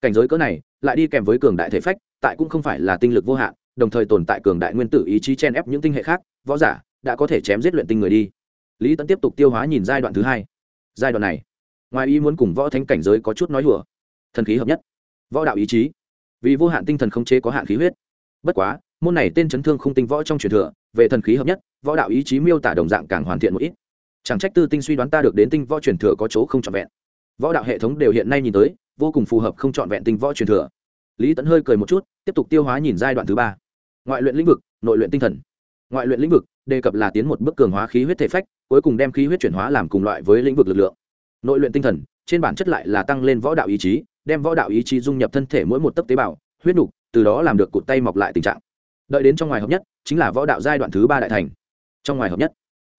Cảnh giới cỡ này, lại đi kèm với cường đại thể phách, tại cũng không phải là tinh lực vô hạn đồng thời tồn tại cường đại nguyên tử ý chí chen ép những tinh hệ khác, võ giả đã có thể chém giết luyện tinh người đi. Lý tấn tiếp tục tiêu hóa nhìn giai đoạn thứ hai. Giai đoạn này, ngoài ý muốn cùng võ thánh cảnh giới có chút nói hùa thần khí hợp nhất, võ đạo ý chí. Vì vô hạn tinh thần không chế có hạn khí huyết. Bất quá, môn này tên chấn thương không tinh võ trong truyền thừa, về thần khí hợp nhất, võ đạo ý chí miêu tả đồng dạng càng hoàn thiện một ít. Chẳng trách tư tinh suy đoán ta được đến tinh võ truyền thừa có chỗ không trọn vẹn. Võ đạo hệ thống đều hiện nay nhìn tới, vô cùng phù hợp không trọn vẹn tinh võ truyền thừa lý tẫn hơi cười một chút, tiếp tục tiêu hóa nhìn giai đoạn thứ ba. Ngoại luyện lĩnh vực, nội luyện tinh thần. Ngoại luyện lĩnh vực, đề cập là tiến một bước cường hóa khí huyết thể phách, cuối cùng đem khí huyết chuyển hóa làm cùng loại với lĩnh vực lực lượng. Nội luyện tinh thần, trên bản chất lại là tăng lên võ đạo ý chí, đem võ đạo ý chí dung nhập thân thể mỗi một tấc tế bào, huyết nục, từ đó làm được cụt tay mọc lại tình trạng. Đợi đến trong ngoài hợp nhất, chính là võ đạo giai đoạn thứ ba đại thành. Trong ngoài hợp nhất,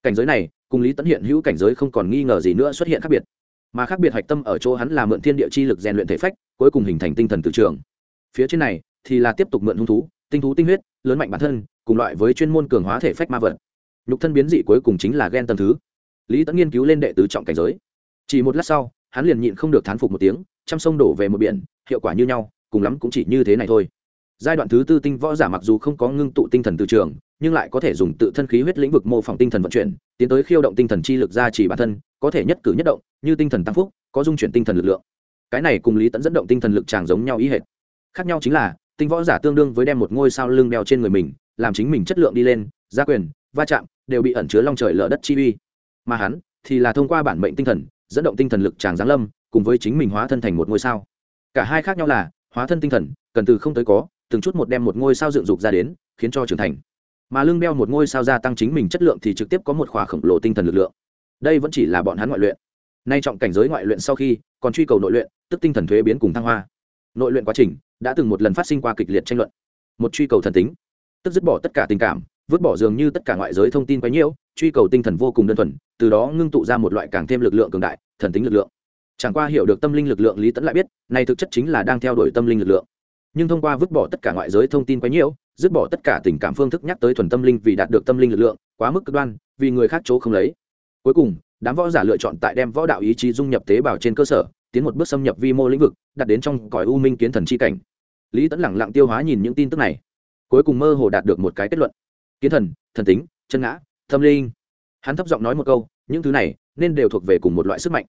cảnh giới này, cùng lý tấn hiện hữu cảnh giới không còn nghi ngờ gì nữa xuất hiện khác biệt. Mà khác biệt hạch tâm ở chỗ hắn là mượn thiên địa chi lực rèn luyện thể phách, cuối cùng hình thành tinh thần từ trường phía trên này thì là tiếp tục mượn hung thú, tinh thú tinh huyết, lớn mạnh bản thân, cùng loại với chuyên môn cường hóa thể phách ma vật. Nhục thân biến dị cuối cùng chính là ghen tầm thứ. Lý tẫn nghiên cứu lên đệ tứ trọng cảnh giới. Chỉ một lát sau, hắn liền nhịn không được thán phục một tiếng, trăm sông đổ về một biển, hiệu quả như nhau, cùng lắm cũng chỉ như thế này thôi. Giai đoạn thứ tư tinh võ giả mặc dù không có ngưng tụ tinh thần từ trường, nhưng lại có thể dùng tự thân khí huyết lĩnh vực mô phỏng tinh thần vận chuyển, tiến tới khiêu động tinh thần chi lực ra chỉ bản thân, có thể nhất cử nhất động, như tinh thần tăng phúc, có dung chuyển tinh thần lực lượng. Cái này cùng lý tẫn dẫn động tinh thần lực tràng giống nhau ý hệt khác nhau chính là, tinh võ giả tương đương với đem một ngôi sao lưng đeo trên người mình, làm chính mình chất lượng đi lên, gia quyền, va chạm, đều bị ẩn chứa long trời lở đất chi uy. Mà hắn thì là thông qua bản mệnh tinh thần, dẫn động tinh thần lực tràng giáng lâm, cùng với chính mình hóa thân thành một ngôi sao. Cả hai khác nhau là, hóa thân tinh thần, cần từ không tới có, từng chút một đem một ngôi sao dựng dục ra đến, khiến cho trưởng thành. Mà lưng đeo một ngôi sao gia tăng chính mình chất lượng thì trực tiếp có một khóa khổng lồ tinh thần lực lượng. Đây vẫn chỉ là bọn hắn ngoại luyện. Nay trọng cảnh giới ngoại luyện sau khi, còn truy cầu nội luyện, tức tinh thần thuế biến cùng thăng hoa. Nội luyện quá trình đã từng một lần phát sinh qua kịch liệt tranh luận. Một truy cầu thần tính, tức dứt bỏ tất cả tình cảm, vứt bỏ dường như tất cả ngoại giới thông tin quấy nhiễu truy cầu tinh thần vô cùng đơn thuần, từ đó ngưng tụ ra một loại càng thêm lực lượng cường đại, thần tính lực lượng. Chẳng qua hiểu được tâm linh lực lượng lý tẫn lại biết, này thực chất chính là đang theo đuổi tâm linh lực lượng. Nhưng thông qua vứt bỏ tất cả ngoại giới thông tin quấy nhiễu dứt bỏ tất cả tình cảm phương thức nhắc tới thuần tâm linh vì đạt được tâm linh lực lượng, quá mức cực đoan, vì người khác chỗ không lấy. Cuối cùng, đám võ giả lựa chọn tại đem võ đạo ý chí dung nhập tế bào trên cơ sở tiến một bước xâm nhập vi mô lĩnh vực đặt đến trong cõi u minh kiến thần chi cảnh. Lý tẫn lẳng lặng tiêu hóa nhìn những tin tức này. Cuối cùng mơ hồ đạt được một cái kết luận. Kiến thần thần tính, chân ngã, tâm linh. Hắn thấp giọng nói một câu, những thứ này nên đều thuộc về cùng một loại sức mạnh.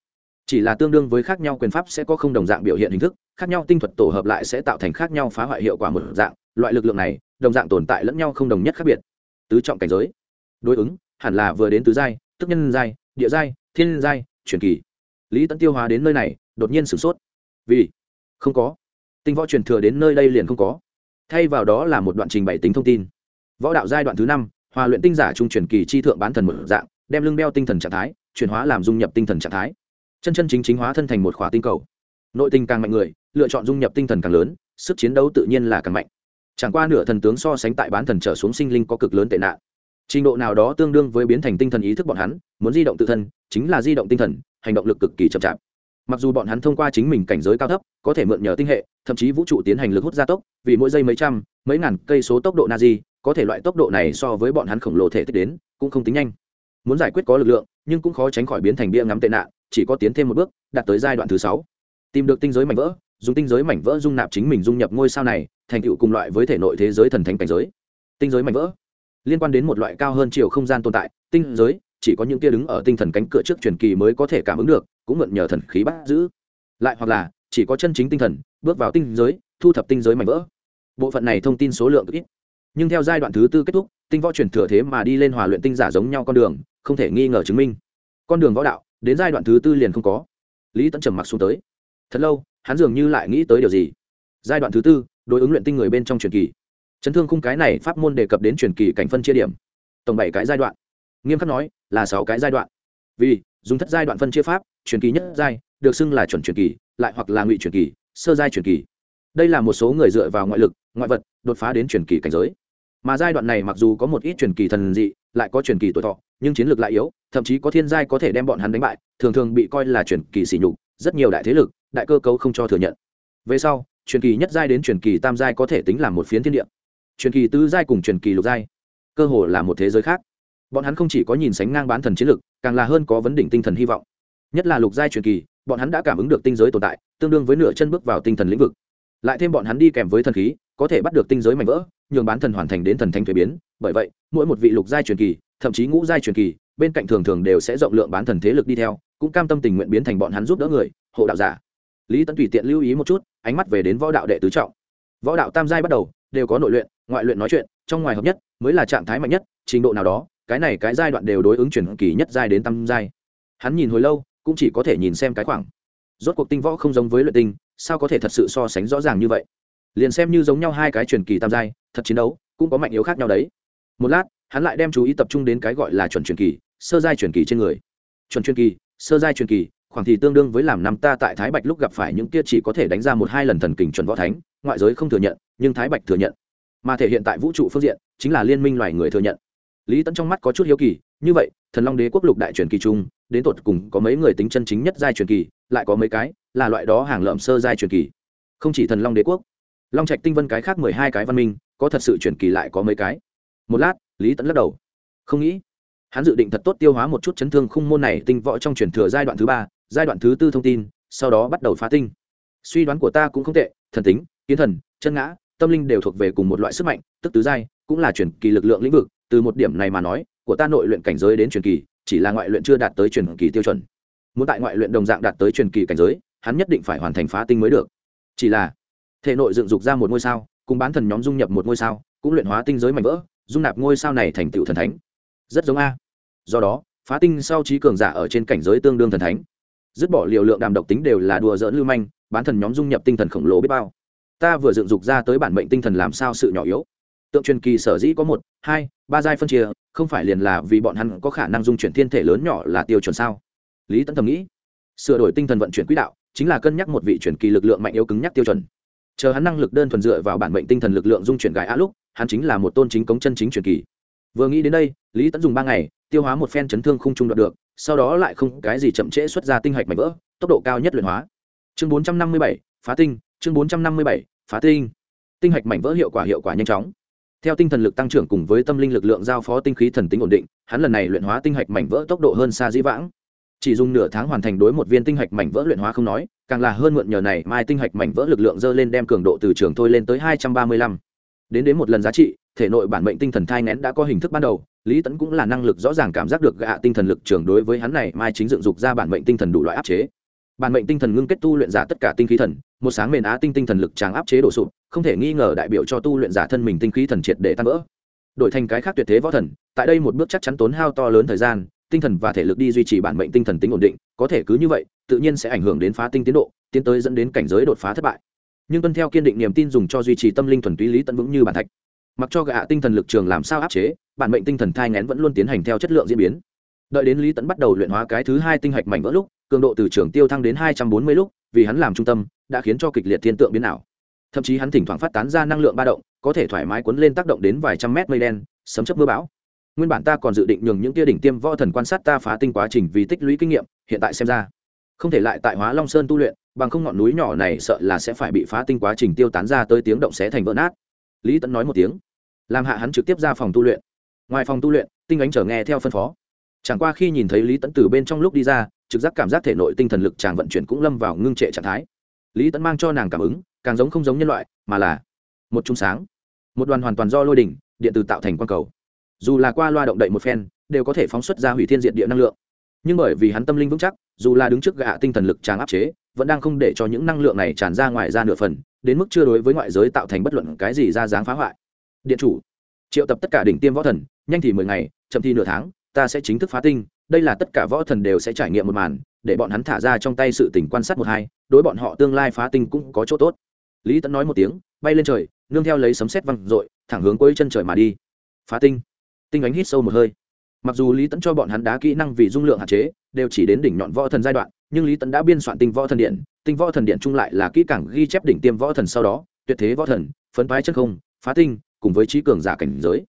Chỉ là tương đương với khác nhau quyền pháp sẽ có không đồng dạng biểu hiện hình thức, khác nhau tinh thuật tổ hợp lại sẽ tạo thành khác nhau phá hoại hiệu quả một dạng, loại lực lượng này, đồng dạng tồn tại lẫn nhau không đồng nhất khác biệt. Tứ trọng cảnh giới. Đối ứng, hẳn là vừa đến tứ giai, tức nhân giai, địa giai, thiên giai, truyền kỳ. Lý tẫn tiêu hóa đến nơi này đột nhiên sửng sốt. Vì? Không có. Tinh võ truyền thừa đến nơi đây liền không có. Thay vào đó là một đoạn trình bày tính thông tin. Võ đạo giai đoạn thứ năm, hòa luyện tinh giả trung truyền kỳ chi thượng bán thần một dạng, đem lưng đeo tinh thần trạng thái, chuyển hóa làm dung nhập tinh thần trạng thái. Chân chân chính chính hóa thân thành một khỏa tinh cầu. Nội tinh càng mạnh người, lựa chọn dung nhập tinh thần càng lớn, sức chiến đấu tự nhiên là càng mạnh. Chẳng qua nửa thần tướng so sánh tại bán thần trở xuống sinh linh có cực lớn tệ nạn. Trình độ nào đó tương đương với biến thành tinh thần ý thức bọn hắn, muốn di động tự thân, chính là di động tinh thần, hành động lực cực kỳ chậm chạp mặc dù bọn hắn thông qua chính mình cảnh giới cao thấp, có thể mượn nhờ tinh hệ, thậm chí vũ trụ tiến hành lực hút gia tốc, vì mỗi giây mấy trăm, mấy ngàn cây số tốc độ na di có thể loại tốc độ này so với bọn hắn khổng lồ thể tích đến, cũng không tính nhanh. Muốn giải quyết có lực lượng, nhưng cũng khó tránh khỏi biến thành bia ngắm tệ nạn, chỉ có tiến thêm một bước, đạt tới giai đoạn thứ sáu. Tìm được tinh giới mảnh vỡ, dùng tinh giới mảnh vỡ dung nạp chính mình dung nhập ngôi sao này, thành tựu cùng loại với thể nội thế giới thần thánh cảnh giới. Tinh giới mảnh vỡ, liên quan đến một loại cao hơn chiều không gian tồn tại, tinh giới, chỉ có những kia đứng ở tinh thần cánh cửa trước truyền kỳ mới có thể cảm ứng được cũng mượn nhờ thần khí bắt giữ. Lại hoặc là, chỉ có chân chính tinh thần, bước vào tinh giới, thu thập tinh giới mảnh vỡ. Bộ phận này thông tin số lượng ít. Nhưng theo giai đoạn thứ tư kết thúc, tinh võ truyền thừa thế mà đi lên hòa luyện tinh giả giống nhau con đường, không thể nghi ngờ chứng minh. Con đường võ đạo, đến giai đoạn thứ tư liền không có. Lý tẫn trầm mặc xuống tới. Thật lâu, hắn dường như lại nghĩ tới điều gì. Giai đoạn thứ tư, đối ứng luyện tinh người bên trong truyền kỳ. Chấn thương khung cái này pháp môn đề cập đến truyền kỳ cảnh phân chia điểm. Tổng bảy cái giai đoạn. Nghiêm khắc nói, là sáu cái giai đoạn. Vì dùng thất giai đoạn phân chia pháp, truyền kỳ nhất giai, được xưng là chuẩn truyền kỳ, lại hoặc là ngụy truyền kỳ, sơ giai truyền kỳ. Đây là một số người dựa vào ngoại lực, ngoại vật, đột phá đến truyền kỳ cảnh giới. Mà giai đoạn này mặc dù có một ít truyền kỳ thần dị, lại có truyền kỳ tuổi thọ, nhưng chiến lược lại yếu, thậm chí có thiên giai có thể đem bọn hắn đánh bại, thường thường bị coi là truyền kỳ sỉ nhục, rất nhiều đại thế lực, đại cơ cấu không cho thừa nhận. Về sau, truyền kỳ nhất giai đến truyền kỳ tam giai có thể tính là một phiến thiên địa. Truyền kỳ tứ giai cùng truyền kỳ lục giai, cơ hồ là một thế giới khác bọn hắn không chỉ có nhìn sánh ngang bán thần chiến lực, càng là hơn có vấn đỉnh tinh thần hy vọng. Nhất là lục giai truyền kỳ, bọn hắn đã cảm ứng được tinh giới tồn tại, tương đương với nửa chân bước vào tinh thần lĩnh vực. Lại thêm bọn hắn đi kèm với thần khí, có thể bắt được tinh giới mạnh vỡ, nhường bán thần hoàn thành đến thần thanh thuế biến. Bởi vậy, mỗi một vị lục giai truyền kỳ, thậm chí ngũ giai truyền kỳ, bên cạnh thường thường đều sẽ rộng lượng bán thần thế lực đi theo, cũng cam tâm tình nguyện biến thành bọn hắn giúp đỡ người, hộ đạo giả. Lý tấn tùy tiện lưu ý một chút, ánh mắt về đến võ đạo đệ tứ trọng. Võ đạo tam giai bắt đầu, đều có nội luyện, ngoại luyện nói chuyện, trong ngoài hợp nhất, mới là trạng thái mạnh nhất, trình độ nào đó cái này cái giai đoạn đều đối ứng chuyển kỳ nhất giai đến tam giai. Hắn nhìn hồi lâu, cũng chỉ có thể nhìn xem cái khoảng. Rốt cuộc tinh võ không giống với luyện tinh, sao có thể thật sự so sánh rõ ràng như vậy? Liền xem như giống nhau hai cái truyền kỳ tam giai, thật chiến đấu, cũng có mạnh yếu khác nhau đấy. Một lát, hắn lại đem chú ý tập trung đến cái gọi là chuẩn truyền kỳ, sơ giai truyền kỳ trên người. Chuẩn truyền kỳ, sơ giai truyền kỳ, khoảng thì tương đương với làm năm ta tại thái bạch lúc gặp phải những kia chỉ có thể đánh ra một hai lần thần kình chuẩn võ thánh, ngoại giới không thừa nhận, nhưng thái bạch thừa nhận. Mà thể hiện tại vũ trụ phương diện, chính là liên minh loài người thừa nhận lý tẫn trong mắt có chút hiếu kỳ, như vậy, thần long đế quốc lục đại truyền kỳ trung đến tột cùng có mấy người tính chân chính nhất giai truyền kỳ, lại có mấy cái là loại đó hàng lợm sơ giai truyền kỳ? Không chỉ thần long đế quốc. Long trạch tinh vân cái khác mười hai cái văn minh, có thật sự truyền kỳ lại có mấy cái? Một lát, lý tẫn lắc đầu. Không nghĩ. Hắn dự định thật tốt tiêu hóa một chút chấn thương khung môn này tinh võ trong truyền thừa giai đoạn thứ ba, giai đoạn thứ tư thông tin, sau đó bắt đầu phá tinh. Suy đoán của ta cũng không tệ, thần tính, kiến thần, chân ngã, tâm linh đều thuộc về cùng một loại sức mạnh, tức tứ giai, cũng là truyền kỳ lực lượng lĩnh vực từ một điểm này mà nói, của ta nội luyện cảnh giới đến truyền kỳ, chỉ là ngoại luyện chưa đạt tới truyền kỳ tiêu chuẩn. Muốn tại ngoại luyện đồng dạng đạt tới truyền kỳ cảnh giới, hắn nhất định phải hoàn thành phá tinh mới được. Chỉ là, thể nội dựng dục ra một ngôi sao, cùng bán thần nhóm dung nhập một ngôi sao, cũng luyện hóa tinh giới mạnh vỡ, dung nạp ngôi sao này thành tựu thần thánh. Rất giống a. Do đó, phá tinh sau trí cường giả ở trên cảnh giới tương đương thần thánh. Dứt bỏ liều lượng đàm độc tính đều là đùa dỡn lưu manh, bán thần nhóm dung nhập tinh thần khổng lồ biết bao. Ta vừa dựng dục ra tới bản mệnh tinh thần làm sao sự nhỏ yếu tượng truyền kỳ sở dĩ có một, hai, ba giai phân chia, không phải liền là vì bọn hắn có khả năng dung chuyển thiên thể lớn nhỏ là tiêu chuẩn sao? Lý tấn thầm nghĩ. Sửa đổi tinh thần vận chuyển quỹ đạo, chính là cân nhắc một vị truyền kỳ lực lượng mạnh yếu cứng nhắc tiêu chuẩn. Chờ hắn năng lực đơn thuần dựa vào bản mệnh tinh thần lực lượng dung chuyển gái á lúc, hắn chính là một tôn chính cống chân chính truyền kỳ. Vừa nghĩ đến đây, lý tấn dùng ba ngày, tiêu hóa một phen chấn thương không trung đoạt được, sau đó lại không cái gì chậm trễ xuất ra tinh hạch mạnh vỡ, tốc độ cao nhất luyện hóa. Chương bốn trăm năm mươi bảy, phá tinh, chương bốn trăm năm mươi bảy, phá tinh. Tinh hạch mảnh vỡ hiệu quả hiệu quả nhanh chóng theo tinh thần lực tăng trưởng cùng với tâm linh lực lượng giao phó tinh khí thần tính ổn định, hắn lần này luyện hóa tinh hạch mảnh vỡ tốc độ hơn xa dĩ vãng. Chỉ dùng nửa tháng hoàn thành đối một viên tinh hạch mảnh vỡ luyện hóa không nói, càng là hơn mượn nhờ này mai tinh hạch mảnh vỡ lực lượng dơ lên đem cường độ từ trường thôi lên tới hai trăm ba mươi lăm. Đến đến một lần giá trị, thể nội bản mệnh tinh thần thai ngén đã có hình thức ban đầu, lý tẫn cũng là năng lực rõ ràng cảm giác được gạ tinh thần lực trường đối với hắn này mai chính dựng dục ra bản mệnh tinh thần đủ loại áp chế. Bản mệnh tinh thần ngưng kết tu luyện giả tất cả tinh khí thần một sáng mền á tinh tinh thần lực tráng áp chế đổ sụp, không thể nghi ngờ đại biểu cho tu luyện giả thân mình tinh khí thần triệt để tan vỡ. Đổi thành cái khác tuyệt thế võ thần, tại đây một bước chắc chắn tốn hao to lớn thời gian, tinh thần và thể lực đi duy trì bản mệnh tinh thần tính ổn định, có thể cứ như vậy, tự nhiên sẽ ảnh hưởng đến phá tinh tiến độ, tiến tới dẫn đến cảnh giới đột phá thất bại. Nhưng tuân theo kiên định niềm tin dùng cho duy trì tâm linh thuần túy lý tận vững như bản thạch. Mặc cho gạ tinh thần lực trường làm sao áp chế, bản mệnh tinh thần thai ngén vẫn luôn tiến hành theo chất lượng diễn biến. Đợi đến lý tẫn bắt đầu luyện hóa cái thứ hai tinh hạch mảnh vỡ lúc, cường độ từ trường tiêu thăng đến hai trăm bốn mươi lúc, vì hắn làm trung tâm đã khiến cho kịch liệt thiên tượng biến ảo. Thậm chí hắn thỉnh thoảng phát tán ra năng lượng ba động, có thể thoải mái cuốn lên tác động đến vài trăm mét mây đen, sấm chấp mưa bão. Nguyên bản ta còn dự định nhường những tia đỉnh tiêm võ thần quan sát ta phá tinh quá trình vì tích lũy kinh nghiệm, hiện tại xem ra, không thể lại tại hóa long sơn tu luyện, bằng không ngọn núi nhỏ này sợ là sẽ phải bị phá tinh quá trình tiêu tán ra tới tiếng động xé thành vỡ nát. Lý tẫn nói một tiếng, làm hạ hắn trực tiếp ra phòng tu luyện. Ngoài phòng tu luyện, tinh ánh trở nghe theo phân phó. Chẳng qua khi nhìn thấy lý tẫn từ bên trong lúc đi ra, trực giác cảm giác thể nội tinh thần lực chàng vận chuyển cũng lâm vào ngưng trệ trạng thái lý tẫn mang cho nàng cảm ứng, càng giống không giống nhân loại, mà là một trung sáng. Một đoàn hoàn toàn do lôi đỉnh, điện từ tạo thành quang cầu. Dù là qua loa động đậy một phen, đều có thể phóng xuất ra hủy thiên diện địa năng lượng. Nhưng bởi vì hắn tâm linh vững chắc, dù là đứng trước gạ tinh thần lực tràn áp chế, vẫn đang không để cho những năng lượng này tràn ra ngoài ra nửa phần, đến mức chưa đối với ngoại giới tạo thành bất luận cái gì ra dáng phá hoại. Điện chủ, triệu tập tất cả đỉnh tiêm võ thần, nhanh thì mười ngày, chậm thì nửa tháng, ta sẽ chính thức phá tinh đây là tất cả võ thần đều sẽ trải nghiệm một màn, để bọn hắn thả ra trong tay sự tỉnh quan sát một hai, đối bọn họ tương lai phá tinh cũng có chỗ tốt. Lý tẫn nói một tiếng, bay lên trời, nương theo lấy sấm sét văng r ộ i thẳng hướng cuối chân trời mà đi. Phá tinh. Tinh ánh hít sâu một hơi. Mặc dù lý tẫn cho bọn hắn đá kỹ năng vì dung lượng hạn chế, đều chỉ đến đỉnh nhọn võ thần giai đoạn, nhưng lý tẫn đã biên soạn tinh võ thần điện, tinh võ thần điện chung lại là kỹ cảng ghi chép đỉnh tiêm võ thần sau đó, tuyệt thế võ thần, phấn phái chân không, phá tinh, cùng với trí cường giả cảnh giới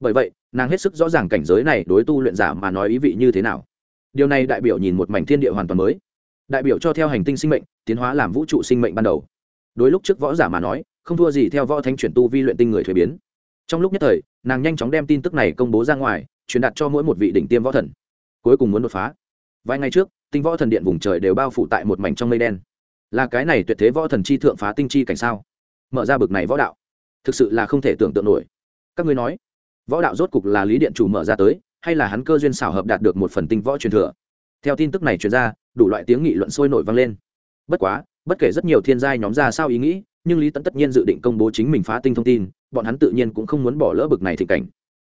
bởi vậy, nàng hết sức rõ ràng cảnh giới này đối tu luyện giả mà nói ý vị như thế nào. Điều này đại biểu nhìn một mảnh thiên địa hoàn toàn mới. Đại biểu cho theo hành tinh sinh mệnh, tiến hóa làm vũ trụ sinh mệnh ban đầu. Đối lúc trước võ giả mà nói, không thua gì theo võ thanh chuyển tu vi luyện tinh người thuế biến. Trong lúc nhất thời, nàng nhanh chóng đem tin tức này công bố ra ngoài, truyền đạt cho mỗi một vị đỉnh tiêm võ thần. Cuối cùng muốn đột phá. Vài ngày trước, tinh võ thần điện vùng trời đều bao phủ tại một mảnh trong mây đen. Là cái này tuyệt thế võ thần chi thượng phá tinh chi cảnh sao? Mở ra bực này võ đạo. Thực sự là không thể tưởng tượng nổi. Các ngươi nói võ đạo rốt cục là lý điện chủ mở ra tới, hay là hắn cơ duyên xảo hợp đạt được một phần tinh võ truyền thừa? Theo tin tức này truyền ra, đủ loại tiếng nghị luận sôi nổi vang lên. Bất quá, bất kể rất nhiều thiên giai nhóm ra sao ý nghĩ, nhưng lý tẫn tất nhiên dự định công bố chính mình phá tinh thông tin, bọn hắn tự nhiên cũng không muốn bỏ lỡ bực này thị cảnh.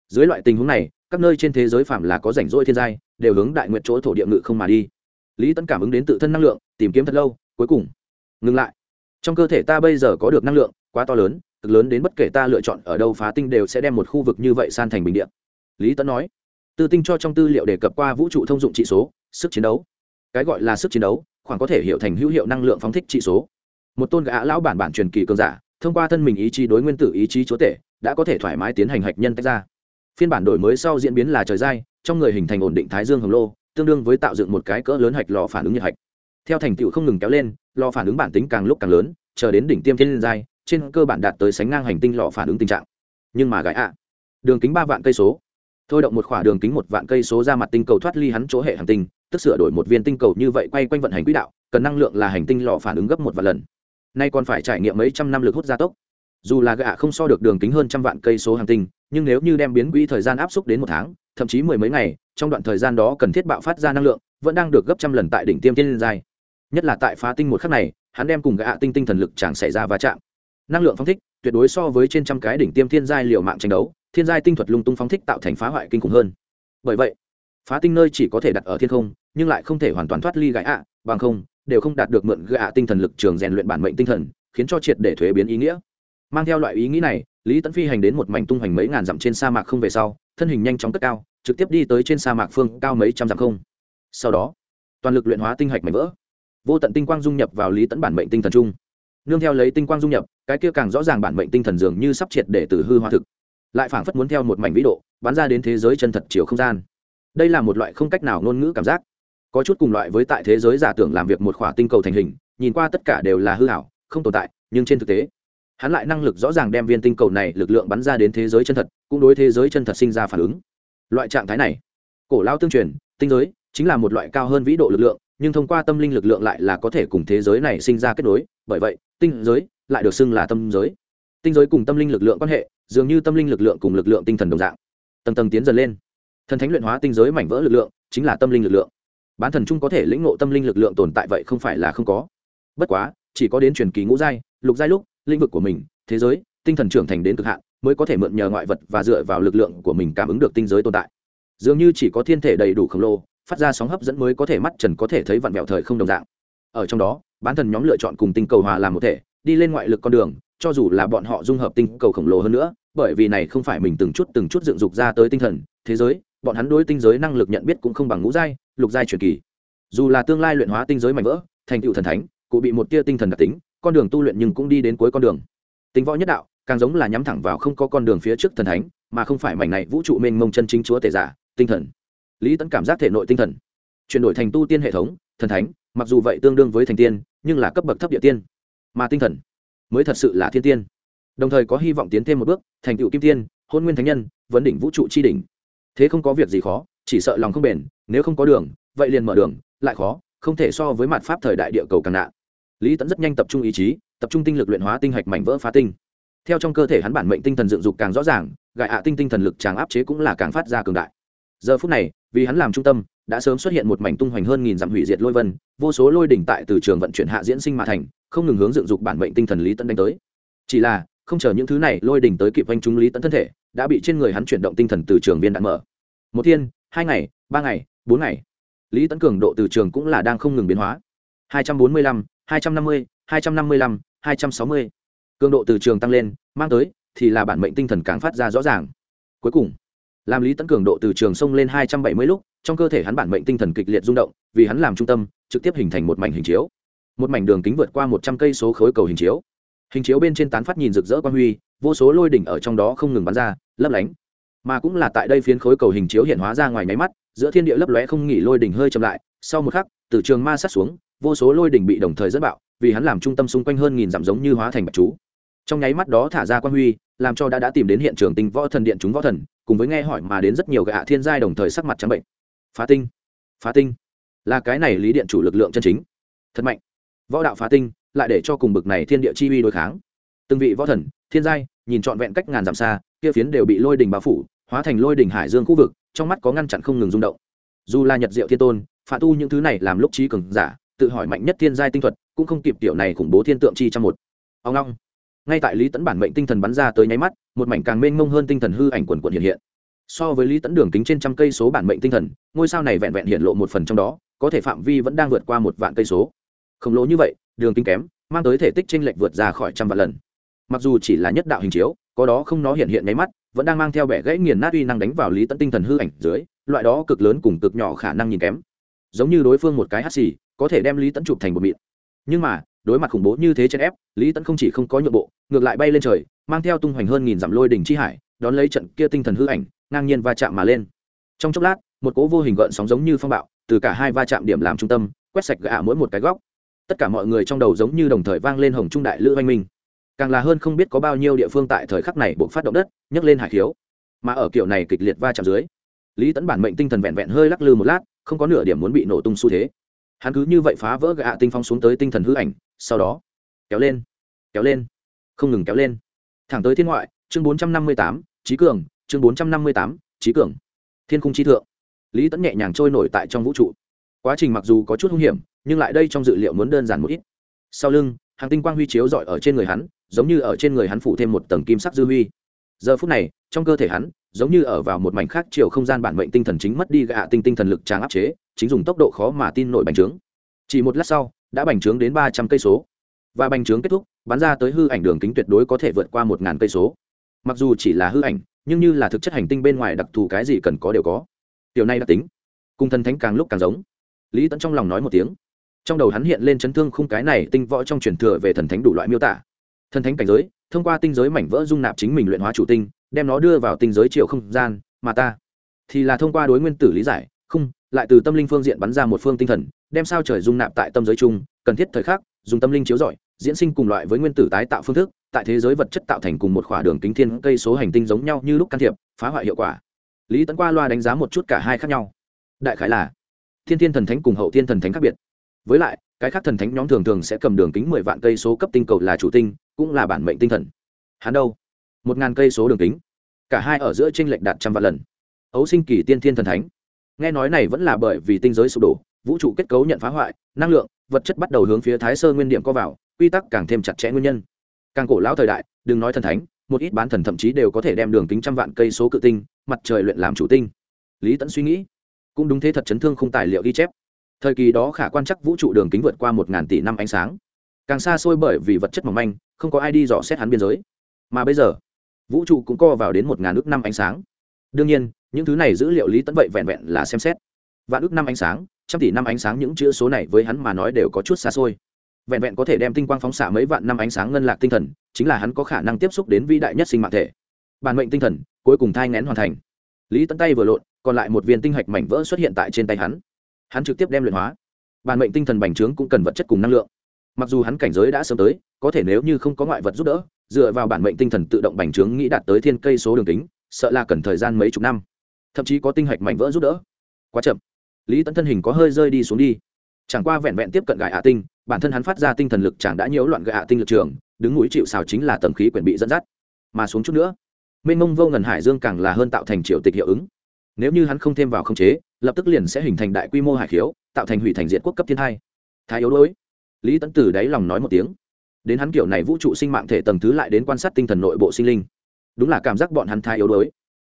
Dưới loại tình huống này, các nơi trên thế giới phạm là có rảnh rỗi thiên giai, đều hướng đại nguyện chỗ thổ địa ngự không mà đi. Lý tẫn cảm ứng đến tự thân năng lượng, tìm kiếm thật lâu, cuối cùng, ngừng lại. Trong cơ thể ta bây giờ có được năng lượng, quá to lớn cực lớn đến bất kể ta lựa chọn ở đâu phá tinh đều sẽ đem một khu vực như vậy san thành bình địa. lý Tấn nói. Tư tinh cho trong tư liệu đề cập qua vũ trụ thông dụng trị số, sức chiến đấu. Cái gọi là sức chiến đấu, khoảng có thể hiểu thành hữu hiệu năng lượng phóng thích trị số. Một tôn gã lão bản bản truyền kỳ cường giả, thông qua thân mình ý chí đối nguyên tử ý chí chúa tể, đã có thể thoải mái tiến hành hạch nhân tách ra. Phiên bản đổi mới sau diễn biến là trời dai, trong người hình thành ổn định thái dương hồng lô, tương đương với tạo dựng một cái cỡ lớn hạch lò phản ứng nhiệt hạch. Theo thành tựu không ngừng kéo lên, lò phản ứng bản tính càng lúc càng lớn, chờ đến đỉnh tiêm thiên liên giai trên cơ bản đạt tới sánh ngang hành tinh lò phản ứng tình trạng. Nhưng mà gái ạ, đường kính ba vạn cây số. Thôi động một khỏa đường kính một vạn cây số ra mặt tinh cầu thoát ly hắn chỗ hệ hành tinh, tức sửa đổi một viên tinh cầu như vậy quay quanh vận hành quỹ đạo, cần năng lượng là hành tinh lò phản ứng gấp một vạn lần. Nay còn phải trải nghiệm mấy trăm năm lực hút gia tốc. Dù là gạ không so được đường kính hơn trăm vạn cây số hành tinh, nhưng nếu như đem biến quỹ thời gian áp suất đến một tháng, thậm chí mười mấy ngày, trong đoạn thời gian đó cần thiết bạo phát ra năng lượng, vẫn đang được gấp trăm lần tại đỉnh tiêm tiên liên giai. Nhất là tại phá tinh một khắc này, hắn đem cùng gạ tinh tinh thần lực chẳng xảy ra va chạm năng lượng phóng thích, tuyệt đối so với trên trăm cái đỉnh tiêm thiên giai liều mạng tranh đấu, thiên giai tinh thuật lung tung phóng thích tạo thành phá hoại kinh khủng hơn. Bởi vậy, phá tinh nơi chỉ có thể đặt ở thiên không, nhưng lại không thể hoàn toàn thoát ly gãi ạ, bằng không, đều không đạt được mượn gạ tinh thần lực trường rèn luyện bản mệnh tinh thần, khiến cho triệt để thuế biến ý nghĩa. Mang theo loại ý nghĩ này, lý tấn phi hành đến một mảnh tung hoành mấy ngàn dặm trên sa mạc không về sau, thân hình nhanh chóng cất cao, trực tiếp đi tới trên sa mạc phương cao mấy trăm dặm không. Sau đó, toàn lực luyện hóa tinh hạch mảnh vỡ. Vô tận tinh quang dung nhập vào lý tấn bản mệnh tinh thần chung nương theo lấy tinh quang dung nhập, cái kia càng rõ ràng bản mệnh tinh thần dường như sắp triệt để từ hư hoa thực. Lại phảng phất muốn theo một mảnh vĩ độ, bắn ra đến thế giới chân thật chiều không gian. Đây là một loại không cách nào ngôn ngữ cảm giác. Có chút cùng loại với tại thế giới giả tưởng làm việc một khỏa tinh cầu thành hình, nhìn qua tất cả đều là hư hảo không tồn tại, nhưng trên thực tế, hắn lại năng lực rõ ràng đem viên tinh cầu này lực lượng bắn ra đến thế giới chân thật, cũng đối thế giới chân thật sinh ra phản ứng. Loại trạng thái này, cổ lao tương truyền, tinh giới chính là một loại cao hơn vĩ độ lực lượng, nhưng thông qua tâm linh lực lượng lại là có thể cùng thế giới này sinh ra kết nối, bởi vậy tinh giới, lại được xưng là tâm giới. Tinh giới cùng tâm linh lực lượng quan hệ, dường như tâm linh lực lượng cùng lực lượng tinh thần đồng dạng. Tầng tầng tiến dần lên. Thần thánh luyện hóa tinh giới mảnh vỡ lực lượng, chính là tâm linh lực lượng. Bán thần chung có thể lĩnh ngộ tâm linh lực lượng tồn tại vậy không phải là không có. Bất quá, chỉ có đến truyền kỳ ngũ giai, lục giai lúc, lĩnh vực của mình, thế giới, tinh thần trưởng thành đến cực hạn, mới có thể mượn nhờ ngoại vật và dựa vào lực lượng của mình cảm ứng được tinh giới tồn tại. Dường như chỉ có thiên thể đầy đủ khổng lồ, phát ra sóng hấp dẫn mới có thể mắt trần có thể thấy vặn vẹo thời không đồng dạng. Ở trong đó bán thần nhóm lựa chọn cùng tinh cầu hòa làm một thể, đi lên ngoại lực con đường, cho dù là bọn họ dung hợp tinh cầu khổng lồ hơn nữa, bởi vì này không phải mình từng chút từng chút dựng dục ra tới tinh thần, thế giới, bọn hắn đối tinh giới năng lực nhận biết cũng không bằng ngũ giai, lục giai truyền kỳ. Dù là tương lai luyện hóa tinh giới mạnh vỡ, thành tựu thần thánh, cụ bị một tia tinh thần đặc tính, con đường tu luyện nhưng cũng đi đến cuối con đường. Tính võ nhất đạo, càng giống là nhắm thẳng vào không có con đường phía trước thần thánh, mà không phải mảnh này vũ trụ mênh mông chân chính chúa tể giả, tinh thần. Lý tẫn cảm giác thể nội tinh thần, chuyển đổi thành tu tiên hệ thống, thần thánh mặc dù vậy tương đương với thành tiên, nhưng là cấp bậc thấp địa tiên. Mà tinh thần mới thật sự là thiên tiên. Đồng thời có hy vọng tiến thêm một bước, thành tựu kim tiên, hôn nguyên thánh nhân, vấn đỉnh vũ trụ tri đỉnh. Thế không có việc gì khó, chỉ sợ lòng không bền, nếu không có đường, vậy liền mở đường, lại khó, không thể so với mặt pháp thời đại địa cầu càng nạn lý tẫn rất nhanh tập trung ý chí, tập trung tinh lực luyện hóa tinh hạch mảnh vỡ phá tinh. Theo trong cơ thể hắn bản mệnh tinh thần dựng dục càng rõ ràng gại hạ tinh tinh thần lực chàng áp chế cũng là càng phát ra cường đại. Giờ phút này, vì hắn làm trung tâm đã sớm xuất hiện một mảnh tung hoành hơn nghìn dặm hủy diệt lôi vân, vô số lôi đỉnh tại từ trường vận chuyển hạ diễn sinh mà thành, không ngừng hướng dựng dục bản mệnh tinh thần lý tẫn đánh tới. Chỉ là, không chờ những thứ này, lôi đỉnh tới kịp anh chúng lý tẫn thân thể, đã bị trên người hắn chuyển động tinh thần từ trường viên đạn mở. Một thiên, hai ngày, ba ngày, bốn ngày. Lý tấn cường độ từ trường cũng là đang không ngừng biến hóa. Hai trăm bốn mươi lăm, hai trăm năm mươi, hai trăm năm mươi lăm, hai trăm sáu mươi. Cường độ từ trường tăng lên, mang tới, thì là bản mệnh tinh thần càng phát ra rõ ràng. Cuối cùng, làm lý tấn cường độ từ trường xông lên hai trăm bảy mươi lúc trong cơ thể hắn bản mệnh tinh thần kịch liệt rung động, vì hắn làm trung tâm, trực tiếp hình thành một mảnh hình chiếu. Một mảnh đường kính vượt qua một trăm cây số khối cầu hình chiếu. Hình chiếu bên trên tán phát nhìn rực rỡ quan huy, vô số lôi đỉnh ở trong đó không ngừng bắn ra, lấp lánh. Mà cũng là tại đây phiến khối cầu hình chiếu hiện hóa ra ngoài nháy mắt, giữa thiên địa lấp lóe không nghỉ lôi đỉnh hơi chậm lại. Sau một khắc, từ trường ma sát xuống, vô số lôi đỉnh bị đồng thời dẫn bạo, vì hắn làm trung tâm xung quanh hơn nghìn dặm giống như hóa thành bạch chú. Trong nháy mắt đó thả ra quan huy, làm cho đã đã tìm đến hiện trường tinh võ thần điện chúng võ thần, cùng với nghe hỏi mà đến rất nhiều gạ thiên giai đồng thời sắc mặt trắng bệnh phá tinh phá tinh. Là cái này lý điện chủ lực lượng chân chính. Thật mạnh. Võ đạo phá tinh, lại để cho cùng bực này thiên địa chi uy đối kháng. Từng vị võ thần, thiên giai, nhìn trọn vẹn cách ngàn dặm xa, kia phiến đều bị lôi đỉnh bao phủ, hóa thành lôi đỉnh hải dương khu vực, trong mắt có ngăn chặn không ngừng rung động. Dù là nhật diệu thiên tôn phá tu những thứ này làm lúc trí cường giả, tự hỏi mạnh nhất thiên giai tinh thuật, cũng không kịp tiểu này khủng bố thiên tượng chi trong một. Ông long. Ngay tại lý tấn bản mệnh tinh thần bắn ra tới nháy mắt, một mảnh càng mênh mông hơn tinh thần hư ảnh quần quần hiện hiện so với lý tấn đường kính trên trăm cây số bản mệnh tinh thần, ngôi sao này vẹn vẹn hiện lộ một phần trong đó, có thể phạm vi vẫn đang vượt qua một vạn cây số. Khổng lồ như vậy, đường kính kém, mang tới thể tích t r ê n lệch vượt ra khỏi trăm vạn lần. Mặc dù chỉ là nhất đạo hình chiếu, có đó không nó hiện hiện nháy mắt, vẫn đang mang theo bẻ gãy nghiền nát uy năng đánh vào lý tẫn tinh thần hư ảnh dưới, loại đó cực lớn cùng cực nhỏ khả năng nhìn kém. Giống như đối phương một cái hắt xì, có thể đem lý tẫn chụp thành một mịn. Nhưng mà, đối mặt khủng bố như thế trên ép, lý tẫn không chỉ không có nhượng bộ, ngược lại bay lên trời, mang theo tung hoành hơn nghìn dặm lôi đỉnh chi hải, đón lấy trận kia tinh thần hư ảnh ngang nhiên va chạm mà lên. Trong chốc lát, một cỗ vô hình gợn sóng giống như phong bạo, từ cả hai va chạm điểm làm trung tâm, quét sạch gã mỗi một cái góc. Tất cả mọi người trong đầu giống như đồng thời vang lên hồng trung đại lữ oanh minh. Càng là hơn không biết có bao nhiêu địa phương tại thời khắc này buộc phát động đất, nhấc lên hải khiếu. Mà ở kiểu này kịch liệt va chạm dưới, lý tấn bản mệnh tinh thần vẹn vẹn hơi lắc lư một lát, không có nửa điểm muốn bị nổ tung xu thế. Hắn cứ như vậy phá vỡ gạ tinh phong xuống tới tinh thần hư ảnh, sau đó, kéo lên kéo lên, không ngừng kéo lên. Thẳng tới thiên ngoại, chương bốn trăm năm mươi tám trí cường chương bốn trăm năm mươi tám, trí cường. Thiên cung trí thượng. Lý tẫn nhẹ nhàng trôi nổi tại trong vũ trụ. Quá trình mặc dù có chút hung hiểm, nhưng lại đây trong dự liệu muốn đơn giản một ít. Sau lưng, hàng tinh quang huy chiếu rọi ở trên người hắn, giống như ở trên người hắn phủ thêm một tầng kim sắc dư huy. Giờ phút này, trong cơ thể hắn, giống như ở vào một mảnh khác chiều không gian bản mệnh tinh thần chính mất đi gạ tinh tinh thần lực tráng áp chế, chính dùng tốc độ khó mà tin nổi bành trướng. Chỉ một lát sau, đã bành trướng đến ba trăm cây số. Và bành trướng kết thúc, bắn ra tới hư ảnh đường kính tuyệt đối có thể vượt qua một ngàn cây số mặc dù chỉ là hư ảnh, nhưng như là thực chất hành tinh bên ngoài đặc thù cái gì cần có đều có. Điều này đặc tính cùng thần thánh càng lúc càng giống. Lý tẫn trong lòng nói một tiếng. Trong đầu hắn hiện lên chấn thương khung cái này tinh võ trong truyền thừa về thần thánh đủ loại miêu tả. Thần thánh cảnh giới, thông qua tinh giới mảnh vỡ dung nạp chính mình luyện hóa chủ tinh, đem nó đưa vào tinh giới chiều không gian, mà ta thì là thông qua đối nguyên tử lý giải không lại từ tâm linh phương diện bắn ra một phương tinh thần, đem sao trời dung nạp tại tâm giới chung, cần thiết thời khắc, dùng tâm linh chiếu rọi, diễn sinh cùng loại với nguyên tử tái tạo phương thức tại thế giới vật chất tạo thành cùng một khỏa đường kính thiên cây số hành tinh giống nhau như lúc can thiệp, phá hoại hiệu quả. Lý tấn qua loa đánh giá một chút cả hai khác nhau. Đại khái là, thiên thiên thần thánh cùng hậu thiên thần thánh khác biệt. Với lại, cái khác thần thánh nhóm thường thường sẽ cầm đường kính mười vạn cây số cấp tinh cầu là chủ tinh, cũng là bản mệnh tinh thần. Hắn đâu? Một ngàn cây số đường kính. Cả hai ở giữa tranh lệch đạt trăm vạn lần. Ấu sinh kỳ tiên thiên thần thánh. Nghe nói này vẫn là bởi vì tinh giới sụp đổ, vũ trụ kết cấu nhận phá hoại, năng lượng, vật chất bắt đầu hướng phía thái sơ nguyên điểm co vào, quy tắc càng thêm chặt chẽ nguyên nhân càng cổ lão thời đại, đừng nói thần thánh, một ít bán thần thậm chí đều có thể đem đường kính trăm vạn cây số cự tinh, mặt trời luyện làm chủ tinh. Lý tẫn suy nghĩ, cũng đúng thế thật chấn thương không tài liệu ghi chép. Thời kỳ đó khả quan chắc vũ trụ đường kính vượt qua một ngàn tỷ năm ánh sáng. Càng xa xôi bởi vì vật chất mỏng manh, không có ai đi dò xét hắn biên giới. Mà bây giờ, vũ trụ cũng co vào đến một ngàn ước năm ánh sáng. Đương nhiên, những thứ này dữ liệu lý tẫn vậy vẹn vẹn là xem xét. Vạn ước năm ánh sáng, trăm tỷ năm ánh sáng, những chữ số này với hắn mà nói đều có chút xa xôi vẹn vẹn có thể đem tinh quang phóng xạ mấy vạn năm ánh sáng ngân lạc tinh thần, chính là hắn có khả năng tiếp xúc đến vĩ đại nhất sinh mạng thể. Bản mệnh tinh thần, cuối cùng thai ngén hoàn thành. Lý tấn tay vừa lộn, còn lại một viên tinh hạch mảnh vỡ xuất hiện tại trên tay hắn. Hắn trực tiếp đem luyện hóa. Bản mệnh tinh thần bành trướng cũng cần vật chất cùng năng lượng. Mặc dù hắn cảnh giới đã sớm tới, có thể nếu như không có ngoại vật giúp đỡ, dựa vào bản mệnh tinh thần tự động bành trướng nghĩ đạt tới thiên cây số đường kính, sợ là cần thời gian mấy chục năm. Thậm chí có tinh hạch mảnh vỡ giúp đỡ. Quá chậm. Lý tấn thân hình có hơi rơi đi xuống đi. Chẳng qua vẹn vẹn tiếp cận gài hạ tinh bản thân hắn phát ra tinh thần lực chẳng đã nhiễu loạn gạ hạ tinh lực trường, đứng núi chịu xào chính là tầng khí quyển bị dẫn dắt. Mà xuống chút nữa, mênh mông vô ngần hải dương càng là hơn tạo thành triệu tịch hiệu ứng. Nếu như hắn không thêm vào không chế, lập tức liền sẽ hình thành đại quy mô hải khiếu, tạo thành hủy thành diện quốc cấp thiên hai. Thái yếu đuối. Lý tấn tử đáy lòng nói một tiếng. Đến hắn kiểu này vũ trụ sinh mạng thể tầng thứ lại đến quan sát tinh thần nội bộ sinh linh. Đúng là cảm giác bọn hắn thái yếu đuối.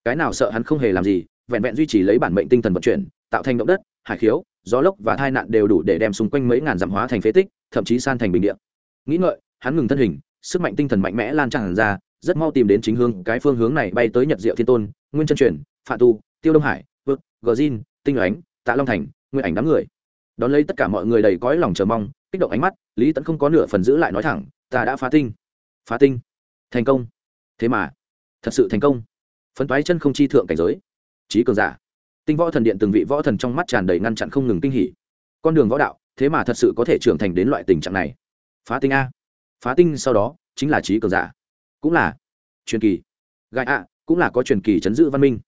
Cái nào sợ hắn không hề làm gì, vẹn vẹn duy trì lấy bản mệnh tinh thần vận chuyển, tạo thành động đất, hải khiếu gió lốc và tai nạn đều đủ để đem xung quanh mấy ngàn dặm hóa thành phế tích, thậm chí san thành bình địa. Nghĩ ngợi, hắn ngừng thân hình, sức mạnh tinh thần mạnh mẽ lan tràn ra, rất mau tìm đến chính hướng, cái phương hướng này bay tới nhật diệu thiên tôn, nguyên chân truyền phạm tu, tiêu đông hải vực gờ zin tinh ánh, tạ long thành nguyên ảnh đám người. Đón lấy tất cả mọi người đầy cõi lòng chờ mong, kích động ánh mắt, lý tẫn không có nửa phần giữ lại nói thẳng, ta đã phá tinh. Phá tinh? Thành công. Thế mà, thật sự thành công. Phấn toái chân không chi thượng cảnh giới. Trí cường giả tinh võ thần điện từng vị võ thần trong mắt tràn đầy ngăn chặn không ngừng kinh hỉ. Con đường võ đạo, thế mà thật sự có thể trưởng thành đến loại tình trạng này. Phá tinh a. Phá tinh sau đó, chính là trí cường giả. Cũng là truyền kỳ. Gai a, cũng là có truyền kỳ chấn giữ văn minh.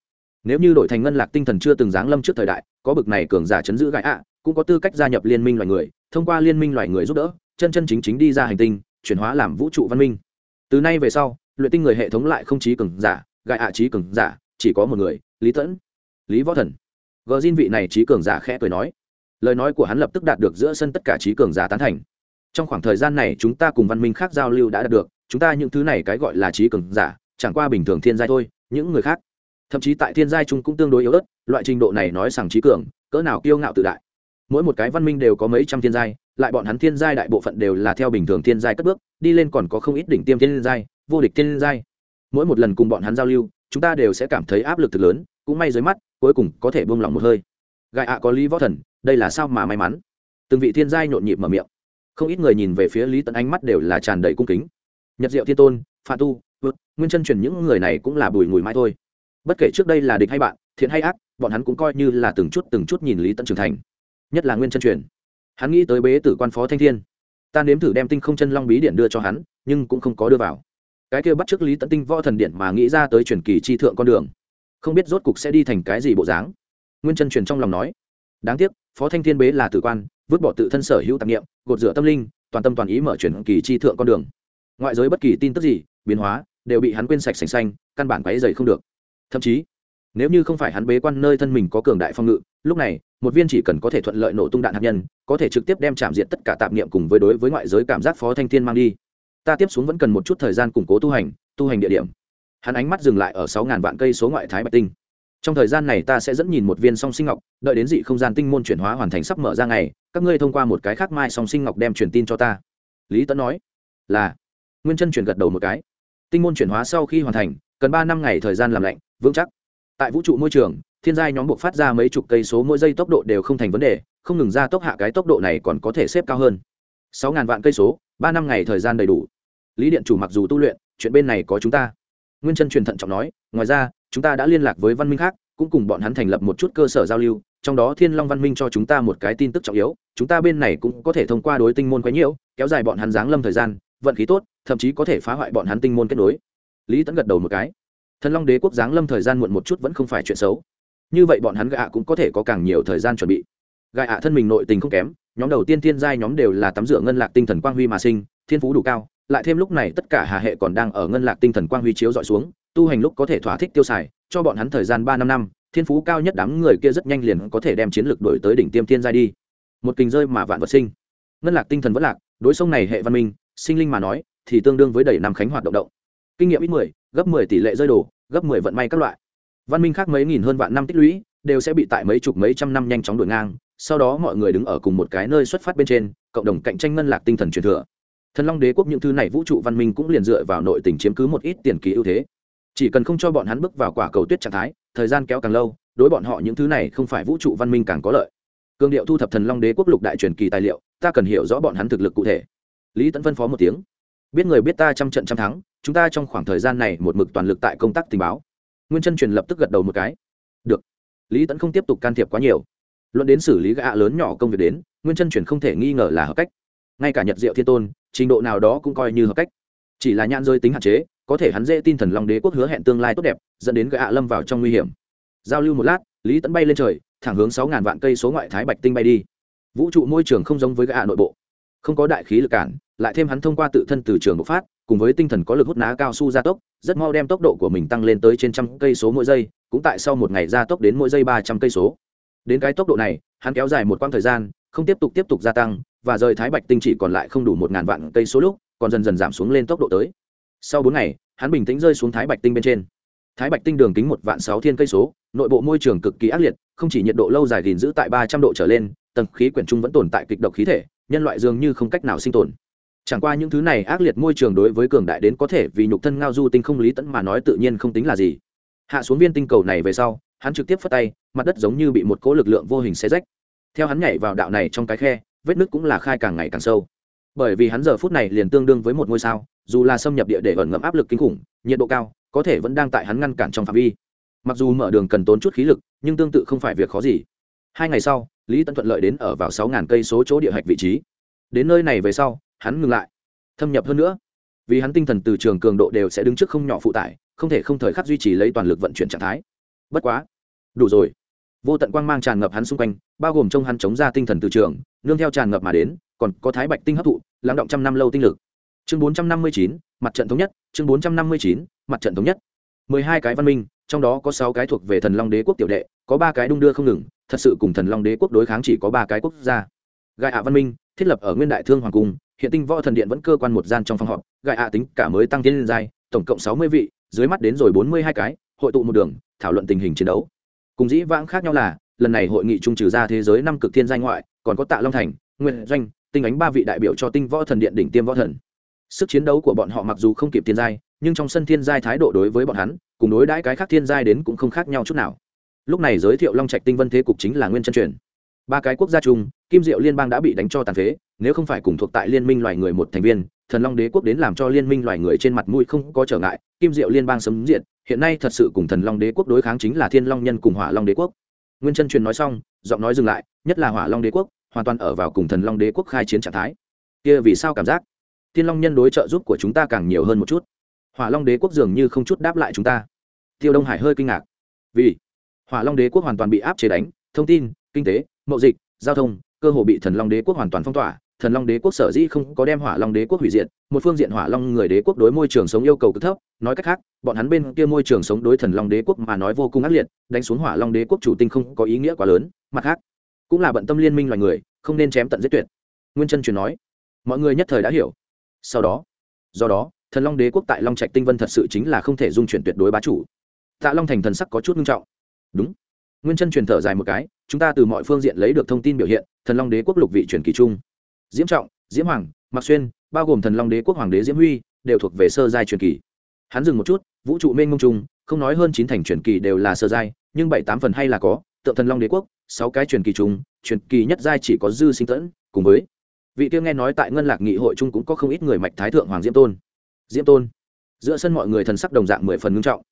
Nếu như đổi thành ngân lạc tinh thần chưa từng giáng lâm trước thời đại, có bực này cường giả chấn giữ gai a, cũng có tư cách gia nhập liên minh loài người, thông qua liên minh loài người giúp đỡ, chân chân chính chính đi ra hành tinh, chuyển hóa làm vũ trụ văn minh. Từ nay về sau, luyện tinh người hệ thống lại không trí cường giả gai ạ trí cường giả, chỉ có một người, lý tẫn lý võ thần. Gờ xin vị này trí cường giả khẽ cười nói. Lời nói của hắn lập tức đạt được giữa sân tất cả trí cường giả tán thành. Trong khoảng thời gian này chúng ta cùng văn minh khác giao lưu đã đạt được, chúng ta những thứ này cái gọi là trí cường giả, chẳng qua bình thường thiên giai thôi, những người khác. Thậm chí tại thiên giai chúng cũng tương đối yếu ớt, loại trình độ này nói rằng trí cường, cỡ nào kiêu ngạo tự đại. Mỗi một cái văn minh đều có mấy trăm thiên giai, lại bọn hắn thiên giai đại bộ phận đều là theo bình thường thiên giai cất bước, đi lên còn có không ít đỉnh tiêm thiên giai, vô địch thiên giai. Mỗi một lần cùng bọn hắn giao lưu, chúng ta đều sẽ cảm thấy áp lực thực lớn cũng may dưới mắt, cuối cùng có thể buông lỏng một hơi. Gai ạ có lý võ thần, đây là sao mà may mắn? Từng vị thiên giai nhộn nhịp mở miệng. Không ít người nhìn về phía lý tận ánh mắt đều là tràn đầy cung kính. Nhật diệu thiên tôn pha tu, vượt, nguyên chân truyền những người này cũng là bùi ngùi mãi thôi. Bất kể trước đây là địch hay bạn, thiện hay ác, bọn hắn cũng coi như là từng chút từng chút nhìn lý tận trưởng thành. Nhất là nguyên chân truyền. Hắn nghĩ tới bế tử quan phó thanh thiên. Ta nếm thử đem tinh không chân long bí điện đưa cho hắn, nhưng cũng không có đưa vào. Cái kia bắt t lý tận tinh võ thần điện mà nghĩ ra tới truyền kỳ chi thượng con đường không biết rốt cục sẽ đi thành cái gì bộ dáng. Nguyên chân truyền trong lòng nói, đáng tiếc, phó thanh thiên bế là tử quan, vứt bỏ tự thân sở hữu tạp nghiệm gột rửa tâm linh, toàn tâm toàn ý mở chuyển kỳ chi thượng con đường. Ngoại giới bất kỳ tin tức gì, biến hóa, đều bị hắn quên sạch sành xanh, căn bản quáy dày không được. Thậm chí, nếu như không phải hắn bế quan nơi thân mình có cường đại phong ngự, lúc này, một viên chỉ cần có thể thuận lợi nổ tung đạn hạt nhân, có thể trực tiếp đem chạm diện tất cả tạp niệm cùng với đối với ngoại giới cảm giác phó thanh thiên mang đi. Ta tiếp xuống vẫn cần một chút thời gian củng cố tu hành tu hành địa điểm hắn ánh mắt dừng lại ở sáu ngàn vạn cây số ngoại thái bạch tinh. Trong thời gian này ta sẽ dẫn nhìn một viên song sinh ngọc, đợi đến dị không gian tinh môn chuyển hóa hoàn thành sắp mở ra ngày, các ngươi thông qua một cái khác mai song sinh ngọc đem truyền tin cho ta. Lý tấn nói. Là. Nguyên chân chuyển gật đầu một cái. Tinh môn chuyển hóa sau khi hoàn thành, cần ba năm ngày thời gian làm lạnh, vững chắc. Tại vũ trụ môi trường, thiên giai nhóm buộc phát ra mấy chục cây số mỗi giây tốc độ đều không thành vấn đề, không ngừng ra tốc hạ cái tốc độ này còn có thể xếp cao hơn. Sáu ngàn vạn cây số, ba năm ngày thời gian đầy đủ. Lý điện chủ mặc dù tu luyện, chuyện bên này có chúng ta nguyên chân truyền thận trọng nói, ngoài ra, chúng ta đã liên lạc với văn minh khác, cũng cùng bọn hắn thành lập một chút cơ sở giao lưu, trong đó thiên long văn minh cho chúng ta một cái tin tức trọng yếu, chúng ta bên này cũng có thể thông qua đối tinh môn quấy nhiễu, kéo dài bọn hắn giáng lâm thời gian, vận khí tốt, thậm chí có thể phá hoại bọn hắn tinh môn kết nối. Lý tẫn gật đầu một cái. Thần long đế quốc giáng lâm thời gian muộn một chút vẫn không phải chuyện xấu. Như vậy bọn hắn gạ cũng có thể có càng nhiều thời gian chuẩn bị. Gai thân mình nội tình không kém, nhóm đầu tiên thiên giai nhóm đều là tắm rửa ngân lạc tinh thần quang huy mà sinh, thiên phú đủ cao lại thêm lúc này tất cả hà hệ còn đang ở ngân lạc tinh thần quang huy chiếu dọi xuống, tu hành lúc có thể thỏa thích tiêu xài, cho bọn hắn thời gian ba năm năm, thiên phú cao nhất đám người kia rất nhanh liền có thể đem chiến lược đổi tới đỉnh tiêm thiên giai đi. Một kình rơi mà vạn vật sinh. Ngân lạc tinh thần vẫn lạc, đối sông này hệ văn minh, sinh linh mà nói, thì tương đương với đầy năm khánh hoạt động động. Kinh nghiệm ít mười, gấp mười tỷ lệ rơi đổ gấp mười vận may các loại. Văn minh khác mấy nghìn hơn vạn năm tích lũy, đều sẽ bị tại mấy chục mấy trăm năm nhanh chóng đổi ngang, sau đó mọi người đứng ở cùng một cái nơi xuất phát bên trên, cộng đồng cạnh tranh ngân lạc tinh thần truyền thừa thần long đế quốc những thứ này vũ trụ văn minh cũng liền dựa vào nội tình chiếm cứ một ít tiền kỳ ưu thế. Chỉ cần không cho bọn hắn bước vào quả cầu tuyết trạng thái, thời gian kéo càng lâu, đối bọn họ những thứ này không phải vũ trụ văn minh càng có lợi. Cương điệu thu thập thần long đế quốc lục đại truyền kỳ tài liệu, ta cần hiểu rõ bọn hắn thực lực cụ thể. Lý tẫn phân phó một tiếng. Biết người biết ta trăm trận trăm thắng, chúng ta trong khoảng thời gian này một mực toàn lực tại công tác tình báo. Nguyên chân truyền lập tức gật đầu một cái. Được. Lý tẫn không tiếp tục can thiệp quá nhiều. Luận đến xử lý gạ lớn nhỏ công việc đến, nguyên chân truyền không thể nghi ngờ là hợp cách. Ngay cả nhật diệu thiên tôn trình độ nào đó cũng coi như hợp cách. Chỉ là nhãn rơi tính hạn chế, có thể hắn dễ tin thần long đế quốc hứa hẹn tương lai tốt đẹp, dẫn đến gã lâm vào trong nguy hiểm. Giao lưu một lát, lý tẫn bay lên trời, thẳng hướng sáu ngàn vạn cây số ngoại thái bạch tinh bay đi. Vũ trụ môi trường không giống với gã nội bộ. Không có đại khí lực cản, lại thêm hắn thông qua tự thân từ trường bộc phát, cùng với tinh thần có lực hút ná cao su gia tốc, rất mau đem tốc độ của mình tăng lên tới trên trăm cây số mỗi giây, cũng tại sau một ngày gia tốc đến mỗi giây ba trăm cây số. Đến cái tốc độ này, hắn kéo dài một quãng thời gian, không tiếp tục tiếp tục gia tăng và rời thái bạch tinh chỉ còn lại không đủ một ngàn vạn cây số lúc, còn dần dần giảm xuống lên tốc độ tới. Sau bốn ngày, hắn bình tĩnh rơi xuống thái bạch tinh bên trên. Thái bạch tinh đường kính một vạn sáu thiên cây số, nội bộ môi trường cực kỳ ác liệt, không chỉ nhiệt độ lâu dài gìn giữ tại ba trăm độ trở lên, tầng khí quyển trung vẫn tồn tại kịch độc khí thể, nhân loại dường như không cách nào sinh tồn. Chẳng qua những thứ này ác liệt môi trường đối với cường đại đến có thể vì nhục thân ngao du tinh không lý tẫn mà nói tự nhiên không tính là gì. Hạ xuống viên tinh cầu này về sau, hắn trực tiếp phất tay, mặt đất giống như bị một cỗ lực lượng vô hình xé rách. Theo hắn nhảy vào đạo này trong cái khe vết nứt cũng là khai càng ngày càng sâu. Bởi vì hắn giờ phút này liền tương đương với một ngôi sao, dù là xâm nhập địa để ẩn ngậm áp lực kinh khủng, nhiệt độ cao, có thể vẫn đang tại hắn ngăn cản trong phạm vi. Mặc dù mở đường cần tốn chút khí lực, nhưng tương tự không phải việc khó gì. Hai ngày sau, lý tấn thuận lợi đến ở vào sáu ngàn cây số chỗ địa hạch vị trí. Đến nơi này về sau, hắn ngừng lại, thâm nhập hơn nữa. Vì hắn tinh thần từ trường cường độ đều sẽ đứng trước không nhỏ phụ tải, không thể không thời khắc duy trì lấy toàn lực vận chuyển trạng thái. Bất quá, đủ rồi. Vô tận quang mang tràn ngập hắn xung quanh, bao gồm trong hắn chống ra tinh thần từ trường nương theo tràn ngập mà đến, còn có thái bạch tinh hấp thụ, lắng động trăm năm lâu tinh lực. Chương bốn trăm năm mươi chín, mặt trận thống nhất, chương bốn trăm năm mươi chín, mặt trận thống nhất. mười hai cái văn minh, trong đó có sáu cái thuộc về thần long đế quốc tiểu đệ, có ba cái đung đưa không ngừng, thật sự cùng thần long đế quốc đối kháng chỉ có ba cái quốc gia. Gai ạ văn minh, thiết lập ở nguyên đại thương hoàng cung, hiện tinh võ thần điện vẫn cơ quan một gian trong phòng họp, gai ạ tính cả mới tăng tiến lên giai tổng cộng sáu mươi vị, dưới mắt đến rồi bốn mươi hai cái, hội tụ một đường, thảo luận tình hình chiến đấu. Cùng dĩ vãng khác nhau là, lần này hội nghị trung trừ ra thế giới năm cực thiên giai ngoại còn có tạ long thành nguyên doanh, tinh ánh ba vị đại biểu cho tinh võ thần điện đỉnh tiêm võ thần. Sức chiến đấu của bọn họ mặc dù không kịp thiên giai, nhưng trong sân thiên giai thái độ đối với bọn hắn, cùng đối đãi cái khác thiên giai đến cũng không khác nhau chút nào. Lúc này giới thiệu long trạch tinh vân thế cục chính là nguyên chân truyền. Ba cái quốc gia chung, kim diệu liên bang đã bị đánh cho tàn phế, nếu không phải cùng thuộc tại liên minh loài người một thành viên, thần long đế quốc đến làm cho liên minh loài người trên mặt mũi không có trở ngại, kim diệu liên bang sấm diện hiện nay thật sự cùng thần long đế quốc đối kháng chính là thiên long nhân cùng hỏa long đế quốc. Nguyên chân truyền nói xong, giọng nói dừng lại, nhất là hỏa long đế quốc hoàn toàn ở vào cùng thần long đế quốc khai chiến trạng thái. Kia vì sao cảm giác? Thiên long nhân đối trợ giúp của chúng ta càng nhiều hơn một chút. Hỏa long đế quốc dường như không chút đáp lại chúng ta. Tiêu đông hải hơi kinh ngạc. Vì? Hỏa long đế quốc hoàn toàn bị áp chế đánh, thông tin, kinh tế, mậu dịch, giao thông, cơ hồ bị thần long đế quốc hoàn toàn phong tỏa. Thần long đế quốc sở dĩ không có đem hỏa long đế quốc hủy diệt, một phương diện hỏa long người đế quốc đối môi trường sống yêu cầu cực thấp. Nói cách khác, bọn hắn bên kia môi trường sống đối thần long đế quốc mà nói vô cùng ác liệt, đánh xuống hỏa long đế quốc chủ tinh không có ý nghĩa quá lớn. Mặt khác cũng là bận tâm liên minh loài người, không nên chém tận giết tuyệt. Nguyên chân truyền nói, mọi người nhất thời đã hiểu. Sau đó, do đó, thần long đế quốc tại long trạch tinh vân thật sự chính là không thể dung chuyển tuyệt đối bá chủ. Tạ long thành thần sắc có chút nghiêm trọng. Đúng. Nguyên chân truyền thở dài một cái, chúng ta từ mọi phương diện lấy được thông tin biểu hiện, thần long đế quốc lục vị truyền kỳ trung diễm trọng, diễm hoàng, mạc xuyên, bao gồm thần long đế quốc hoàng đế diễm huy, đều thuộc về sơ giai truyền kỳ. Hắn dừng một chút, vũ trụ mênh mông trung không nói hơn chín thành truyền kỳ đều là sơ giai, nhưng bảy tám phần hay là có, tượng thần long đế quốc sáu cái truyền kỳ chúng, truyền kỳ nhất giai chỉ có dư sinh tẫn cùng với vị kia nghe nói tại ngân lạc nghị hội trung cũng có không ít người mạch thái thượng hoàng diễm tôn. Diễm tôn giữa sân mọi người thần sắc đồng dạng mười phần ngưng trọng.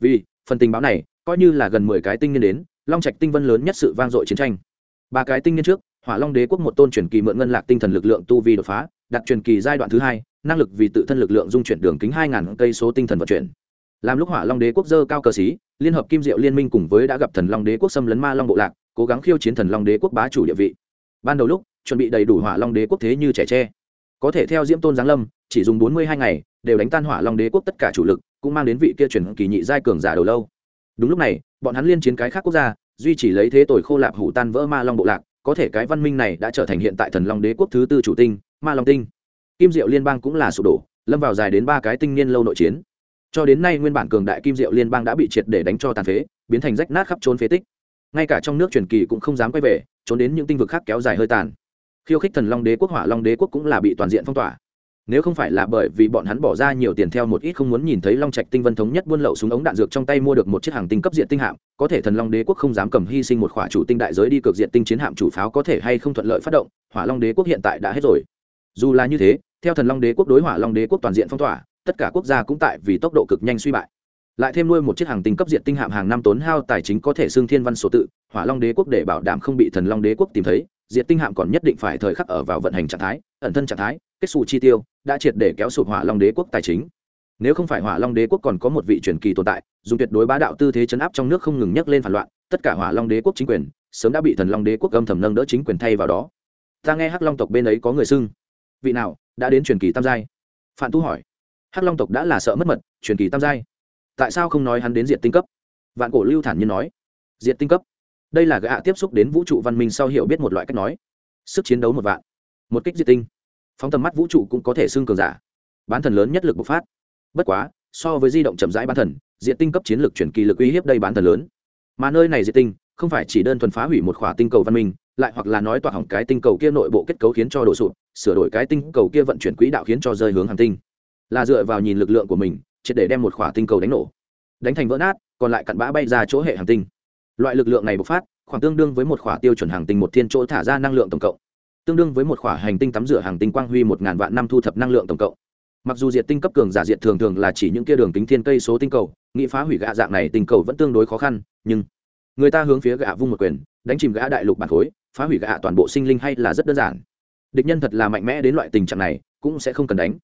Vì phần tình báo này coi như là gần mười cái tinh niên đến long trạch tinh vân lớn nhất sự vang dội chiến tranh. Ba cái tinh niên trước hỏa long đế quốc một tôn truyền kỳ mượn ngân lạc tinh thần lực lượng tu vi đột phá đặt truyền kỳ giai đoạn thứ hai năng lực vì tự thân lực lượng dung chuyển đường kính hai ngàn cây số tinh thần vận chuyển. Làm lúc hỏa long đế quốc dơ cao cờ xí liên hợp kim diệu liên minh cùng với đã gặp thần long đế quốc xâm lấn ma long bộ lạc cố gắng khiêu chiến thần long đế quốc bá chủ địa vị. Ban đầu lúc, chuẩn bị đầy đủ hỏa long đế quốc thế như trẻ tre. Có thể theo diễm tôn giáng lâm, chỉ dùng bốn mươi hai ngày, đều đánh tan hỏa long đế quốc tất cả chủ lực, cũng mang đến vị kia chuyển kỳ nhị giai cường giả đầu lâu. Đúng lúc này, bọn hắn liên chiến cái khác quốc gia, duy trì lấy thế tội khô lạp hủ tan vỡ ma long bộ lạc, có thể cái văn minh này đã trở thành hiện tại thần long đế quốc thứ tư chủ tinh, ma long tinh. Kim diệu liên bang cũng là sụp đổ, lâm vào dài đến ba cái tinh niên lâu nội chiến. Cho đến nay nguyên bản cường đại kim diệu liên bang đã bị triệt để đánh cho tàn phế, biến thành rách nát khắp trốn phế tích ngay cả trong nước truyền kỳ cũng không dám quay về, trốn đến những tinh vực khác kéo dài hơi tàn. Khiêu khích thần long đế quốc, hỏa long đế quốc cũng là bị toàn diện phong tỏa. Nếu không phải là bởi vì bọn hắn bỏ ra nhiều tiền theo một ít không muốn nhìn thấy long trạch tinh vân thống nhất buôn lậu súng ống đạn dược trong tay mua được một chiếc hàng tinh cấp diện tinh hạm, có thể thần long đế quốc không dám cầm hy sinh một khỏa chủ tinh đại giới đi cực diện tinh chiến hạm chủ pháo có thể hay không thuận lợi phát động, hỏa long đế quốc hiện tại đã hết rồi. Dù là như thế, theo thần long đế quốc đối hỏa long đế quốc toàn diện phong tỏa, tất cả quốc gia cũng tại vì tốc độ cực nhanh suy bại lại thêm nuôi một chiếc hàng tinh cấp diện tinh hạm hàng năm tốn hao tài chính có thể xưng thiên văn số tự, hỏa long đế quốc để bảo đảm không bị thần long đế quốc tìm thấy diệt tinh hạm còn nhất định phải thời khắc ở vào vận hành trạng thái, ẩn thân trạng thái, kết xù chi tiêu, đã triệt để kéo sụp hỏa long đế quốc tài chính. Nếu không phải hỏa long đế quốc còn có một vị truyền kỳ tồn tại, dùng tuyệt đối bá đạo tư thế chấn áp trong nước không ngừng nhấc lên phản loạn, tất cả hỏa long đế quốc chính quyền sớm đã bị thần long đế quốc âm thầm nâng đỡ chính quyền thay vào đó. Ta nghe hắc long tộc bên ấy có người xưng. Vị nào, đã đến truyền kỳ tam giai? Phạm tu hỏi. Hắc long tộc đã là sợ mất mật, truyền kỳ tam giai tại sao không nói hắn đến diện tinh cấp? Vạn cổ lưu thản nhiên nói. Diện tinh cấp? Đây là gã tiếp xúc đến vũ trụ văn minh sau hiểu biết một loại cách nói. Sức chiến đấu một vạn. Một kích diệt tinh. Phóng tầm mắt vũ trụ cũng có thể xưng cường giả. Bán thần lớn nhất lực bộc phát. Bất quá, so với di động chậm rãi bán thần diện tinh cấp chiến lược chuyển kỳ lực uy hiếp đây bán thần lớn. Mà nơi này diệt tinh, không phải chỉ đơn thuần phá hủy một khỏa tinh cầu văn minh, lại hoặc là nói tỏa hỏng cái tinh cầu kia nội bộ kết cấu khiến cho đổ sụp, sửa đổi cái tinh cầu kia vận chuyển quỹ đạo khiến cho rơi hướng hành tinh. Là dựa vào nhìn lực lượng của mình triệt để đem một khỏa tinh cầu đánh nổ. Đánh thành vỡ nát, còn lại cặn bã bay ra chỗ hệ hành tinh. Loại lực lượng này bộc phát, khoảng tương đương với một khỏa tiêu chuẩn hàng tinh một thiên chỗ thả ra năng lượng tổng cộng. Tương đương với một khỏa hành tinh tắm rửa hàng tinh quang huy một ngàn vạn năm thu thập năng lượng tổng cộng. Mặc dù diệt tinh cấp cường giả diệt thường thường là chỉ những kia đường kính thiên cây số tinh cầu nghị phá hủy gạ dạng này tinh cầu vẫn tương đối khó khăn, nhưng người ta hướng phía gạ vung một quyền, đánh chìm gã đại lục bản khối, phá hủy gạ toàn bộ sinh linh hay là rất đơn giản. Địch nhân thật là mạnh mẽ đến loại tình trạng này, cũng sẽ không cần đánh.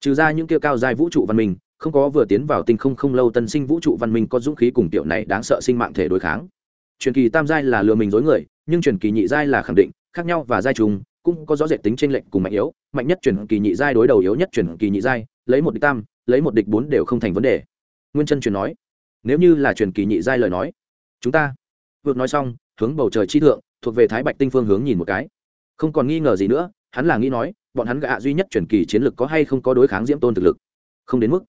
Trừ ra những kia cao dài vũ trụ văn minh không có vừa tiến vào tinh không không lâu tân sinh vũ trụ văn minh có dũng khí cùng tiểu này đáng sợ sinh mạng thể đối kháng. Truyền kỳ tam giai là lừa mình dối người, nhưng truyền kỳ nhị giai là khẳng định, khác nhau và giai trùng, cũng có rõ rệt tính trên lệnh cùng mạnh yếu, mạnh nhất truyền kỳ nhị giai đối đầu yếu nhất truyền kỳ nhị giai, lấy một địch tam, lấy một địch bốn đều không thành vấn đề. Nguyên chân truyền nói, nếu như là truyền kỳ nhị giai lời nói, chúng ta vượt nói xong, hướng bầu trời chi thượng, thuộc về thái bạch tinh phương hướng nhìn một cái. Không còn nghi ngờ gì nữa, hắn là nghĩ nói, bọn hắn gạ duy nhất truyền kỳ chiến lực có hay không có đối kháng diễm tôn thực lực? Không đến mức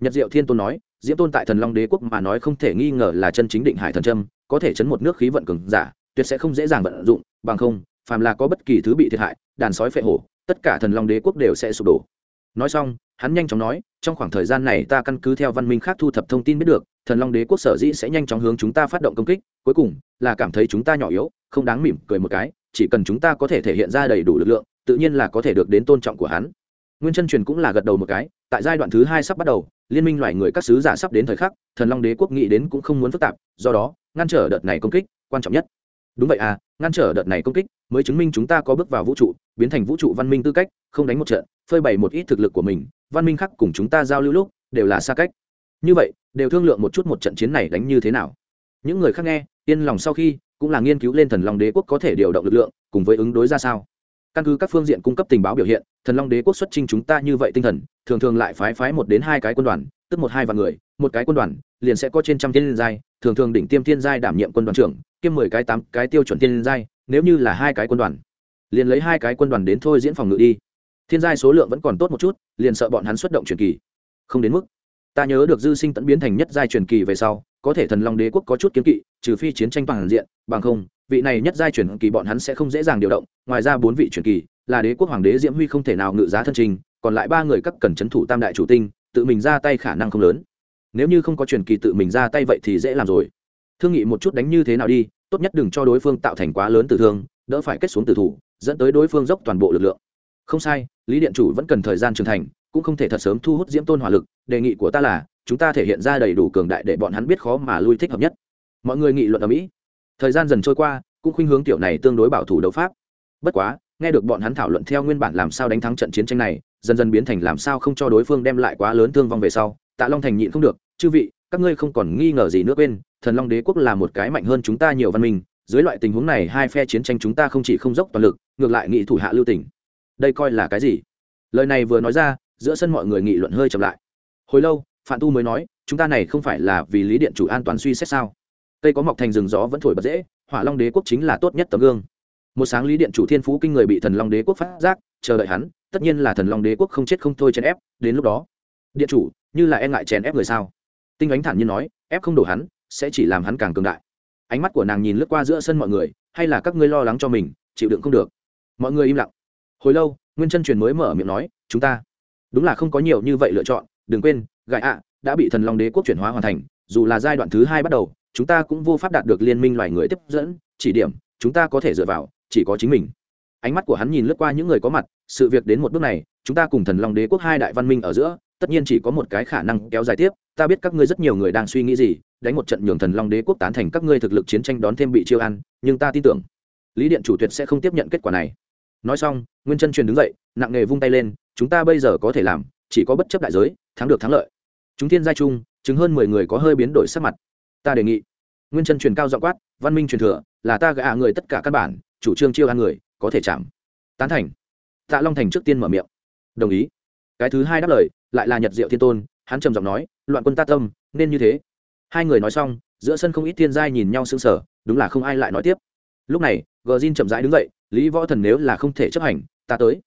nhật diệu thiên tôn nói, diễm tôn tại thần long đế quốc mà nói không thể nghi ngờ là chân chính định hải thần trâm có thể chấn một nước khí vận cường giả, tuyệt sẽ không dễ dàng vận dụng, bằng không, phàm là có bất kỳ thứ bị thiệt hại, đàn sói phệ hổ, tất cả thần long đế quốc đều sẽ sụp đổ. Nói xong, hắn nhanh chóng nói, trong khoảng thời gian này ta căn cứ theo văn minh khác thu thập thông tin biết được, thần long đế quốc sở dĩ sẽ nhanh chóng hướng chúng ta phát động công kích, cuối cùng là cảm thấy chúng ta nhỏ yếu, không đáng mỉm cười một cái, chỉ cần chúng ta có thể thể hiện ra đầy đủ lực lượng, tự nhiên là có thể được đến tôn trọng của hắn. Nguyên chân truyền cũng là gật đầu một cái, tại giai đoạn thứ hai sắp bắt đầu liên minh loài người các sứ giả sắp đến thời khắc, thần long đế quốc nghĩ đến cũng không muốn phức tạp, do đó, ngăn trở đợt này công kích, quan trọng nhất. Đúng vậy à ngăn trở đợt này công kích mới chứng minh chúng ta có bước vào vũ trụ, biến thành vũ trụ văn minh tư cách, không đánh một trận, phơi bày một ít thực lực của mình, văn minh khác cùng chúng ta giao lưu lúc đều là xa cách. Như vậy, đều thương lượng một chút một trận chiến này đánh như thế nào. Những người khác nghe, yên lòng sau khi, cũng là nghiên cứu lên thần long đế quốc có thể điều động lực lượng, cùng với ứng đối ra sao căn cứ các phương diện cung cấp tình báo biểu hiện, thần long đế quốc xuất trình chúng ta như vậy tinh thần, thường thường lại phái phái một đến hai cái quân đoàn, tức một hai vạn người, một cái quân đoàn, liền sẽ có trên trăm thiên giai, thường thường đỉnh tiêm thiên giai đảm nhiệm quân đoàn trưởng, kiêm mười cái tám cái tiêu chuẩn thiên giai, nếu như là hai cái quân đoàn, liền lấy hai cái quân đoàn đến thôi diễn phòng ngự đi. Thiên giai số lượng vẫn còn tốt một chút, liền sợ bọn hắn xuất động truyền kỳ. Không đến mức. Ta nhớ được dư sinh tẫn biến thành nhất giai truyền kỳ về sau, có thể thần long đế quốc có chút kiếm kỵ, trừ phi chiến tranh bằng diện, bằng không vị này nhất giai truyền kỳ bọn hắn sẽ không dễ dàng điều động, ngoài ra bốn vị truyền kỳ là đế quốc hoàng đế diễm huy không thể nào ngự giá thân trình, còn lại ba người các cần c thủ tam đại chủ tinh, tự mình ra tay khả năng không lớn. Nếu như không có truyền kỳ tự mình ra tay vậy thì dễ làm rồi. Thương nghị một chút đánh như thế nào đi, tốt nhất đừng cho đối phương tạo thành quá lớn tử thương, đỡ phải kết xuống tử thủ, dẫn tới đối phương dốc toàn bộ lực lượng. Không sai, lý điện chủ vẫn cần thời gian trưởng thành, cũng không thể thật sớm thu hút diễm tôn hỏa lực, đề nghị của ta là, chúng ta thể hiện ra đầy đủ cường đại để bọn hắn biết khó mà lui thích hợp nhất. Mọi người nghị luận ở mỹ thời gian dần trôi qua, cũng khuynh hướng tiểu này tương đối bảo thủ đấu pháp. Bất quá, nghe được bọn hắn thảo luận theo nguyên bản làm sao đánh thắng trận chiến tranh này, dần dần biến thành làm sao không cho đối phương đem lại quá lớn thương vong về sau, tạ long thành nhịn không được, chư vị, các ngươi không còn nghi ngờ gì nữa quên, thần long đế quốc là một cái mạnh hơn chúng ta nhiều văn minh, dưới loại tình huống này hai phe chiến tranh chúng ta không chỉ không dốc toàn lực, ngược lại nghị thủ hạ lưu tỉnh đây coi là cái gì? Lời này vừa nói ra, giữa sân mọi người nghị luận hơi chậm lại. Hồi lâu phạm tu mới nói, chúng ta này không phải là vì lý điện chủ an toàn suy xét sao? Cây có mọc thành rừng gió vẫn thổi bật dễ, hỏa long đế quốc chính là tốt nhất tấm gương. Một sáng lý điện chủ thiên phú kinh người bị thần long đế quốc phát giác, chờ đợi hắn, tất nhiên là thần long đế quốc không chết không thôi chèn ép, đến lúc đó, điện chủ, như là e ngại chèn ép người sao? Tinh ánh thản nhiên nói, ép không đổ hắn, sẽ chỉ làm hắn càng cường đại. Ánh mắt của nàng nhìn lướt qua giữa sân mọi người, hay là các ngươi lo lắng cho mình, chịu đựng không được. Mọi người im lặng. Hồi lâu, nguyên chân truyền mới mở miệng nói, chúng ta, đúng là không có nhiều như vậy lựa chọn, đừng quên gại ạ, đã bị thần long đế quốc chuyển hóa hoàn thành, dù là giai đoạn thứ hai bắt đầu chúng ta cũng vô pháp đạt được liên minh loài người tiếp dẫn, chỉ điểm, chúng ta có thể dựa vào, chỉ có chính mình. Ánh mắt của hắn nhìn lướt qua những người có mặt, sự việc đến một bước này, chúng ta cùng thần long đế quốc hai đại văn minh ở giữa, tất nhiên chỉ có một cái khả năng kéo dài tiếp, ta biết các ngươi rất nhiều người đang suy nghĩ gì, đánh một trận nhường thần long đế quốc tán thành các ngươi thực lực chiến tranh đón thêm bị chiêu ăn, nhưng ta tin tưởng, lý điện chủ tuyệt sẽ không tiếp nhận kết quả này. Nói xong, nguyên chân truyền đứng dậy, nặng nề vung tay lên, chúng ta bây giờ có thể làm, chỉ có bất chấp đại giới, thắng được thắng lợi. Chúng thiên gia chung chứng hơn mười người có hơi biến đổi sắc mặt ta đề nghị. Nguyên chân truyền cao dọ quát, văn minh truyền thừa, là ta gạ người tất cả các bản, chủ trương chiêu ăn người, có thể chạm. Tán thành. Tạ long thành trước tiên mở miệng. Đồng ý. Cái thứ hai đáp lời, lại là nhật diệu thiên tôn, hắn trầm giọng nói, loạn quân ta tâm, nên như thế. Hai người nói xong, giữa sân không ít thiên giai nhìn nhau sững sờ, đúng là không ai lại nói tiếp. Lúc này, gờ zin chậm rãi đứng dậy, lý võ thần nếu là không thể chấp hành, ta tới.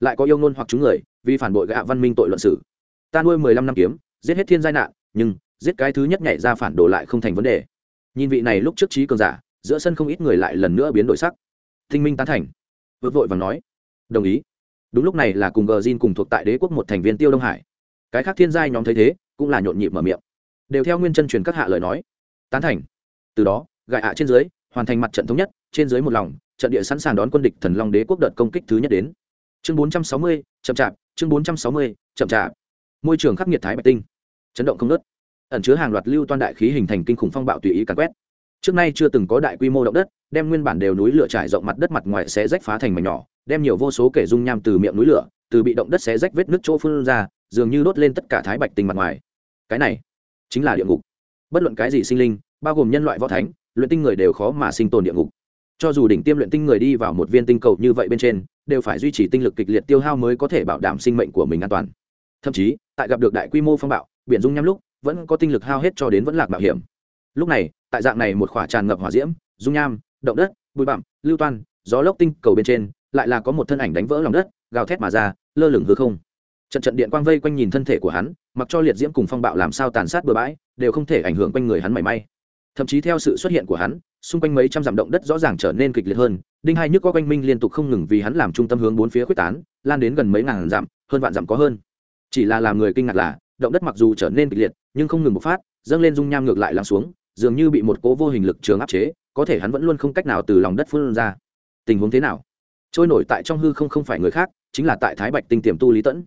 Lại có yêu ngôn hoặc chúng người, vì phản bội gạ văn minh tội luận sử. Ta nuôi mười lăm năm kiếm, giết hết thiên giai nạn, nhưng giết cái thứ nhất nhảy ra phản đồ lại không thành vấn đề. Nhìn vị này lúc trước trí cường giả, giữa sân không ít người lại lần nữa biến đổi sắc. Thinh minh tán thành. Vượt vội và nói, đồng ý. Đúng lúc này là cùng gờ zin cùng thuộc tại đế quốc một thành viên tiêu đông hải. Cái khác thiên giai nhóm thấy thế, cũng là nhộn nhịp mở miệng. Đều theo nguyên chân truyền các hạ lời nói. Tán thành. Từ đó gại hạ trên dưới, hoàn thành mặt trận thống nhất, trên dưới một lòng, trận địa sẵn sàng đón quân địch thần long đế quốc đợt công kích thứ nhất đến. Chương bốn trăm sáu mươi, chậm chạp. Chương bốn trăm sáu mươi, chậm chạp. Môi trường khắc nghiệt thái bạch tinh. Chấn động không nớt ẩn chứa hàng loạt lưu toan đại khí hình thành kinh khủng phong bạo tùy ý càn quét. Trước nay chưa từng có đại quy mô động đất, đem nguyên bản đều núi lửa trải rộng mặt đất mặt ngoài sẽ rách phá thành mảnh nhỏ, đem nhiều vô số kể dung nham từ miệng núi lửa, từ bị động đất sẽ rách vết nước chỗ phun ra, dường như đốt lên tất cả thái bạch tinh mặt ngoài. Cái này chính là địa ngục. Bất luận cái gì sinh linh, bao gồm nhân loại võ thánh, luyện tinh người đều khó mà sinh tồn địa ngục. Cho dù đỉnh tiêm luyện tinh người đi vào một viên tinh cầu như vậy bên trên, đều phải duy trì tinh lực kịch liệt tiêu hao mới có thể bảo đảm sinh mệnh của mình an toàn. Thậm chí, tại gặp được đại quy mô phong bạo, biển dung nham lúc vẫn có tinh lực hao hết cho đến vẫn lạc mạo hiểm. Lúc này, tại dạng này một khỏa tràn ngập hỏa diễm, dung nham, động đất, bụi bặm, lưu toan, gió lốc tinh cầu bên trên, lại là có một thân ảnh đánh vỡ lòng đất, gào thét mà ra, lơ lửng hư không. Trận trận điện quang vây quanh nhìn thân thể của hắn, mặc cho liệt diễm cùng phong bạo làm sao tàn sát bừa bãi, đều không thể ảnh hưởng quanh người hắn mảy may. Thậm chí theo sự xuất hiện của hắn, xung quanh mấy trăm dặm động đất rõ ràng trở nên kịch liệt hơn, đinh hai nhức có quanh minh liên tục không ngừng vì hắn làm trung tâm hướng bốn phía quyết tán, lan đến gần mấy ngàn dặm, hơn vạn dặm có hơn. Chỉ là làm người kinh ngạc là động đất mặc dù trở nên kịch liệt, nhưng không ngừng bộc phát, dâng lên dung nham ngược lại lắng xuống, dường như bị một cố vô hình lực trường áp chế, có thể hắn vẫn luôn không cách nào từ lòng đất phun ra. Tình huống thế nào? Trôi nổi tại trong hư không không phải người khác, chính là tại thái bạch tinh tiềm tu lý tẫn.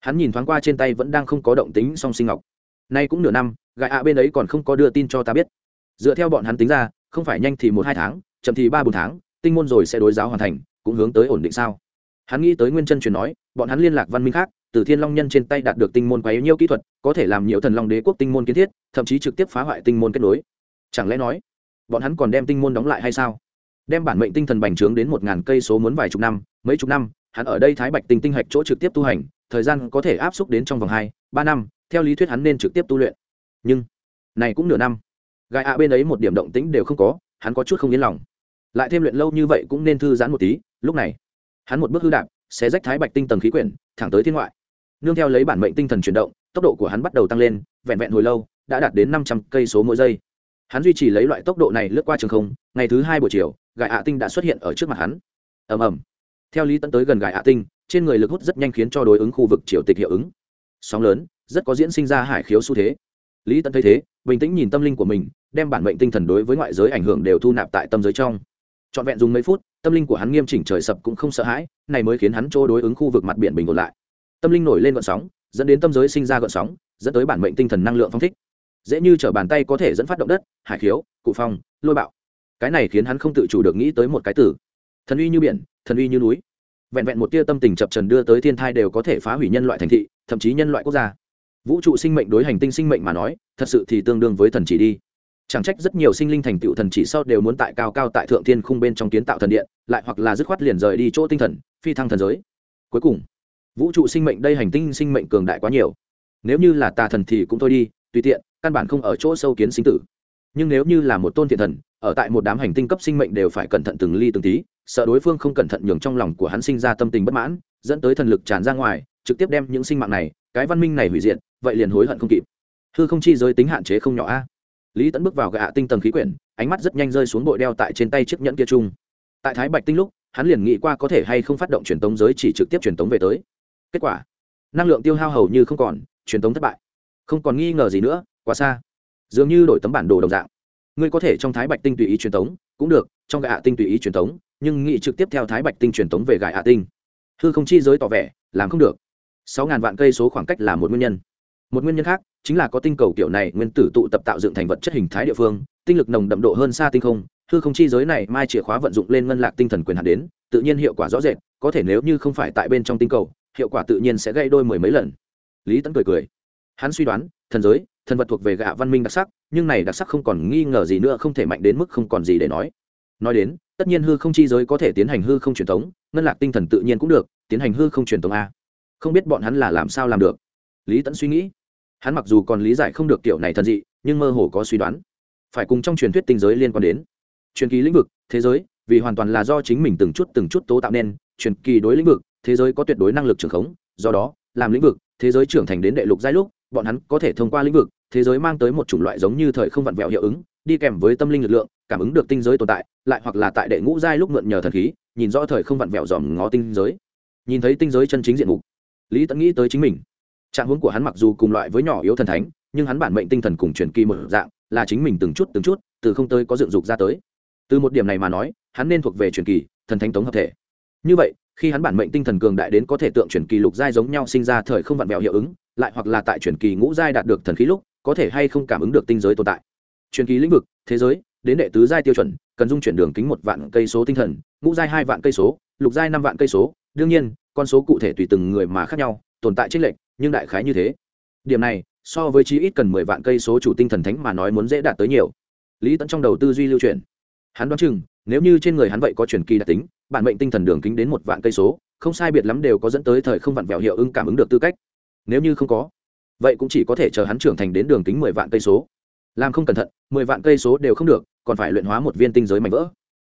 Hắn nhìn thoáng qua trên tay vẫn đang không có động tính song sinh ngọc. Nay cũng nửa năm gại ạ bên ấy còn không có đưa tin cho ta biết. Dựa theo bọn hắn tính ra, không phải nhanh thì một hai tháng, chậm thì ba bốn tháng, tinh môn rồi sẽ đối giáo hoàn thành, cũng hướng tới ổn định sao? Hắn nghĩ tới nguyên chân truyền nói, bọn hắn liên lạc văn minh khác từ thiên long nhân trên tay đạt được tinh môn quá yếu nhiêu kỹ thuật, có thể làm nhiều thần long đế quốc tinh môn kiến thiết, thậm chí trực tiếp phá hoại tinh môn kết nối. Chẳng lẽ nói, bọn hắn còn đem tinh môn đóng lại hay sao? Đem bản mệnh tinh thần bành trướng đến một ngàn cây số muốn vài chục năm, mấy chục năm, hắn ở đây thái bạch tinh tinh hạch chỗ trực tiếp tu hành, thời gian có thể áp xúc đến trong vòng hai, ba năm, theo lý thuyết hắn nên trực tiếp tu luyện. Nhưng, này cũng nửa năm. Gai ạ bên ấy một điểm động tĩnh đều không có, hắn có chút không yên lòng. Lại thêm luyện lâu như vậy cũng nên thư giãn một tí, lúc này, hắn một bước hư đạp sẽ rách thái bạch tinh tầng khí quyển thẳng tới thiên ngoại. Nương theo lấy bản mệnh tinh thần chuyển động, tốc độ của hắn bắt đầu tăng lên, vẹn vẹn hồi lâu, đã đạt đến năm trăm cây số mỗi giây. Hắn duy trì lấy loại tốc độ này lướt qua trường không, ngày thứ hai buổi chiều gài ạ tinh đã xuất hiện ở trước mặt hắn. Ầm ầm. Theo lý Tẫn tới gần gài ạ tinh, trên người lực hút rất nhanh khiến cho đối ứng khu vực triều tịch hiệu ứng. Sóng lớn, rất có diễn sinh ra hải khiếu xu thế. Lý Tẫn thấy thế, bình tĩnh nhìn tâm linh của mình, đem bản mệnh tinh thần đối với ngoại giới ảnh hưởng đều thu nạp tại tâm giới trong trọn vẹn dùng mấy phút, tâm linh của hắn nghiêm chỉnh trời sập cũng không sợ hãi, này mới khiến hắn chỗ đối ứng khu vực mặt biển bình ổn lại. Tâm linh nổi lên gợn sóng, dẫn đến tâm giới sinh ra gợn sóng, dẫn tới bản mệnh tinh thần năng lượng phong thích. Dễ như t bàn tay có thể dẫn phát động đất, hải khiếu, cụ phong, lôi bạo. Cái này khiến hắn không tự chủ được nghĩ tới một cái từ. Thần uy như biển, thần uy như núi. Vẹn vẹn một tia tâm tình chập trần đưa tới thiên thai đều có thể phá hủy nhân loại thành thị, thậm chí nhân loại quốc gia. Vũ trụ sinh mệnh đối hành tinh sinh mệnh mà nói, thật sự thì tương đương với thần chỉ đi chẳng trách rất nhiều sinh linh thành tựu thần chỉ sau đều muốn tại cao cao tại thượng thiên khung bên trong kiến tạo thần điện, lại hoặc là dứt khoát liền rời đi chỗ tinh thần, phi thăng thần giới. Cuối cùng, vũ trụ sinh mệnh đây hành tinh sinh mệnh cường đại quá nhiều. Nếu như là tà thần thì cũng thôi đi, tùy tiện, căn bản không ở chỗ sâu kiến sinh tử. Nhưng nếu như là một tôn thiện thần, ở tại một đám hành tinh cấp sinh mệnh đều phải cẩn thận từng ly từng tí, sợ đối phương không cẩn thận nhường trong lòng của hắn sinh ra tâm tình bất mãn, dẫn tới thần lực tràn ra ngoài, trực tiếp đem những sinh mạng này, cái văn minh này hủy diệt, vậy liền hối hận không kịp. Hư không chi giới tính hạn chế không nhỏ a lý tẫn bước vào gạ tinh tầng khí quyển, ánh mắt rất nhanh rơi xuống bội đeo tại trên tay chiếc nhẫn kia chung. Tại thái bạch tinh lúc, hắn liền nghĩ qua có thể hay không phát động truyền tống giới chỉ trực tiếp truyền tống về tới. Kết quả, năng lượng tiêu hao hầu như không còn, truyền tống thất bại. Không còn nghi ngờ gì nữa, quá xa. Dường như đổi tấm bản đồ đồng dạng. Ngươi có thể trong thái bạch tinh tùy ý truyền tống, cũng được, trong gạ tinh tùy ý truyền tống, nhưng nghị trực tiếp theo thái bạch tinh truyền tống về gạ tinh. Hư không chi giới tỏ vẻ, làm không được. Sáu ngàn vạn cây số khoảng cách là một nguyên nhân một nguyên nhân khác chính là có tinh cầu kiểu này nguyên tử tụ tập tạo dựng thành vật chất hình thái địa phương, tinh lực nồng đậm độ hơn xa tinh không, hư không chi giới này mai chìa khóa vận dụng lên ngân lạc tinh thần quyền hạn đến, tự nhiên hiệu quả rõ rệt, có thể nếu như không phải tại bên trong tinh cầu, hiệu quả tự nhiên sẽ gây đôi mười mấy lần. Lý tấn cười cười. Hắn suy đoán, thần giới, thần vật thuộc về gạ văn minh đặc sắc, nhưng này đặc sắc không còn nghi ngờ gì nữa, không thể mạnh đến mức không còn gì để nói. Nói đến, tất nhiên hư không chi giới có thể tiến hành hư không truyền thống, ngân lạc tinh thần tự nhiên cũng được, tiến hành hư không truyền thống a. Không biết bọn hắn là làm sao làm được lý tẫn suy nghĩ. Hắn mặc dù còn lý giải không được kiểu này thần dị, nhưng mơ hồ có suy đoán. Phải cùng trong truyền thuyết tinh giới liên quan đến. Truyền kỳ lĩnh vực, thế giới, vì hoàn toàn là do chính mình từng chút từng chút tố tạo nên, truyền kỳ đối lĩnh vực, thế giới có tuyệt đối năng lực trưởng khống, do đó, làm lĩnh vực, thế giới trưởng thành đến đệ lục giai lúc, bọn hắn có thể thông qua lĩnh vực, thế giới mang tới một chủng loại giống như thời không vặn vẹo hiệu ứng, đi kèm với tâm linh lực lượng, cảm ứng được tinh giới tồn tại, lại hoặc là tại đệ ngũ giai lúc mượn nhờ thần khí, nhìn rõ thời không vặn vẹo dòm ngó tinh giới. Nhìn thấy tinh giới chân chính diện mục, lý tẫn nghĩ tới chính mình trạng huống của hắn mặc dù cùng loại với nhỏ yếu thần thánh, nhưng hắn bản mệnh tinh thần cùng truyền kỳ một dạng, là chính mình từng chút từng chút, từ không tới có dựng dục ra tới. Từ một điểm này mà nói, hắn nên thuộc về truyền kỳ, thần thánh tống hợp thể. Như vậy, khi hắn bản mệnh tinh thần cường đại đến có thể tượng truyền kỳ lục giai giống nhau sinh ra thời không vặn vẹo hiệu ứng, lại hoặc là tại truyền kỳ ngũ giai đạt được thần khí lúc, có thể hay không cảm ứng được tinh giới tồn tại. Truyền kỳ lĩnh vực, thế giới, đến đệ tứ giai tiêu chuẩn, cần dung chuyển đường kính một vạn cây số tinh thần, ngũ giai hai vạn cây số, lục giai năm vạn cây số. Đương nhiên, con số cụ thể tùy từng người mà khác nhau, tồn tại trích lệnh nhưng đại khái như thế. Điểm này, so với chí ít cần mười vạn cây số chủ tinh thần thánh mà nói muốn dễ đạt tới nhiều. Lý tẫn trong đầu tư duy lưu truyền hắn đoán chừng, nếu như trên người hắn vậy có truyền kỳ đặc tính, bản mệnh tinh thần đường kính đến một vạn cây số, không sai biệt lắm đều có dẫn tới thời không vặn vẹo hiệu ứng cảm ứng được tư cách. Nếu như không có, vậy cũng chỉ có thể chờ hắn trưởng thành đến đường kính mười vạn cây số. Làm không cẩn thận, mười vạn cây số đều không được, còn phải luyện hóa một viên tinh giới mảnh vỡ.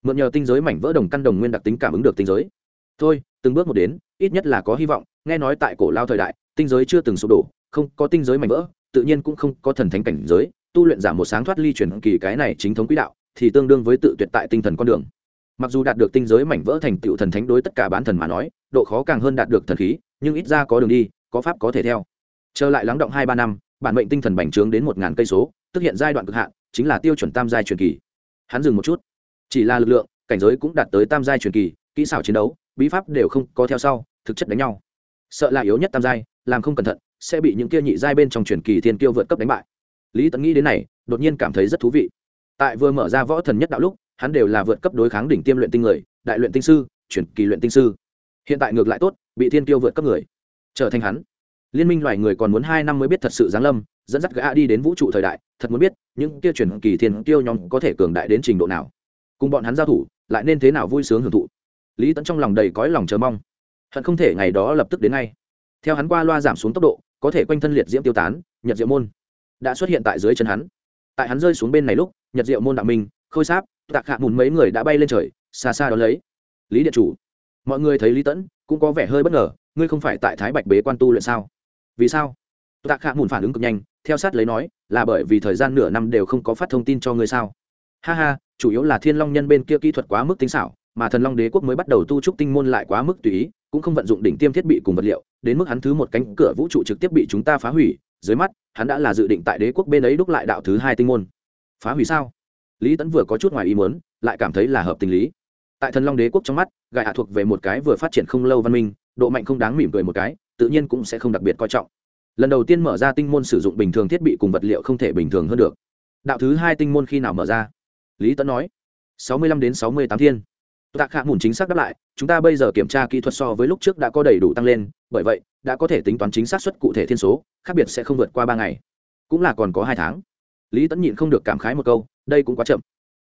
Mượn nhờ tinh giới mảnh vỡ đồng căn đồng nguyên đặc tính cảm ứng được tinh giới. Thôi, từng bước một đến, ít nhất là có hy vọng, nghe nói tại cổ lao thời đại tinh giới chưa từng sụp đổ, không có tinh giới mảnh vỡ, tự nhiên cũng không có thần thánh cảnh giới, tu luyện giảm một sáng thoát ly truyền kỳ cái này chính thống quỹ đạo, thì tương đương với tự tuyệt tại tinh thần con đường. Mặc dù đạt được tinh giới mảnh vỡ thành tựu thần thánh đối tất cả bán thần mà nói, độ khó càng hơn đạt được thần khí, nhưng ít ra có đường đi, có pháp có thể theo. Trở lại lắng động hai ba năm, bản mệnh tinh thần bành trướng đến một ngàn cây số, tức hiện giai đoạn cực hạn, chính là tiêu chuẩn tam giai truyền kỳ. Hắn dừng một chút. Chỉ là lực lượng, cảnh giới cũng đạt tới tam giai truyền kỳ, kỹ xảo chiến đấu, bí pháp đều không có theo sau, thực chất đánh nhau. Sợ là yếu nhất tam giai làm không cẩn thận, sẽ bị những kia nhị giai bên trong truyền kỳ thiên kiêu vượt cấp đánh bại. Lý tấn nghĩ đến này, đột nhiên cảm thấy rất thú vị. Tại vừa mở ra võ thần nhất đạo lúc, hắn đều là vượt cấp đối kháng đỉnh tiêm luyện tinh người, đại luyện tinh sư, truyền kỳ luyện tinh sư. Hiện tại ngược lại tốt, bị thiên kiêu vượt cấp người, trở thành hắn. Liên minh loài người còn muốn hai năm mới biết thật sự giáng lâm, dẫn dắt gã đi đến vũ trụ thời đại, thật muốn biết, những kia truyền kỳ thiên kiêu nhóm có thể cường đại đến trình độ nào. Cùng bọn hắn giao thủ, lại nên thế nào vui sướng hưởng thụ. Lý tẫn trong lòng đầy cõi lòng chờ mong. Hận không thể ngày đó lập tức đến ngay theo hắn qua loa giảm xuống tốc độ, có thể quanh thân liệt diễm tiêu tán, nhật diệu môn đã xuất hiện tại dưới chân hắn. Tại hắn rơi xuống bên này lúc, nhật diệu môn đạo minh, khôi sáp, tạc hạ mùn mấy người đã bay lên trời, xa xa đón lấy. Lý điện chủ, mọi người thấy lý tẫn cũng có vẻ hơi bất ngờ, ngươi không phải tại thái bạch bế quan tu luyện sao? Vì sao? Tạc hạ mùn phản ứng cực nhanh, theo sát lấy nói, là bởi vì thời gian nửa năm đều không có phát thông tin cho ngươi sao? Ha ha, chủ yếu là thiên long nhân bên kia kỹ thuật quá mức tinh xảo, mà thần long đế quốc mới bắt đầu tu trúc tinh môn lại quá mức tùy ý cũng không vận dụng đỉnh tiêm thiết bị cùng vật liệu, đến mức hắn thứ một cánh cửa vũ trụ trực tiếp bị chúng ta phá hủy, dưới mắt, hắn đã là dự định tại đế quốc bên ấy đúc lại đạo thứ hai tinh môn. Phá hủy sao? Lý tẫn vừa có chút ngoài ý muốn, lại cảm thấy là hợp tình lý. Tại thần long đế quốc trong mắt gài hạ thuộc về một cái vừa phát triển không lâu văn minh, độ mạnh không đáng mỉm cười một cái, tự nhiên cũng sẽ không đặc biệt coi trọng. Lần đầu tiên mở ra tinh môn sử dụng bình thường thiết bị cùng vật liệu không thể bình thường hơn được. Đạo thứ hai tinh môn khi nào mở ra? Lý tẫn nói, sáu mươi lăm đến sáu mươi tám thiên tạ khạ mùn chính xác đáp lại, chúng ta bây giờ kiểm tra kỹ thuật so với lúc trước đã có đầy đủ tăng lên, bởi vậy, đã có thể tính toán chính xác suất cụ thể thiên số, khác biệt sẽ không vượt qua ba ngày. Cũng là còn có hai tháng. Lý tẫn nhịn không được cảm khái một câu, đây cũng quá chậm.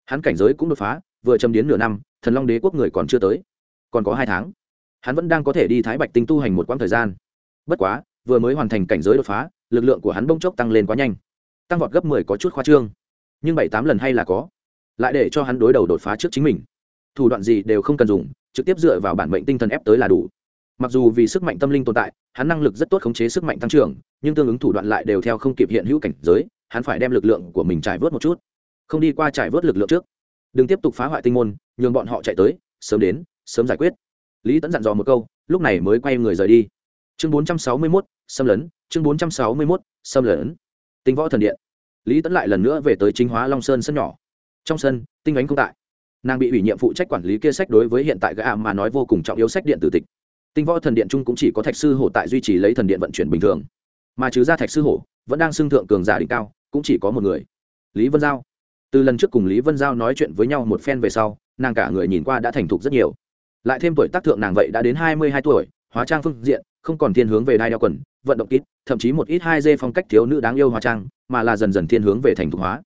Hắn cảnh giới cũng đột phá, vừa châm đến nửa năm, thần long đế quốc người còn chưa tới. Còn có hai tháng. Hắn vẫn đang có thể đi thái bạch tinh tu hành một quãng thời gian. Bất quá, vừa mới hoàn thành cảnh giới đột phá, lực lượng của hắn bông chốc tăng lên quá nhanh. Tăng vọt gấp mười có chút khoa trương. Nhưng bảy tám lần hay là có. Lại để cho hắn đối đầu đột phá trước chính mình thủ đoạn gì đều không cần dùng, trực tiếp dựa vào bản mệnh tinh thần ép tới là đủ. Mặc dù vì sức mạnh tâm linh tồn tại, hắn năng lực rất tốt khống chế sức mạnh tăng trưởng, nhưng tương ứng thủ đoạn lại đều theo không kịp hiện hữu cảnh giới, hắn phải đem lực lượng của mình trải vớt một chút. Không đi qua trải vớt lực lượng trước. Đừng tiếp tục phá hoại tinh môn, nhường bọn họ chạy tới, sớm đến, sớm giải quyết. Lý tẫn dặn dò một câu, lúc này mới quay người rời đi. Chương bốn trăm sáu mươi mốt, xâm lấn, chương bốn trăm sáu mươi mốt, xâm lấn. Tinh võ thần điện. Lý tẫn lại lần nữa về tới chính hóa long sơn sân nhỏ. Trong sân, tinh ánh không tại nàng bị ủy nhiệm phụ trách quản lý kia sách đối với hiện tại gã mà nói vô cùng trọng yếu sách điện tử tịch. Tinh võ thần điện chung cũng chỉ có thạch sư hổ tại duy trì lấy thần điện vận chuyển bình thường. Mà trừ ra thạch sư hổ, vẫn đang xưng thượng cường giả đỉnh cao, cũng chỉ có một người. Lý vân giao. Từ lần trước cùng lý vân giao nói chuyện với nhau một phen về sau, nàng cả người nhìn qua đã thành thục rất nhiều. Lại thêm tuổi tác thượng nàng vậy đã đến hai mươi hai tuổi, hóa trang phương diện, không còn thiên hướng về đai đeo quần, vận động kít, thậm chí một ít hai dê phong cách thiếu nữ đáng yêu hóa trang, mà là dần dần thiên hướng về thành thục hóa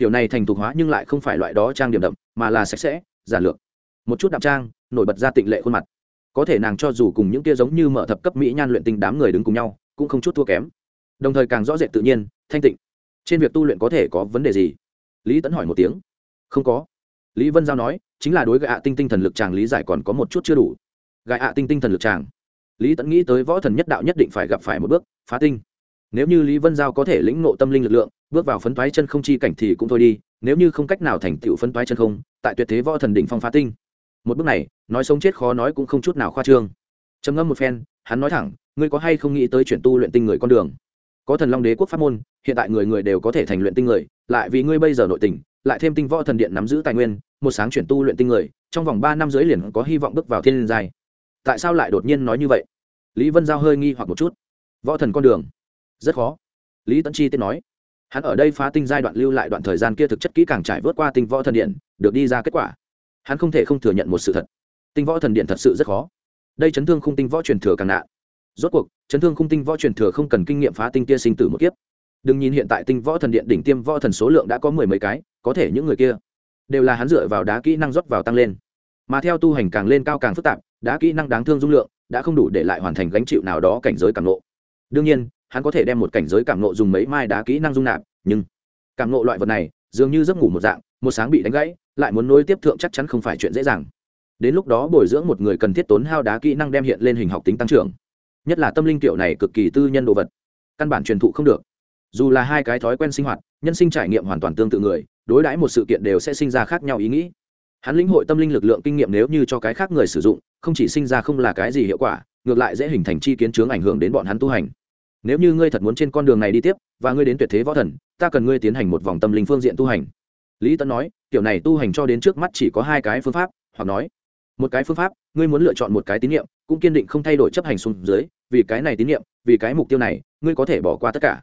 tiểu này thành thục hóa nhưng lại không phải loại đó trang điểm đậm, mà là sạch sẽ, giản lược. Một chút đạm trang, nổi bật ra tịnh lệ khuôn mặt. Có thể nàng cho dù cùng những kia giống như mở thập cấp mỹ nhan luyện tinh đám người đứng cùng nhau, cũng không chút thua kém. Đồng thời càng rõ rệt tự nhiên, thanh tịnh. Trên việc tu luyện có thể có vấn đề gì? Lý tẫn hỏi một tiếng. Không có. Lý vân giao nói, chính là đối gạ tinh tinh thần lực chàng lý giải còn có một chút chưa đủ. Gạ tinh tinh thần lực chàng. Lý tẫn nghĩ tới võ thần nhất đạo nhất định phải gặp phải một bước, phá tinh nếu như lý vân giao có thể lĩnh ngộ tâm linh lực lượng, bước vào phấn toái chân không chi cảnh thì cũng thôi đi, nếu như không cách nào thành tựu phấn toái chân không, tại tuyệt thế võ thần đỉnh phong phá tinh. Một bước này, nói sống chết khó nói cũng không chút nào khoa trương. Trầm ngâm một phen, hắn nói thẳng, ngươi có hay không nghĩ tới chuyển tu luyện tinh người con đường? Có thần long đế quốc pháp môn, hiện tại người người đều có thể thành luyện tinh người, lại vì ngươi bây giờ nội tình, lại thêm tinh võ thần điện nắm giữ tài nguyên, một sáng chuyển tu luyện tinh người, trong vòng ba năm dưới liền có hy vọng bước vào thiên liên giai. Tại sao lại đột nhiên nói như vậy? Lý vân giao hơi nghi hoặc một chút. Võ thần con đường rất khó. Lý tấn chi tiết nói, hắn ở đây phá tinh giai đoạn lưu lại đoạn thời gian kia thực chất kỹ càng trải vớt qua tinh võ thần điện, được đi ra kết quả. Hắn không thể không thừa nhận một sự thật. Tinh võ thần điện thật sự rất khó. Đây chấn thương khung tinh võ truyền thừa càng nạn rốt cuộc, chấn thương khung tinh võ truyền thừa không cần kinh nghiệm phá tinh kia sinh tử một kiếp. Đừng nhìn hiện tại tinh võ thần điện đỉnh tiêm võ thần số lượng đã có mười mấy cái, có thể những người kia đều là hắn dựa vào đá kỹ năng rót vào tăng lên. Mà theo tu hành càng lên cao càng phức tạp, đá kỹ năng đáng thương dung lượng đã không đủ để lại hoàn thành gánh chịu nào đó cảnh giới càng nộ đương nhiên hắn có thể đem một cảnh giới cảm nộ dùng mấy mai đá kỹ năng dung nạp, nhưng cảm nộ loại vật này, dường như giấc ngủ một dạng, một sáng bị đánh gãy, lại muốn nối tiếp thượng chắc chắn không phải chuyện dễ dàng. Đến lúc đó bồi dưỡng một người cần thiết tốn hao đá kỹ năng đem hiện lên hình học tính tăng trưởng. Nhất là tâm linh kiểu này cực kỳ tư nhân đồ vật, căn bản truyền thụ không được. Dù là hai cái thói quen sinh hoạt, nhân sinh trải nghiệm hoàn toàn tương tự người, đối đãi một sự kiện đều sẽ sinh ra khác nhau ý nghĩ. Hắn lĩnh hội tâm linh lực lượng kinh nghiệm nếu như cho cái khác người sử dụng, không chỉ sinh ra không là cái gì hiệu quả, ngược lại dễ hình thành chi kiến chướng ảnh hưởng đến bọn hắn tu hành nếu như ngươi thật muốn trên con đường này đi tiếp, và ngươi đến tuyệt thế võ thần, ta cần ngươi tiến hành một vòng tâm linh phương diện tu hành. Lý tấn nói, kiểu này tu hành cho đến trước mắt chỉ có hai cái phương pháp, hoặc nói, một cái phương pháp, ngươi muốn lựa chọn một cái tín nhiệm cũng kiên định không thay đổi chấp hành xuống dưới, vì cái này tín nhiệm vì cái mục tiêu này, ngươi có thể bỏ qua tất cả.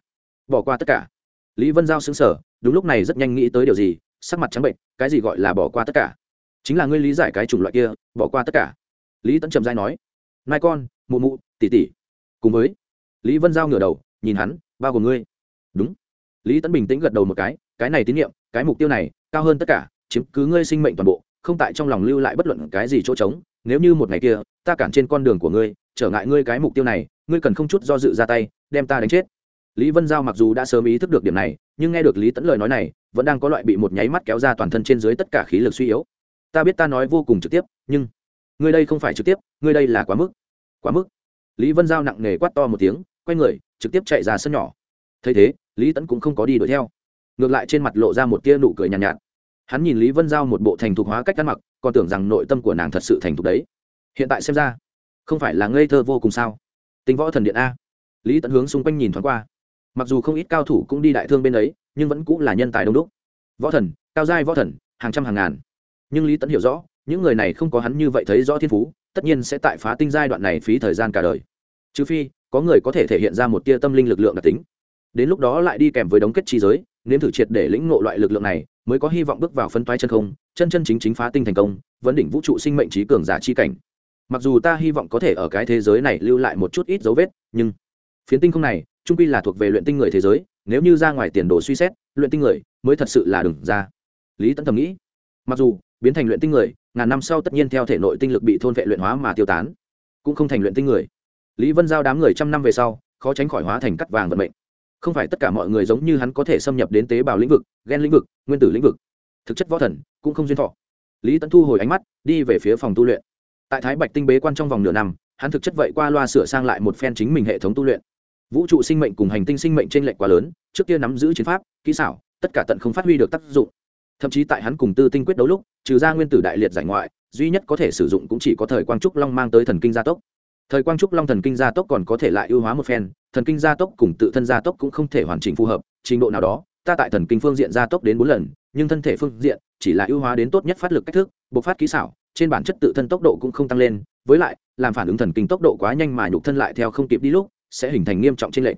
Bỏ qua tất cả? Lý vân giao xứng sở đúng lúc này rất nhanh nghĩ tới điều gì, sắc mặt trắng bệnh, cái gì gọi là bỏ qua tất cả? Chính là ngươi lý giải cái chủng loại kia, bỏ qua tất cả. Lý tấn trầm dai nói, mai con, mụ mụ tỉ tỉ cùng với lý vân giao ngửa đầu, nhìn hắn, bao gồm ngươi. Đúng. Lý tấn bình tĩnh gật đầu một cái cái này tín nhiệm, cái mục tiêu này, cao hơn tất cả, chiếm cứ ngươi sinh mệnh toàn bộ, không tại trong lòng lưu lại bất luận cái gì chỗ trống, nếu như một ngày kia, ta cản trên con đường của ngươi, trở ngại ngươi cái mục tiêu này, ngươi cần không chút do dự ra tay, đem ta đánh chết. Lý vân giao mặc dù đã sớm ý thức được điểm này, nhưng nghe được lý tẫn lời nói này, vẫn đang có loại bị một nháy mắt kéo ra toàn thân trên dưới tất cả khí lực suy yếu. Ta biết ta nói vô cùng trực tiếp, nhưng ngươi đây không phải trực tiếp, ngươi đây là quá mức quá mức lý vân giao nặng nề quát to một tiếng quay người trực tiếp chạy ra sân nhỏ. Thấy thế lý tẫn cũng không có đi đuổi theo. Ngược lại trên mặt lộ ra một tia nụ cười nhàn nhạt, nhạt. Hắn nhìn lý vân giao một bộ thành thục hóa cách ăn mặc còn tưởng rằng nội tâm của nàng thật sự thành thục đấy. Hiện tại xem ra không phải là ngây thơ vô cùng sao? Tính võ thần điện a. Lý tẫn hướng xung quanh nhìn thoáng qua. Mặc dù không ít cao thủ cũng đi đại thương bên ấy nhưng vẫn cũng là nhân tài đông đúc. Võ thần cao giai võ thần hàng trăm hàng ngàn. Nhưng lý tẫn hiểu rõ những người này không có hắn như vậy thấy rõ thiên phú tất nhiên sẽ tại phá tinh giai đoạn này phí thời gian cả đời. Trừ phi, có người có thể thể hiện ra một tia tâm linh lực lượng đặc tính. Đến lúc đó lại đi kèm với đống kết chi giới, nếm thử triệt để lĩnh ngộ loại lực lượng này, mới có hy vọng bước vào phân toái chân không, chân chân chính chính phá tinh thành công, vấn đỉnh vũ trụ sinh mệnh trí cường giả chi cảnh. Mặc dù ta hy vọng có thể ở cái thế giới này lưu lại một chút ít dấu vết, nhưng phiến tinh không này, trung quy là thuộc về luyện tinh người thế giới, nếu như ra ngoài tiền đồ suy xét, luyện tinh người mới thật sự là đừng ra. Lý tẫn thầm nghĩ, mặc dù biến thành luyện tinh người ngàn năm sau tất nhiên theo thể nội tinh lực bị thôn vệ luyện hóa mà tiêu tán, cũng không thành luyện tinh người. Lý vân giao đám người trăm năm về sau, khó tránh khỏi hóa thành cắt vàng vận mệnh. Không phải tất cả mọi người giống như hắn có thể xâm nhập đến tế bào lĩnh vực ghen lĩnh vực, nguyên tử lĩnh vực. Thực chất võ thần, cũng không duyên thọ. Lý tẫn thu hồi ánh mắt, đi về phía phòng tu luyện. Tại thái bạch tinh bế quan trong vòng nửa năm, hắn thực chất vậy qua loa sửa sang lại một phen chính mình hệ thống tu luyện. Vũ trụ sinh mệnh cùng hành tinh sinh mệnh t r ê n lệch quá lớn, trước kia nắm giữ chiến pháp, kỹ xảo, tất cả tận không phát huy được tác dụng thậm chí tại hắn cùng tư tinh quyết đấu lúc, trừ ra nguyên tử đại liệt giải ngoại, duy nhất có thể sử dụng cũng chỉ có thời quang trúc long mang tới thần kinh gia tốc. Thời quang trúc long thần kinh gia tốc còn có thể lại ưu hóa một phen, thần kinh gia tốc cùng tự thân gia tốc cũng không thể hoàn chỉnh phù hợp, trình độ nào đó, ta tại thần kinh phương diện gia tốc đến bốn lần, nhưng thân thể phương diện chỉ là ưu hóa đến tốt nhất phát lực cách thức, bộc phát kỹ xảo, trên bản chất tự thân tốc độ cũng không tăng lên, với lại, làm phản ứng thần kinh tốc độ quá nhanh mà nhục thân lại theo không kịp đi lúc, sẽ hình thành nghiêm trọng trên lệnh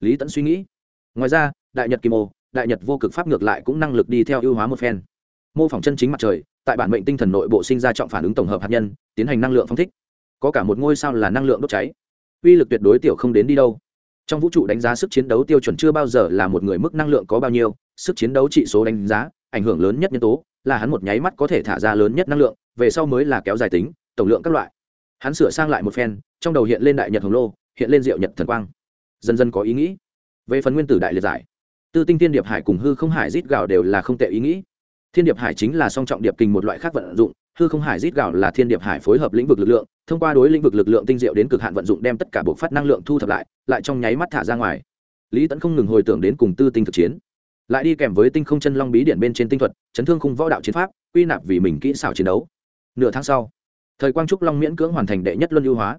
lý tẫn suy nghĩ. Ngoài ra, đại nhật kim ô đại nhật vô cực pháp ngược lại cũng năng lực đi theo ưu hóa một phen. Mô phỏng chân chính mặt trời, tại bản mệnh tinh thần nội bộ sinh ra trọng phản ứng tổng hợp hạt nhân, tiến hành năng lượng phong thích. Có cả một ngôi sao là năng lượng đốt cháy. Uy lực tuyệt đối tiểu không đến đi đâu. Trong vũ trụ đánh giá sức chiến đấu tiêu chuẩn chưa bao giờ là một người mức năng lượng có bao nhiêu, sức chiến đấu trị số đánh giá, ảnh hưởng lớn nhất nhân tố, là hắn một nháy mắt có thể thả ra lớn nhất năng lượng, về sau mới là kéo dài tính, tổng lượng các loại. Hắn sửa sang lại một phen, trong đầu hiện lên đại nhật hồng lô, hiện lên diệu nhật thần quang. Dần dần có ý nghĩ. Về phần nguyên tử đại liệt giải tư tinh thiên điệp hải cùng hư không hải rít gạo đều là không tệ ý nghĩ. Thiên điệp hải chính là song trọng điệp kình một loại khác vận dụng, hư không hải rít gạo là thiên điệp hải phối hợp lĩnh vực lực lượng, thông qua đối lĩnh vực lực lượng tinh diệu đến cực hạn vận dụng đem tất cả bộ phát năng lượng thu thập lại lại trong nháy mắt thả ra ngoài. Lý tẫn không ngừng hồi tưởng đến cùng tư tinh thực chiến. Lại đi kèm với tinh không chân long bí điện bên trên tinh thuật, chấn thương khung võ đạo chiến pháp, quy nạp vì mình kỹ xảo chiến đấu. Nửa tháng sau, thời quang trúc long miễn cưỡng hoàn thành đệ nhất luân ưu hóa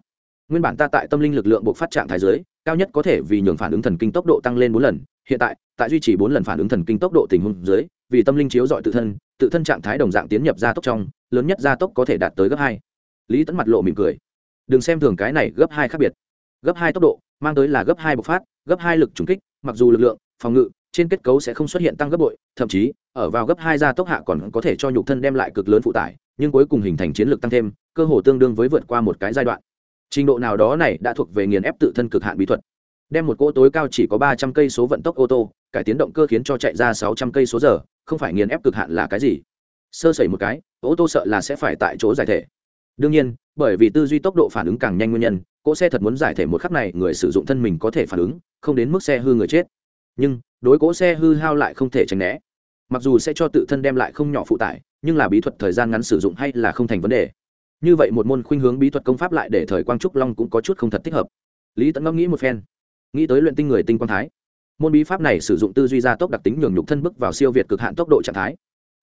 nguyên bản ta tại tâm linh lực lượng buộc phát trạng thái giới, cao nhất có thể vì nhường phản ứng thần kinh tốc độ tăng lên bốn lần, hiện tại tại duy trì bốn lần phản ứng thần kinh tốc độ tình huống dưới vì tâm linh chiếu dọi tự thân tự thân trạng thái đồng dạng tiến nhập gia tốc trong, lớn nhất gia tốc có thể đạt tới gấp hai. Lý tẫn mặt lộ mỉm cười. Đừng xem thường cái này gấp hai khác biệt. Gấp hai tốc độ, mang tới là gấp hai bộc phát, gấp hai lực trùng kích, mặc dù lực lượng, phòng ngự, trên kết cấu sẽ không xuất hiện tăng gấp bội, thậm chí, ở vào gấp hai gia tốc hạ còn có thể cho nhục thân đem lại cực lớn phụ tải, nhưng cuối cùng hình thành chiến lược tăng thêm, cơ hồ tương đương với vượt qua một cái giai đoạn trình độ nào đó này đã thuộc về nghiền ép tự thân cực hạn bí thuật. Đem một cỗ tối cao chỉ có ba trăm cây số vận tốc ô tô, cải tiến động cơ khiến cho chạy ra sáu trăm cây số giờ, không phải nghiền ép cực hạn là cái gì? Sơ sẩy một cái, ô tô sợ là sẽ phải tại chỗ giải thể. Đương nhiên, bởi vì tư duy tốc độ phản ứng càng nhanh nguyên nhân, cỗ xe thật muốn giải thể một khắc này người sử dụng thân mình có thể phản ứng, không đến mức xe hư người chết. Nhưng, đối cỗ xe hư hao lại không thể tránh né. Mặc dù sẽ cho tự thân đem lại không nhỏ phụ tải, nhưng là bí thuật thời gian ngắn sử dụng hay là không thành vấn đề như vậy một môn khuynh hướng bí thuật công pháp lại để thời quang trúc long cũng có chút không thật thích hợp. Lý tẫn ngẫm nghĩ một phen, nghĩ tới luyện tinh người tinh quang thái. Môn bí pháp này sử dụng tư duy gia tốc đặc tính nhường nhục thân bước vào siêu việt cực hạn tốc độ trạng thái,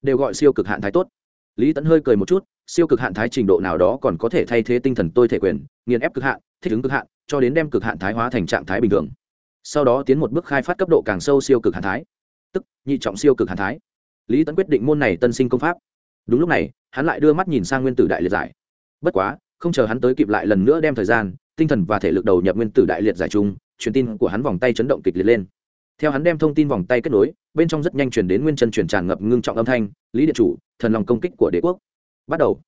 đều gọi siêu cực hạn thái tốt. Lý tẫn hơi cười một chút, siêu cực hạn thái trình độ nào đó còn có thể thay thế tinh thần tôi thể quyền, nghiền ép cực hạn, thích ứng cực hạn, cho đến đem cực hạn thái hóa thành trạng thái bình thường. Sau đó tiến một bước khai phát cấp độ càng sâu siêu cực hạn thái, tức nhị trọng siêu cực hạn thái. Lý tẫn quyết định môn này tân sinh công pháp. Đúng lúc này, hắn lại đưa mắt nhìn sang nguyên tử đại liệt giải bất quá không chờ hắn tới kịp lại lần nữa đem thời gian tinh thần và thể lực đầu nhập nguyên tử đại liệt giải trung, truyền tin của hắn vòng tay chấn động kịch liệt lên. Theo hắn đem thông tin vòng tay kết nối bên trong rất nhanh chuyển đến nguyên chân truyền tràn ngập ngưng trọng âm thanh lý điện chủ thần lòng công kích của đế quốc. Bắt đầu.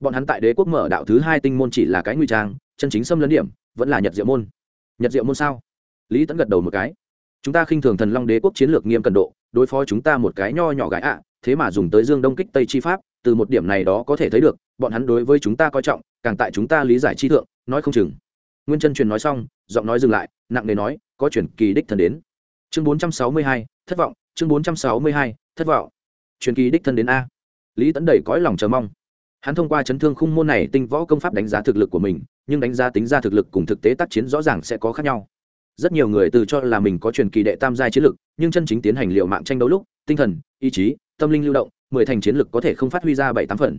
Bọn hắn tại đế quốc mở đạo thứ hai tinh môn chỉ là cái nguy trang chân chính xâm lấn điểm vẫn là nhật diệu môn. Nhật diệu môn sao? Lý tẫn gật đầu một cái. Chúng ta khinh thường thần long đế quốc chiến lược nghiêm cần độ đối phó chúng ta một cái nho nhỏ gái ạ thế mà dùng tới dương đông kích tây chi pháp từ một điểm này đó có thể thấy được, bọn hắn đối với chúng ta coi trọng, càng tại chúng ta lý giải chi thượng, nói không chừng. Nguyên chân truyền nói xong, giọng nói dừng lại, nặng nề nói, có chuyển kỳ đích thân đến. Chương bốn trăm sáu mươi hai, thất vọng, chương bốn trăm sáu mươi hai, thất vọng. Truyền kỳ đích thân đến a. Lý tấn đầy cõi lòng chờ mong. Hắn thông qua chấn thương khung môn này tinh võ công pháp đánh giá thực lực của mình, nhưng đánh giá tính ra thực lực cùng thực tế tác chiến rõ ràng sẽ có khác nhau. Rất nhiều người từ cho là mình có truyền kỳ đệ tam giai chiến lực, nhưng chân chính tiến hành liệu mạng tranh đấu lúc, tinh thần, ý chí, tâm linh lưu động mười thành chiến lực có thể không phát huy ra bảy tám phần.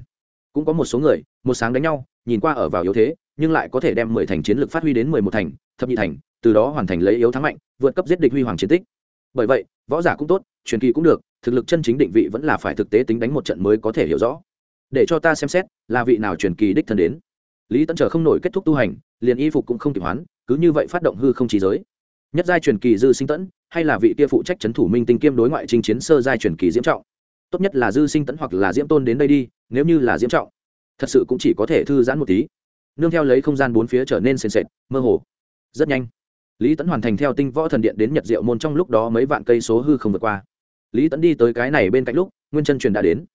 Cũng có một số người, một sáng đánh nhau, nhìn qua ở vào yếu thế, nhưng lại có thể đem mười thành chiến lực phát huy đến mười một thành, thập nhị thành, từ đó hoàn thành lấy yếu thắng mạnh, vượt cấp giết địch huy hoàng chiến tích. Bởi vậy, võ giả cũng tốt, truyền kỳ cũng được, thực lực chân chính định vị vẫn là phải thực tế tính đánh một trận mới có thể hiểu rõ. Để cho ta xem xét, là vị nào truyền kỳ đích thân đến. Lý Tẫn chờ không nổi kết thúc tu hành, liền y phục cũng không kịp hoán, cứ như vậy phát động hư không trí giới. Nhất giai truyền kỳ dư sinh tẫn, hay là vị kia phụ trách c thủ minh tinh kiêm đối ngoại trình chiến sơ giai truyền kỳ diễm trọng? Tốt nhất là dư sinh tẫn hoặc là diễm tôn đến đây đi, nếu như là diễm trọng, thật sự cũng chỉ có thể thư giãn một tí. Nương theo lấy không gian bốn phía trở nên sền sệt, mơ hồ. Rất nhanh, lý tẫn hoàn thành theo tinh võ thần điện đến nhật diệu môn trong lúc đó mấy vạn cây số hư không vượt qua. Lý tẫn đi tới cái này bên cạnh lúc, nguyên chân truyền đã đến.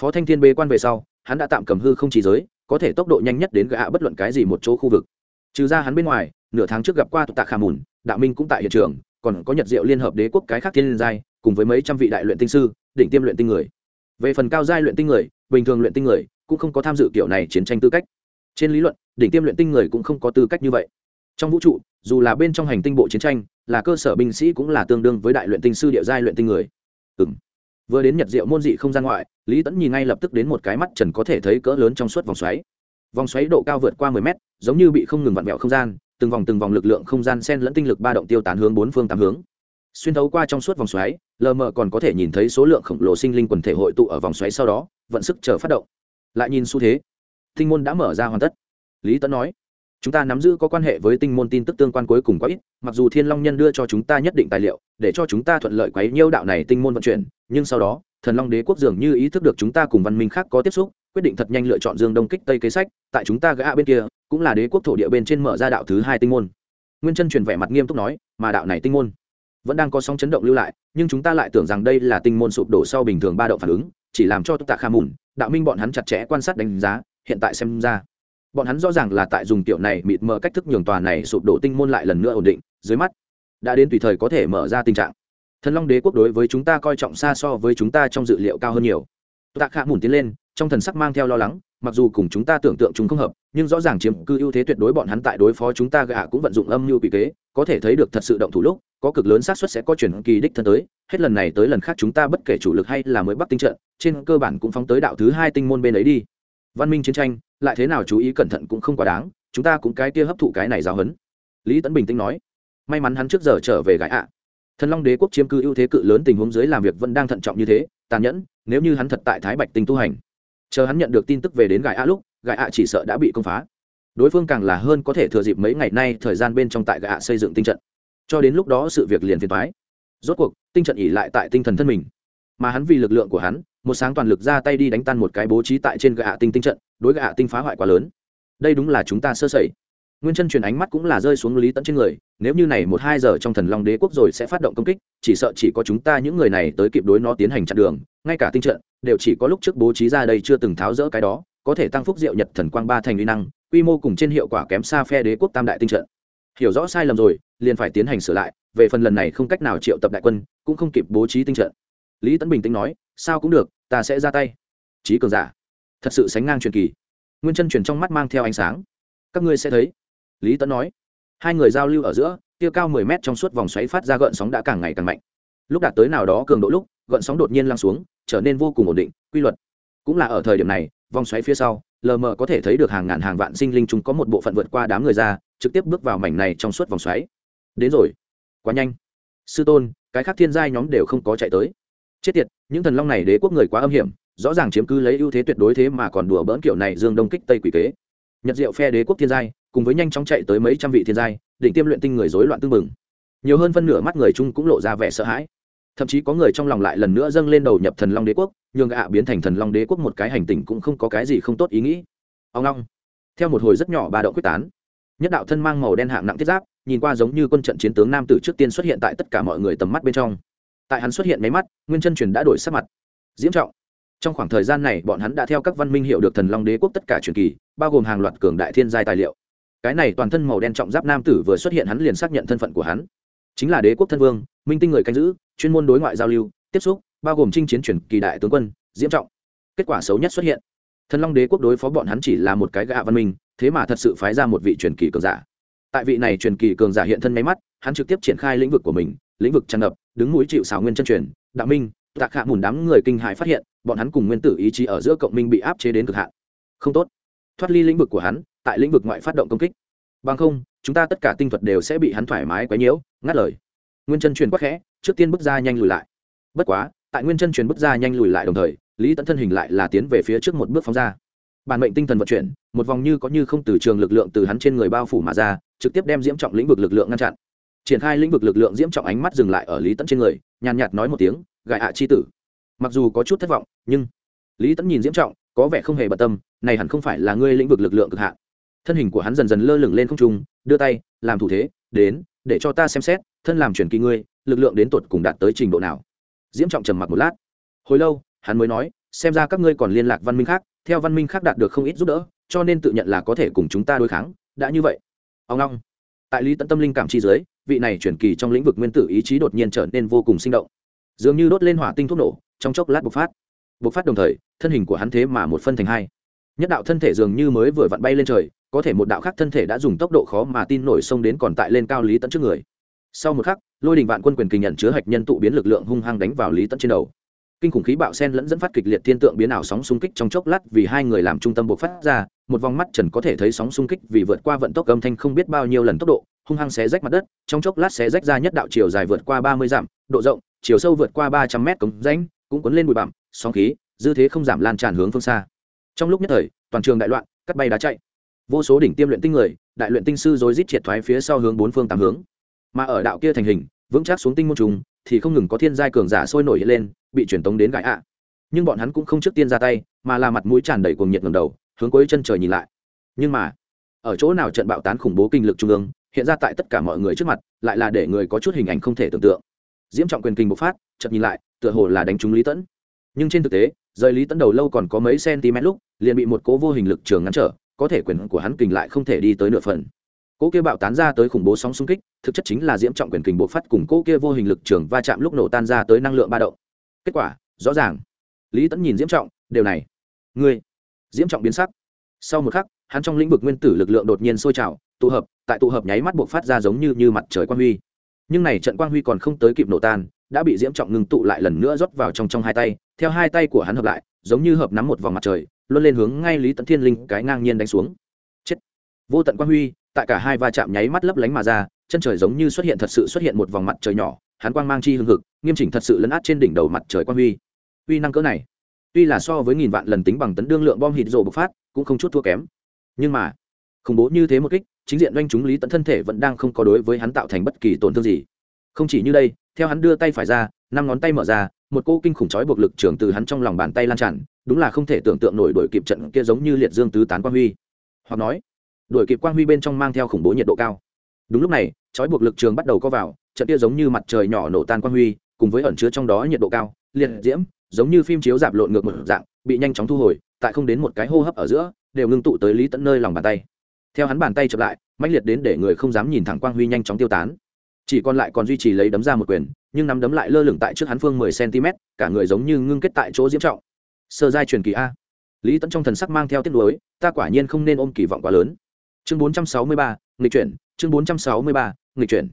Phó thanh thiên bế quan về sau, hắn đã tạm cầm hư không chỉ giới, có thể tốc độ nhanh nhất đến gã bất luận cái gì một chỗ khu vực. Trừ ra hắn bên ngoài, nửa tháng trước gặp qua tụ tạ khả mùn, đạo minh cũng tại hiện trường, còn có nhật diệu liên hợp đế quốc cái khác thiên liên giai, cùng với mấy trăm vị đại luyện tinh sư đỉnh tiêm luyện tinh người. Về phần cao giai luyện tinh người, bình thường luyện tinh người cũng không có tham dự kiểu này chiến tranh tư cách. Trên lý luận, đỉnh tiêm luyện tinh người cũng không có tư cách như vậy. Trong vũ trụ, dù là bên trong hành tinh bộ chiến tranh, là cơ sở binh sĩ cũng là tương đương với đại luyện tinh sư địa giai luyện tinh người. Ừ vừa đến nhật diệu môn dị không gian ngoại, lý tẫn nhìn ngay lập tức đến một cái mắt trần có thể thấy cỡ lớn trong suốt vòng xoáy. Vòng xoáy độ cao vượt qua mười mét, giống như bị không ngừng vặn vẹo không gian, từng vòng từng vòng lực lượng không gian sen lẫn tinh lực ba động tiêu tán hướng bốn phương tám hướng xuyên thấu qua trong suốt vòng xoáy, lờ mờ còn có thể nhìn thấy số lượng khổng lồ sinh linh quần thể hội tụ ở vòng xoáy sau đó, vận sức chờ phát động. Lại nhìn xu thế, tinh môn đã mở ra hoàn tất. Lý tấn nói, chúng ta nắm giữ có quan hệ với tinh môn tin tức tương quan cuối cùng quá ít, mặc dù thiên long nhân đưa cho chúng ta nhất định tài liệu, để cho chúng ta thuận lợi quấy nhiêu đạo này tinh môn vận chuyển, nhưng sau đó, thần long đế quốc dường như ý thức được chúng ta cùng văn minh khác có tiếp xúc, quyết định thật nhanh lựa chọn dương đông kích tây kế sách, tại chúng ta gã bên kia, cũng là đế quốc thổ địa bên trên mở ra đạo thứ hai tinh môn. Nguyên chân truyền vẻ mặt nghiêm túc nói, mà đạo này tinh môn vẫn đang có sóng chấn động lưu lại, nhưng chúng ta lại tưởng rằng đây là tinh môn sụp đổ sau bình thường ba động phản ứng, chỉ làm cho tạ kha mùn, đạo minh bọn hắn chặt chẽ quan sát đánh giá, hiện tại xem ra, bọn hắn rõ ràng là tại dùng tiểu này mịt mờ cách thức nhường tòa này sụp đổ tinh môn lại lần nữa ổn định, dưới mắt, đã đến tùy thời có thể mở ra tình trạng. Thần long đế quốc đối với chúng ta coi trọng xa so với chúng ta trong dự liệu cao hơn nhiều tạ khạ mùn tiến lên, trong thần sắc mang theo lo lắng, mặc dù cùng chúng ta tưởng tượng chúng không hợp, nhưng rõ ràng chiếm cư ưu thế tuyệt đối bọn hắn tại đối phó chúng ta gạ cũng vận dụng âm mưu bị kế, có thể thấy được thật sự động thủ lúc, có cực lớn xác suất sẽ có chuyển kỳ đích thân tới, hết lần này tới lần khác chúng ta bất kể chủ lực hay là mới bắt tinh trận, trên cơ bản cũng phóng tới đạo thứ hai tinh môn bên ấy đi. Văn minh chiến tranh, lại thế nào chú ý cẩn thận cũng không quá đáng, chúng ta cũng cái kia hấp thụ cái này giáo hấn lý tấn bình tĩnh nói, may mắn hắn trước giờ trở về gãi ạ. Thần long đế quốc chiếm cư ưu thế cự lớn tình huống dưới làm việc vẫn đang thận trọng như thế tàn nhẫn, nếu như hắn thật tại thái bạch tinh tu hành, chờ hắn nhận được tin tức về đến gãi a lúc gãi a chỉ sợ đã bị công phá. Đối phương càng là hơn có thể thừa dịp mấy ngày nay thời gian bên trong tại gạ xây dựng tinh trận. Cho đến lúc đó sự việc liền phiền thoái rốt cuộc, tinh trận ỉ lại tại tinh thần thân mình. Mà hắn vì lực lượng của hắn, một sáng toàn lực ra tay đi đánh tan một cái bố trí tại trên gạ tinh tinh trận, đối gạ tinh phá hoại quá lớn. Đây đúng là chúng ta sơ sẩy nguyên chân truyền ánh mắt cũng là rơi xuống lý tẫn trên người, nếu như này một hai giờ trong thần long đế quốc rồi sẽ phát động công kích, chỉ sợ chỉ có chúng ta những người này tới kịp đối nó tiến hành chặn đường, ngay cả tinh trận, đều chỉ có lúc trước bố trí ra đây chưa từng tháo rỡ cái đó, có thể tăng phúc diệu nhật thần quang ba thành uy năng, quy mô cùng trên hiệu quả kém xa phe đế quốc tam đại tinh trận. Hiểu rõ sai lầm rồi, liền phải tiến hành sửa lại, về phần lần này không cách nào triệu tập đại quân, cũng không kịp bố trí tinh trận. Lý tấn bình tĩnh nói, sao cũng được, ta sẽ ra tay. Trí cường giả, thật sự sánh ngang truyền kỳ. Nguyên chân truyền trong mắt mang theo ánh sáng. Các ngươi sẽ thấy lý tấn nói. Hai người giao lưu ở giữa tiêu cao mười mét trong suốt vòng xoáy phát ra gợn sóng đã càng ngày càng mạnh. Lúc đạt tới nào đó cường độ lúc, gợn sóng đột nhiên lăn xuống, trở nên vô cùng ổn định, quy luật. Cũng là ở thời điểm này, vòng xoáy phía sau, lờ mờ có thể thấy được hàng ngàn hàng vạn sinh linh chúng có một bộ phận vượt qua đám người ra, trực tiếp bước vào mảnh này trong suốt vòng xoáy. Đến rồi. Quá nhanh. Sư tôn, cái khác thiên giai nhóm đều không có chạy tới. Chết tiệt, những thần long này đế quốc người quá âm hiểm, rõ ràng chiếm cứ lấy ưu thế tuyệt đối thế mà còn đùa bỡn kiểu này dương đông kích tây quỷ kế. Nhật diệu phe đế quốc thiên giai cùng với nhanh chóng chạy tới mấy trăm vị thiên giai định tiêm luyện tinh người rối loạn tương mừng nhiều hơn phân nửa mắt người chung cũng lộ ra vẻ sợ hãi. Thậm chí có người trong lòng lại lần nữa dâng lên đầu nhập thần long đế quốc, nhường ạ biến thành thần long đế quốc một cái hành tinh cũng không có cái gì không tốt ý nghĩ. Ông long. Theo một hồi rất nhỏ ba đậu quyết tán, nhất đạo thân mang màu đen hạng nặng thiết giáp, nhìn qua giống như quân trận chiến tướng nam tử trước tiên xuất hiện tại tất cả mọi người tầm mắt bên trong. Tại hắn xuất hiện mấy mắt, nguyên chân truyền đã đổi sắc mặt. Diễm trọng. Trong khoảng thời gian này, bọn hắn đã theo các văn minh hiệu được thần long đế quốc tất cả truyền kỳ, bao gồm hàng loạt cường đại thiên giai tài liệu cái này toàn thân màu đen trọng giáp nam tử vừa xuất hiện hắn liền xác nhận thân phận của hắn. Chính là đế quốc thân vương, minh tinh người canh giữ, chuyên môn đối ngoại giao lưu, tiếp xúc, bao gồm chinh chiến truyền kỳ đại tướng quân, diễm trọng. Kết quả xấu nhất xuất hiện. Thần long đế quốc đối phó bọn hắn chỉ là một cái gạ văn minh, thế mà thật sự phái ra một vị truyền kỳ cường giả. Tại vị này truyền kỳ cường giả hiện thân máy mắt, hắn trực tiếp triển khai lĩnh vực của mình, lĩnh vực tràn ngập, đứng mũi chịu xào nguyên chân truyền, đạo minh, tạc hạ mùn đám người kinh hại phát hiện, bọn hắn cùng nguyên tử ý chí ở giữa cộng minh bị áp chế đến cực hạn. Không tốt. Thoát ly lĩnh vực của hắn tại lĩnh vực ngoại phát động công kích. Bằng không, chúng ta tất cả tinh thuật đều sẽ bị hắn thoải mái quấy nhiễu, ngắt lời. Nguyên chân truyền quắc khẽ, trước tiên bước ra nhanh lùi lại. Bất quá, tại nguyên chân truyền bước ra nhanh lùi lại đồng thời, lý tẫn thân hình lại là tiến về phía trước một bước phóng ra. Bản mệnh tinh thần vận chuyển, một vòng như có như không từ trường lực lượng từ hắn trên người bao phủ mà ra, trực tiếp đem diễm trọng lĩnh vực lực lượng ngăn chặn. Triển khai lĩnh vực lực lượng diễm trọng ánh mắt dừng lại ở lý tẫn trên người, nhàn nhạt nói một tiếng gại ạ chi tử. Mặc dù có chút thất vọng, nhưng lý tẫn nhìn diễm trọng, có vẻ không hề bận tâm, này hẳn không phải là ngươi lĩnh vực lực lượng cực hạn thân hình của hắn dần dần lơ lửng lên không trung, đưa tay, làm thủ thế, đến, để cho ta xem xét, thân làm truyền kỳ ngươi, lực lượng đến tột cùng đạt tới trình độ nào. Diễm trọng trầm mặc một lát. Hồi lâu, hắn mới nói, xem ra các ngươi còn liên lạc văn minh khác, theo văn minh khác đạt được không ít giúp đỡ, cho nên tự nhận là có thể cùng chúng ta đối kháng, đã như vậy. Ông long. Tại lý tận tâm linh cảm chi giới vị này chuyển kỳ trong lĩnh vực nguyên tử ý chí đột nhiên trở nên vô cùng sinh động. Dường như đốt lên hỏa tinh thuốc nổ, trong chốc lát bộc phát. Bộc phát đồng thời, thân hình của hắn thế mà một phân thành hai nhất đạo thân thể dường như mới vừa vặn bay lên trời, có thể một đạo khác thân thể đã dùng tốc độ khó mà tin nổi xông đến còn tại lên cao lý tận trước người. Sau một khắc, lôi đình vạn quân quyền kinh nhận chứa hạch nhân tụ biến lực lượng hung hăng đánh vào lý tận trên đầu. Kinh khủng khí bạo sen lẫn dẫn phát kịch liệt thiên tượng biến ảo sóng xung kích trong chốc lát vì hai người làm trung tâm buộc phát ra, một vòng mắt trần có thể thấy sóng xung kích vì vượt qua vận tốc âm thanh không biết bao nhiêu lần tốc độ, hung hăng xé rách mặt đất, trong chốc lát xé rách ra nhất đạo chiều dài vượt qua ba mươi dặm, độ rộng, chiều sâu vượt qua ba trăm mét cống rãnh, cũng cuốn lên bụi bặm, sóng khí, dư thế không giảm lan tràn hướng phương xa trong lúc nhất thời, toàn trường đại loạn, cắt bay đá chạy. Vô số đỉnh tiêm luyện tinh người, đại luyện tinh sư rối rít triệt thoái phía sau hướng bốn phương tám hướng. Mà ở đạo kia thành hình, vững chắc xuống tinh môn trùng, thì không ngừng có thiên giai cường giả sôi nổi lên, bị truyền tống đến gãi ạ. Nhưng bọn hắn cũng không trước tiên ra tay, mà là mặt mũi tràn đầy cuồng nhiệt ngầm đầu, hướng cuối chân trời nhìn lại. Nhưng mà, ở chỗ nào trận bạo tán khủng bố kinh lực trung ương, hiện ra tại tất cả mọi người trước mặt, lại là để người có chút hình ảnh không thể tưởng tượng. Diễm trọng quyền kinh bộc phát, chợt nhìn lại, tựa hồ là đánh trúng lý tẫn. Nhưng trên thực tế rời lý tấn đầu lâu còn có mấy cm lúc, liền bị một cố vô hình lực trường ngăn trở, có thể quyền của hắn kình lại không thể đi tới nửa phần. Cỗ kia bạo tán ra tới khủng bố sóng xung kích, thực chất chính là diễm trọng quyền kình bộ phát cùng cỗ kia vô hình lực trường va chạm lúc nổ tan ra tới năng lượng ba động. Kết quả, rõ ràng, lý tẫn nhìn diễm trọng, điều này, ngươi? Diễm trọng biến sắc. Sau một khắc, hắn trong lĩnh vực nguyên tử lực lượng đột nhiên sôi trào, tụ hợp, tại tụ hợp nháy mắt buộc phát ra giống như như mặt trời quang huy. Nhưng này trận quang huy còn không tới kịp nổ tan đã bị diễm trọng ngưng tụ lại lần nữa rót vào trong trong hai tay, theo hai tay của hắn hợp lại, giống như hợp nắm một vòng mặt trời, luôn lên hướng ngay lý tận thiên linh cái ngang nhiên đánh xuống. Chết! Vô tận quang huy, tại cả hai va chạm nháy mắt lấp lánh mà ra, chân trời giống như xuất hiện thật sự xuất hiện một vòng mặt trời nhỏ, hắn quang mang chi hương hực, nghiêm chỉnh thật sự lấn át trên đỉnh đầu mặt trời quang huy. Uy năng cỡ này, tuy là so với nghìn vạn lần tính bằng tấn đương lượng bom hít rồ bộc phát, cũng không chút thua kém. Nhưng mà, khủng bố như thế một kích, chính diện doanh chúng lý tận thân thể vẫn đang không có đối với hắn tạo thành bất kỳ tổn thương gì. Không chỉ như đây theo hắn đưa tay phải ra, năm ngón tay mở ra, một cô kinh khủng chói buộc lực trường từ hắn trong lòng bàn tay lan tràn, đúng là không thể tưởng tượng nổi đổi kịp trận kia giống như liệt dương tứ tán quang huy. Hoặc nói đổi kịp quang huy bên trong mang theo khủng bố nhiệt độ cao. Đúng lúc này, chói buộc lực trường bắt đầu có vào, trận kia giống như mặt trời nhỏ nổ tan quang huy, cùng với ẩn chứa trong đó nhiệt độ cao, liệt diễm, giống như phim chiếu dạp lộn ngược một dạng, bị nhanh chóng thu hồi, tại không đến một cái hô hấp ở giữa, đều ngưng tụ tới lý tận nơi lòng bàn tay. Theo hắn bàn tay chậm lại, mãnh liệt đến để người không dám nhìn thẳng quang huy nhanh chóng tiêu tán chỉ còn lại còn duy trì lấy đấm ra một quyền, nhưng nắm đấm lại lơ lửng tại trước hắn phương mười cm, cả người giống như ngưng kết tại chỗ diễm trọng. Sơ giai truyền kỳ a. Lý tẫn trong thần sắc mang theo tiết lối ta quả nhiên không nên ôm kỳ vọng quá lớn. Chương bốn trăm sáu mươi ba, nghịch chuyển, chương bốn trăm sáu mươi ba, nghịch chuyển.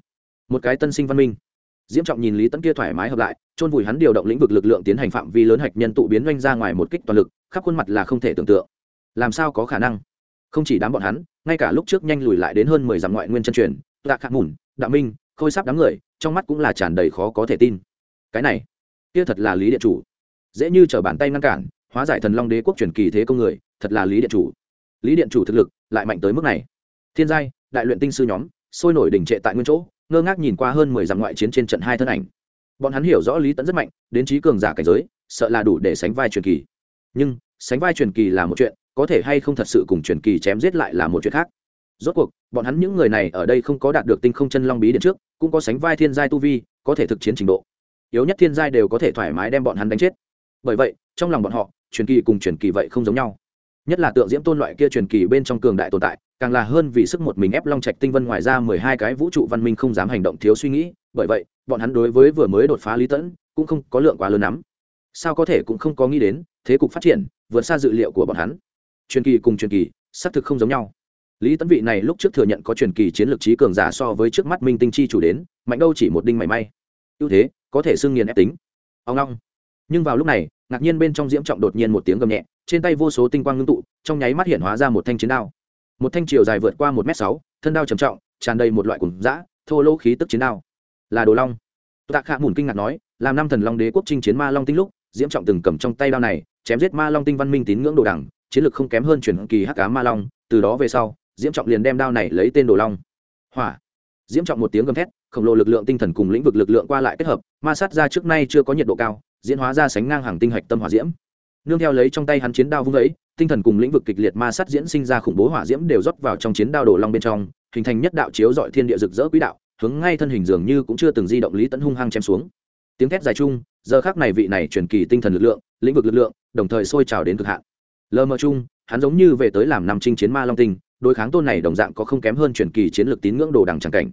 Một cái tân sinh văn minh. Diễm trọng nhìn lý tẫn kia thoải mái hợp lại, chôn vùi hắn điều động lĩnh vực lực lượng tiến hành phạm vi lớn hạch nhân tụ biến doanh ra ngoài một kích toàn lực, khắp khuôn mặt là không thể tưởng tượng. Làm sao có khả năng? Không chỉ đám bọn hắn, ngay cả lúc trước nhanh lùi lại đến hơn mười dặm ngoại nguyên chân truyền tạ khạc mùn, đạo minh khôi sắp đám người, trong mắt cũng là tràn đầy khó có thể tin. Cái này, kia thật là lý điện chủ. Dễ như t bàn tay ngăn cản, hóa giải thần long đế quốc truyền kỳ thế công người, thật là lý điện chủ. Lý điện chủ thực lực lại mạnh tới mức này. Thiên giai, đại luyện tinh sư nhóm, sôi nổi đỉnh trệ tại nguyên chỗ, ngơ ngác nhìn qua hơn mười dặm ngoại chiến trên trận hai thân ảnh. Bọn hắn hiểu rõ lý tẫn rất mạnh, đến trí cường giả cảnh giới, sợ là đủ để sánh vai truyền kỳ. Nhưng, sánh vai truyền kỳ là một chuyện, có thể hay không thật sự cùng truyền kỳ chém giết lại là một chuyện khác rốt cuộc, bọn hắn những người này ở đây không có đạt được tinh không chân long bí điện trước, cũng có sánh vai thiên giai tu vi, có thể thực chiến trình độ. Yếu nhất thiên giai đều có thể thoải mái đem bọn hắn đánh chết. Bởi vậy, trong lòng bọn họ, truyền kỳ cùng truyền kỳ vậy không giống nhau. Nhất là tượng diễm tôn loại kia truyền kỳ bên trong cường đại tồn tại, càng là hơn vì sức một mình ép long trạch tinh vân ngoài ra mười hai cái vũ trụ văn minh không dám hành động thiếu suy nghĩ, bởi vậy, bọn hắn đối với vừa mới đột phá lý tẫn cũng không có lượng quá lớn lắm. Sao có thể cũng không có nghĩ đến, thế cục phát triển, vượt xa dự liệu của bọn hắn. Truyền kỳ cùng truyền kỳ, xác thực không giống nhau lý tấn vị này lúc trước thừa nhận có truyền kỳ chiến lược trí cường giả so với trước mắt minh tinh chi chủ đến, mạnh đâu chỉ một đinh mảy may. Ưu thế, có thể xưng nghiền ép tính. Ông long nhưng vào lúc này, ngạc nhiên bên trong diễm trọng đột nhiên một tiếng gầm nhẹ, trên tay vô số tinh quang ngưng tụ, trong nháy mắt hiện hóa ra một thanh chiến đao. Một thanh chiều dài vượt qua một m sáu, thân đao trầm trọng, tràn đầy một loại cùng dã, thô lỗ khí tức chiến đao. Là đồ long. Tạ khạ mùn kinh ngạc nói, làm năm thần long đế quốc chinh chiến ma long tinh lúc, diễm trọng từng cầm trong tay đao này, chém giết ma long tinh văn minh tín ngưỡng đồ đẳng, chiến lược không kém hơn truyền kỳ hắc cá ma long, từ đó về sau diễm trọng liền đem đao này lấy tên đồ long. Hỏa. Diễm trọng một tiếng gầm thét, khổng lồ lực lượng tinh thần cùng lĩnh vực lực lượng qua lại kết hợp, ma sát ra trước nay chưa có nhiệt độ cao, diễn hóa ra sánh ngang hàng tinh hạch tâm hỏa diễm. Nương theo lấy trong tay hắn chiến đao vung vẫy tinh thần cùng lĩnh vực kịch liệt ma sát diễn sinh ra khủng bố hỏa diễm đều rót vào trong chiến đao đồ long bên trong, hình thành nhất đạo chiếu dọi thiên địa rực rỡ quỹ đạo, hướng ngay thân hình dường như cũng chưa từng di động lý tấn hung hăng chém xuống. Tiếng thét dài chung, giờ khác này vị này truyền kỳ tinh thần lực lượng, lĩnh vực lực lượng, đồng thời sôi trào đến cực hạn. Lờ mờ chung, hắn giống như về tới làm năm chinh chiến ma long tinh đối kháng tôn này đồng dạng có không kém hơn truyền kỳ chiến lược tín ngưỡng đồ đằng tràng cảnh.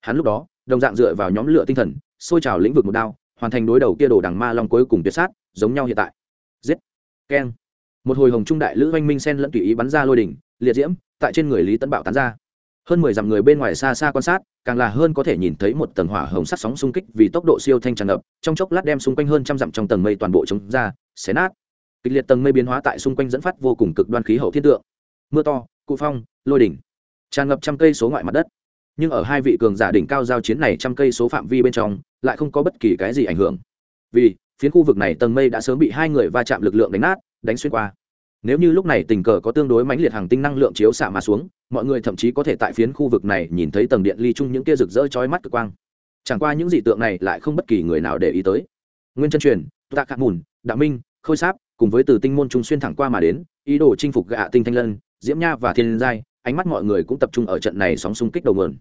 Hắn lúc đó, đồng dạng dựa vào nhóm lửa tinh thần, sôi trào lĩnh vực một đao, hoàn thành đối đầu kia đồ đằng ma long cuối cùng tuyệt sát, giống nhau hiện tại. Giết. Keng. Một hồi hồng trung đại lữ oanh minh sen lẫn tùy ý bắn ra lôi đỉnh, liệt diễm, tại trên người lý tấn bạo tán ra. Hơn mười dặm người bên ngoài xa xa quan sát, càng là hơn có thể nhìn thấy một tầng hỏa hồng sắt sóng xung kích vì tốc độ siêu thanh tràn ngập, trong chốc lát đem xung quanh hơn trăm dặm trong tầng mây toàn bộ chống ra, xé nát. Kịch liệt tầng mây biến hóa tại xung quanh dẫn phát vô cùng cực đoan khí hậu thiên tượng. Mưa to cụ phong, lôi đỉnh. Tràn ngập trăm cây số ngoại mặt đất. Nhưng ở hai vị cường giả đỉnh cao giao chiến này trăm cây số phạm vi bên trong, lại không có bất kỳ cái gì ảnh hưởng. Vì, phiến khu vực này tầng mây đã sớm bị hai người va chạm lực lượng đánh nát, đánh xuyên qua. Nếu như lúc này tình cờ có tương đối mãnh liệt hàng tinh năng lượng chiếu xạ mà xuống, mọi người thậm chí có thể tại phiến khu vực này nhìn thấy tầng điện ly chung những kia rực rỡ chói mắt cực quang. Chẳng qua những dị tượng này lại không bất kỳ người nào để ý tới. Nguyên chân truyền, tạ khạc mùn đạo minh, khôi sáp, cùng với từ tinh môn trung xuyên thẳng qua mà đến, ý đồ chinh phục gạ tinh thanh lân diễm nha và thiên giai, ánh mắt mọi người cũng tập trung ở trận này sóng xung kích đầu mườn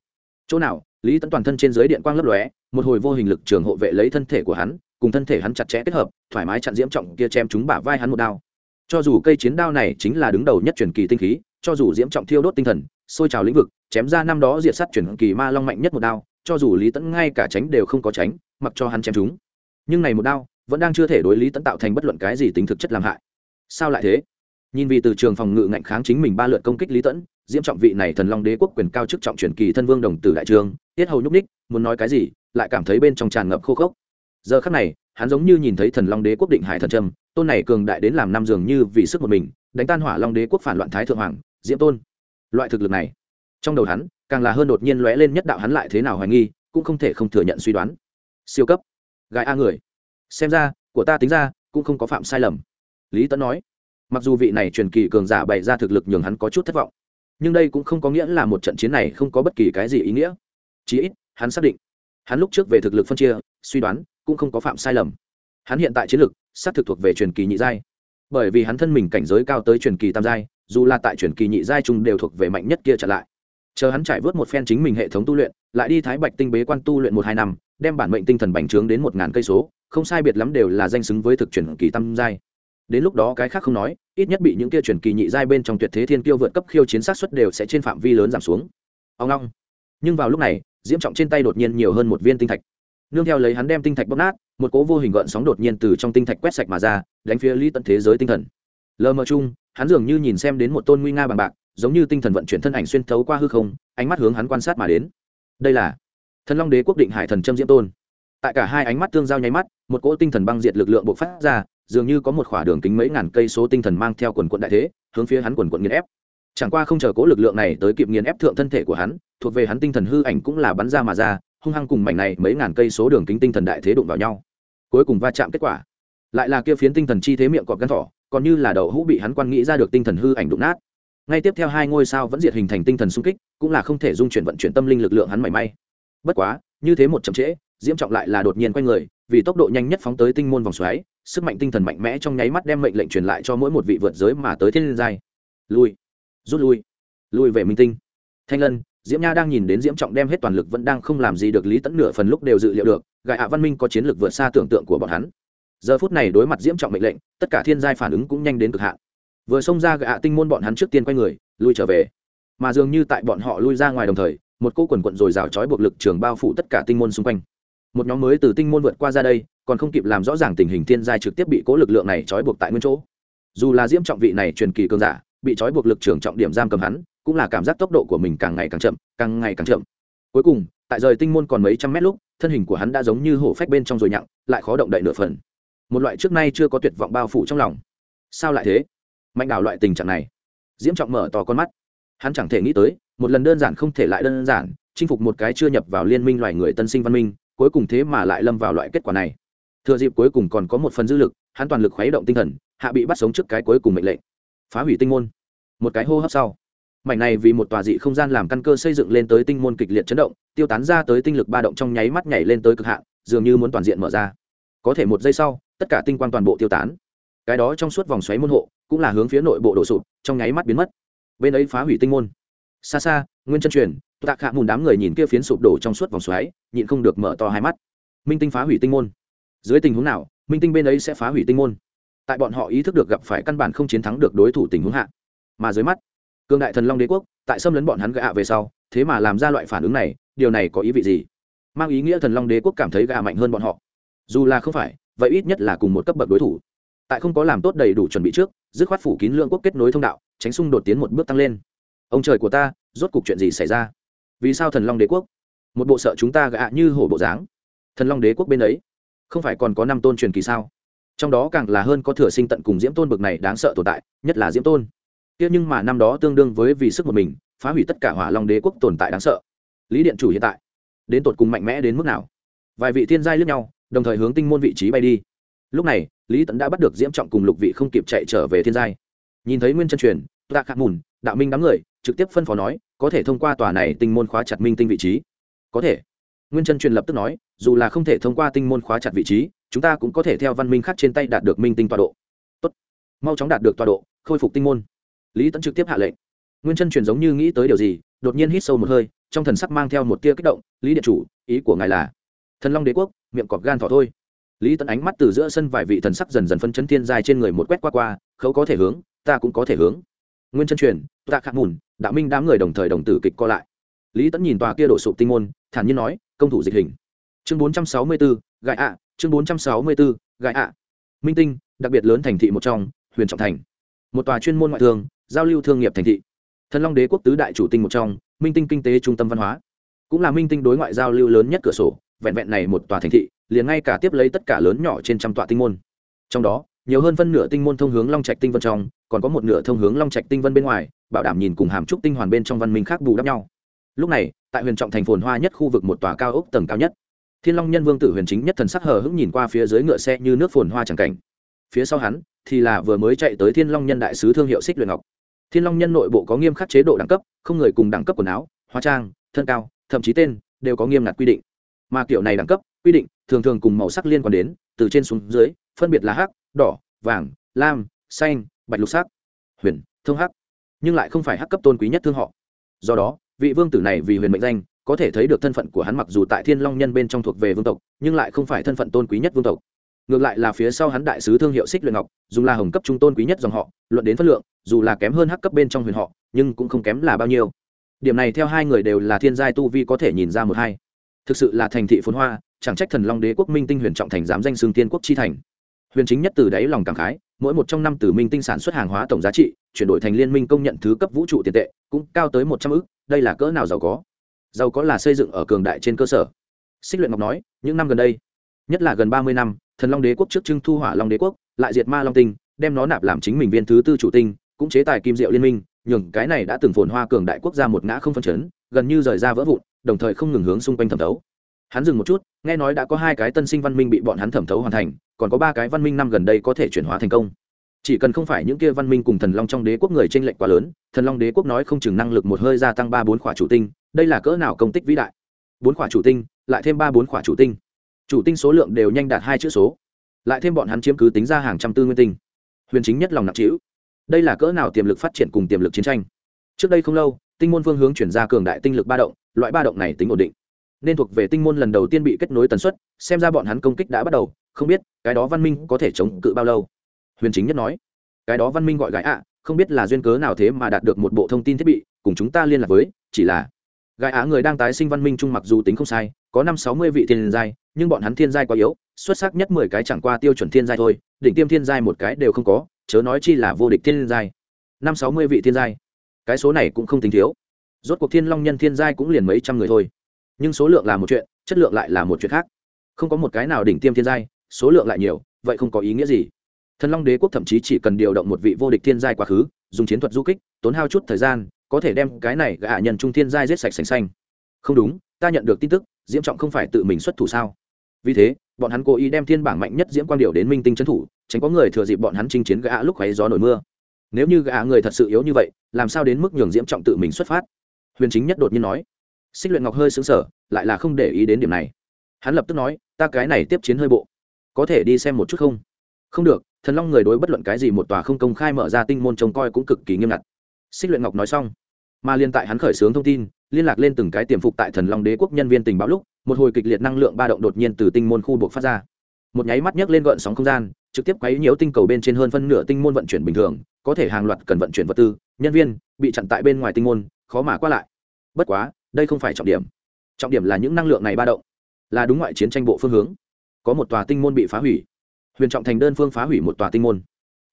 chỗ nào, lý tấn toàn thân trên dưới điện quang lấp lóe, một hồi vô hình lực trường hộ vệ lấy thân thể của hắn, cùng thân thể hắn chặt chẽ kết hợp, thoải mái chặn diễm trọng kia chém chúng bả vai hắn một đao. Cho dù cây chiến đao này chính là đứng đầu nhất truyền kỳ tinh khí, cho dù diễm trọng thiêu đốt tinh thần xôi trào lĩnh vực, chém ra năm đó diệt sát truyền kỳ ma long mạnh nhất một đao, cho dù lý tẫn ngay cả tránh đều không có tránh, mặc cho hắn chém chúng nhưng này một đao, vẫn đang chưa thể đối lý tẫn tạo thành bất luận cái gì tính thực chất làm hại. Sao lại thế? Nhìn vì từ trường phòng ngự ngạnh kháng chính mình ba lượt công kích lý tẫn, diễm trọng vị này thần long đế quốc quyền cao chức trọng truyền kỳ thân vương đồng tử đại trường tiết hầu nhúc ních muốn nói cái gì, lại cảm thấy bên trong tràn ngập khô khốc. Giờ khắc này, hắn giống như nhìn thấy thần long đế quốc định hải thần trâm, tôn này cường đại đến làm năm dường như vì sức một mình, đánh tan hỏa long đế quốc phản loạn thái thượng hoàng, diễm tôn. Loại thực lực này, trong đầu hắn, càng là hơn đột nhiên lóe lên nhất đạo hắn lại thế nào hoài nghi, cũng không thể không thừa nhận suy đoán. Siêu cấp, gái a người. Xem ra, của ta tính ra, cũng không có phạm sai lầm. Lý tấn nói mặc dù vị này truyền kỳ cường giả bày ra thực lực nhường hắn có chút thất vọng, nhưng đây cũng không có nghĩa là một trận chiến này không có bất kỳ cái gì ý nghĩa. Chí ít, hắn xác định, hắn lúc trước về thực lực phân chia, suy đoán, cũng không có phạm sai lầm. Hắn hiện tại chiến lực, xác thực thuộc về truyền kỳ nhị giai. Bởi vì hắn thân mình cảnh giới cao tới truyền kỳ tam giai, dù là tại truyền kỳ nhị giai chung đều thuộc về mạnh nhất kia trở lại. Chờ hắn trải vớt một phen chính mình hệ thống tu luyện, lại đi thái bạch tinh bế quan tu luyện một hai năm, đem bản mệnh tinh thần bành trướng đến một ngàn cây số, không sai biệt lắm đều là danh xứng với thực truyền kỳ tam giai đến lúc đó cái khác không nói, ít nhất bị những kia chuyển kỳ nhị giai bên trong tuyệt thế thiên kiêu vượt cấp khiêu chiến sát xuất đều sẽ trên phạm vi lớn giảm xuống. Ông long. Nhưng vào lúc này, diễm trọng trên tay đột nhiên nhiều hơn một viên tinh thạch. Nương theo lấy hắn đem tinh thạch bóc nát, một cố vô hình gợn sóng đột nhiên từ trong tinh thạch quét sạch mà ra, đánh phía lý tận thế giới tinh thần. Lờ mờ chung, hắn dường như nhìn xem đến một tôn nguy nga bằng bạc, giống như tinh thần vận chuyển thân ảnh xuyên thấu qua hư không, ánh mắt hướng hắn quan sát mà đến. Đây là thần long đế quốc định hải thần trâm diễm tôn. Tại cả hai ánh mắt tương giao nháy mắt, một cỗ tinh thần băng diệt lực lượng bộc phát ra dường như có một khỏa đường kính mấy ngàn cây số tinh thần mang theo quần quận đại thế, hướng phía hắn quần quận nghiền ép. Chẳng qua không chờ cố lực lượng này tới kịp nghiền ép thượng thân thể của hắn, thuộc về hắn tinh thần hư ảnh cũng là bắn ra mà ra, hung hăng cùng mảnh này mấy ngàn cây số đường kính tinh thần đại thế đụng vào nhau. Cuối cùng va chạm kết quả. Lại là kia phiến tinh thần chi thế miệng cọp gắn thỏ, còn như là đầu hũ bị hắn quan nghĩ ra được tinh thần hư ảnh đụng nát. Ngay tiếp theo hai ngôi sao vẫn diệt hình thành tinh thần xung kích, cũng là không thể dung chuyển vận chuyển tâm linh lực lượng hắn mảy may. Bất quá, như thế một chậm trễ, diễm trọng lại là đột nhiên quay người, vì tốc độ nhanh nhất phóng tới tinh môn vòng xoáy sức mạnh tinh thần mạnh mẽ trong nháy mắt đem mệnh lệnh truyền lại cho mỗi một vị vượt giới mà tới thiên giai. Lui. Rút lui. Lui về minh tinh. Thanh lân, diễm nha đang nhìn đến diễm trọng đem hết toàn lực vẫn đang không làm gì được lý tẫn nửa phần lúc đều dự liệu được gại hạ văn minh có chiến lược vượt xa tưởng tượng của bọn hắn. Giờ phút này đối mặt diễm trọng mệnh lệnh, tất cả thiên giai phản ứng cũng nhanh đến cực hạn. Vừa xông ra gạ tinh môn bọn hắn trước tiên quay người, lui trở về. Mà dường như tại bọn họ lui ra ngoài đồng thời, một cô quần quận rồi rào trói buộc lực trường bao phủ tất cả tinh môn xung quanh một nhóm mới từ tinh môn vượt qua ra đây, còn không kịp làm rõ ràng tình hình thiên giai trực tiếp bị cố lực lượng này trói buộc tại nguyên chỗ. Dù là diễm trọng vị này truyền kỳ cơn giả, bị trói buộc lực trưởng trọng điểm giam cầm hắn, cũng là cảm giác tốc độ của mình càng ngày càng chậm, càng ngày càng chậm. Cuối cùng, tại rời tinh môn còn mấy trăm mét lúc, thân hình của hắn đã giống như hổ phách bên trong rồi nhặng, lại khó động đậy nửa phần. Một loại trước nay chưa có tuyệt vọng bao phủ trong lòng. Sao lại thế? Mạnh đảo loại tình trạng này. Diễm trọng mở to con mắt. Hắn chẳng thể nghĩ tới, một lần đơn giản không thể lại đơn giản, chinh phục một cái chưa nhập vào liên minh loài người tân sinh văn minh cuối cùng thế mà lại lâm vào loại kết quả này. Thừa dịp cuối cùng còn có một phần dư lực, hắn toàn lực khuấy động tinh thần, hạ bị bắt sống trước cái cuối cùng mệnh lệnh. Phá hủy tinh môn. Một cái hô hấp sau. Mảnh này vì một tòa dị không gian làm căn cơ xây dựng lên tới tinh môn kịch liệt chấn động, tiêu tán ra tới tinh lực ba động trong nháy mắt nhảy lên tới cực hạn, dường như muốn toàn diện mở ra. Có thể một giây sau, tất cả tinh quang toàn bộ tiêu tán. Cái đó trong suốt vòng xoáy môn hộ, cũng là hướng phía nội bộ đổ sụp, trong nháy mắt biến mất. Bên ấy phá hủy tinh môn. Xa xa, nguyên chân truyền tạ khạ mùn đám người nhìn kia phiến sụp đổ trong suốt vòng xoáy, nhịn không được mở to hai mắt. Minh tinh phá hủy tinh môn. Dưới tình huống nào, minh tinh bên ấy sẽ phá hủy tinh môn? Tại bọn họ ý thức được gặp phải căn bản không chiến thắng được đối thủ tình huống hạ, mà dưới mắt cương đại thần long đế quốc, tại xâm lấn bọn hắn gạ về sau, thế mà làm ra loại phản ứng này, điều này có ý vị gì? Mang ý nghĩa thần long đế quốc cảm thấy gạ mạnh hơn bọn họ. Dù là không phải, vậy ít nhất là cùng một cấp bậc đối thủ. Tại không có làm tốt đầy đủ chuẩn bị trước, dứt khoát phủ kín lượng quốc kết nối thông đạo, tránh xung đột tiến một bước tăng lên. Ông trời của ta, rốt cục chuyện gì xảy ra? Vì sao thần long đế quốc? Một bộ sợ chúng ta gạ như hổ bộ dáng. Thần long đế quốc bên ấy, không phải còn có năm tôn truyền kỳ sao? Trong đó càng là hơn có thừa sinh tận cùng diễm tôn bực này đáng sợ tồn tại, nhất là diễm tôn. Kia nhưng mà năm đó tương đương với vì sức một mình, phá hủy tất cả hỏa long đế quốc tồn tại đáng sợ. Lý điện chủ hiện tại, đến tột cùng mạnh mẽ đến mức nào? Vài vị thiên giai lướt nhau, đồng thời hướng tinh môn vị trí bay đi. Lúc này, lý tẫn đã bắt được diễm trọng cùng lục vị không kịp chạy trở về thiên giai. Nhìn thấy nguyên chân truyền, tạ khạc mùn đạo minh đám người trực tiếp phân phó nói, có thể thông qua tòa này tinh môn khóa chặt minh tinh vị trí. Có thể. Nguyên chân truyền lập tức nói, dù là không thể thông qua tinh môn khóa chặt vị trí, chúng ta cũng có thể theo văn minh khác trên tay đạt được minh tinh tọa độ. Tốt. Mau chóng đạt được tọa độ, khôi phục tinh môn. Lý tẫn trực tiếp hạ lệnh. Nguyên chân truyền giống như nghĩ tới điều gì, đột nhiên hít sâu một hơi, trong thần sắc mang theo một tia kích động, lý điện chủ, ý của ngài là thần long đế quốc, miệng cọp gan thỏ thôi. Lý tẫn ánh mắt từ giữa sân vài vị thần sắc dần dần phân chấn thiên dài trên người một quét qua qua, khấu có thể hướng, ta cũng có thể hướng nguyên chân truyền, tạ khạc mùn đạo minh đám người đồng thời đồng tử kịch co lại. Lý tẫn nhìn tòa kia đổ sụp tinh môn, thản nhiên nói, công thủ dịch hình. Chương bốn trăm sáu mươi bốn gại ạ, chương bốn trăm sáu mươi bốn gại ạ. Minh tinh, đặc biệt lớn thành thị một trong, huyền trọng thành. Một tòa chuyên môn ngoại thương, giao lưu thương nghiệp thành thị. Thần long đế quốc tứ đại chủ tinh một trong, minh tinh kinh tế trung tâm văn hóa. Cũng là minh tinh đối ngoại giao lưu lớn nhất cửa sổ, vẹn vẹn này một tòa thành thị, liền ngay cả tiếp lấy tất cả lớn nhỏ trên trăm tòa tinh môn. Trong đó nhiều hơn phân nửa tinh môn thông hướng long trạch tinh vân trong, còn có một nửa thông hướng long trạch tinh vân bên ngoài, bảo đảm nhìn cùng hàm trúc tinh hoàn bên trong văn minh khác bù đắp nhau. Lúc này, tại huyền trọng thành phồn hoa nhất khu vực một tòa cao ốc tầng cao nhất, thiên long nhân vương tử huyền chính nhất thần sắc hờ hững nhìn qua phía dưới ngựa xe như nước phồn hoa chẳng cảnh. Phía sau hắn, thì là vừa mới chạy tới thiên long nhân đại sứ thương hiệu xích luyện ngọc. Thiên long nhân nội bộ có nghiêm khắc chế độ đẳng cấp, không người cùng đẳng cấp quần áo, hóa trang, thân cao, thậm chí tên, đều có nghiêm ngặt quy định. Mà kiểu này đẳng cấp, quy định thường thường cùng màu sắc liên quan đến, từ trên xuống dưới, phân biệt là hắc đỏ, vàng, lam, xanh, bạch lục sắc, huyền thương hắc. Nhưng lại không phải hắc cấp tôn quý nhất thương họ. Do đó, vị vương tử này vì huyền mệnh danh, có thể thấy được thân phận của hắn mặc dù tại thiên long nhân bên trong thuộc về vương tộc, nhưng lại không phải thân phận tôn quý nhất vương tộc. Ngược lại là phía sau hắn đại sứ thương hiệu xích luyện ngọc dù là hồng cấp trung tôn quý nhất dòng họ, luận đến phất lượng, dù là kém hơn hắc cấp bên trong huyền họ, nhưng cũng không kém là bao nhiêu. Điểm này theo hai người đều là thiên giai tu vi có thể nhìn ra một hai. Thực sự là thành thị phồn hoa, chẳng trách thần long đế quốc minh tinh huyền trọng thành dám danh xương tiên quốc chi thành huyền chính nhất từ đáy lòng cảm khái, mỗi một trong năm từ minh tinh sản xuất hàng hóa tổng giá trị, chuyển đổi thành liên minh công nhận thứ cấp vũ trụ tiền tệ, cũng cao tới một trăm ước đây là cỡ nào giàu có? Giàu có là xây dựng ở cường đại trên cơ sở. Xích luyện ngọc nói, những năm gần đây, nhất là gần ba mươi năm, thần long đế quốc trước trưng thu hỏa long đế quốc, lại diệt ma long tinh, đem nó nạp làm chính mình viên thứ tư chủ tinh, cũng chế tài kim diệu liên minh, nhường cái này đã từng phồn hoa cường đại quốc gia một ngã không phân chấn, gần như rời ra vỡ vụn, đồng thời không ngừng hướng xung quanh thẩm thấu hắn dừng một chút, nghe nói đã có hai cái tân sinh văn minh bị bọn hắn thẩm thấu hoàn thành, còn có ba cái văn minh năm gần đây có thể chuyển hóa thành công. Chỉ cần không phải những kia văn minh cùng thần long trong đế quốc người tranh lệch quá lớn, thần long đế quốc nói không chừng năng lực một hơi gia tăng ba bốn khỏa chủ tinh, đây là cỡ nào công tích vĩ đại? Bốn khỏa chủ tinh, lại thêm ba bốn khỏa chủ tinh. Chủ tinh số lượng đều nhanh đạt hai chữ số. Lại thêm bọn hắn chiếm cứ tính ra hàng trăm tư nguyên tinh. Huyền chính nhất lòng nặng trĩu. Đây là cỡ nào tiềm lực phát triển cùng tiềm lực chiến tranh? Trước đây không lâu, tinh môn phương hướng chuyển ra cường đại tinh lực ba động, loại ba động này tính ổn định nên thuộc về tinh môn lần đầu tiên bị kết nối tần suất, xem ra bọn hắn công kích đã bắt đầu, không biết cái đó văn minh có thể chống cự bao lâu. Huyền chính nhất nói, cái đó văn minh gọi gái ạ, không biết là duyên cớ nào thế mà đạt được một bộ thông tin thiết bị, cùng chúng ta liên lạc với, chỉ là gái á người đang tái sinh văn minh chung mặc dù tính không sai, có năm sáu mươi vị thiên giai, nhưng bọn hắn thiên giai quá yếu, xuất sắc nhất mười cái chẳng qua tiêu chuẩn thiên giai thôi, đỉnh tiêm thiên giai một cái đều không có, chớ nói chi là vô địch thiên giai. Năm sáu mươi vị thiên giai, cái số này cũng không tính thiếu. Rốt cuộc thiên long nhân thiên giai cũng liền mấy trăm người thôi nhưng số lượng là một chuyện, chất lượng lại là một chuyện khác. Không có một cái nào đỉnh tiêm thiên giai, số lượng lại nhiều, vậy không có ý nghĩa gì. Thần long đế quốc thậm chí chỉ cần điều động một vị vô địch thiên giai quá khứ, dùng chiến thuật du kích, tốn hao chút thời gian, có thể đem cái này gạ nhân trung thiên giai giết sạch sành xanh. Không đúng, ta nhận được tin tức, diễm trọng không phải tự mình xuất thủ sao? Vì thế, bọn hắn cố ý đem thiên bảng mạnh nhất diễm quang điều đến minh tinh trấn thủ, tránh có người thừa dịp bọn hắn chinh chiến gã lúc khoáy gió nổi mưa. Nếu như gã người thật sự yếu như vậy, làm sao đến mức nhường diễm trọng tự mình xuất phát? Huyền chính nhất đột nhiên nói xích luyện ngọc hơi xứng sở lại là không để ý đến điểm này. Hắn lập tức nói, ta cái này tiếp chiến hơi bộ, có thể đi xem một chút không? Không được, thần long người đối bất luận cái gì một tòa không công khai mở ra tinh môn trông coi cũng cực kỳ nghiêm ngặt. Xích luyện ngọc nói xong, mà liên tại hắn khởi xướng thông tin, liên lạc lên từng cái tiềm phục tại thần long đế quốc nhân viên tình báo lúc, một hồi kịch liệt năng lượng ba động đột nhiên từ tinh môn khu buộc phát ra. Một nháy mắt nhấc lên gợn sóng không gian, trực tiếp quấy nhiễu tinh cầu bên trên hơn phân nửa tinh môn vận chuyển bình thường, có thể hàng loạt cần vận chuyển vật tư, nhân viên bị chặn tại bên ngoài tinh môn, khó mà qua lại. Bất quá đây không phải trọng điểm. Trọng điểm là những năng lượng này ba động, là đúng ngoại chiến tranh bộ phương hướng. Có một tòa tinh môn bị phá hủy. Huyền trọng thành đơn phương phá hủy một tòa tinh môn.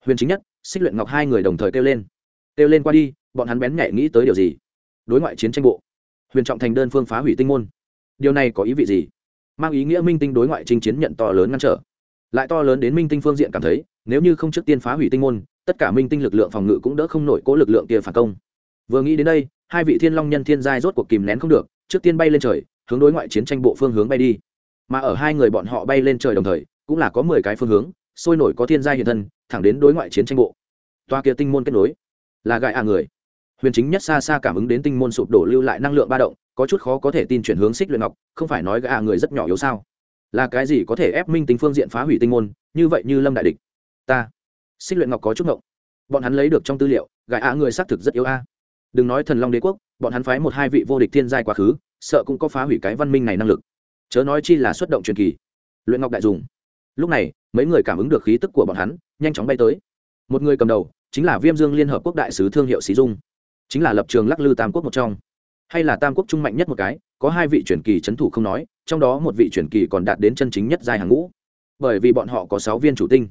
Huyền chính nhất, xích luyện ngọc hai người đồng thời kêu lên. Kêu lên qua đi, bọn hắn bén nhạy nghĩ tới điều gì? Đối ngoại chiến tranh bộ. Huyền trọng thành đơn phương phá hủy tinh môn. Điều này có ý vị gì? Mang ý nghĩa minh tinh đối ngoại chinh chiến nhận to lớn ngăn trở. Lại to lớn đến minh tinh phương diện cảm thấy, nếu như không trước tiên phá hủy tinh môn, tất cả minh tinh lực lượng phòng ngự cũng đỡ không nổi cố lực lượng kia phản công vừa nghĩ đến đây, hai vị thiên long nhân thiên giai rốt cuộc kìm nén không được, trước tiên bay lên trời, hướng đối ngoại chiến tranh bộ phương hướng bay đi. Mà ở hai người bọn họ bay lên trời đồng thời, cũng là có mười cái phương hướng, sôi nổi có thiên gia hiện thân, thẳng đến đối ngoại chiến tranh bộ. Toa kia tinh môn kết nối, là gại à người. Huyền chính nhất xa xa cảm ứng đến tinh môn sụp đổ lưu lại năng lượng ba động, có chút khó có thể tin chuyển hướng xích luyện ngọc, không phải nói gã à người rất nhỏ yếu sao? Là cái gì có thể ép minh tính phương diện phá hủy tinh môn, như vậy như lâm đại địch? Ta. Xích luyện ngọc có chút ngộng. Bọn hắn lấy được trong tư liệu, gã à người xác thực rất yếu a đừng nói thần long đế quốc, bọn hắn phái một hai vị vô địch thiên giai quá khứ, sợ cũng có phá hủy cái văn minh này năng lực. Chớ nói chi là xuất động truyền kỳ. Luyện ngọc đại dùng. Lúc này, mấy người cảm ứng được khí tức của bọn hắn, nhanh chóng bay tới. Một người cầm đầu, chính là viêm dương liên hợp quốc đại sứ thương hiệu sĩ dung. Chính là lập trường lắc lư tam quốc một trong. Hay là tam quốc trung mạnh nhất một cái, có hai vị truyền kỳ c h ấ n thủ không nói, trong đó một vị truyền kỳ còn đạt đến chân chính nhất giai hàng ngũ. Bởi vì bọn họ có sáu viên chủ tinh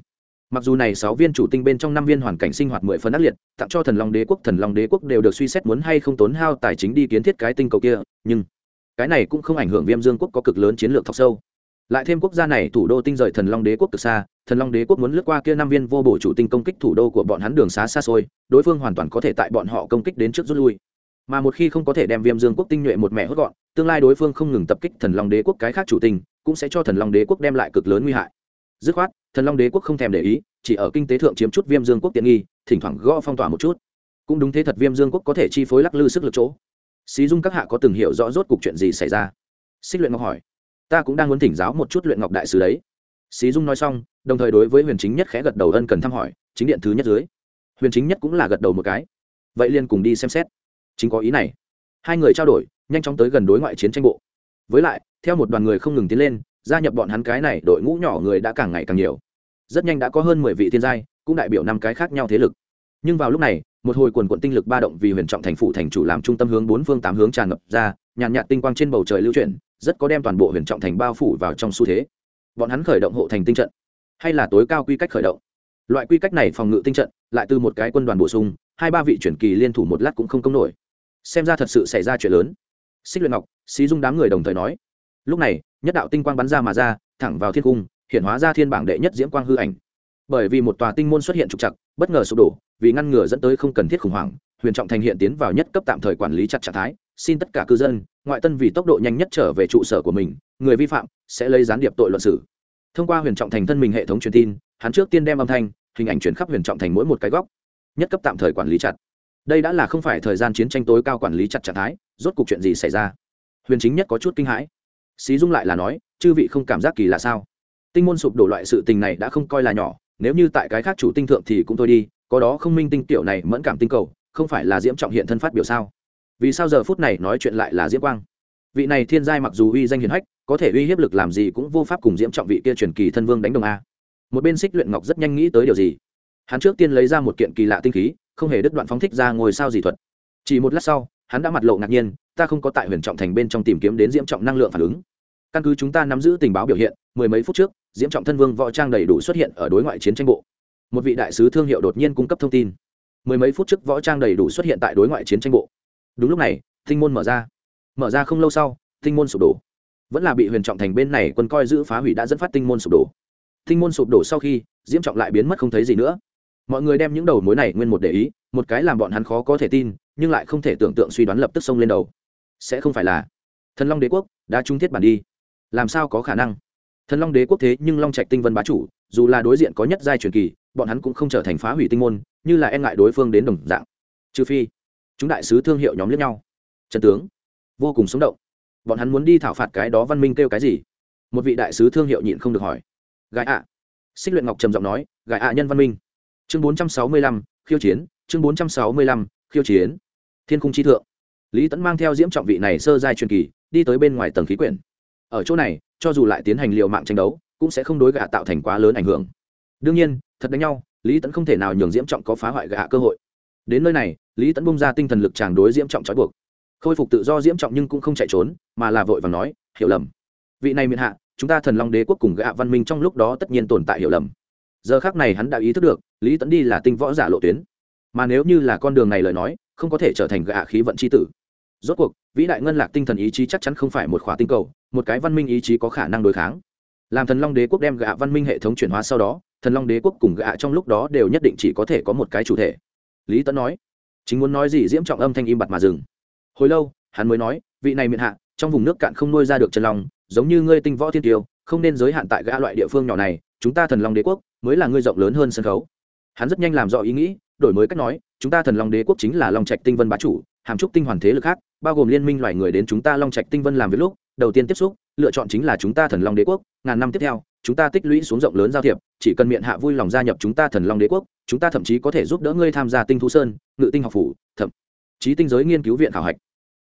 mặc dù này sáu viên chủ tinh bên trong năm viên hoàn cảnh sinh hoạt mười phần ác liệt, tặng cho thần long đế quốc, thần long đế quốc đều được suy xét muốn hay không tốn hao tài chính đi kiến thiết cái tinh cầu kia, nhưng cái này cũng không ảnh hưởng viêm dương quốc có cực lớn chiến lược thọc sâu. Lại thêm quốc gia này thủ đô tinh rời thần long đế quốc từ xa, thần long đế quốc muốn lướt qua kia năm viên vô bổ chủ tinh công kích thủ đô của bọn hắn đường xá xa xôi, đối phương hoàn toàn có thể tại bọn họ công kích đến trước rút lui. Mà một khi không có thể đem viêm dương quốc tinh nhuệ một mẹ hốt gọn, tương lai đối phương không ngừng tập kích thần long đế quốc cái khác chủ tinh, cũng sẽ cho thần long đế quốc đem lại cực lớn nguy hại dứt khoát, thần long đế quốc không thèm để ý, chỉ ở kinh tế thượng chiếm chút viêm dương quốc tiện nghi, thỉnh thoảng gõ phong tỏa một chút. Cũng đúng thế thật viêm dương quốc có thể chi phối lắc lư sức lực chỗ. Xí dung các hạ có từng hiểu rõ rốt cuộc chuyện gì xảy ra? Xích luyện ngọc hỏi. Ta cũng đang muốn thỉnh giáo một chút luyện ngọc đại sứ đấy. Xí dung nói xong, đồng thời đối với huyền chính nhất khẽ gật đầu ân cần thăm hỏi, chính điện thứ nhất dưới. Huyền chính nhất cũng là gật đầu một cái. Vậy liền cùng đi xem xét. Chính có ý này. Hai người trao đổi, nhanh chóng tới gần đối ngoại chiến tranh bộ. Với lại, theo một đoàn người không ngừng tiến lên gia nhập bọn hắn cái này đội ngũ nhỏ người đã càng ngày càng nhiều. Rất nhanh đã có hơn mười vị thiên giai, cũng đại biểu năm cái khác nhau thế lực. Nhưng vào lúc này, một hồi quần quận tinh lực ba động vì huyền trọng thành phụ thành chủ làm trung tâm hướng bốn phương tám hướng tràn ngập ra, nhàn nhạt tinh quang trên bầu trời lưu chuyển, rất có đem toàn bộ huyền trọng thành bao phủ vào trong xu thế. Bọn hắn khởi động hộ thành tinh trận, hay là tối cao quy cách khởi động? Loại quy cách này phòng ngự tinh trận, lại từ một cái quân đoàn bổ sung, hai ba vị chuyển kỳ liên thủ một lát cũng không công nổi. Xem ra thật sự xảy ra chuyện lớn. Xích luyện ngọc, xí dung đám người đồng thời nói lúc này, nhất đạo tinh quang bắn ra mà ra, thẳng vào thiên cung, hiện hóa ra thiên bảng đệ nhất diễm quang hư ảnh. Bởi vì một tòa tinh môn xuất hiện trục chặt bất ngờ sụp đổ, vì ngăn ngừa dẫn tới không cần thiết khủng hoảng, huyền trọng thành hiện tiến vào nhất cấp tạm thời quản lý chặt trạng thái, xin tất cả cư dân, ngoại tân vì tốc độ nhanh nhất trở về trụ sở của mình, người vi phạm sẽ lấy gián điệp tội luận xử. Thông qua huyền trọng thành thân mình hệ thống truyền tin, hắn trước tiên đem âm thanh, hình ảnh chuyển khắp huyền trọng thành mỗi một cái góc, nhất cấp tạm thời quản lý chặt. Đây đã là không phải thời gian chiến tranh tối cao quản lý chặt trạng thái, rốt cuộc chuyện gì xảy ra? Huyền chính nhất có chút kinh hãi xí dung lại là nói, chư vị không cảm giác kỳ lạ sao? Tinh môn sụp đổ loại sự tình này đã không coi là nhỏ, nếu như tại cái khác chủ tinh thượng thì cũng thôi đi, có đó không minh tinh tiểu này mẫn cảm tinh cầu, không phải là diễm trọng hiện thân phát biểu sao? Vì sao giờ phút này nói chuyện lại là diễm quang? Vị này thiên giai mặc dù uy danh hiền hách, có thể uy hiếp lực làm gì cũng vô pháp cùng diễm trọng vị kia truyền kỳ thân vương đánh đồng a. Một bên xích luyện ngọc rất nhanh nghĩ tới điều gì? Hắn trước tiên lấy ra một kiện kỳ lạ tinh khí, không hề đứt đoạn phóng thích ra ngồi sao gì thuật. Chỉ một lát sau, hắn đã mặt lộ ngạc nhiên, ta không có tại huyền trọng thành bên trong tìm kiếm đến diễm trọng năng lượng phản ứng căn cứ chúng ta nắm giữ tình báo biểu hiện, mười mấy phút trước, diễm trọng thân vương võ trang đầy đủ xuất hiện ở đối ngoại chiến tranh bộ. Một vị đại sứ thương hiệu đột nhiên cung cấp thông tin. Mười mấy phút trước võ trang đầy đủ xuất hiện tại đối ngoại chiến tranh bộ. Đúng lúc này, tinh môn mở ra. Mở ra không lâu sau, tinh môn sụp đổ. Vẫn là bị huyền trọng thành bên này quân coi giữ phá hủy đã dẫn phát tinh môn sụp đổ. Tinh môn sụp đổ sau khi, diễm trọng lại biến mất không thấy gì nữa. Mọi người đem những đầu mối này nguyên một để ý, một cái làm bọn hắn khó có thể tin, nhưng lại không thể tưởng tượng suy đoán lập tức xông lên đầu. Sẽ không phải là thần long đế quốc đã trung thiết bản đi làm sao có khả năng? Thần long đế quốc thế nhưng long trạch tinh vân bá chủ, dù là đối diện có nhất giai truyền kỳ, bọn hắn cũng không trở thành phá hủy tinh môn, như là e ngại đối phương đến đồng dạng. Trừ phi, chúng đại sứ thương hiệu nhóm lẫn nhau. Trần tướng, vô cùng sống động. Bọn hắn muốn đi thảo phạt cái đó văn minh kêu cái gì? Một vị đại sứ thương hiệu nhịn không được hỏi. Gái ạ. Xích luyện ngọc trầm giọng nói, gái ạ nhân văn minh. Chương bốn trăm sáu mươi lăm, khiêu chiến, chương bốn trăm sáu mươi lăm, khiêu chiến. Thiên khung chi thượng. Lý tẫn mang theo diễm trọng vị này sơ giai truyền kỳ, đi tới bên ngoài tầng khí quyển ở chỗ này, cho dù lại tiến hành liều mạng tranh đấu, cũng sẽ không đối gạ tạo thành quá lớn ảnh hưởng. Đương nhiên, thật đánh nhau, lý tẫn không thể nào nhường diễm trọng có phá hoại gạ cơ hội. Đến nơi này, lý tẫn bung ra tinh thần lực chàng đối diễm trọng trói buộc. Khôi phục tự do diễm trọng nhưng cũng không chạy trốn, mà là vội và nói, hiểu lầm. Vị này miền hạ, chúng ta thần long đế quốc cùng gạ văn minh trong lúc đó tất nhiên tồn tại hiểu lầm. Giờ khác này hắn đã ý thức được, lý tẫn đi là tinh võ giả lộ tuyến. Mà nếu như là con đường này lời nói, không có thể trở thành gạ khí vận c h i tử. Rốt cuộc, vĩ đại ngân lạc tinh thần ý chí chắc chắn không phải một khóa tinh cầu một cái văn minh ý chí có khả năng đối kháng. Làm thần long đế quốc đem gạ văn minh hệ thống chuyển hóa sau đó, thần long đế quốc cùng gạ trong lúc đó đều nhất định chỉ có thể có một cái chủ thể. Lý Tấn nói, chính muốn nói gì diễm trọng âm thanh im bặt mà dừng. Hồi lâu, hắn mới nói, vị này miệng hạ, trong vùng nước cạn không nuôi ra được chân long, giống như ngươi tinh võ thiên tiêu, không nên giới hạn tại gã loại địa phương nhỏ này, chúng ta thần long đế quốc mới là ngươi rộng lớn hơn sân khấu. Hắn rất nhanh làm rõ ý nghĩ, đổi mới cách nói, chúng ta thần long đế quốc chính là long trạch tinh vân bá chủ, hàm trúc tinh hoàn thế lực khác, bao gồm liên minh loài người đến chúng ta long trạch tinh vân làm việc lúc đầu tiên tiếp xúc, lựa chọn chính là chúng ta thần long đế quốc, ngàn năm tiếp theo, chúng ta tích lũy xuống rộng lớn giao thiệp, chỉ cần miệng hạ vui lòng gia nhập chúng ta thần long đế quốc, chúng ta thậm chí có thể giúp đỡ ngươi tham gia tinh thú sơn, ngự tinh học phủ, thậm chí tinh giới nghiên cứu viện khảo hạch.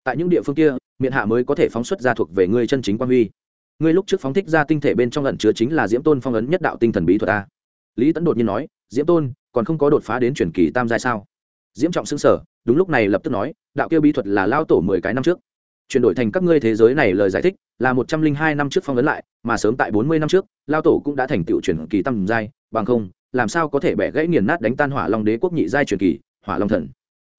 Tại những địa phương kia, miệng hạ mới có thể phóng xuất ra thuộc về ngươi chân chính quan huy. Ngươi lúc trước phóng thích ra tinh thể bên trong ẩn chứa chính là diễm tôn phong ấn nhất đạo tinh thần bí thuật a. Lý tấn đột nhiên nói, diễm tôn, còn không có đột phá đến truyền kỳ tam giai sao? Diễm trọng xưng sở đúng lúc này lập tức nói, đạo kia bí thuật là lao tổ mười cái năm trước chuyển đổi thành các ngươi thế giới này lời giải thích, là một trăm linh hai năm trước phong ấn lại, mà sớm tại bốn mươi năm trước, lao tổ cũng đã thành tựu truyền kỳ tam giai, bằng không, làm sao có thể bẻ gãy nghiền nát đánh tan hỏa long đế quốc nhị giai truyền kỳ, hỏa long thần.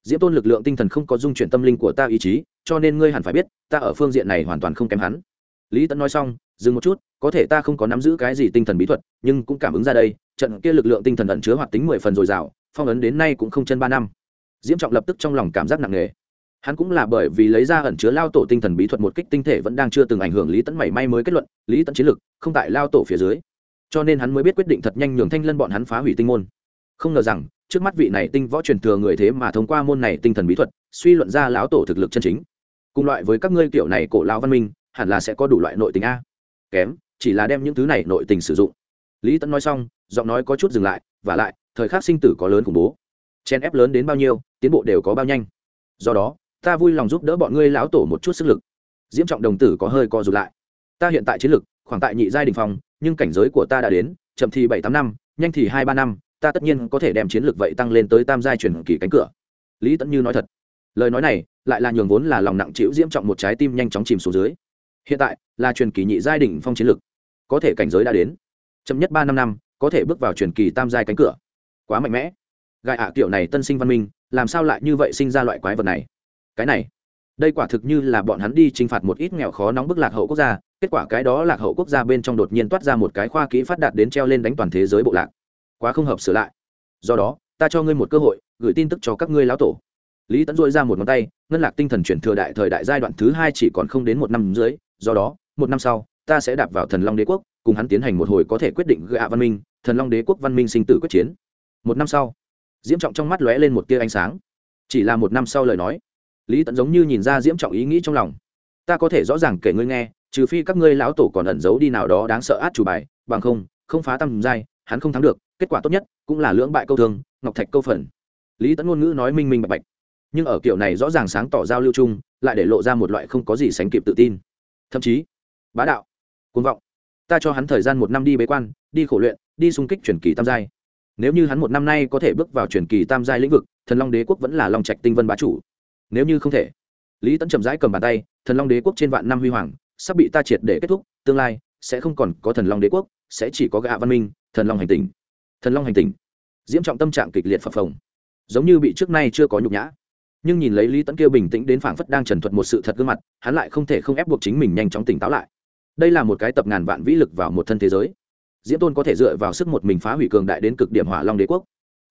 Diễm tôn lực lượng tinh thần không có dung chuyển tâm linh của ta ý chí, cho nên ngươi hẳn phải biết, ta ở phương diện này hoàn toàn không kém hắn. Lý tẫn nói xong, dừng một chút, có thể ta không có nắm giữ cái gì tinh thần bí thuật, nhưng cũng cảm ứng ra đây, trận kia lực lượng tinh thần ẩn chứa hoạt tính mười phần dồi dào, phong ấn đến nay cũng không chân ba năm. Diễm trọng lập tức trong lòng cảm giác nặng nề hắn cũng là bởi vì lấy ra ẩn chứa lao tổ tinh thần bí thuật một kích tinh thể vẫn đang chưa từng ảnh hưởng lý tẫn mảy may mới kết luận, lý tẫn chiến lực không tại lao tổ phía dưới. Cho nên hắn mới biết quyết định thật nhanh nhường thanh lân bọn hắn phá hủy tinh môn. Không ngờ rằng, trước mắt vị này tinh võ truyền thừa người thế mà thông qua môn này tinh thần bí thuật, suy luận ra lão tổ thực lực chân chính. Cùng loại với các ngươi kiểu này cổ lao văn minh, hẳn là sẽ có đủ loại nội tình a. Kém, chỉ là đem những thứ này nội tình sử dụng. Lý tẫn nói xong, giọng nói có chút dừng lại và lại, thời khắc sinh tử có lớn khủng bố. Chen ép lớn đến bao nhiêu, tiến bộ đều có bao nhanh. Do đó ta vui lòng giúp đỡ bọn ngươi lão tổ một chút sức lực. Diễm trọng đồng tử có hơi co rụt lại. Ta hiện tại chiến lực, khoảng tại nhị giai đình phòng nhưng cảnh giới của ta đã đến, chậm thì bảy tám năm, nhanh thì hai ba năm, ta tất nhiên có thể đem chiến lược vậy tăng lên tới tam giai chuyển kỳ cánh cửa. Lý tẫn như nói thật. Lời nói này, lại là nhường vốn là lòng nặng chịu diễm trọng một trái tim nhanh chóng chìm xuống dưới. Hiện tại, là truyền kỳ nhị giai đỉnh phong chiến lực. Có thể cảnh giới đã đến. Chậm nhất ba năm năm, có thể bước vào truyền kỳ tam giai cánh cửa. Quá mạnh mẽ. Gai ạ kiểu này tân sinh văn minh, làm sao lại như vậy sinh ra loại quái vật này? Cái này. Đây quả thực như là bọn hắn đi t r i n h phạt một ít nghèo khó nóng bức lạc hậu quốc gia, kết quả cái đó lạc hậu quốc gia bên trong đột nhiên toát ra một cái khoa kỹ phát đạt đến treo lên đánh toàn thế giới bộ lạc. Quá không hợp sửa lại. Do đó, ta cho ngươi một cơ hội, gửi tin tức cho các ngươi lão tổ. Lý tẫn dội ra một ngón tay, ngân lạc tinh thần chuyển thừa đại thời đại giai đoạn thứ hai chỉ còn không đến một năm dưới do đó, một năm sau, ta sẽ đạp vào thần long đế quốc, cùng hắn tiến hành một hồi có thể quyết định gạ văn minh, thần long đế quốc văn minh sinh tử quyết chiến. Một năm sau, diễm trọng trong mắt lóe lên một tia ánh sáng. Chỉ là một năm sau lời nói lý tẫn giống như nhìn ra diễm trọng ý nghĩ trong lòng. Ta có thể rõ ràng kể ngươi nghe, trừ phi các ngươi lão tổ còn ẩn giấu đi nào đó đáng sợ át chủ bài, bằng không không phá tăng giai, hắn không thắng được, kết quả tốt nhất cũng là lưỡng bại câu thương, ngọc thạch câu phần. Lý tẫn ngôn ngữ nói minh minh bạch bạch. Nhưng ở kiểu này rõ ràng sáng tỏ giao lưu chung, lại để lộ ra một loại không có gì sánh kịp tự tin. Thậm chí, bá đạo côn vọng. Ta cho hắn thời gian một năm đi bế quan, đi khổ luyện, đi xung kích truyền kỳ tam giai. Nếu như hắn một năm nay có thể bước vào truyền kỳ tam giai lĩnh vực, thần long đế quốc vẫn là long trạch tinh vân bá chủ nếu như không thể. Lý tẫn chậm rãi cầm bàn tay, thần long đế quốc trên vạn năm huy hoàng, sắp bị ta triệt để kết thúc, tương lai sẽ không còn có thần long đế quốc, sẽ chỉ có gạ văn minh, thần long hành tình thần long hành tình diễm trọng tâm trạng kịch liệt phập phồng. Giống như bị trước nay chưa có nhục nhã. Nhưng nhìn lấy lý tẫn kia bình tĩnh đến phảng phất đang trần thuật một sự thật gương mặt, hắn lại không thể không ép buộc chính mình nhanh chóng tỉnh táo lại. Đây là một cái tập ngàn vạn vĩ lực vào một thân thế giới. Diễm tôn có thể dựa vào sức một mình phá hủy cường đại đến cực điểm hỏa long đế quốc.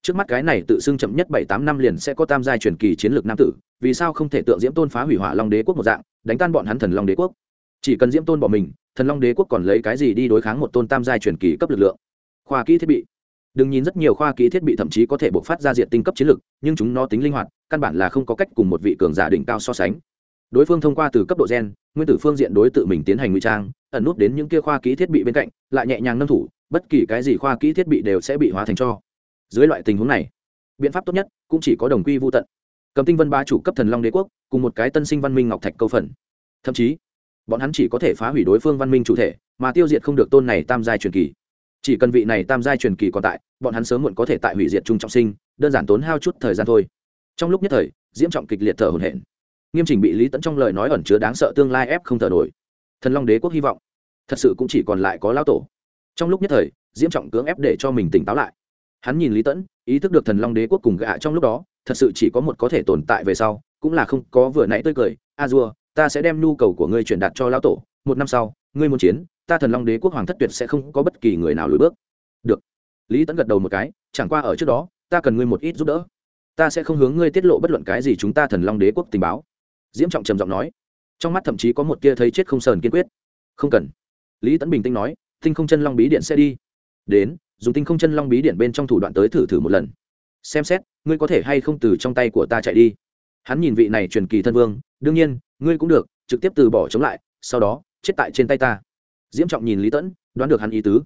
Trước mắt cái này tự xưng chậm nhất bảy tám năm liền sẽ có tam giai truyền kỳ chiến lược nam tử vì sao không thể tượng diễm tôn phá hủy hỏa long đế quốc một dạng, đánh tan bọn hắn thần long đế quốc? Chỉ cần diễm tôn bỏ mình, thần long đế quốc còn lấy cái gì đi đối kháng một tôn tam giai truyền kỳ cấp lực lượng? Khoa kỹ thiết bị. Đừng nhìn rất nhiều khoa kỹ thiết bị thậm chí có thể bộc phát ra diện tinh cấp chiến lực, nhưng chúng nó tính linh hoạt, căn bản là không có cách cùng một vị cường giả đỉnh cao so sánh. Đối phương thông qua từ cấp độ gen, nguyên tử phương diện đối tự mình tiến hành ngụy trang, ẩn nút đến những kia khoa kỹ thiết bị bên cạnh, lại nhẹ nhàng nâng thủ, bất kỳ cái gì khoa kỹ thiết bị đều sẽ bị hóa thành cho. Dưới loại tình huống này, biện pháp tốt nhất cũng chỉ có đồng quy vô tận cầm tinh vân ba chủ cấp thần long đế quốc, cùng một cái tân sinh văn minh ngọc thạch câu phần. Thậm chí, bọn hắn chỉ có thể phá hủy đối phương văn minh chủ thể, mà tiêu diệt không được tôn này tam giai truyền kỳ. Chỉ cần vị này tam giai truyền kỳ còn tại, bọn hắn sớm muộn có thể tại hủy diệt trung trọng sinh, đơn giản tốn hao chút thời gian thôi. Trong lúc nhất thời, diễm trọng kịch liệt thở hổn hển. Nghiêm chỉnh bị lý tẫn trong lời nói ẩn chứa đáng sợ tương lai ép không thở nổi. Thần long đế quốc hy vọng, thật sự cũng chỉ còn lại có lão tổ. Trong lúc nhất thời, diễm trọng cưỡng ép để cho mình tỉnh táo lại. Hắn nhìn lý tẫn ý thức được thần long đế quốc cùng gạ trong lúc đó thật sự chỉ có một có thể tồn tại về sau, cũng là không có vừa nãy tươi cười, a dua, ta sẽ đem nhu cầu của ngươi truyền đạt cho lão tổ, một năm sau, ngươi muốn chiến, ta thần long đế quốc hoàng thất tuyệt sẽ không có bất kỳ người nào lùi bước. Được. Lý tẫn gật đầu một cái, chẳng qua ở trước đó, ta cần ngươi một ít giúp đỡ. Ta sẽ không hướng ngươi tiết lộ bất luận cái gì chúng ta thần long đế quốc tình báo. Diễm trọng trầm giọng nói. Trong mắt thậm chí có một tia thấy chết không sờn kiên quyết. Không cần. Lý tẫn bình tĩnh nói, tinh không chân long bí điện sẽ đi. Đến, dùng tinh không chân long bí điện bên trong thủ đoạn tới thử thử một lần xem xét, ngươi có thể hay không từ trong tay của ta chạy đi. Hắn nhìn vị này truyền kỳ thân vương, đương nhiên, ngươi cũng được, trực tiếp từ bỏ chống lại, sau đó, chết tại trên tay ta. Diễm trọng nhìn lý tẫn, đoán được hắn ý tứ.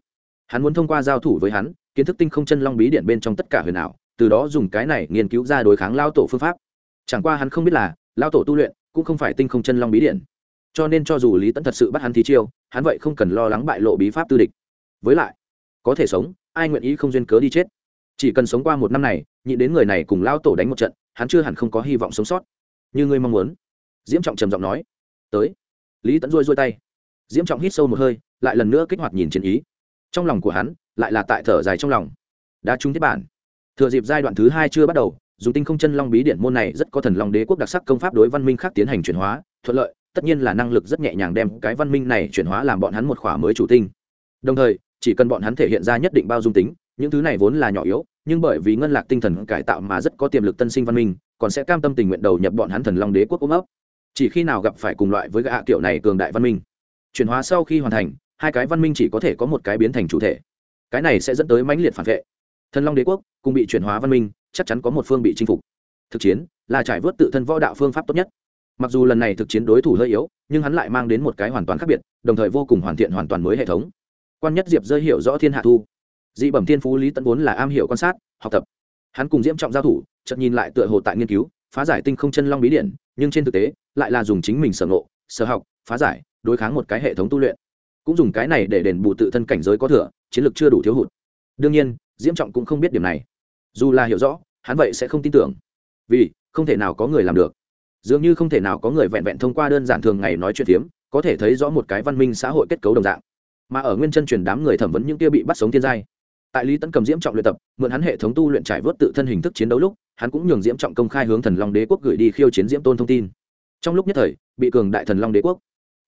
Hắn muốn thông qua giao thủ với hắn, kiến thức tinh không chân long bí điện bên trong tất cả huyền ảo, từ đó dùng cái này nghiên cứu ra đối kháng lao tổ phương pháp. Chẳng qua hắn không biết là, lao tổ tu luyện cũng không phải tinh không chân long bí điện. Cho nên cho dù lý tẫn thật sự bắt hắn thí chiêu, hắn vậy không cần lo lắng bại lộ bí pháp tư địch. Với lại, có thể sống, ai nguyện ý không duyên cớ đi chết? Chỉ cần sống qua một năm này, nhịn đến người này cùng lao tổ đánh một trận, hắn chưa hẳn không có hy vọng sống sót. Như ngươi mong muốn. Diễm trọng trầm giọng nói. Tới. Lý tẫn rôi rôi tay. Diễm trọng hít sâu một hơi, lại lần nữa kích hoạt nhìn chiến ý. Trong lòng của hắn, lại là tại thở dài trong lòng. Đã trúng thiết bản. Thừa dịp giai đoạn thứ hai chưa bắt đầu, dùng tinh không chân long bí điện môn này rất có thần long đế quốc đặc sắc công pháp đối văn minh khác tiến hành chuyển hóa, thuận lợi, tất nhiên là năng lực rất nhẹ nhàng đem cái văn minh này chuyển hóa làm bọn hắn một khỏa mới chủ tinh. Đồng thời, chỉ cần bọn hắn thể hiện ra nhất định bao dung tính những thứ này vốn là nhỏ yếu, nhưng bởi vì ngân lạc tinh thần cải tạo mà rất có tiềm lực tân sinh văn minh, còn sẽ cam tâm tình nguyện đầu nhập bọn hắn thần long đế quốc ôm ấp. Chỉ khi nào gặp phải cùng loại với gạ kiểu này cường đại văn minh, chuyển hóa sau khi hoàn thành, hai cái văn minh chỉ có thể có một cái biến thành chủ thể. Cái này sẽ dẫn tới mãnh liệt phản vệ. Thần long đế quốc, cùng bị chuyển hóa văn minh, chắc chắn có một phương bị chinh phục. Thực chiến là trải vớt tự thân võ đạo phương pháp tốt nhất. Mặc dù lần này thực chiến đối thủ hơi yếu, nhưng hắn lại mang đến một cái hoàn toàn khác biệt, đồng thời vô cùng hoàn thiện hoàn toàn mới hệ thống. Quan nhất diệp rơi hiểu rõ thiên hạ thu dị bẩm thiên phú lý tẫn vốn là am hiểu quan sát, học tập. Hắn cùng diễm trọng giao thủ, chợt nhìn lại tựa hồ tại nghiên cứu, phá giải tinh không chân long bí điện nhưng trên thực tế, lại là dùng chính mình sở ngộ, sở học, phá giải, đối kháng một cái hệ thống tu luyện. Cũng dùng cái này để đền bù tự thân cảnh giới có thừa, chiến lược chưa đủ thiếu hụt. Đương nhiên, diễm trọng cũng không biết điểm này. Dù là hiểu rõ, hắn vậy sẽ không tin tưởng. Vì, không thể nào có người làm được. Dường như không thể nào có người vẹn vẹn thông qua đơn giản thường ngày nói chuyện tiếm có thể thấy rõ một cái văn minh xã hội kết cấu đồng dạng. Mà ở nguyên chân truyền đám người thẩm vấn những kia bị bắt sống thiên giai tại lý tấn cầm diễm trọng luyện tập, mượn hắn hệ thống tu luyện trải vớt tự thân hình thức chiến đấu lúc, hắn cũng nhường diễm trọng công khai hướng thần long đế quốc gửi đi khiêu chiến diễm tôn thông tin. Trong lúc nhất thời, bị cường đại thần long đế quốc,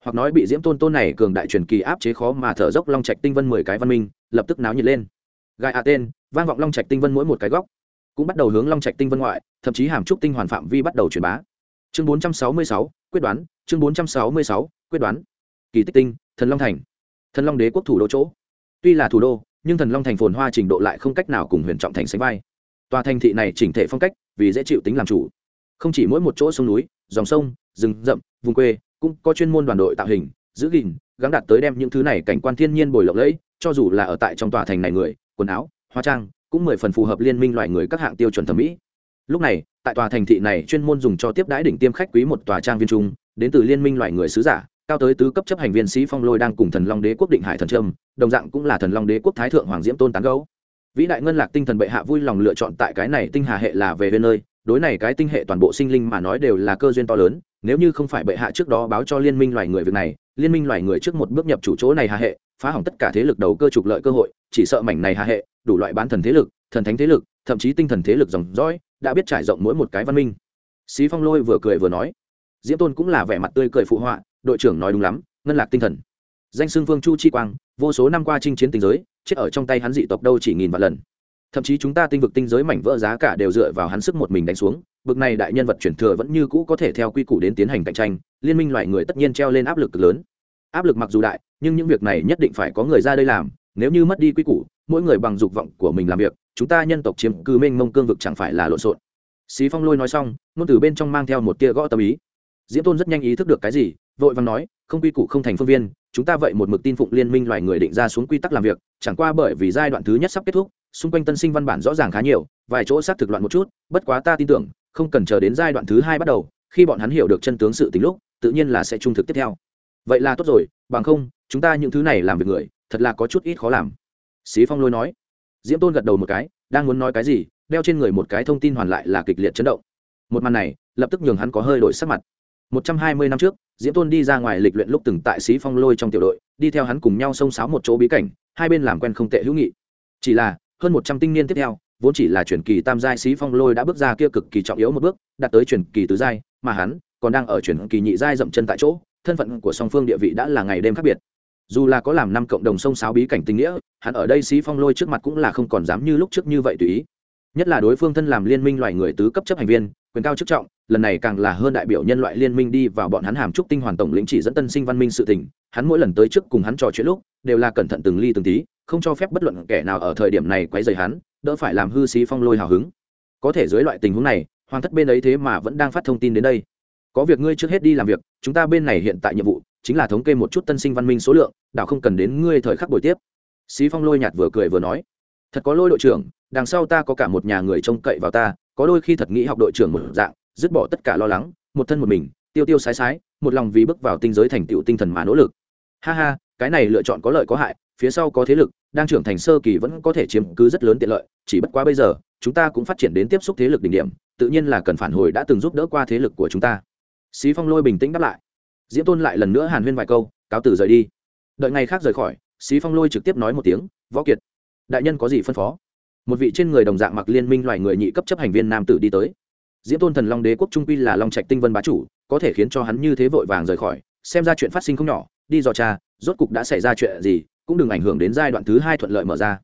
hoặc nói bị diễm tôn tôn này cường đại truyền kỳ áp chế khó mà thở dốc long trạch tinh vân mười cái văn minh, lập tức náo nhiệt lên. Gai a tên, vang vọng long trạch tinh vân mỗi một cái góc, cũng bắt đầu hướng long trạch tinh vân ngoại, thậm chí hàm trúc tinh hoàn phạm vi bắt đầu truyền bá. Chương bốn trăm sáu mươi sáu, quyết đoán, chương bốn trăm sáu mươi sáu, quyết đoán. Kỳ tích tinh, thần long thành, thần long đế quốc thủ đô chỗ. Tuy là thủ đô nhưng thần long thành phồn hoa trình độ lại không cách nào cùng huyền trọng thành sánh vai. Tòa thành thị này chỉnh thể phong cách, vì dễ chịu tính làm chủ. Không chỉ mỗi một chỗ sông núi, dòng sông, rừng rậm, vùng quê, cũng có chuyên môn đoàn đội tạo hình, giữ gìn gắn đặt tới đem những thứ này cảnh quan thiên nhiên bồi lộng lẫy, cho dù là ở tại trong tòa thành này người, quần áo hóa trang, cũng mười phần phù hợp liên minh loại người các hạng tiêu chuẩn thẩm mỹ. Lúc này, tại tòa thành thị này chuyên môn dùng cho tiếp đãi đỉnh tiêm khách quý một tòa trang viên trung, đến từ liên minh loại người sứ giả cao tới tứ cấp chấp hành viên sĩ phong lôi đang cùng thần long đế quốc định hải thần trâm, đồng dạng cũng là thần long đế quốc thái thượng hoàng diễm tôn tán gấu. Vĩ đại ngân lạc tinh thần bệ hạ vui lòng lựa chọn tại cái này tinh hà hệ là về bên nơi, đối này cái tinh hệ toàn bộ sinh linh mà nói đều là cơ duyên to lớn, nếu như không phải bệ hạ trước đó báo cho liên minh loài người việc này, liên minh loài người trước một bước nhập chủ chỗ này hà hệ, phá hỏng tất cả thế lực đầu cơ trục lợi cơ hội, chỉ sợ mảnh này hà hệ, đủ loại bán thần thế lực, thần thánh thế lực, thậm chí tinh thần thế lực dòng dõi, đã biết trải rộng mỗi một cái văn minh. Xí phong lôi vừa cười vừa nói, diễm tôn cũng là vẻ mặt tươi cười phụ họa đội trưởng nói đúng lắm, ngân lạc tinh thần. Danh xưng vương chu chi quang, vô số năm qua chinh chiến tình giới, chết ở trong tay hắn dị tộc đâu chỉ nghìn vạn lần. Thậm chí chúng ta tinh vực tinh giới mảnh vỡ giá cả đều dựa vào hắn sức một mình đánh xuống, bực này đại nhân vật chuyển thừa vẫn như cũ có thể theo quy củ đến tiến hành cạnh tranh, liên minh loại người tất nhiên treo lên áp lực lớn. Áp lực mặc dù đại, nhưng những việc này nhất định phải có người ra đây làm, nếu như mất đi quy củ, mỗi người bằng dục vọng của mình làm việc, chúng ta nhân tộc chiếm cư mênh mông cương vực chẳng phải là lộn xộn. Xí phong lôi nói xong, ngôn từ bên trong mang theo một tia gõ tâm ý. Diễm tôn rất nhanh ý thức được cái gì vội vàng nói, không quy củ, không thành phương viên, chúng ta vậy một mực tin phụng liên minh loài người định ra xuống quy tắc làm việc, chẳng qua bởi vì giai đoạn thứ nhất sắp kết thúc, xung quanh tân sinh văn bản rõ ràng khá nhiều, vài chỗ xác thực loạn một chút, bất quá ta tin tưởng, không cần chờ đến giai đoạn thứ hai bắt đầu, khi bọn hắn hiểu được chân tướng sự tính lúc, tự nhiên là sẽ trung thực tiếp theo. Vậy là tốt rồi, bằng không, chúng ta những thứ này làm việc người, thật là có chút ít khó làm. Xí phong lôi nói. Diễm tôn gật đầu một cái, đang muốn nói cái gì, đeo trên người một cái thông tin hoàn lại là kịch liệt chấn động. Một màn này, lập tức nhường hắn có hơi đổi sắc mặt một trăm hai mươi năm trước, diễm tôn đi ra ngoài lịch luyện lúc từng tại sĩ phong lôi trong tiểu đội, đi theo hắn cùng nhau xông xáo một chỗ bí cảnh, hai bên làm quen không tệ hữu nghị. Chỉ là, hơn một trăm tinh niên tiếp theo, vốn chỉ là truyền kỳ tam giai sĩ phong lôi đã bước ra kia cực kỳ trọng yếu một bước, đạt tới truyền kỳ tứ giai, mà hắn còn đang ở truyền kỳ nhị giai dậm chân tại chỗ, thân phận của song phương địa vị đã là ngày đêm khác biệt. Dù là có làm năm cộng đồng sông sáo bí cảnh tình nghĩa, hắn ở đây sĩ phong lôi trước mặt cũng là không còn dám như lúc trước như vậy tùy ý. Nhất là đối phương thân làm liên minh loài người tứ cấp chấp hành viên quyền cao chức trọng, lần này càng là hơn đại biểu nhân loại liên minh đi vào bọn hắn hàm trúc tinh hoàn tổng lĩnh chỉ dẫn tân sinh văn minh sự tình, hắn mỗi lần tới trước cùng hắn trò chuyện lúc, đều là cẩn thận từng ly từng tí, không cho phép bất luận kẻ nào ở thời điểm này quấy rầy hắn, đỡ phải làm hư xí phong lôi hào hứng. Có thể dưới loại tình huống này, hoàng thất bên ấy thế mà vẫn đang phát thông tin đến đây. Có việc ngươi trước hết đi làm việc, chúng ta bên này hiện tại nhiệm vụ chính là thống kê một chút tân sinh văn minh số lượng, đảo không cần đến ngươi thời khắc buổi tiếp. Xí phong lôi nhạt vừa cười vừa nói. Thật có lôi đội trưởng, đằng sau ta có cả một nhà người trông cậy vào ta có đôi khi thật nghĩ học đội trưởng một dạng, dứt bỏ tất cả lo lắng, một thân một mình, tiêu tiêu sái sái, một lòng vì bước vào tinh giới thành tựu tinh thần mà nỗ lực. Ha ha, cái này lựa chọn có lợi có hại, phía sau có thế lực, đang trưởng thành sơ kỳ vẫn có thể chiếm cứ rất lớn tiện lợi, chỉ bất quá bây giờ, chúng ta cũng phát triển đến tiếp xúc thế lực đỉnh điểm, tự nhiên là cần phản hồi đã từng giúp đỡ qua thế lực của chúng ta. Xí phong lôi bình tĩnh đáp lại. Diễm tôn lại lần nữa hàn huyên vài câu, cáo từ rời đi. Đợi ngày khác rời khỏi, xí phong lôi trực tiếp nói một tiếng, võ kiệt, đại nhân có gì phân phó? Một vị trên người đồng dạng mặc liên minh loài người nhị cấp chấp hành viên nam tử đi tới. Diễm tôn thần long đế quốc trung quy là long trạch tinh vân bá chủ, có thể khiến cho hắn như thế vội vàng rời khỏi, xem ra chuyện phát sinh không nhỏ, đi dò cha rốt cục đã xảy ra chuyện gì, cũng đừng ảnh hưởng đến giai đoạn thứ hai thuận lợi mở ra.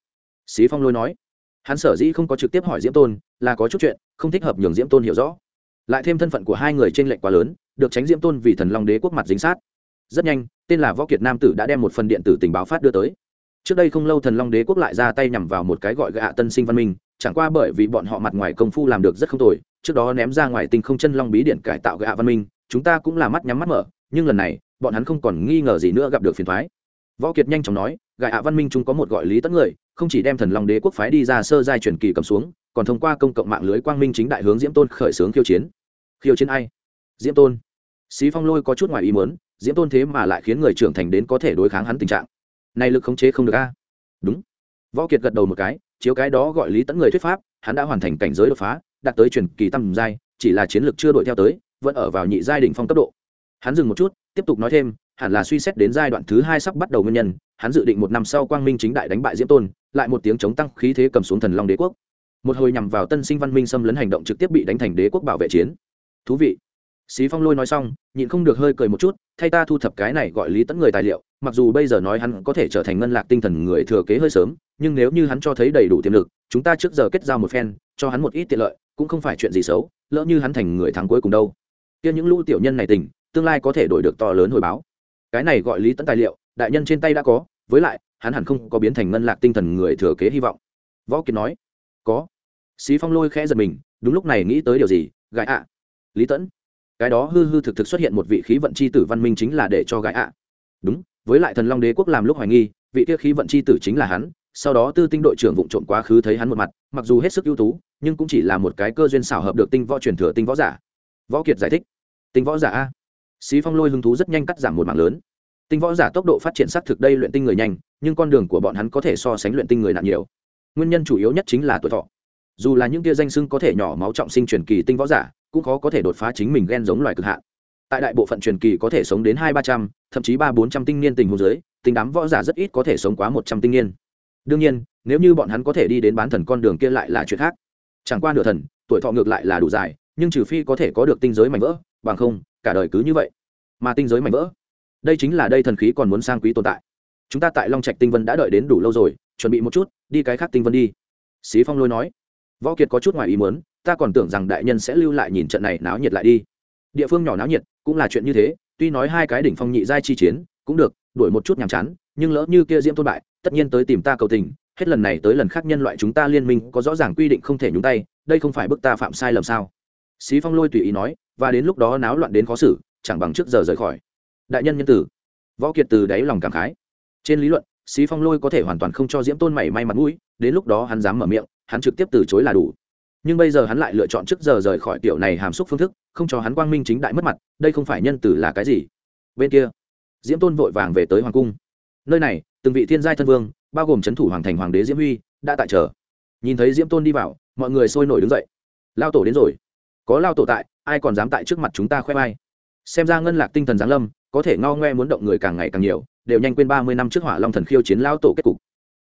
Xí phong lôi nói. Hắn sở dĩ không có trực tiếp hỏi diễm tôn, là có chút chuyện, không thích hợp nhường diễm tôn hiểu rõ. Lại thêm thân phận của hai người trên lệnh quá lớn, được tránh diễm tôn vì thần long đế quốc mặt dính sát. Rất nhanh, tên là võ kiệt nam tử đã đem một phần điện tử tình báo phát đưa tới trước đây không lâu thần long đế quốc lại ra tay nhằm vào một cái gọi gạ tân sinh văn minh, chẳng qua bởi vì bọn họ mặt ngoài công phu làm được rất không tồi, trước đó ném ra ngoài tinh không chân long bí điện cải tạo gạ văn minh, chúng ta cũng là mắt nhắm mắt mở, nhưng lần này, bọn hắn không còn nghi ngờ gì nữa gặp được phiền thoái võ kiệt nhanh chóng nói, gạ văn minh chúng có một gọi lý tất người, không chỉ đem thần long đế quốc phái đi ra sơ giai truyền kỳ cầm xuống, còn thông qua công cộng mạng lưới quang minh chính đại hướng diễm tôn khởi xướng khiêu chiến. Khiêu chiến ai? Diễm tôn. Xí phong lôi có chút ngoài ý muốn, diễm tôn thế mà lại khiến người trưởng thành đến có thể đối kháng hắn tình trạng này lực khống chế không được a. Đúng. Võ kiệt gật đầu một cái, chiếu cái đó gọi lý tẫn người thuyết pháp, hắn đã hoàn thành cảnh giới đột phá, đạt tới truyền kỳ tầm giai, chỉ là chiến lược chưa đuổi theo tới, vẫn ở vào nhị giai đỉnh phong cấp độ. Hắn dừng một chút, tiếp tục nói thêm, hẳn là suy xét đến giai đoạn thứ hai sắp bắt đầu nguyên nhân, hắn dự định một năm sau quang minh chính đại đánh bại diễm tôn, lại một tiếng chống tăng khí thế cầm xuống thần long đế quốc. Một hồi nhằm vào tân sinh văn minh xâm lấn hành động trực tiếp bị đánh thành đế quốc bảo vệ chiến. Thú vị xí phong lôi nói xong, nhịn không được hơi cười một chút, thay ta thu thập cái này gọi lý tẫn người tài liệu, mặc dù bây giờ nói hắn có thể trở thành ngân lạc tinh thần người thừa kế hơi sớm, nhưng nếu như hắn cho thấy đầy đủ tiềm lực, chúng ta trước giờ kết giao một phen, cho hắn một ít tiện lợi, cũng không phải chuyện gì xấu, lỡ như hắn thành người thắng cuối cùng đâu. Kia những lũ tiểu nhân này tình, tương lai có thể đổi được to lớn hồi báo. Cái này gọi lý tẫn tài liệu, đại nhân trên tay đã có, với lại, hắn hẳn không có biến thành ngân lạc tinh thần người thừa kế hy vọng. Võ kiệt nói, có. Xí phong lôi khẽ giật mình, đúng lúc này nghĩ tới điều gì, gãi ạ. Lý tẫn cái đó hư hư thực thực xuất hiện một vị khí vận c h i tử văn minh chính là để cho gái ạ. Đúng, với lại thần long đế quốc làm lúc hoài nghi, vị kia khí vận c h i tử chính là hắn, sau đó tư tinh đội trưởng vụ trộm quá khứ thấy hắn một mặt, mặc dù hết sức ưu tú, nhưng cũng chỉ là một cái cơ duyên xảo hợp được tinh võ truyền thừa tinh võ giả. Võ kiệt giải thích, tinh võ giả a. Xí phong lôi hứng thú rất nhanh cắt giảm một mạng lớn. Tinh võ giả tốc độ phát triển s á c thực đây luyện tinh người nhanh, nhưng con đường của bọn hắn có thể so sánh luyện tinh người nặng nhiều. Nguyên nhân chủ yếu nhất chính là tuổi thọ dù là những kia danh sưng có thể nhỏ máu trọng sinh truyền kỳ tinh võ giả, cũng khó có thể đột phá chính mình ghen giống loài cực hạn. Tại đại bộ phận truyền kỳ có thể sống đến hai ba trăm, thậm chí ba bốn trăm tinh niên tình hồ dưới tính đám võ giả rất ít có thể sống quá một trăm tinh niên. Đương nhiên, nếu như bọn hắn có thể đi đến bán thần con đường kia lại là chuyện khác. Chẳng qua nửa thần, tuổi thọ ngược lại là đủ dài, nhưng trừ phi có thể có được tinh giới mảnh vỡ, bằng không, cả đời cứ như vậy. Mà tinh giới mảnh vỡ, đây chính là đây thần khí còn muốn sang quý tồn tại. Chúng ta tại long trạch tinh vân đã đợi đến đủ lâu rồi, chuẩn bị một chút, đi cái khác tinh vân đi. Xí phong lôi nói võ kiệt có chút ngoài ý muốn, ta còn tưởng rằng đại nhân sẽ lưu lại nhìn trận này náo nhiệt lại đi. Địa phương nhỏ náo nhiệt, cũng là chuyện như thế, tuy nói hai cái đỉnh phong nhị giai chi chiến, cũng được, đuổi một chút nhàm chán, nhưng lỡ như kia diễm Thôn bại, tất nhiên tới tìm ta cầu tình, hết lần này tới lần khác nhân loại chúng ta liên minh có rõ ràng quy định không thể nhúng tay, đây không phải bức ta phạm sai lầm sao? Xí phong lôi tùy ý nói, và đến lúc đó náo loạn đến khó xử, chẳng bằng trước giờ rời khỏi. Đại nhân nhân tử. Võ kiệt từ đáy lòng cảm khái. Trên lý luận, xí phong lôi có thể hoàn toàn không cho diễm tôn mảy may mặt mũi, đến lúc đó hắn dám mở miệng hắn trực tiếp từ chối là đủ. Nhưng bây giờ hắn lại lựa chọn trước giờ rời khỏi tiểu này hàm xúc phương thức, không cho hắn quang minh chính đại mất mặt, đây không phải nhân tử là cái gì? Bên kia, diễm tôn vội vàng về tới hoàng cung. Nơi này, từng vị thiên giai thân vương, bao gồm c h ấ n thủ hoàng thành hoàng đế diễm huy, đã tại chờ. Nhìn thấy diễm tôn đi vào, mọi người sôi nổi đứng dậy. Lao tổ đến rồi. Có lao tổ tại, ai còn dám tại trước mặt chúng ta khoe mai? Xem ra ngân lạc tinh thần giáng lâm, có thể ngao ngoe muốn động người càng ngày càng nhiều, đều nhanh quên ba mươi năm trước hỏa long thần khiêu chiến lao tổ kết cục.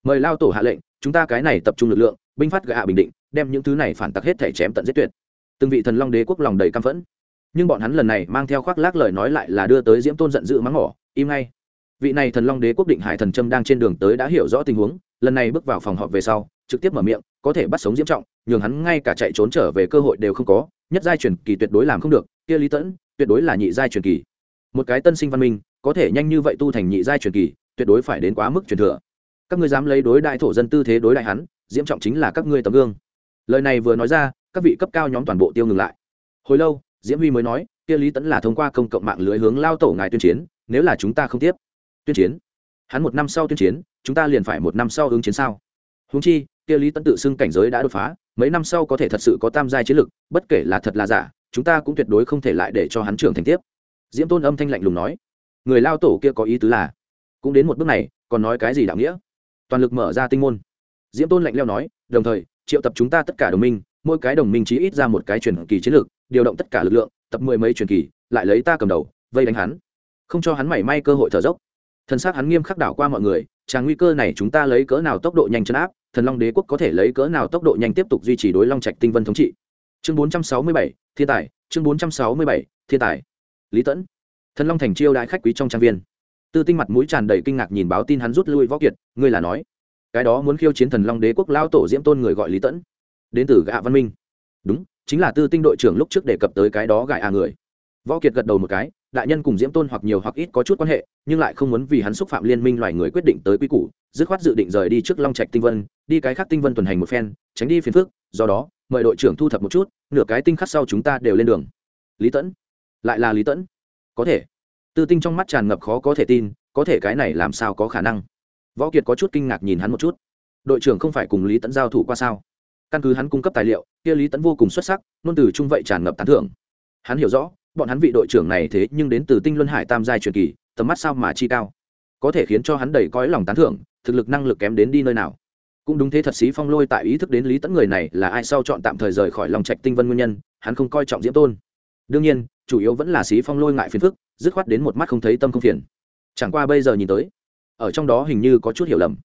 Mời lao tổ hạ lệnh, chúng ta cái này tập trung lực lượng binh phát gạ bình định, đem những thứ này phản tặc hết thể chém tận giết tuyệt. Từng vị thần long đế quốc lòng đầy căm phẫn. Nhưng bọn hắn lần này mang theo khoác lác lời nói lại là đưa tới diễm tôn giận dữ mắng mỏ im ngay. Vị này thần long đế quốc định hải thần trâm đang trên đường tới đã hiểu rõ tình huống, lần này bước vào phòng họp về sau, trực tiếp mở miệng, có thể bắt sống diễm trọng, nhường hắn ngay cả chạy trốn trở về cơ hội đều không có, nhất giai truyền kỳ tuyệt đối làm không được, kia lý tẫn, tuyệt đối là nhị giai truyền kỳ. Một cái tân sinh văn minh, có thể nhanh như vậy tu thành nhị giai truyền kỳ, tuyệt đối phải đến quá mức truyền thừa. Các ngươi dám lấy đối đại thổ dân tư thế đối đại hắn diễm trọng chính là các ngươi tấm gương. Lời này vừa nói ra, các vị cấp cao nhóm toàn bộ tiêu ngừng lại. Hồi lâu, diễm huy mới nói, kia lý tẫn là thông qua công cộng mạng lưới hướng lao tổ ngài tuyên chiến, nếu là chúng ta không tiếp tuyên chiến, hắn một năm sau tuyên chiến, chúng ta liền phải một năm sau ứng chiến sao? Húng chi, kia lý tẫn tự xưng cảnh giới đã đột phá, mấy năm sau có thể thật sự có tam giai chiến lực, bất kể là thật là giả, chúng ta cũng tuyệt đối không thể lại để cho hắn trưởng thành tiếp. Diễm tôn âm thanh lạnh lùng nói, người lao tổ kia có ý tứ là cũng đến một bước này, còn nói cái gì đạo nghĩa? Toàn lực mở ra tinh môn diễm tôn lạnh leo nói, đồng thời, triệu tập chúng ta tất cả đồng minh, mỗi cái đồng minh chí ít ra một cái truyền kỳ chiến lược, điều động tất cả lực lượng, tập mười mấy truyền kỳ, lại lấy ta cầm đầu, vây đánh hắn. Không cho hắn mảy may cơ hội thở dốc. Thân xác hắn nghiêm khắc đảo qua mọi người tràng nguy cơ này chúng ta lấy cỡ nào tốc độ nhanh chấn áp, thần long đế quốc có thể lấy cỡ nào tốc độ nhanh tiếp tục duy trì đối long trạch tinh vân thống trị? Chương bốn trăm sáu mươi bảy, thiên tài, chương bốn trăm sáu mươi bảy, thiên tài. Lý tẫn. Thần long thành chiêu đãi khách quý trong trang viên. Tư tinh mặt mũi tràn đầy kinh ngạc nhìn báo tin hắn rút lui võ kiệt, ngươi là nói cái đó muốn khiêu chiến thần long đế quốc lao tổ diễm tôn người gọi lý tẫn đến từ gạ văn minh đúng chính là tư tinh đội trưởng lúc trước đề cập tới cái đó gại à người võ kiệt gật đầu một cái đại nhân cùng diễm tôn hoặc nhiều hoặc ít có chút quan hệ nhưng lại không muốn vì hắn xúc phạm liên minh loài người quyết định tới quy củ dứt khoát dự định rời đi trước long trạch tinh vân đi cái khác tinh vân tuần hành một phen tránh đi phiền phước do đó mời đội trưởng thu thập một chút nửa cái tinh khắc sau chúng ta đều lên đường lý tẫn lại là lý tẫn có thể tư tinh trong mắt tràn ngập khó có thể tin có thể cái này làm sao có khả năng võ kiệt có chút kinh ngạc nhìn hắn một chút. Đội trưởng không phải cùng lý tẫn giao thủ qua sao? Căn cứ hắn cung cấp tài liệu, kia lý tẫn vô cùng xuất sắc nôn từ trung vậy tràn ngập tán thưởng. Hắn hiểu rõ, bọn hắn vị đội trưởng này thế nhưng đến từ tinh luân hải tam giai truyền kỳ, tầm mắt sao mà chi cao. Có thể khiến cho hắn đầy cõi lòng tán thưởng, thực lực năng lực kém đến đi nơi nào. Cũng đúng thế thật sĩ phong lôi tại ý thức đến lý tẫn người này là ai sau chọn tạm thời rời khỏi lòng trạch tinh vân nguyên nhân, hắn không coi trọng diễm tôn. Đương nhiên, chủ yếu vẫn là sĩ phong lôi ngại phiền phức, dứt khoát đến một mắt không thấy tâm không phiền. Chẳng qua bây giờ nhìn tới ở trong đó hình như có chút hiểu lầm.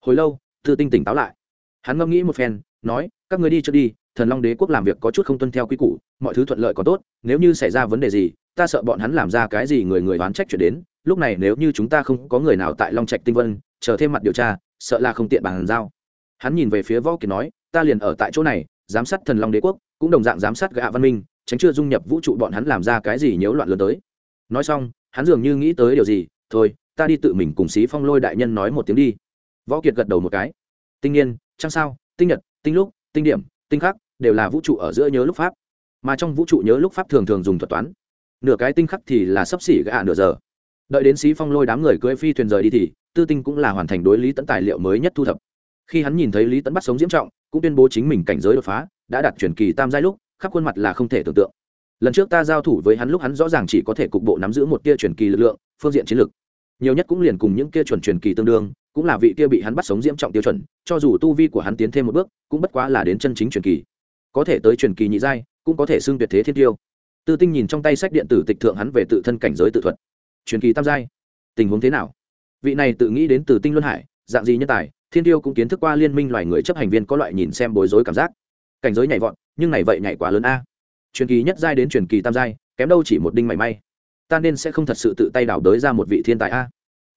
Hồi lâu thư tinh tỉnh táo lại. Hắn ngẫm nghĩ một phen, nói, các người đi cho đi, thần long đế quốc làm việc có chút không tuân theo quy củ, mọi thứ thuận lợi có tốt, nếu như xảy ra vấn đề gì, ta sợ bọn hắn làm ra cái gì người người đoán trách chuyển đến, lúc này nếu như chúng ta không có người nào tại long trạch tinh vân, chờ thêm mặt điều tra, sợ là không tiện bàn giao. Hắn nhìn về phía võ kiệt nói, ta liền ở tại chỗ này, giám sát thần long đế quốc, cũng đồng dạng giám sát gạ văn minh, tránh chưa dung nhập vũ trụ bọn hắn làm ra cái gì nhiễu loạn lớn tới. Nói xong, hắn dường như nghĩ tới điều gì, thôi ta đi tự mình cùng xí phong lôi đại nhân nói một tiếng đi. Võ kiệt gật đầu một cái. Tinh niên trăng sao, tinh nhật, tinh lúc, tinh điểm, tinh khắc, đều là vũ trụ ở giữa nhớ lúc pháp. Mà trong vũ trụ nhớ lúc pháp thường thường dùng thuật toán. Nửa cái tinh khắc thì là sấp xỉ gạ nửa giờ. Đợi đến xí phong lôi đám người cưỡi phi thuyền rời đi thì, tư tinh cũng là hoàn thành đối lý tẫn tài liệu mới nhất thu thập. Khi hắn nhìn thấy lý tẫn bắt sống diễm trọng, cũng tuyên bố chính mình cảnh giới đột phá, đã đạt chuyển kỳ tam giai lúc, khắp khuôn mặt là không thể tưởng tượng. Lần trước ta giao thủ với hắn lúc hắn rõ ràng chỉ có thể cục bộ nắm giữ một tia chuyển kỳ lực lượng, phương diện chiến lược nhiều nhất cũng liền cùng những kia chuẩn truyền kỳ tương đương, cũng là vị kia bị hắn bắt sống diễm trọng tiêu chuẩn, cho dù tu vi của hắn tiến thêm một bước, cũng bất quá là đến chân chính truyền kỳ. Có thể tới truyền kỳ nhị giai, cũng có thể xưng tuyệt thế thiên tiêu. Tư tinh nhìn trong tay sách điện tử tịch thượng hắn về tự thân cảnh giới tự thuật. Truyền kỳ tam giai, tình huống thế nào? Vị này tự nghĩ đến từ tinh luân hải, dạng gì nhân tài, thiên tiêu cũng kiến thức qua liên minh loài người chấp hành viên có loại nhìn xem bối rối cảm giác. Cảnh giới nhảy vọt, nhưng này vậy nhảy quá lớn a. Truyền kỳ nhất giai đến truyền kỳ tam giai, kém đâu chỉ một đinh mảy may ta nên sẽ không thật sự tự tay đảo đới ra một vị thiên tài a.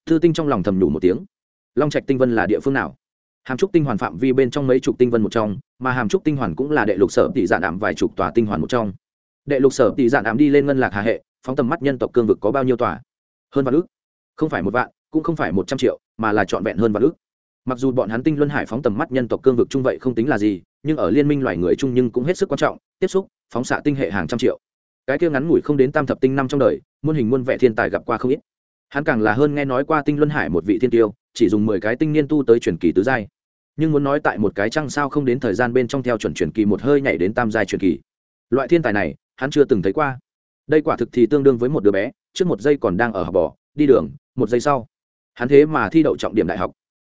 Thư tinh trong lòng thầm nhủ một tiếng. Long trạch tinh vân là địa phương nào? Hàm trúc tinh hoàn phạm vi bên trong mấy chục tinh vân một trong, mà hàm trúc tinh hoàn cũng là đệ lục sở tỷ dạn ảm vài chục tòa tinh hoàn một trong. Đệ lục sở tỷ dạn ảm đi lên ngân lạc hà hệ, phóng tầm mắt nhân tộc cương vực có bao nhiêu tòa? Hơn vạn ước. Không phải một vạn, cũng không phải một trăm triệu, mà là trọn vẹn hơn vạn ước. Mặc dù bọn hắn tinh luân hải phóng tầm mắt nhân tộc cương vực trung vậy không tính là gì, nhưng ở liên minh loài người chung nhưng cũng hết sức quan trọng, tiếp xúc, phóng xạ tinh hệ hàng trăm triệu cái kia ngắn ngủi không đến tam thập tinh năm trong đời, muôn hình muôn vẻ thiên tài gặp qua không ít. Hắn càng là hơn nghe nói qua tinh luân hải một vị thiên tiêu, chỉ dùng mười cái tinh niên tu tới truyền kỳ tứ giai. Nhưng muốn nói tại một cái trăng sao không đến thời gian bên trong theo chuẩn truyền kỳ một hơi nhảy đến tam giai truyền kỳ. Loại thiên tài này, hắn chưa từng thấy qua. Đây quả thực thì tương đương với một đứa bé, trước một giây còn đang ở học bỏ đi đường, một giây sau, hắn thế mà thi đậu trọng điểm đại học.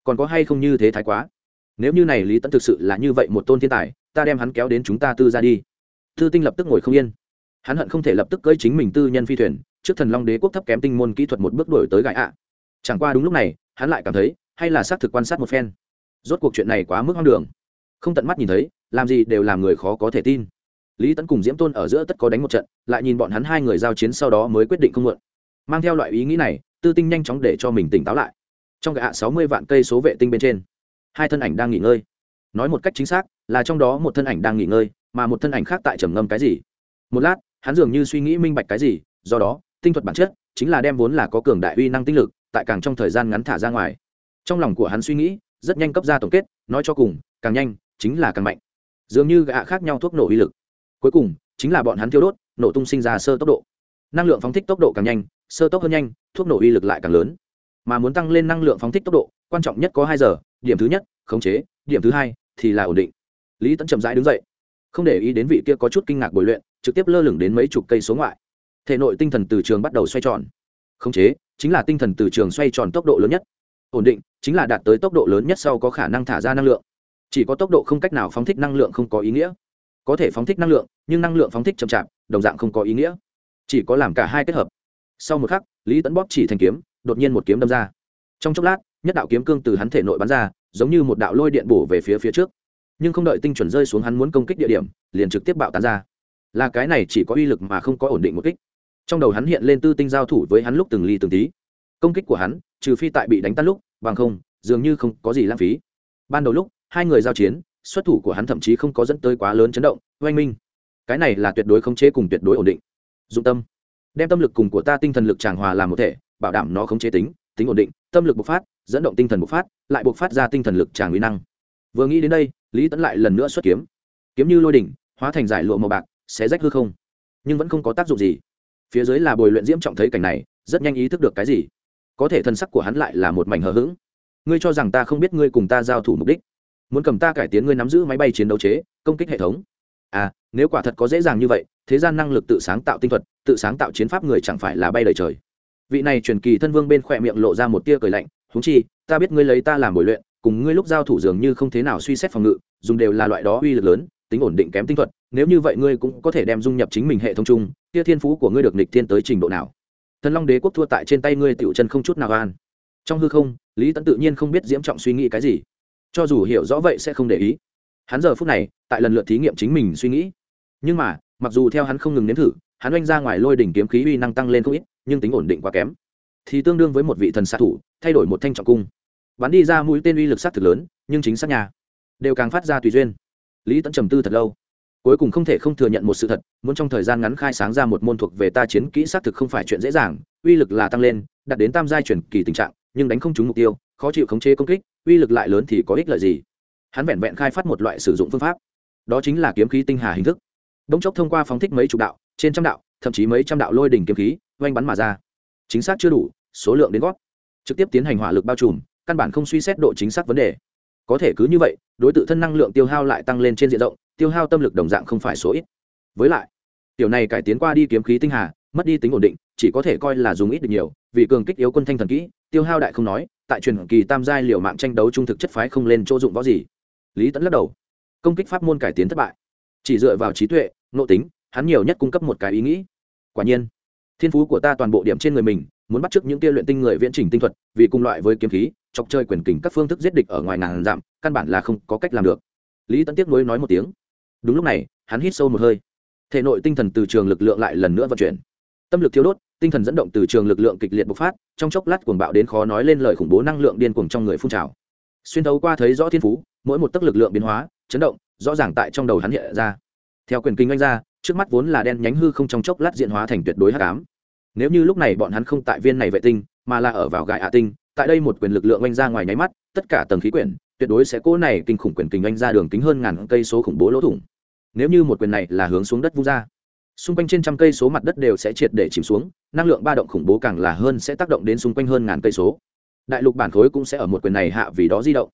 Còn có hay không như thế thái quá? Nếu như này lý tẫn thực sự là như vậy một tôn thiên tài, ta đem hắn kéo đến chúng ta tư ra đi. Thư tinh lập tức ngồi không yên hắn hận không thể lập tức cưỡi chính mình tư nhân phi thuyền, trước thần long đế quốc thấp kém tinh môn kỹ thuật một bước đổi tới gãi ạ. Chẳng qua đúng lúc này, hắn lại cảm thấy, hay là xác thực quan sát một phen. Rốt cuộc chuyện này quá mức hoang đường. Không tận mắt nhìn thấy, làm gì đều làm người khó có thể tin. Lý tấn cùng diễm tôn ở giữa tất có đánh một trận, lại nhìn bọn hắn hai người giao chiến sau đó mới quyết định không mượn. Mang theo loại ý nghĩ này, tư tinh nhanh chóng để cho mình tỉnh táo lại. Trong gạ sáu mươi vạn cây số vệ tinh bên trên, hai thân ảnh đang nghỉ ngơi. Nói một cách chính xác, là trong đó một thân ảnh đang nghỉ ngơi, mà một thân ảnh khác tại trầm ngâm cái gì? Một lát hắn dường như suy nghĩ minh bạch cái gì, do đó, tinh thuật bản chất chính là đem vốn là có cường đại uy năng tinh lực tại càng trong thời gian ngắn thả ra ngoài. Trong lòng của hắn suy nghĩ rất nhanh cấp ra tổng kết, nói cho cùng, càng nhanh chính là càng mạnh. Dường như gạ khác nhau thuốc nổ uy lực. Cuối cùng, chính là bọn hắn thiêu đốt, nổ tung sinh ra sơ tốc độ. Năng lượng phóng thích tốc độ càng nhanh, sơ tốc hơn nhanh, thuốc nổ uy lực lại càng lớn. Mà muốn tăng lên năng lượng phóng thích tốc độ, quan trọng nhất có hai giờ, điểm thứ nhất, khống chế, điểm thứ hai thì là ổn định. Lý tẫn chậm rãi đứng dậy. Không để ý đến vị kia có chút kinh ngạc bồi luyện trực tiếp lơ lửng đến mấy chục cây số ngoại. Thể nội tinh thần từ trường bắt đầu xoay tròn. Khống chế, chính là tinh thần từ trường xoay tròn tốc độ lớn nhất. Ổn định, chính là đạt tới tốc độ lớn nhất sau có khả năng thả ra năng lượng. Chỉ có tốc độ không cách nào phóng thích năng lượng không có ý nghĩa. Có thể phóng thích năng lượng, nhưng năng lượng phóng thích chậm chạp, đồng dạng không có ý nghĩa. Chỉ có làm cả hai kết hợp. Sau một khắc, lý tấn bóp chỉ thành kiếm, đột nhiên một kiếm đâm ra. Trong chốc lát, nhất đạo kiếm cương từ hắn thể nội bắn ra, giống như một đạo lôi điện bổ về phía phía trước. Nhưng không đợi tinh chuẩn rơi xuống hắn muốn công kích địa điểm, liền trực tiếp bạo tán ra là cái này chỉ có uy lực mà không có ổn định một kích. Trong đầu hắn hiện lên tư tinh giao thủ với hắn lúc từng ly từng tí. Công kích của hắn, trừ phi tại bị đánh tan lúc, bằng không, dường như không có gì lãng phí. Ban đầu lúc, hai người giao chiến, xuất thủ của hắn thậm chí không có dẫn tới quá lớn chấn động, oanh minh. Cái này là tuyệt đối khống chế cùng tuyệt đối ổn định. Dụng tâm. Đem tâm lực cùng của ta tinh thần lực tràng hòa làm một thể, bảo đảm nó khống chế tính tính ổn định, tâm lực bộc phát, dẫn động tinh thần bộc phát, lại bộc phát ra tinh thần lực tràng uy năng. Vừa nghĩ đến đây, lý tẫn lại lần nữa xuất kiếm. Kiếm như lôi đỉnh, hóa thành giải lụa màu bạc sẽ rách hư không? Nhưng vẫn không có tác dụng gì. Phía dưới là bồi luyện diễm trọng thấy cảnh này, rất nhanh ý thức được cái gì. Có thể thân sắc của hắn lại là một mảnh hờ hững. Ngươi cho rằng ta không biết ngươi cùng ta giao thủ mục đích. Muốn cầm ta cải tiến ngươi nắm giữ máy bay chiến đấu chế, công kích hệ thống. À nếu quả thật có dễ dàng như vậy, thế gian năng lực tự sáng tạo tinh thuật, tự sáng tạo chiến pháp người chẳng phải là bay lời trời. Vị này truyền kỳ thân vương bên khỏe miệng lộ ra một tia cười lạnh húng chi, ta biết ngươi lấy ta làm bồi luyện, cùng ngươi lúc giao thủ dường như không thế nào suy xét phòng ngự, dùng đều là loại đó uy lực lớn tính ổn định kém tinh thuật, nếu như vậy ngươi cũng có thể đem dung nhập chính mình hệ thống chung tia thiên phú của ngươi được nịch thiên tới trình độ nào? Thần long đế quốc thua tại trên tay ngươi tiểu chân không chút nào an trong hư không, lý tẫn tự nhiên không biết diễm trọng suy nghĩ cái gì. Cho dù hiểu rõ vậy sẽ không để ý. Hắn giờ phút này, tại lần lượt thí nghiệm chính mình suy nghĩ. Nhưng mà, mặc dù theo hắn không ngừng nếm thử, hắn oanh ra ngoài lôi đỉnh kiếm khí uy năng tăng lên không ít, nhưng tính ổn định quá kém. Thì tương đương với một vị thần xạ thủ, thay đổi một thanh trọng cung. Bắn đi ra mũi tên uy lực sát thực lớn, nhưng chính xác nhà. Đều càng phát ra tùy duyên lý tẫn trầm tư thật lâu cuối cùng không thể không thừa nhận một sự thật muốn trong thời gian ngắn khai sáng ra một môn thuộc về ta chiến kỹ xác thực không phải chuyện dễ dàng uy lực là tăng lên đạt đến tam giai chuyển kỳ tình trạng nhưng đánh không trúng mục tiêu khó chịu khống chế công kích uy lực lại lớn thì có ích lợi gì hắn vẹn vẹn khai phát một loại sử dụng phương pháp đó chính là kiếm khí tinh hà hình thức đống chốc thông qua phóng thích mấy chục đạo trên trăm đạo thậm chí mấy trăm đạo lôi đỉnh kiếm khí oanh bắn mà ra chính xác chưa đủ số lượng đến gót trực tiếp tiến hành hỏa lực bao trùm căn bản không suy xét độ chính xác vấn đề có thể cứ như vậy, đối t thân năng lượng tiêu hao lại tăng lên trên diện rộng, tiêu hao tâm lực đồng dạng không phải số ít. Với lại, tiểu này cải tiến qua đi kiếm khí tinh hà, mất đi tính ổn định, chỉ có thể coi là dùng ít được nhiều, vì cường kích yếu quân thanh thần kỹ, tiêu hao đại không nói, tại truyền kỳ tam giai liều mạng tranh đấu trung thực chất phái không lên chỗ dụng võ gì. Lý tẫn lắc đầu. Công kích pháp môn cải tiến thất bại. Chỉ dựa vào trí tuệ, nội tính, hắn nhiều nhất cung cấp một cái ý nghĩ. Quả nhiên, thiên phú của ta toàn bộ điểm trên người mình, muốn bắt chước những kia luyện tinh người viễn trình tinh thuật, vì cùng loại với kiếm khí chọc chơi quyền kình các phương thức giết địch ở ngoài ngàn dặm, căn bản là không có cách làm được. Lý tấn tiếc nuối nói một tiếng. Đúng lúc này, hắn hít sâu một hơi. Thể nội tinh thần từ trường lực lượng lại lần nữa vận chuyển. Tâm lực thiếu đốt, tinh thần dẫn động từ trường lực lượng kịch liệt bộc phát, trong chốc lát cuồng bạo đến khó nói lên lời khủng bố năng lượng điên cuồng trong người phun trào. Xuyên thấu qua thấy rõ thiên phú, mỗi một tấc lực lượng biến hóa, chấn động, rõ ràng tại trong đầu hắn hiện ra. Theo quyền kinh anh ra, trước mắt vốn là đen nhánh hư không trong chốc lát diện hóa thành tuyệt đối hắc ám. Nếu như lúc này bọn hắn không tại viên này vệ tinh, mà là ở vào gại hạ tinh tại đây một quyền lực lượng oanh ra ngoài nháy mắt, tất cả tầng khí quyển, tuyệt đối sẽ cố này kinh khủng quyền kình oanh ra đường kính hơn ngàn cây số khủng bố lỗ thủng. Nếu như một quyền này là hướng xuống đất vung ra, xung quanh trên trăm cây số mặt đất đều sẽ triệt để chìm xuống, năng lượng ba động khủng bố càng là hơn sẽ tác động đến xung quanh hơn ngàn cây số. Đại lục bản khối cũng sẽ ở một quyền này hạ vì đó di động.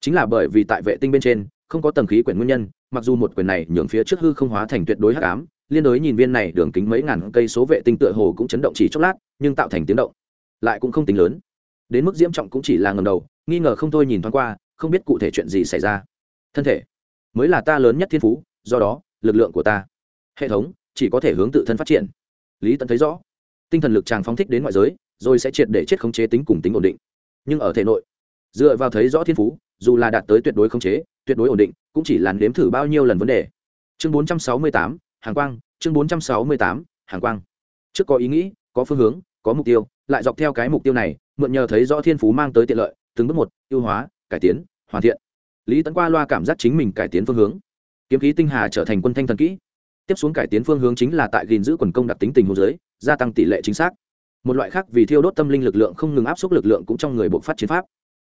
Chính là bởi vì tại vệ tinh bên trên, không có tầng khí quyển nguyên nhân, mặc dù một quyền này nhường phía trước hư không hóa thành tuyệt đối hắc ám, liên đối nhìn viên này đường kính mấy ngàn cây số vệ tinh tựa hồ cũng chấn động chỉ chốc lát, nhưng tạo thành tiếng động lại cũng không tính lớn đến mức diễm trọng cũng chỉ là ngầm đầu nghi ngờ không thôi nhìn thoáng qua không biết cụ thể chuyện gì xảy ra. Thân thể mới là ta lớn nhất thiên phú do đó lực lượng của ta hệ thống chỉ có thể hướng tự thân phát triển. Lý tận thấy rõ tinh thần lực chàng phóng thích đến ngoại giới rồi sẽ triệt để chết khống chế tính cùng tính ổn định. Nhưng ở thể nội dựa vào thấy rõ thiên phú dù là đạt tới tuyệt đối khống chế tuyệt đối ổn định cũng chỉ là nếm thử bao nhiêu lần vấn đề. Chương 468, hàng quang chương 468, hàng quang. Trước có ý nghĩ có phương hướng có mục tiêu lại dọc theo cái mục tiêu này mượn nhờ thấy rõ thiên phú mang tới tiện lợi, từng bước một, ưu hóa, cải tiến, hoàn thiện. Lý tấn qua loa cảm giác chính mình cải tiến phương hướng. Kiếm khí tinh hà trở thành quân thanh thần kỹ. Tiếp xuống cải tiến phương hướng chính là tại gìn giữ quần công đặc tính tình hồ dưới, gia tăng tỷ lệ chính xác. Một loại khác vì thiêu đốt tâm linh lực lượng không ngừng áp suất lực lượng cũng trong người bộ phát chiến pháp.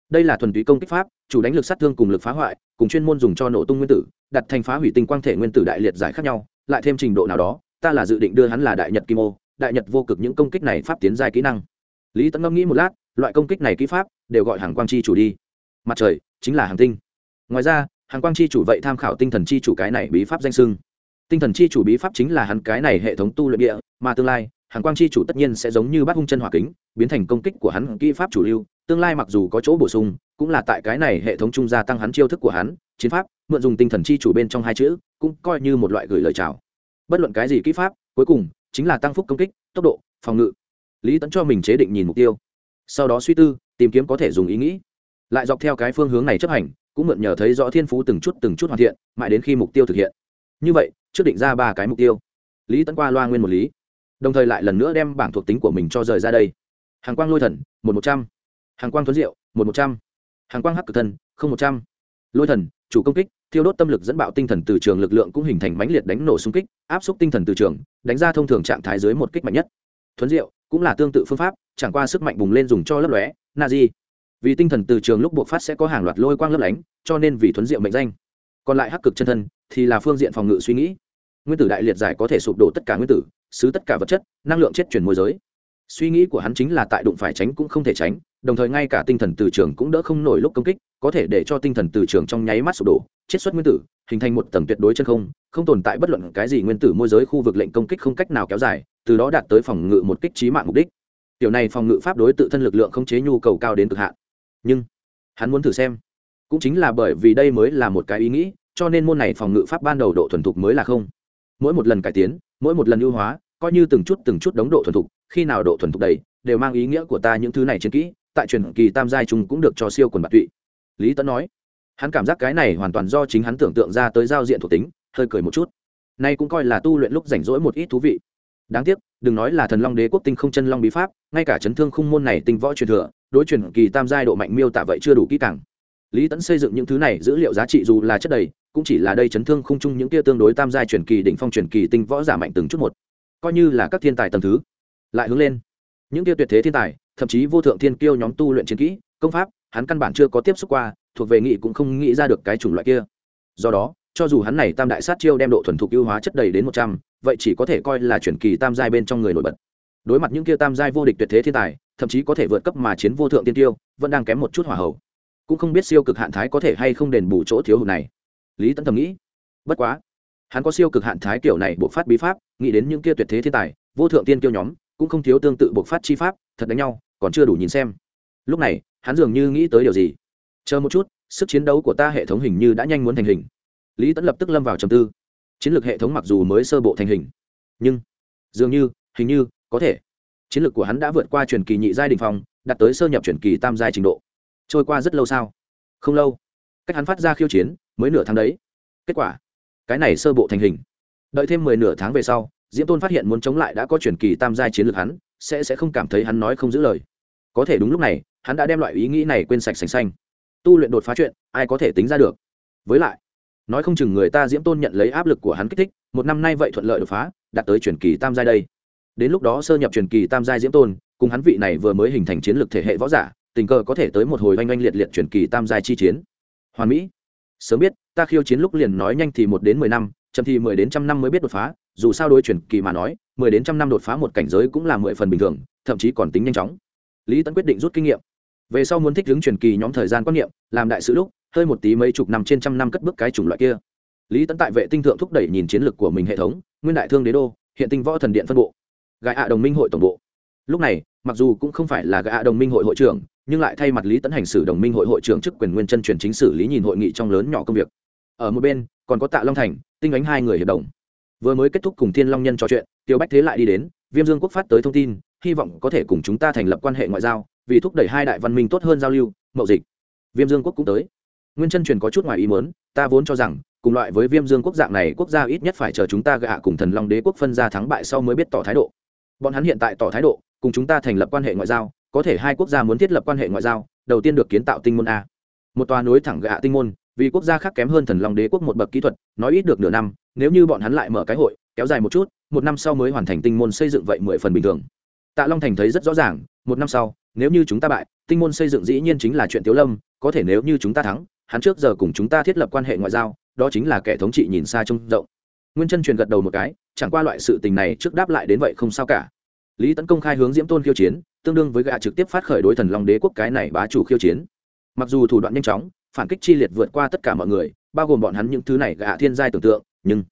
Đây là thuần túy công kích pháp, chủ đánh lực sát thương cùng lực phá hoại, cùng chuyên môn dùng cho nổ tung nguyên tử, đặt thành phá hủy tinh quang thể nguyên tử đại liệt giải khác nhau, lại thêm trình độ nào đó, ta là dự định đưa hắn là đại nhật kim ô, đại nhật vô cực những công kích này pháp tiến giai kỹ năng. Lý tấn ngẫm nghĩ một lát loại công kích này kỹ pháp đều gọi hàng quang chi chủ đi. Mặt trời chính là hàng tinh. Ngoài ra, hàng quang chi chủ vậy tham khảo tinh thần chi chủ cái này bí pháp danh sưng tinh thần chi chủ bí pháp chính là hắn cái này hệ thống tu luyện địa, mà tương lai, hàng quang chi chủ tất nhiên sẽ giống như bắt hung chân hỏa kính, biến thành công kích của hắn, kỹ pháp chủ lưu. Tương lai mặc dù có chỗ bổ sung, cũng là tại cái này hệ thống trung gia tăng hắn chiêu thức của hắn, chiến pháp, mượn dùng tinh thần chi chủ bên trong hai chữ, cũng coi như một loại gửi lời chào. Bất luận cái gì kỹ pháp, cuối cùng chính là tăng phúc công kích, tốc độ, phòng ngự. Lý tẫn cho mình chế định nhìn mục tiêu sau đó suy tư, tìm kiếm có thể dùng ý nghĩ. Lại dọc theo cái phương hướng này chấp hành, cũng mượn nhờ thấy rõ thiên phú từng chút từng chút hoàn thiện, mãi đến khi mục tiêu thực hiện. Như vậy, trước định ra ba cái mục tiêu. Lý Tấn qua loa nguyên một lý, đồng thời lại lần nữa đem bảng thuộc tính của mình cho rời ra đây. Hàng quang lôi thần, một một trăm. Hàng quang thuấn diệu, một một trăm. Hàng quang hắc cực thần, không một trăm. Lôi thần, chủ công kích, thiêu đốt tâm lực dẫn bạo tinh thần từ trường lực lượng cũng hình thành mãnh liệt đánh nổ xung kích, áp xúc tinh thần từ trường, đánh ra thông thường trạng thái dưới một kích mạnh nhất thuấn diệu, cũng là tương tự phương pháp, chẳng qua sức mạnh bùng lên dùng cho lấp lóe, na di. Vì tinh thần từ trường lúc buộc phát sẽ có hàng loạt lôi quang lấp lánh, cho nên vì thuấn diệu mệnh danh. Còn lại hắc cực chân thân, thì là phương diện phòng ngự suy nghĩ. Nguyên tử đại liệt giải có thể sụp đổ tất cả nguyên tử, xứ tất cả vật chất, năng lượng chết chuyển môi giới suy nghĩ của hắn chính là tại đụng phải tránh cũng không thể tránh, đồng thời ngay cả tinh thần từ trường cũng đỡ không nổi lúc công kích, có thể để cho tinh thần từ trường trong nháy mắt sụp đổ chiết xuất nguyên tử, hình thành một tầng tuyệt đối chân không không tồn tại bất luận cái gì nguyên tử môi giới khu vực lệnh công kích không cách nào kéo dài, từ đó đạt tới phòng ngự một kích trí mạng mục đích. Tiểu này phòng ngự pháp đối tự thân lực lượng không chế nhu cầu cao đến cực hạn. Nhưng, hắn muốn thử xem, cũng chính là bởi vì đây mới là một cái ý nghĩ, cho nên môn này phòng ngự pháp ban đầu độ thuần thục mới là không. Mỗi một lần cải tiến, mỗi một lần ưu hóa, coi như từng chút từng chút đóng độ thuần thục khi nào độ thuần thục đầy, đều mang ý nghĩa của ta những thứ này chiến kỹ, tại truyền kỳ tam giai chúng cũng được cho siêu quần bạc tụy. Lý tấn nói. Hắn cảm giác cái này hoàn toàn do chính hắn tưởng tượng ra tới giao diện thuộc tính, hơi cười một chút. Nay cũng coi là tu luyện lúc rảnh rỗi một ít thú vị. Đáng tiếc, đừng nói là thần long đế quốc tinh không chân long bí pháp, ngay cả chấn thương khung môn này tinh võ truyền thừa, đối truyền kỳ tam giai độ mạnh miêu tả vậy chưa đủ kỹ càng. Lý tẫn xây dựng những thứ này dữ liệu giá trị dù là chất đầy, cũng chỉ là đây chấn thương khung chung những kia tương đối tam giai truyền kỳ đỉnh phong truyền kỳ tinh võ giả mạnh từng chút một. Coi như là các thiên tài tầng thứ lại hướng lên. Những kia tuyệt thế thiên tài, thậm chí vô thượng thiên kiêu nhóm tu luyện chiến kỹ, công pháp, hắn căn bản chưa có tiếp xúc qua, thuộc về nghị cũng không nghĩ ra được cái chủng loại kia. Do đó, cho dù hắn này tam đại sát chiêu đem độ thuần thục ưu hóa chất đầy đến một trăm, vậy chỉ có thể coi là chuyển kỳ tam giai bên trong người nổi bật. Đối mặt những kia tam giai vô địch tuyệt thế thiên tài, thậm chí có thể vượt cấp mà chiến vô thượng tiên tiêu, vẫn đang kém một chút hỏa hậu cũng không biết siêu cực hạn thái có thể hay không đền bù chỗ thiếu hụt này. Lý tấn thầm nghĩ, bất quá, hắn có siêu cực hạn thái kiểu này buộc phát bí pháp, nghĩ đến những kia tuyệt thế thiên tài, vô thượng tiên kiêu nhóm cũng không thiếu tương tự buộc phát chi pháp, thật đánh nhau, còn chưa đủ nhìn xem. Lúc này, hắn dường như nghĩ tới điều gì. Chờ một chút, sức chiến đấu của ta hệ thống hình như đã nhanh muốn thành hình. Lý tẫn lập tức lâm vào trầm tư. Chiến lược hệ thống mặc dù mới sơ bộ thành hình, nhưng dường như, hình như, có thể. Chiến lược của hắn đã vượt qua truyền kỳ nhị giai đình phong, đạt tới sơ nhập truyền kỳ tam giai trình độ. Trôi qua rất lâu sao? Không lâu. Cách hắn phát ra khiêu chiến, mới nửa tháng đấy. Kết quả, cái này sơ bộ thành hình. Đợi thêm mười nửa tháng về sau diễm tôn phát hiện muốn chống lại đã có truyền kỳ tam giai chiến lược hắn, sẽ sẽ không cảm thấy hắn nói không giữ lời. Có thể đúng lúc này, hắn đã đem loại ý nghĩ này quên sạch sành xanh tu luyện đột phá chuyện, ai có thể tính ra được? Với lại, nói không chừng người ta diễm tôn nhận lấy áp lực của hắn kích thích, một năm nay vậy thuận lợi đột phá, đạt tới truyền kỳ tam giai đây. Đến lúc đó sơ nhập truyền kỳ tam giai diễm tôn, cùng hắn vị này vừa mới hình thành chiến lược thể hệ võ giả, tình cờ có thể tới một hồi oanh oanh liệt liệt truyền kỳ tam giai chi chiến. Hoàn mỹ, sớm biết, ta khiêu chiến lúc liền nói nhanh thì một đến mười năm chậm thì mười đến trăm năm mới biết đột phá, dù sao đối truyền kỳ mà nói, mười đến trăm năm đột phá một cảnh giới cũng là mười phần bình thường, thậm chí còn tính nhanh chóng. Lý Tấn quyết định rút kinh nghiệm. Về sau muốn thích ứng truyền kỳ nhóm thời gian quan niệm, làm đại sứ lúc, hơi một tí mấy chục năm trên trăm năm cất bước cái chủng loại kia. Lý tấn tại vệ tinh thượng thúc đẩy nhìn chiến lược của mình hệ thống, nguyên đại thương đế đô, hiện tinh võ thần điện phân bộ. Gại ạ đồng minh hội tổng bộ. Lúc này, mặc dù cũng không phải là gã ạ đồng minh hội hội trưởng, nhưng lại thay mặt lý tấn hành xử đồng minh hội hội trưởng chức quyền nguyên chân truyền chính xử lý nhìn hội nghị trong lớn nhỏ công việc. Ở một bên còn có tạ long thành, tinh ánh hai người hiệp đồng. Vừa mới kết thúc cùng thiên long nhân trò chuyện, tiêu bách thế lại đi đến, viêm dương quốc phát tới thông tin, hy vọng có thể cùng chúng ta thành lập quan hệ ngoại giao, vì thúc đẩy hai đại văn minh tốt hơn giao lưu, mậu dịch. Viêm dương quốc cũng tới. Nguyên chân truyền có chút ngoài ý muốn, ta vốn cho rằng, cùng loại với viêm dương quốc dạng này, quốc gia ít nhất phải chờ chúng ta gạ cùng thần long đế quốc phân ra thắng bại sau mới biết tỏ thái độ. Bọn hắn hiện tại tỏ thái độ, cùng chúng ta thành lập quan hệ ngoại giao, có thể hai quốc gia muốn thiết lập quan hệ ngoại giao, đầu tiên được kiến tạo tinh môn a. Một tòa nối thẳng gạ tinh môn vì quốc gia khác kém hơn thần long đế quốc một bậc kỹ thuật, nói ít được nửa năm, nếu như bọn hắn lại mở cái hội, kéo dài một chút, một năm sau mới hoàn thành tinh môn xây dựng vậy mười phần bình thường. Tạ long thành thấy rất rõ ràng, một năm sau, nếu như chúng ta bại, tinh môn xây dựng dĩ nhiên chính là chuyện tiếu lâm, có thể nếu như chúng ta thắng, hắn trước giờ cùng chúng ta thiết lập quan hệ ngoại giao, đó chính là kẻ thống trị nhìn xa trông rộng. Nguyên chân truyền gật đầu một cái, chẳng qua loại sự tình này trước đáp lại đến vậy không sao cả. Lý tấn công khai hướng diễm tôn khiêu chiến, tương đương với gạ trực tiếp phát khởi đối thần long đế quốc cái này bá chủ khiêu chiến. Mặc dù thủ đoạn nhanh chóng phản kích chi liệt vượt qua tất cả mọi người, bao gồm bọn hắn những thứ này gạ thiên giai tưởng tượng, nhưng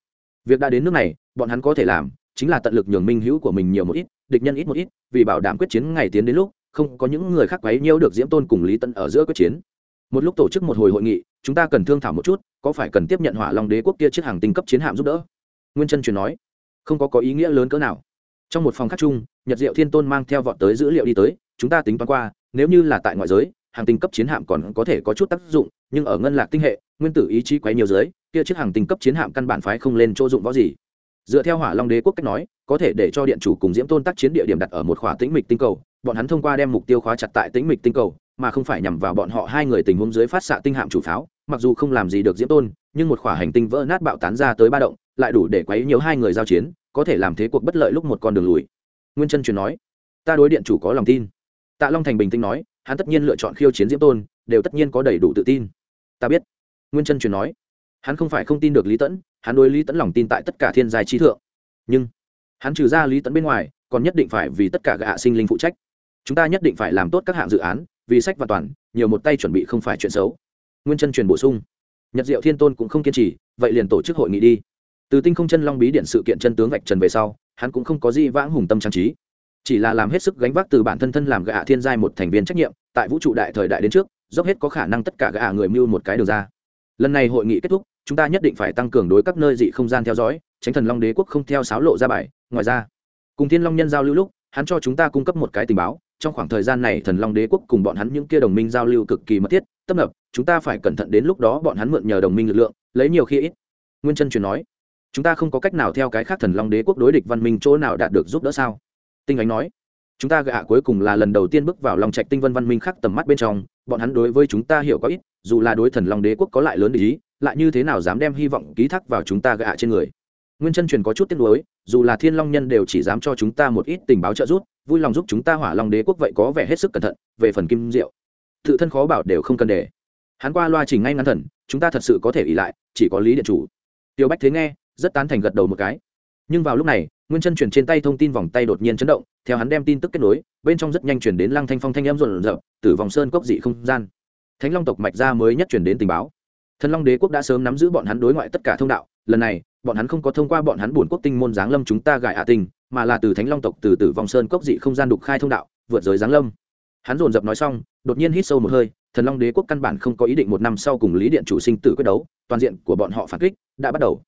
việc đã đến nước này, bọn hắn có thể làm chính là tận lực nhường minh hữu của mình nhiều một ít, địch nhân ít một ít, vì bảo đảm quyết chiến ngày tiến đến lúc, không có những người khác quấy nhiễu được diễm tôn cùng lý tân ở giữa quyết chiến. Một lúc tổ chức một hồi hội nghị, chúng ta cần thương thảo một chút, có phải cần tiếp nhận hỏa long đế quốc kia chiếc hàng tinh cấp chiến hạm giúp đỡ? Nguyên chân truyền nói. Không có có ý nghĩa lớn cỡ nào. Trong một phòng khác chung, nhật diệu thiên tôn mang theo vọt tới dữ liệu đi tới, chúng ta tính toán qua, nếu như là tại ngoại giới hàng tinh cấp chiến hạm còn có thể có chút tác dụng, nhưng ở ngân lạc tinh hệ, nguyên tử ý chí quấy nhiều giới kia chiếc hàng tinh cấp chiến hạm căn bản phái không lên chỗ dụng võ gì. Dựa theo hỏa long đế quốc cách nói, có thể để cho điện chủ cùng diễm tôn tác chiến địa điểm đặt ở một khỏa tĩnh mịch tinh cầu, bọn hắn thông qua đem mục tiêu khóa chặt tại tĩnh mịch tinh cầu, mà không phải nhằm vào bọn họ hai người tình huống dưới phát xạ tinh hạm chủ pháo, mặc dù không làm gì được diễm tôn, nhưng một khỏa hành tinh vỡ nát bạo tán ra tới ba động, lại đủ để quấy nhiều hai người giao chiến, có thể làm thế cuộc bất lợi lúc một con đường lùi. Nguyên chân truyền nói, ta đối điện chủ có lòng tin. Tạ long thành bình tĩnh nói hắn tất nhiên lựa chọn khiêu chiến diễm tôn, đều tất nhiên có đầy đủ tự tin. Ta biết, nguyên chân truyền nói, hắn không phải không tin được lý tẫn, hắn đối lý tẫn lòng tin tại tất cả thiên giai trí thượng. Nhưng, hắn trừ ra lý tẫn bên ngoài, còn nhất định phải vì tất cả gạ sinh linh phụ trách. Chúng ta nhất định phải làm tốt các hạng dự án, vì sách và toàn, nhiều một tay chuẩn bị không phải chuyện xấu. Nguyên chân truyền bổ sung, nhật diệu thiên tôn cũng không kiên trì, vậy liền tổ chức hội nghị đi. Từ tinh không chân long bí điện sự kiện chân tướng vạch trần về sau, hắn cũng không có gì vãng hùng tâm trang trí. Chỉ là làm hết sức gánh vác từ bản thân thân làm gạ thiên giai một thành viên trách nhiệm tại vũ trụ đại thời đại đến trước, dốc hết có khả năng tất cả gã người mưu một cái đường ra. Lần này hội nghị kết thúc, chúng ta nhất định phải tăng cường đối các nơi dị không gian theo dõi, tránh thần long đế quốc không theo sáo lộ ra bài. Ngoài ra, cùng thiên long nhân giao lưu lúc, hắn cho chúng ta cung cấp một cái tình báo, trong khoảng thời gian này thần long đế quốc cùng bọn hắn những kia đồng minh giao lưu cực kỳ mật thiết, tấp nập, chúng ta phải cẩn thận đến lúc đó bọn hắn mượn nhờ đồng minh lực lượng, lấy nhiều khi ít. Nguyên chân truyền nói, chúng ta không có cách nào theo cái khác thần long đế quốc đối địch văn minh chỗ nào đạt được giúp đỡ sao? Tinh ánh nói chúng ta gạ cuối cùng là lần đầu tiên bước vào lòng trạch tinh vân văn minh khác tầm mắt bên trong, bọn hắn đối với chúng ta hiểu có ít, dù là đối thần long đế quốc có lại lớn ý, lại như thế nào dám đem hy vọng ký thác vào chúng ta gạ trên người. Nguyên chân truyền có chút tiếc nuối, dù là thiên long nhân đều chỉ dám cho chúng ta một ít tình báo trợ giúp, vui lòng giúp chúng ta hỏa long đế quốc vậy có vẻ hết sức cẩn thận, về phần kim diệu. Tự thân khó bảo đều không cần để. Hắn qua loa trình ngay ngắn thần, chúng ta thật sự có thể ỉ lại, chỉ có lý điện chủ. Tiêu bách thế nghe, rất tán thành gật đầu một cái. Nhưng vào lúc này nguyên chân truyền trên tay thông tin vòng tay đột nhiên chấn động, theo hắn đem tin tức kết nối, bên trong rất nhanh chuyển đến lăng thanh phong thanh âm rộn rợp từ vòng sơn cốc dị không gian. Thánh long tộc mạch ra mới nhất chuyển đến tình báo. Thần long đế quốc đã sớm nắm giữ bọn hắn đối ngoại tất cả thông đạo, lần này, bọn hắn không có thông qua bọn hắn bổn quốc tinh môn giáng lâm chúng ta gài hạ tình, mà là từ thánh long tộc từ tử vòng sơn cốc dị không gian đục khai thông đạo, vượt giới giáng lâm. Hắn dồn dập nói xong, đột nhiên hít sâu một hơi, thần long đế quốc căn bản không có ý định một năm sau cùng lý điện chủ sinh tử quyết đấu, toàn diện của bọn họ phản kích đã bắt đầu.